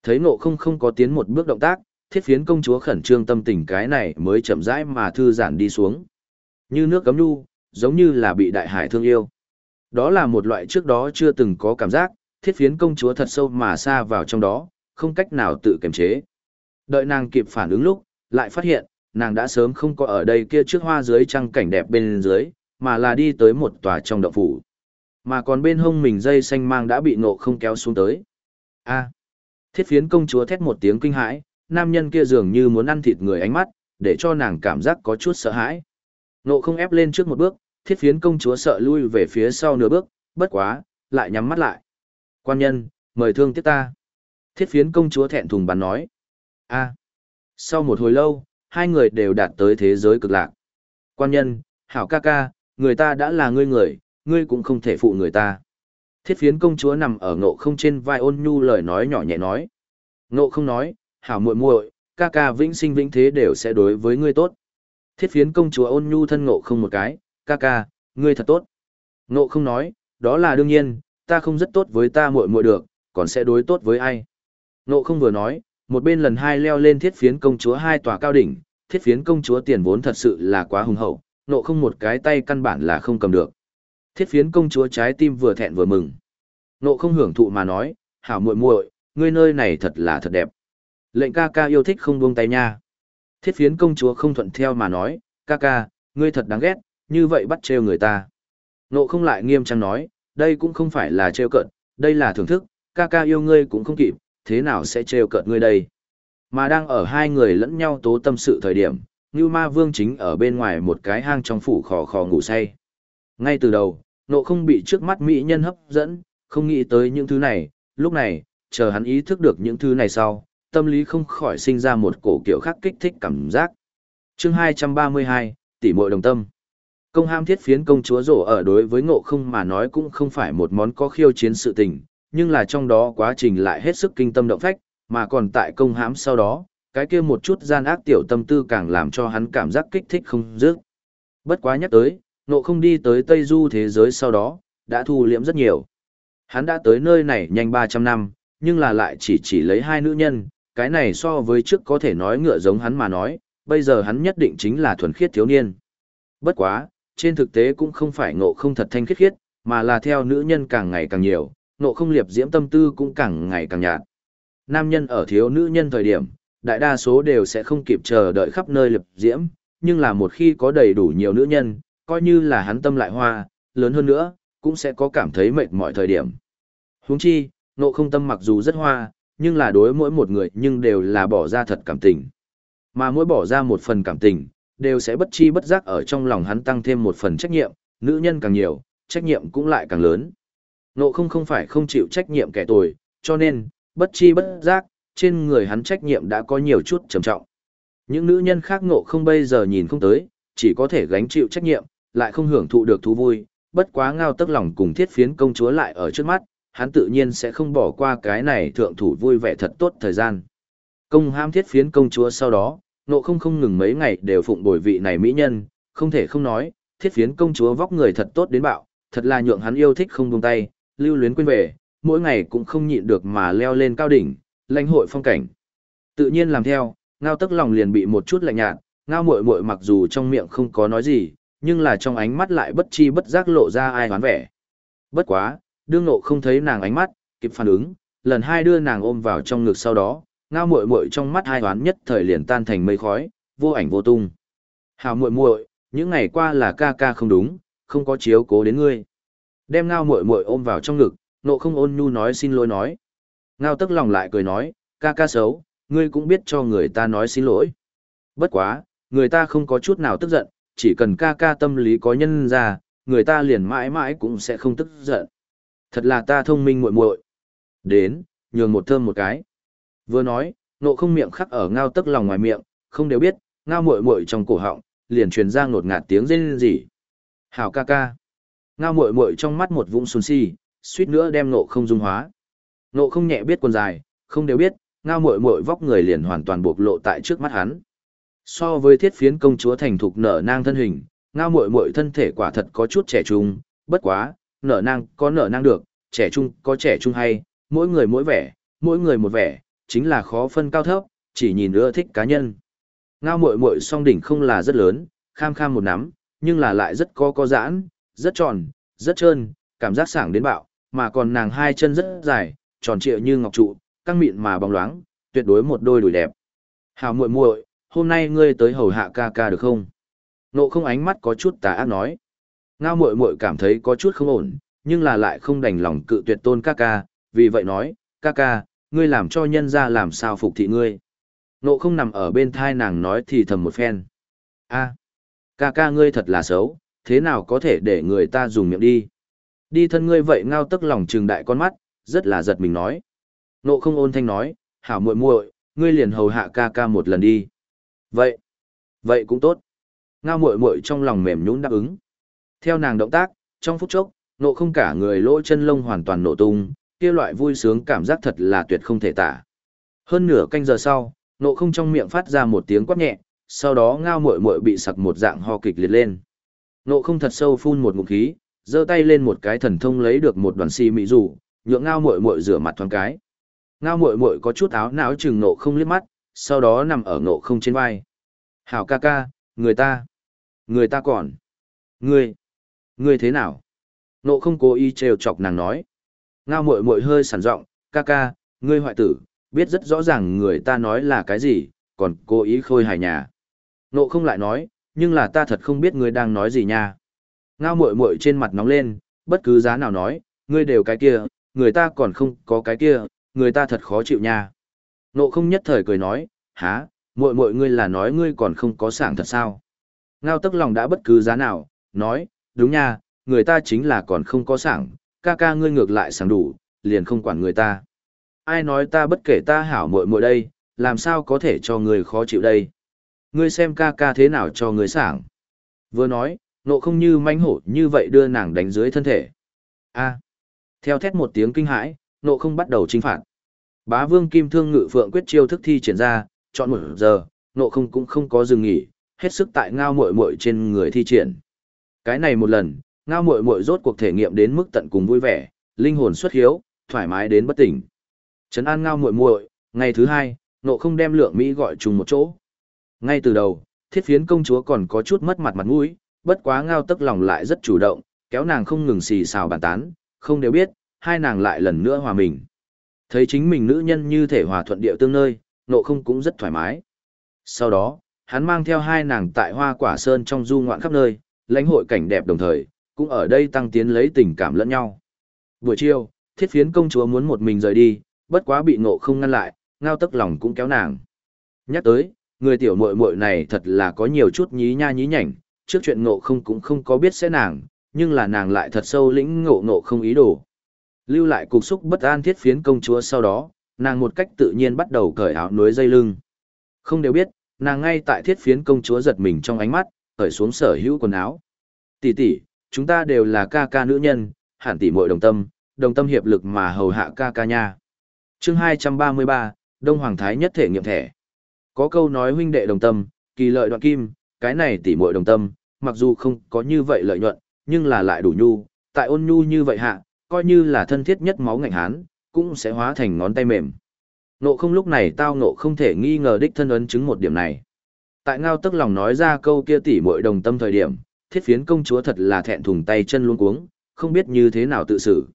Thấy nộ không không có tiến một bước động tác, thiết phiến công chúa khẩn trương tâm tình cái này mới chậm rãi mà thư giãn đi xuống. Như nước cấm nu, giống như là bị đại hải thương yêu. Đó là một loại trước đó chưa từng có cảm giác, thiết phiến công chúa thật sâu mà xa vào trong đó, không cách nào tự kiềm chế. Đợi nàng kịp phản ứng lúc, lại phát hiện, nàng đã sớm không có ở đây kia trước hoa dưới trăng cảnh đẹp bên dưới, mà là đi tới một tòa trong động phủ. Mà còn bên hông mình dây xanh mang đã bị ngộ không kéo xuống tới. A. Thiết phiến công chúa thét một tiếng kinh hãi, nam nhân kia dường như muốn ăn thịt người ánh mắt, để cho nàng cảm giác có chút sợ hãi. Nộ không ép lên trước một bước, thiết phiến công chúa sợ lui về phía sau nửa bước, bất quá, lại nhắm mắt lại. Quan nhân, mời thương tiếc ta. Thiết phiến công chúa thẹn thùng bắn nói. a Sau một hồi lâu, hai người đều đạt tới thế giới cực lạc. Quan nhân, hảo ca ca, người ta đã là ngươi người, ngươi cũng không thể phụ người ta. Thiết phiến công chúa nằm ở ngộ không trên vai ôn nhu lời nói nhỏ nhẹ nói. Ngộ không nói, hảo muội muội, ca ca vĩnh sinh vĩnh thế đều sẽ đối với ngươi tốt. Thiết phiến công chúa ôn nhu thân ngộ không một cái, ca ca, ngươi thật tốt. Ngộ không nói, đó là đương nhiên, ta không rất tốt với ta muội muội được, còn sẽ đối tốt với ai. Ngộ không vừa nói, một bên lần hai leo lên thiết phiến công chúa hai tòa cao đỉnh, thiết phiến công chúa tiền vốn thật sự là quá hùng hậu, ngộ không một cái tay căn bản là không cầm được. Thiết phiến công chúa trái tim vừa thẹn vừa mừng. Ngộ không hưởng thụ mà nói, hảo muội muội, ngươi nơi này thật là thật đẹp. Lệnh ca ca yêu thích không buông tay nha. Thiết phiến công chúa không thuận theo mà nói, ca ca, ngươi thật đáng ghét, như vậy bắt trêu người ta. Nộ không lại nghiêm trang nói, đây cũng không phải là trêu cợt, đây là thưởng thức, ca ca yêu ngươi cũng không kịp, thế nào sẽ trêu cợt ngươi đây. Mà đang ở hai người lẫn nhau tố tâm sự thời điểm, Ngưu Ma Vương chính ở bên ngoài một cái hang trong phủ khò khò ngủ say. Ngay từ đầu, nộ không bị trước mắt mỹ nhân hấp dẫn, không nghĩ tới những thứ này, lúc này, chờ hắn ý thức được những thứ này sau, tâm lý không khỏi sinh ra một cổ kiểu khác kích thích cảm giác. chương 232, tỷ muội đồng tâm. Công ham thiết phiến công chúa rổ ở đối với ngộ không mà nói cũng không phải một món có khiêu chiến sự tình, nhưng là trong đó quá trình lại hết sức kinh tâm động phách, mà còn tại công hãm sau đó, cái kia một chút gian ác tiểu tâm tư càng làm cho hắn cảm giác kích thích không dứt. Bất quá nhắc tới, ngộ không đi tới Tây Du thế giới sau đó, đã thu liễm rất nhiều. Hắn đã tới nơi này nhanh 300 năm, nhưng là lại chỉ chỉ lấy hai nữ nhân, cái này so với trước có thể nói ngựa giống hắn mà nói, bây giờ hắn nhất định chính là thuần khiết thiếu niên. Bất quá, trên thực tế cũng không phải ngộ không thật thanh khiết khiết, mà là theo nữ nhân càng ngày càng nhiều, ngộ không liệp diễm tâm tư cũng càng ngày càng nhạt. Nam nhân ở thiếu nữ nhân thời điểm, đại đa số đều sẽ không kịp chờ đợi khắp nơi liệp diễm, nhưng là một khi có đầy đủ nhiều nữ nhân, coi như là hắn tâm lại hoa, lớn hơn nữa, cũng sẽ có cảm thấy mệt mỏi thời điểm. Huống chi, ngộ không tâm mặc dù rất hoa, nhưng là đối mỗi một người nhưng đều là bỏ ra thật cảm tình. Mà mỗi bỏ ra một phần cảm tình, đều sẽ bất chi bất giác ở trong lòng hắn tăng thêm một phần trách nhiệm, nữ nhân càng nhiều, trách nhiệm cũng lại càng lớn. Nộ không không phải không chịu trách nhiệm kẻ tồi, cho nên, bất chi bất giác, trên người hắn trách nhiệm đã có nhiều chút trầm trọng. Những nữ nhân khác ngộ không bây giờ nhìn không tới, chỉ có thể gánh chịu trách nhiệm, lại không hưởng thụ được thú vui, bất quá ngao tức lòng cùng thiết phiến công chúa lại ở trước mắt, hắn tự nhiên sẽ không bỏ qua cái này thượng thủ vui vẻ thật tốt thời gian. Công ham thiết phiến công chúa sau đó, nộ không không ngừng mấy ngày đều phụng bồi vị này mỹ nhân, không thể không nói, thiết phiến công chúa vóc người thật tốt đến bạo, thật là nhượng hắn yêu thích không buông tay, lưu luyến quên về, mỗi ngày cũng không nhịn được mà leo lên cao đỉnh, lãnh hội phong cảnh. Tự nhiên làm theo, ngao tức lòng liền bị một chút lạnh nhạt, ngao muội muội mặc dù trong miệng không có nói gì, nhưng là trong ánh mắt lại bất chi bất giác lộ ra ai hoán vẻ. Bất quá, đương nộ không thấy nàng ánh mắt, kịp phản ứng, lần hai đưa nàng ôm vào trong ngực sau đó, ngao muội muội trong mắt hai đoán nhất thời liền tan thành mây khói, vô ảnh vô tung. Hào muội muội, những ngày qua là ca ca không đúng, không có chiếu cố đến ngươi. Đem ngao muội muội ôm vào trong ngực, nộ không ôn nhu nói xin lỗi nói. Ngao tức lòng lại cười nói, ca ca xấu, ngươi cũng biết cho người ta nói xin lỗi. Bất quá, người ta không có chút nào tức giận, chỉ cần ca ca tâm lý có nhân ra, người ta liền mãi mãi cũng sẽ không tức giận. Thật là ta thông minh muội muội. Đến, nhường một thơm một cái. Vừa nói, nộ không miệng khắc ở ngao tức lòng ngoài miệng, không đều biết, ngao muội muội trong cổ họng, liền truyền ra ngột ngạt tiếng rên rỉ. Hảo ca ca. Ngao muội muội trong mắt một vũng xuân si, suýt nữa đem nộ không dung hóa. Nộ không nhẹ biết quần dài, không đều biết, ngao muội muội vóc người liền hoàn toàn bộc lộ tại trước mắt hắn. So với thiết phiến công chúa thành thục nở nang thân hình, ngao muội muội thân thể quả thật có chút trẻ trung, bất quá, nở năng có nở năng được, trẻ trung có trẻ trung hay, mỗi người mỗi vẻ, mỗi người một vẻ, chính là khó phân cao thấp, chỉ nhìn ưa thích cá nhân. Ngao muội muội song đỉnh không là rất lớn, kham kham một nắm, nhưng là lại rất có có giãn, rất tròn, rất trơn, cảm giác sảng đến bạo, mà còn nàng hai chân rất dài, tròn trịa như ngọc trụ, căng mịn mà bóng loáng, tuyệt đối một đôi đùi đẹp. Hảo muội muội, hôm nay ngươi tới hầu hạ ca ca được không? Nộ không ánh mắt có chút tà ác nói. Ngao muội muội cảm thấy có chút không ổn, nhưng là lại không đành lòng cự tuyệt tôn ca ca, vì vậy nói, ca ca, ngươi làm cho nhân ra làm sao phục thị ngươi. Nộ không nằm ở bên thai nàng nói thì thầm một phen. a ca ca ngươi thật là xấu, thế nào có thể để người ta dùng miệng đi. Đi thân ngươi vậy ngao tức lòng trừng đại con mắt, rất là giật mình nói. Nộ không ôn thanh nói, hảo muội muội, ngươi liền hầu hạ ca ca một lần đi. Vậy, vậy cũng tốt. Ngao muội muội trong lòng mềm nhũn đáp ứng. Theo nàng động tác, trong phút chốc, nộ không cả người lỗ chân lông hoàn toàn nổ tung, kia loại vui sướng cảm giác thật là tuyệt không thể tả. Hơn nửa canh giờ sau, nộ không trong miệng phát ra một tiếng quát nhẹ, sau đó ngao muội muội bị sặc một dạng ho kịch liệt lên. Nộ không thật sâu phun một ngụm khí, giơ tay lên một cái thần thông lấy được một đoàn xi mỹ rủ, nhượng ngao muội muội rửa mặt thoáng cái. Ngao muội muội có chút áo não chừng nộ không liếc mắt, sau đó nằm ở nộ không trên vai. Hảo ca ca, người ta, người ta còn, người ngươi thế nào? Nộ không cố ý trêu chọc nàng nói. Ngao muội muội hơi sẵn giọng, ca ca, ngươi hoại tử, biết rất rõ ràng người ta nói là cái gì, còn cố ý khôi hài nhà. Nộ không lại nói, nhưng là ta thật không biết ngươi đang nói gì nha. Ngao muội muội trên mặt nóng lên, bất cứ giá nào nói, ngươi đều cái kia, người ta còn không có cái kia, người ta thật khó chịu nha. Nộ không nhất thời cười nói, há, muội muội ngươi là nói ngươi còn không có sảng thật sao. Ngao tức lòng đã bất cứ giá nào, nói, đúng nha, người ta chính là còn không có sảng, ca ca ngươi ngược lại sảng đủ, liền không quản người ta. Ai nói ta bất kể ta hảo muội muội đây, làm sao có thể cho người khó chịu đây. Ngươi xem ca ca thế nào cho người sảng. Vừa nói, nộ không như manh hổ như vậy đưa nàng đánh dưới thân thể. A. Theo thét một tiếng kinh hãi, nộ không bắt đầu chinh phạt. Bá vương kim thương ngự phượng quyết chiêu thức thi triển ra, chọn một giờ, nộ không cũng không có dừng nghỉ, hết sức tại ngao muội muội trên người thi triển. Cái này một lần, ngao muội muội rốt cuộc thể nghiệm đến mức tận cùng vui vẻ, linh hồn xuất hiếu, thoải mái đến bất tỉnh. Trấn an ngao muội muội, ngày thứ hai, nộ không đem lượng Mỹ gọi chung một chỗ. Ngay từ đầu, thiết phiến công chúa còn có chút mất mặt mặt mũi, bất quá ngao tức lòng lại rất chủ động, kéo nàng không ngừng xì xào bàn tán, không đều biết, hai nàng lại lần nữa hòa mình. Thấy chính mình nữ nhân như thể hòa thuận điệu tương nơi, nộ không cũng rất thoải mái. Sau đó, hắn mang theo hai nàng tại hoa quả sơn trong du ngoạn khắp nơi, lãnh hội cảnh đẹp đồng thời, cũng ở đây tăng tiến lấy tình cảm lẫn nhau. Buổi chiều, thiết phiến công chúa muốn một mình rời đi, bất quá bị nộ không ngăn lại, ngao tức lòng cũng kéo nàng. Nhắc tới, người tiểu muội muội này thật là có nhiều chút nhí nha nhí nhảnh, trước chuyện ngộ không cũng không có biết sẽ nàng, nhưng là nàng lại thật sâu lĩnh ngộ ngộ không ý đồ. Lưu lại cục xúc bất an thiết phiến công chúa sau đó, nàng một cách tự nhiên bắt đầu cởi áo núi dây lưng. Không đều biết, nàng ngay tại thiết phiến công chúa giật mình trong ánh mắt, cởi xuống sở hữu quần áo. Tỷ tỷ, chúng ta đều là ca ca nữ nhân, hẳn tỷ muội đồng tâm, đồng tâm hiệp lực mà hầu hạ ca ca nha. Chương 233, Đông Hoàng Thái nhất thể nghiệm thẻ. Có câu nói huynh đệ đồng tâm, kỳ lợi đoạn kim, cái này tỷ muội đồng tâm, mặc dù không có như vậy lợi nhuận, nhưng là lại đủ nhu, tại ôn nhu như vậy hạ, coi như là thân thiết nhất máu ngạnh hán, cũng sẽ hóa thành ngón tay mềm. Nộ không lúc này tao nộ không thể nghi ngờ đích thân ấn chứng một điểm này. Tại ngao tức lòng nói ra câu kia tỷ muội đồng tâm thời điểm, thiết phiến công chúa thật là thẹn thùng tay chân luôn cuống, không biết như thế nào tự xử.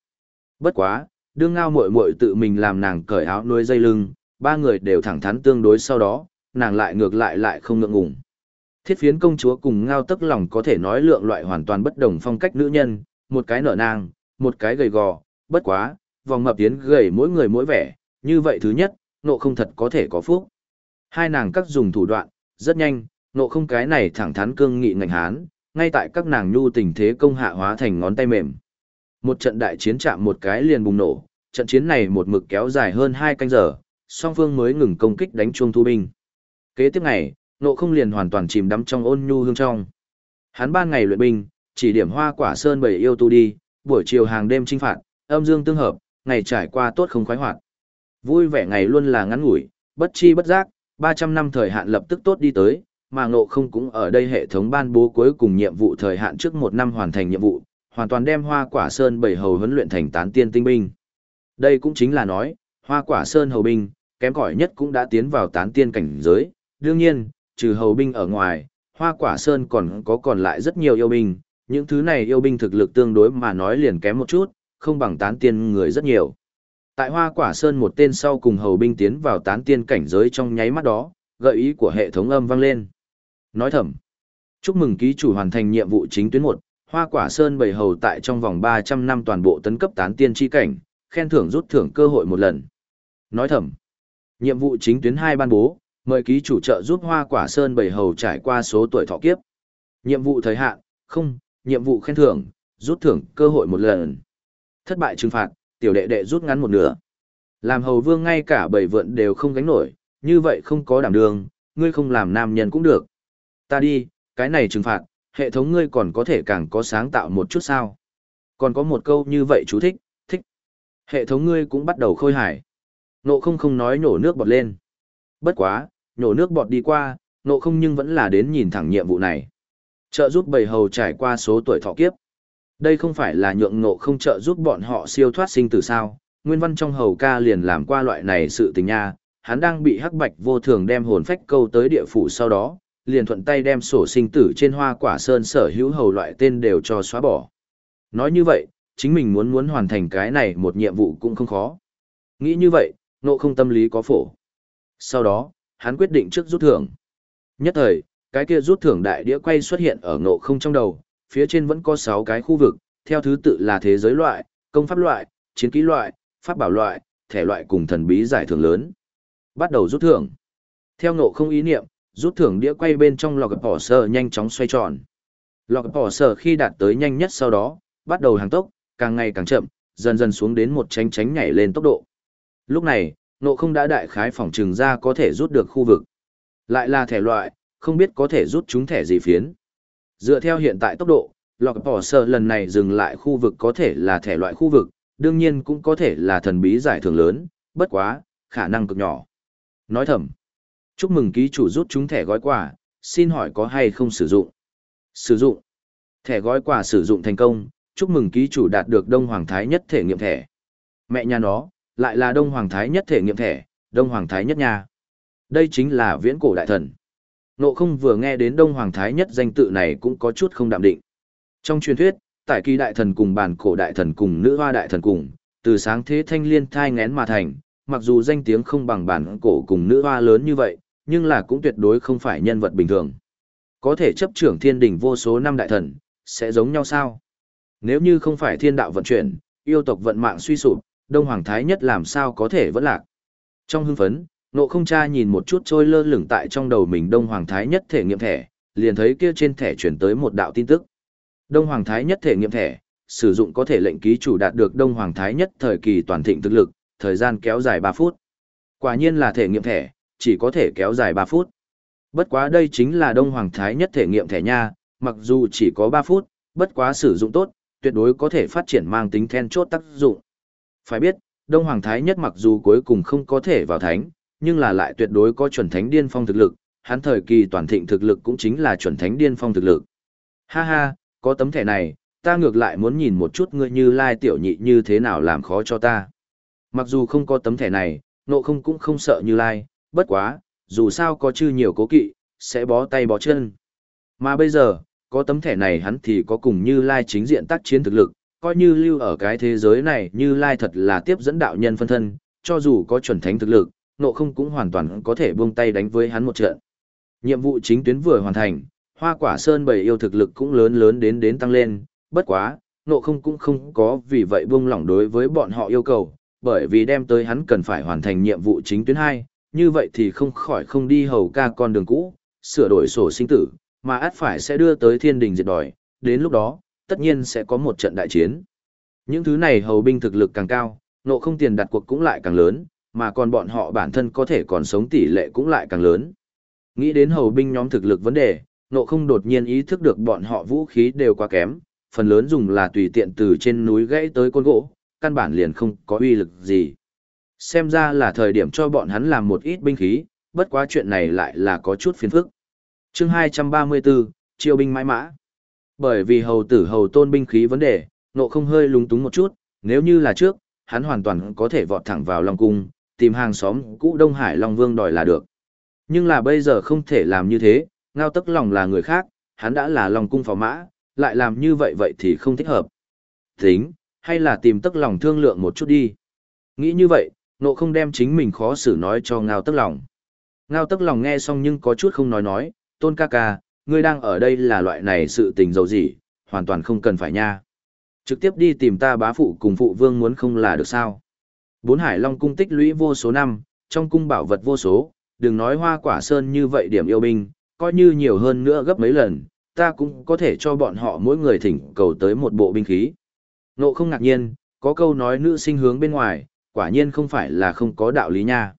Bất quá, đương ngao muội muội tự mình làm nàng cởi áo nuôi dây lưng, ba người đều thẳng thắn tương đối sau đó, nàng lại ngược lại lại không ngượng ngùng. Thiết phiến công chúa cùng ngao tức lòng có thể nói lượng loại hoàn toàn bất đồng phong cách nữ nhân, một cái nở nang, một cái gầy gò, bất quá, vòng mập tiến gầy mỗi người mỗi vẻ, như vậy thứ nhất, nộ không thật có thể có phúc. Hai nàng các dùng thủ đoạn, rất nhanh, nộ không cái này thẳng thắn cương nghị ngành hán, ngay tại các nàng nhu tình thế công hạ hóa thành ngón tay mềm. Một trận đại chiến chạm một cái liền bùng nổ, trận chiến này một mực kéo dài hơn hai canh giờ, song phương mới ngừng công kích đánh chuông thu binh. Kế tiếp ngày, nộ không liền hoàn toàn chìm đắm trong ôn nhu hương trong. Hắn ban ngày luyện binh, chỉ điểm hoa quả sơn bảy yêu tu đi, buổi chiều hàng đêm trinh phạt, âm dương tương hợp, ngày trải qua tốt không khoái hoạt. Vui vẻ ngày luôn là ngắn ngủi, bất chi bất giác, 300 năm thời hạn lập tức tốt đi tới, mà ngộ không cũng ở đây hệ thống ban bố cuối cùng nhiệm vụ thời hạn trước một năm hoàn thành nhiệm vụ, hoàn toàn đem hoa quả sơn bảy hầu huấn luyện thành tán tiên tinh binh. Đây cũng chính là nói, hoa quả sơn hầu binh, kém cỏi nhất cũng đã tiến vào tán tiên cảnh giới, đương nhiên, trừ hầu binh ở ngoài, hoa quả sơn còn có còn lại rất nhiều yêu binh, những thứ này yêu binh thực lực tương đối mà nói liền kém một chút, không bằng tán tiên người rất nhiều. Tại hoa quả sơn một tên sau cùng hầu binh tiến vào tán tiên cảnh giới trong nháy mắt đó, gợi ý của hệ thống âm vang lên. Nói thầm, chúc mừng ký chủ hoàn thành nhiệm vụ chính tuyến 1, Hoa quả sơn bầy hầu tại trong vòng 300 năm toàn bộ tấn cấp tán tiên chi cảnh, khen thưởng rút thưởng cơ hội một lần. Nói thầm, nhiệm vụ chính tuyến 2 ban bố, mời ký chủ trợ giúp hoa quả sơn bầy hầu trải qua số tuổi thọ kiếp. Nhiệm vụ thời hạn, không, nhiệm vụ khen thưởng, rút thưởng cơ hội một lần. Thất bại trừng phạt, tiểu đệ đệ rút ngắn một nửa. Làm hầu vương ngay cả bảy vượn đều không gánh nổi, như vậy không có đảm đường, ngươi không làm nam nhân cũng được. Ta đi, cái này trừng phạt, hệ thống ngươi còn có thể càng có sáng tạo một chút sao. Còn có một câu như vậy chú thích, thích. Hệ thống ngươi cũng bắt đầu khôi hài. Nộ không không nói nổ nước bọt lên. Bất quá, nổ nước bọt đi qua, nộ không nhưng vẫn là đến nhìn thẳng nhiệm vụ này. Trợ giúp bầy hầu trải qua số tuổi thọ kiếp. Đây không phải là nhượng nộ không trợ giúp bọn họ siêu thoát sinh tử sao. Nguyên văn trong hầu ca liền làm qua loại này sự tình nha, hắn đang bị hắc bạch vô thường đem hồn phách câu tới địa phủ sau đó, liền thuận tay đem sổ sinh tử trên hoa quả sơn sở hữu hầu loại tên đều cho xóa bỏ. Nói như vậy, chính mình muốn muốn hoàn thành cái này một nhiệm vụ cũng không khó. Nghĩ như vậy, nộ không tâm lý có phổ. Sau đó, hắn quyết định trước rút thưởng. Nhất thời, cái kia rút thưởng đại đĩa quay xuất hiện ở nộ không trong đầu, phía trên vẫn có 6 cái khu vực, theo thứ tự là thế giới loại, công pháp loại, chiến kỹ loại, pháp bảo loại, thể loại cùng thần bí giải thưởng lớn. Bắt đầu rút thưởng. Theo nộ không ý niệm, rút thưởng đĩa quay bên trong lọc bỏ sơ nhanh chóng xoay tròn. Lọc bỏ sơ khi đạt tới nhanh nhất sau đó, bắt đầu hàng tốc, càng ngày càng chậm, dần dần xuống đến một tránh tránh nhảy lên tốc độ. Lúc này, nộ không đã đại khái phòng trừng ra có thể rút được khu vực. Lại là thẻ loại, không biết có thể rút chúng thẻ gì phiến. Dựa theo hiện tại tốc độ, lọc bỏ sợ lần này dừng lại khu vực có thể là thẻ loại khu vực, đương nhiên cũng có thể là thần bí giải thưởng lớn, bất quá, khả năng cực nhỏ. Nói thầm, chúc mừng ký chủ rút chúng thẻ gói quà, xin hỏi có hay không sử dụng. Sử dụng. Thẻ gói quà sử dụng thành công, chúc mừng ký chủ đạt được Đông Hoàng Thái nhất thể nghiệm thẻ. Mẹ nhà nó, lại là Đông Hoàng Thái nhất thể nghiệm thẻ, Đông Hoàng Thái nhất nha. Đây chính là viễn cổ đại thần. Nộ không vừa nghe đến Đông Hoàng Thái nhất danh tự này cũng có chút không đạm định. Trong truyền thuyết, tại kỳ đại thần cùng bản cổ đại thần cùng nữ hoa đại thần cùng, từ sáng thế thanh liên thai ngén mà thành, mặc dù danh tiếng không bằng bản cổ cùng nữ hoa lớn như vậy, nhưng là cũng tuyệt đối không phải nhân vật bình thường. Có thể chấp trưởng thiên đỉnh vô số năm đại thần, sẽ giống nhau sao? Nếu như không phải thiên đạo vận chuyển, yêu tộc vận mạng suy sụp, Đông Hoàng Thái nhất làm sao có thể vẫn lạc? Trong hưng phấn, nộ không cha nhìn một chút trôi lơ lửng tại trong đầu mình Đông Hoàng Thái nhất thể nghiệm thẻ, liền thấy kia trên thẻ chuyển tới một đạo tin tức. Đông Hoàng Thái nhất thể nghiệm thẻ, sử dụng có thể lệnh ký chủ đạt được Đông Hoàng Thái nhất thời kỳ toàn thịnh thực lực, thời gian kéo dài 3 phút. Quả nhiên là thể nghiệm thẻ, chỉ có thể kéo dài 3 phút. Bất quá đây chính là Đông Hoàng Thái nhất thể nghiệm thẻ nha, mặc dù chỉ có 3 phút, bất quá sử dụng tốt, tuyệt đối có thể phát triển mang tính then chốt tác dụng. Phải biết, Đông Hoàng Thái nhất mặc dù cuối cùng không có thể vào thánh, nhưng là lại tuyệt đối có chuẩn thánh điên phong thực lực, hắn thời kỳ toàn thịnh thực lực cũng chính là chuẩn thánh điên phong thực lực. Ha ha, có tấm thẻ này, ta ngược lại muốn nhìn một chút ngươi như lai tiểu nhị như thế nào làm khó cho ta. Mặc dù không có tấm thẻ này, nộ không cũng không sợ như lai, bất quá, dù sao có chư nhiều cố kỵ, sẽ bó tay bó chân. Mà bây giờ, có tấm thẻ này hắn thì có cùng như lai chính diện tác chiến thực lực, coi như lưu ở cái thế giới này như lai thật là tiếp dẫn đạo nhân phân thân, cho dù có chuẩn thánh thực lực, nộ không cũng hoàn toàn có thể buông tay đánh với hắn một trận. Nhiệm vụ chính tuyến vừa hoàn thành, hoa quả sơn bầy yêu thực lực cũng lớn lớn đến đến tăng lên, bất quá, nộ không cũng không có vì vậy buông lỏng đối với bọn họ yêu cầu, bởi vì đem tới hắn cần phải hoàn thành nhiệm vụ chính tuyến 2, như vậy thì không khỏi không đi hầu ca con đường cũ, sửa đổi sổ sinh tử, mà át phải sẽ đưa tới thiên đình diệt đòi, đến lúc đó, tất nhiên sẽ có một trận đại chiến. Những thứ này hầu binh thực lực càng cao, nộ không tiền đặt cuộc cũng lại càng lớn, mà còn bọn họ bản thân có thể còn sống tỷ lệ cũng lại càng lớn. Nghĩ đến hầu binh nhóm thực lực vấn đề, nộ không đột nhiên ý thức được bọn họ vũ khí đều quá kém, phần lớn dùng là tùy tiện từ trên núi gãy tới côn gỗ, căn bản liền không có uy lực gì. Xem ra là thời điểm cho bọn hắn làm một ít binh khí, bất quá chuyện này lại là có chút phiền phức. chương 234, triều binh mãi mã. Bởi vì hầu tử hầu tôn binh khí vấn đề, nộ không hơi lúng túng một chút, nếu như là trước, hắn hoàn toàn có thể vọt thẳng vào Long Cung, tìm hàng xóm cũ Đông Hải Long Vương đòi là được. Nhưng là bây giờ không thể làm như thế, ngao tức lòng là người khác, hắn đã là Long Cung phò mã, lại làm như vậy vậy thì không thích hợp. Tính, hay là tìm tức lòng thương lượng một chút đi. Nghĩ như vậy, nộ không đem chính mình khó xử nói cho ngao tức lòng. Ngao tức lòng nghe xong nhưng có chút không nói nói, tôn ca ca, ngươi đang ở đây là loại này sự tình dầu gì, hoàn toàn không cần phải nha. Trực tiếp đi tìm ta bá phụ cùng phụ vương muốn không là được sao. Bốn hải long cung tích lũy vô số năm, trong cung bảo vật vô số, đừng nói hoa quả sơn như vậy điểm yêu binh, coi như nhiều hơn nữa gấp mấy lần, ta cũng có thể cho bọn họ mỗi người thỉnh cầu tới một bộ binh khí. Nộ không ngạc nhiên, có câu nói nữ sinh hướng bên ngoài, quả nhiên không phải là không có đạo lý nha.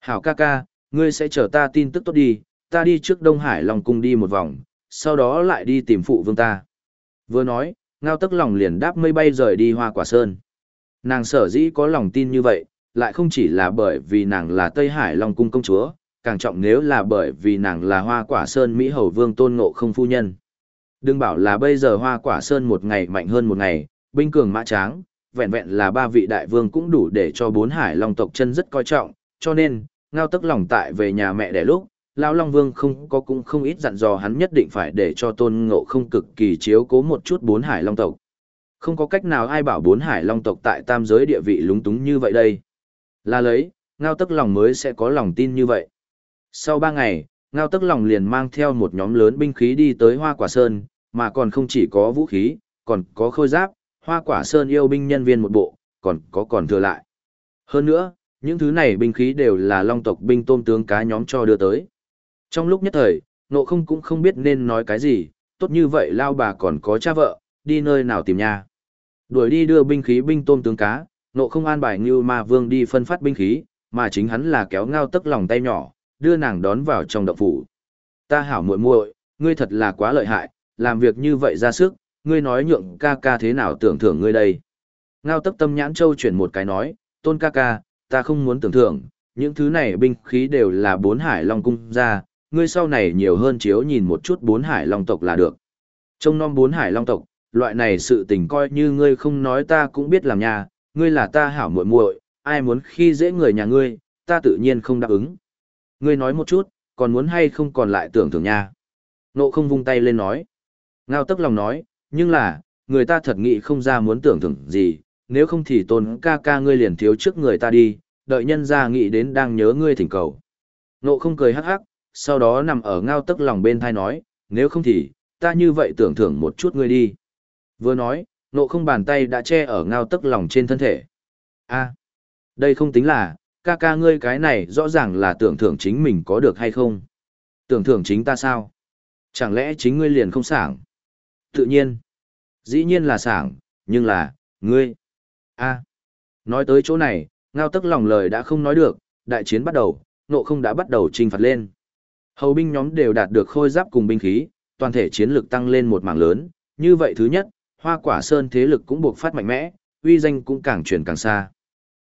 Hảo ca ca, ngươi sẽ chờ ta tin tức tốt đi, ta đi trước Đông Hải Long Cung đi một vòng, sau đó lại đi tìm phụ vương ta. Vừa nói, ngao tức lòng liền đáp mây bay rời đi hoa quả sơn. Nàng sở dĩ có lòng tin như vậy, lại không chỉ là bởi vì nàng là Tây Hải Long Cung công chúa, càng trọng nếu là bởi vì nàng là hoa quả sơn Mỹ Hầu Vương tôn ngộ không phu nhân. Đừng bảo là bây giờ hoa quả sơn một ngày mạnh hơn một ngày, binh cường mã tráng, vẹn vẹn là ba vị đại vương cũng đủ để cho bốn hải long tộc chân rất coi trọng, cho nên, ngao tức lòng tại về nhà mẹ đẻ lúc, Lão Long Vương không có cũng không ít dặn dò hắn nhất định phải để cho tôn ngộ không cực kỳ chiếu cố một chút bốn hải long tộc. Không có cách nào ai bảo bốn hải long tộc tại tam giới địa vị lúng túng như vậy đây. Là lấy, ngao tức lòng mới sẽ có lòng tin như vậy. Sau ba ngày, ngao tức lòng liền mang theo một nhóm lớn binh khí đi tới hoa quả sơn, mà còn không chỉ có vũ khí, còn có khôi giáp, hoa quả sơn yêu binh nhân viên một bộ, còn có còn thừa lại. Hơn nữa, những thứ này binh khí đều là long tộc binh tôm tướng cá nhóm cho đưa tới. Trong lúc nhất thời, nộ không cũng không biết nên nói cái gì, tốt như vậy lao bà còn có cha vợ, đi nơi nào tìm nhà Đuổi đi đưa binh khí binh tôm tướng cá, nộ không an bài như ma vương đi phân phát binh khí, mà chính hắn là kéo ngao tức lòng tay nhỏ, đưa nàng đón vào trong động phủ. Ta hảo muội muội, ngươi thật là quá lợi hại, làm việc như vậy ra sức, ngươi nói nhượng ca ca thế nào tưởng thưởng ngươi đây. Ngao tức tâm nhãn châu chuyển một cái nói, tôn ca ca, ta không muốn tưởng thưởng, những thứ này binh khí đều là bốn hải long cung ra, ngươi sau này nhiều hơn chiếu nhìn một chút bốn hải long tộc là được. Trong non bốn hải long tộc, loại này sự tình coi như ngươi không nói ta cũng biết làm nhà, ngươi là ta hảo muội muội, ai muốn khi dễ người nhà ngươi, ta tự nhiên không đáp ứng. Ngươi nói một chút, còn muốn hay không còn lại tưởng thưởng nha. Nộ không vung tay lên nói. Ngao tức lòng nói, nhưng là, người ta thật nghĩ không ra muốn tưởng thưởng gì, nếu không thì tôn ca ca ngươi liền thiếu trước người ta đi, đợi nhân ra nghĩ đến đang nhớ ngươi thỉnh cầu. Nộ không cười hắc hắc, sau đó nằm ở ngao tức lòng bên thai nói, nếu không thì, ta như vậy tưởng thưởng một chút ngươi đi. Vừa nói, nộ không bàn tay đã che ở ngao tức lòng trên thân thể. a đây không tính là, ca ca ngươi cái này rõ ràng là tưởng thưởng chính mình có được hay không. Tưởng thưởng chính ta sao? Chẳng lẽ chính ngươi liền không sảng? Tự nhiên. Dĩ nhiên là sảng, nhưng là, ngươi. a Nói tới chỗ này, ngao tức lòng lời đã không nói được, đại chiến bắt đầu, nộ không đã bắt đầu trinh phạt lên. Hầu binh nhóm đều đạt được khôi giáp cùng binh khí, toàn thể chiến lực tăng lên một mảng lớn, như vậy thứ nhất, hoa quả sơn thế lực cũng buộc phát mạnh mẽ, uy danh cũng càng truyền càng xa.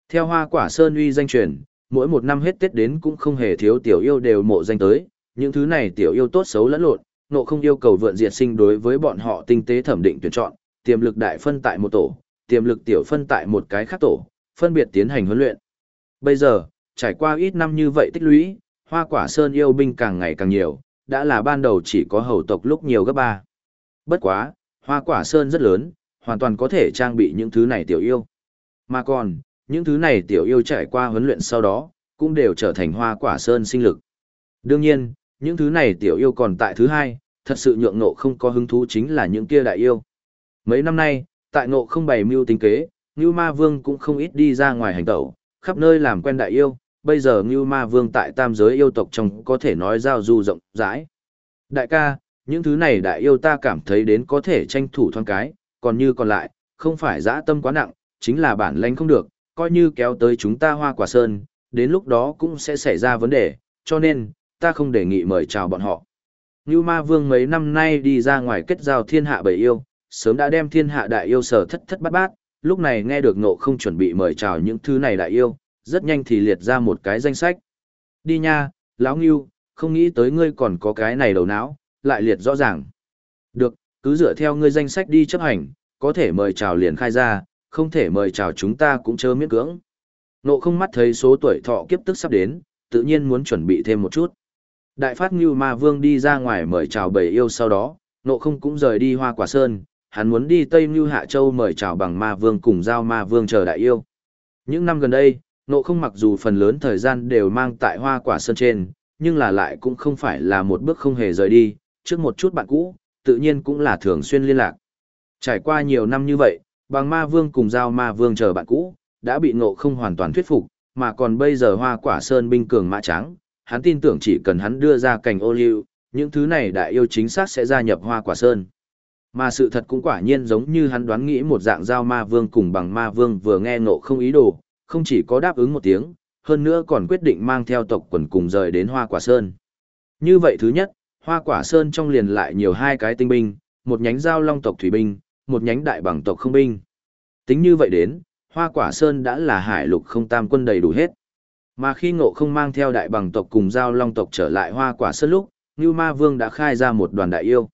Theo hoa quả sơn uy danh truyền, mỗi một năm hết Tết đến cũng không hề thiếu tiểu yêu đều mộ danh tới, những thứ này tiểu yêu tốt xấu lẫn lộn, nộ không yêu cầu vượn diệt sinh đối với bọn họ tinh tế thẩm định tuyển chọn, tiềm lực đại phân tại một tổ, tiềm lực tiểu phân tại một cái khác tổ, phân biệt tiến hành huấn luyện. Bây giờ, trải qua ít năm như vậy tích lũy, hoa quả sơn yêu binh càng ngày càng nhiều, đã là ban đầu chỉ có hầu tộc lúc nhiều gấp ba. Bất quá, hoa quả sơn rất lớn, hoàn toàn có thể trang bị những thứ này tiểu yêu. Mà còn, những thứ này tiểu yêu trải qua huấn luyện sau đó, cũng đều trở thành hoa quả sơn sinh lực. Đương nhiên, những thứ này tiểu yêu còn tại thứ hai, thật sự nhượng nộ không có hứng thú chính là những kia đại yêu. Mấy năm nay, tại nộ không bày mưu tính kế, Ngưu Ma Vương cũng không ít đi ra ngoài hành tẩu, khắp nơi làm quen đại yêu, bây giờ Ngưu Ma Vương tại tam giới yêu tộc trong có thể nói giao du rộng rãi. Đại ca, những thứ này đại yêu ta cảm thấy đến có thể tranh thủ thoáng cái, còn như còn lại, không phải dã tâm quá nặng, chính là bản lãnh không được, coi như kéo tới chúng ta hoa quả sơn, đến lúc đó cũng sẽ xảy ra vấn đề, cho nên, ta không đề nghị mời chào bọn họ. Như ma vương mấy năm nay đi ra ngoài kết giao thiên hạ bầy yêu, sớm đã đem thiên hạ đại yêu sở thất thất bát bát, lúc này nghe được nộ không chuẩn bị mời chào những thứ này đại yêu, rất nhanh thì liệt ra một cái danh sách. Đi nha, lão ngưu, không nghĩ tới ngươi còn có cái này đầu não, lại liệt rõ ràng. Được, cứ dựa theo ngươi danh sách đi chấp hành, có thể mời chào liền khai ra, không thể mời chào chúng ta cũng chớ miễn cưỡng. Nộ không mắt thấy số tuổi thọ kiếp tức sắp đến, tự nhiên muốn chuẩn bị thêm một chút. Đại phát Ngưu Ma Vương đi ra ngoài mời chào bầy yêu sau đó, nộ không cũng rời đi Hoa Quả Sơn, hắn muốn đi Tây Ngưu Hạ Châu mời chào bằng Ma Vương cùng giao Ma Vương chờ đại yêu. Những năm gần đây, nộ không mặc dù phần lớn thời gian đều mang tại Hoa Quả Sơn trên, nhưng là lại cũng không phải là một bước không hề rời đi, trước một chút bạn cũ, tự nhiên cũng là thường xuyên liên lạc. Trải qua nhiều năm như vậy, bằng ma vương cùng giao ma vương chờ bạn cũ, đã bị ngộ không hoàn toàn thuyết phục, mà còn bây giờ hoa quả sơn binh cường mã trắng, hắn tin tưởng chỉ cần hắn đưa ra cành ô liu, những thứ này đại yêu chính xác sẽ gia nhập hoa quả sơn. Mà sự thật cũng quả nhiên giống như hắn đoán nghĩ một dạng giao ma vương cùng bằng ma vương vừa nghe ngộ không ý đồ, không chỉ có đáp ứng một tiếng, hơn nữa còn quyết định mang theo tộc quần cùng rời đến hoa quả sơn. Như vậy thứ nhất, hoa quả sơn trong liền lại nhiều hai cái tinh binh, một nhánh giao long tộc thủy binh, một nhánh đại bằng tộc không binh. Tính như vậy đến, hoa quả sơn đã là hải lục không tam quân đầy đủ hết. Mà khi ngộ không mang theo đại bằng tộc cùng giao long tộc trở lại hoa quả sơn lúc, Ngưu Ma Vương đã khai ra một đoàn đại yêu.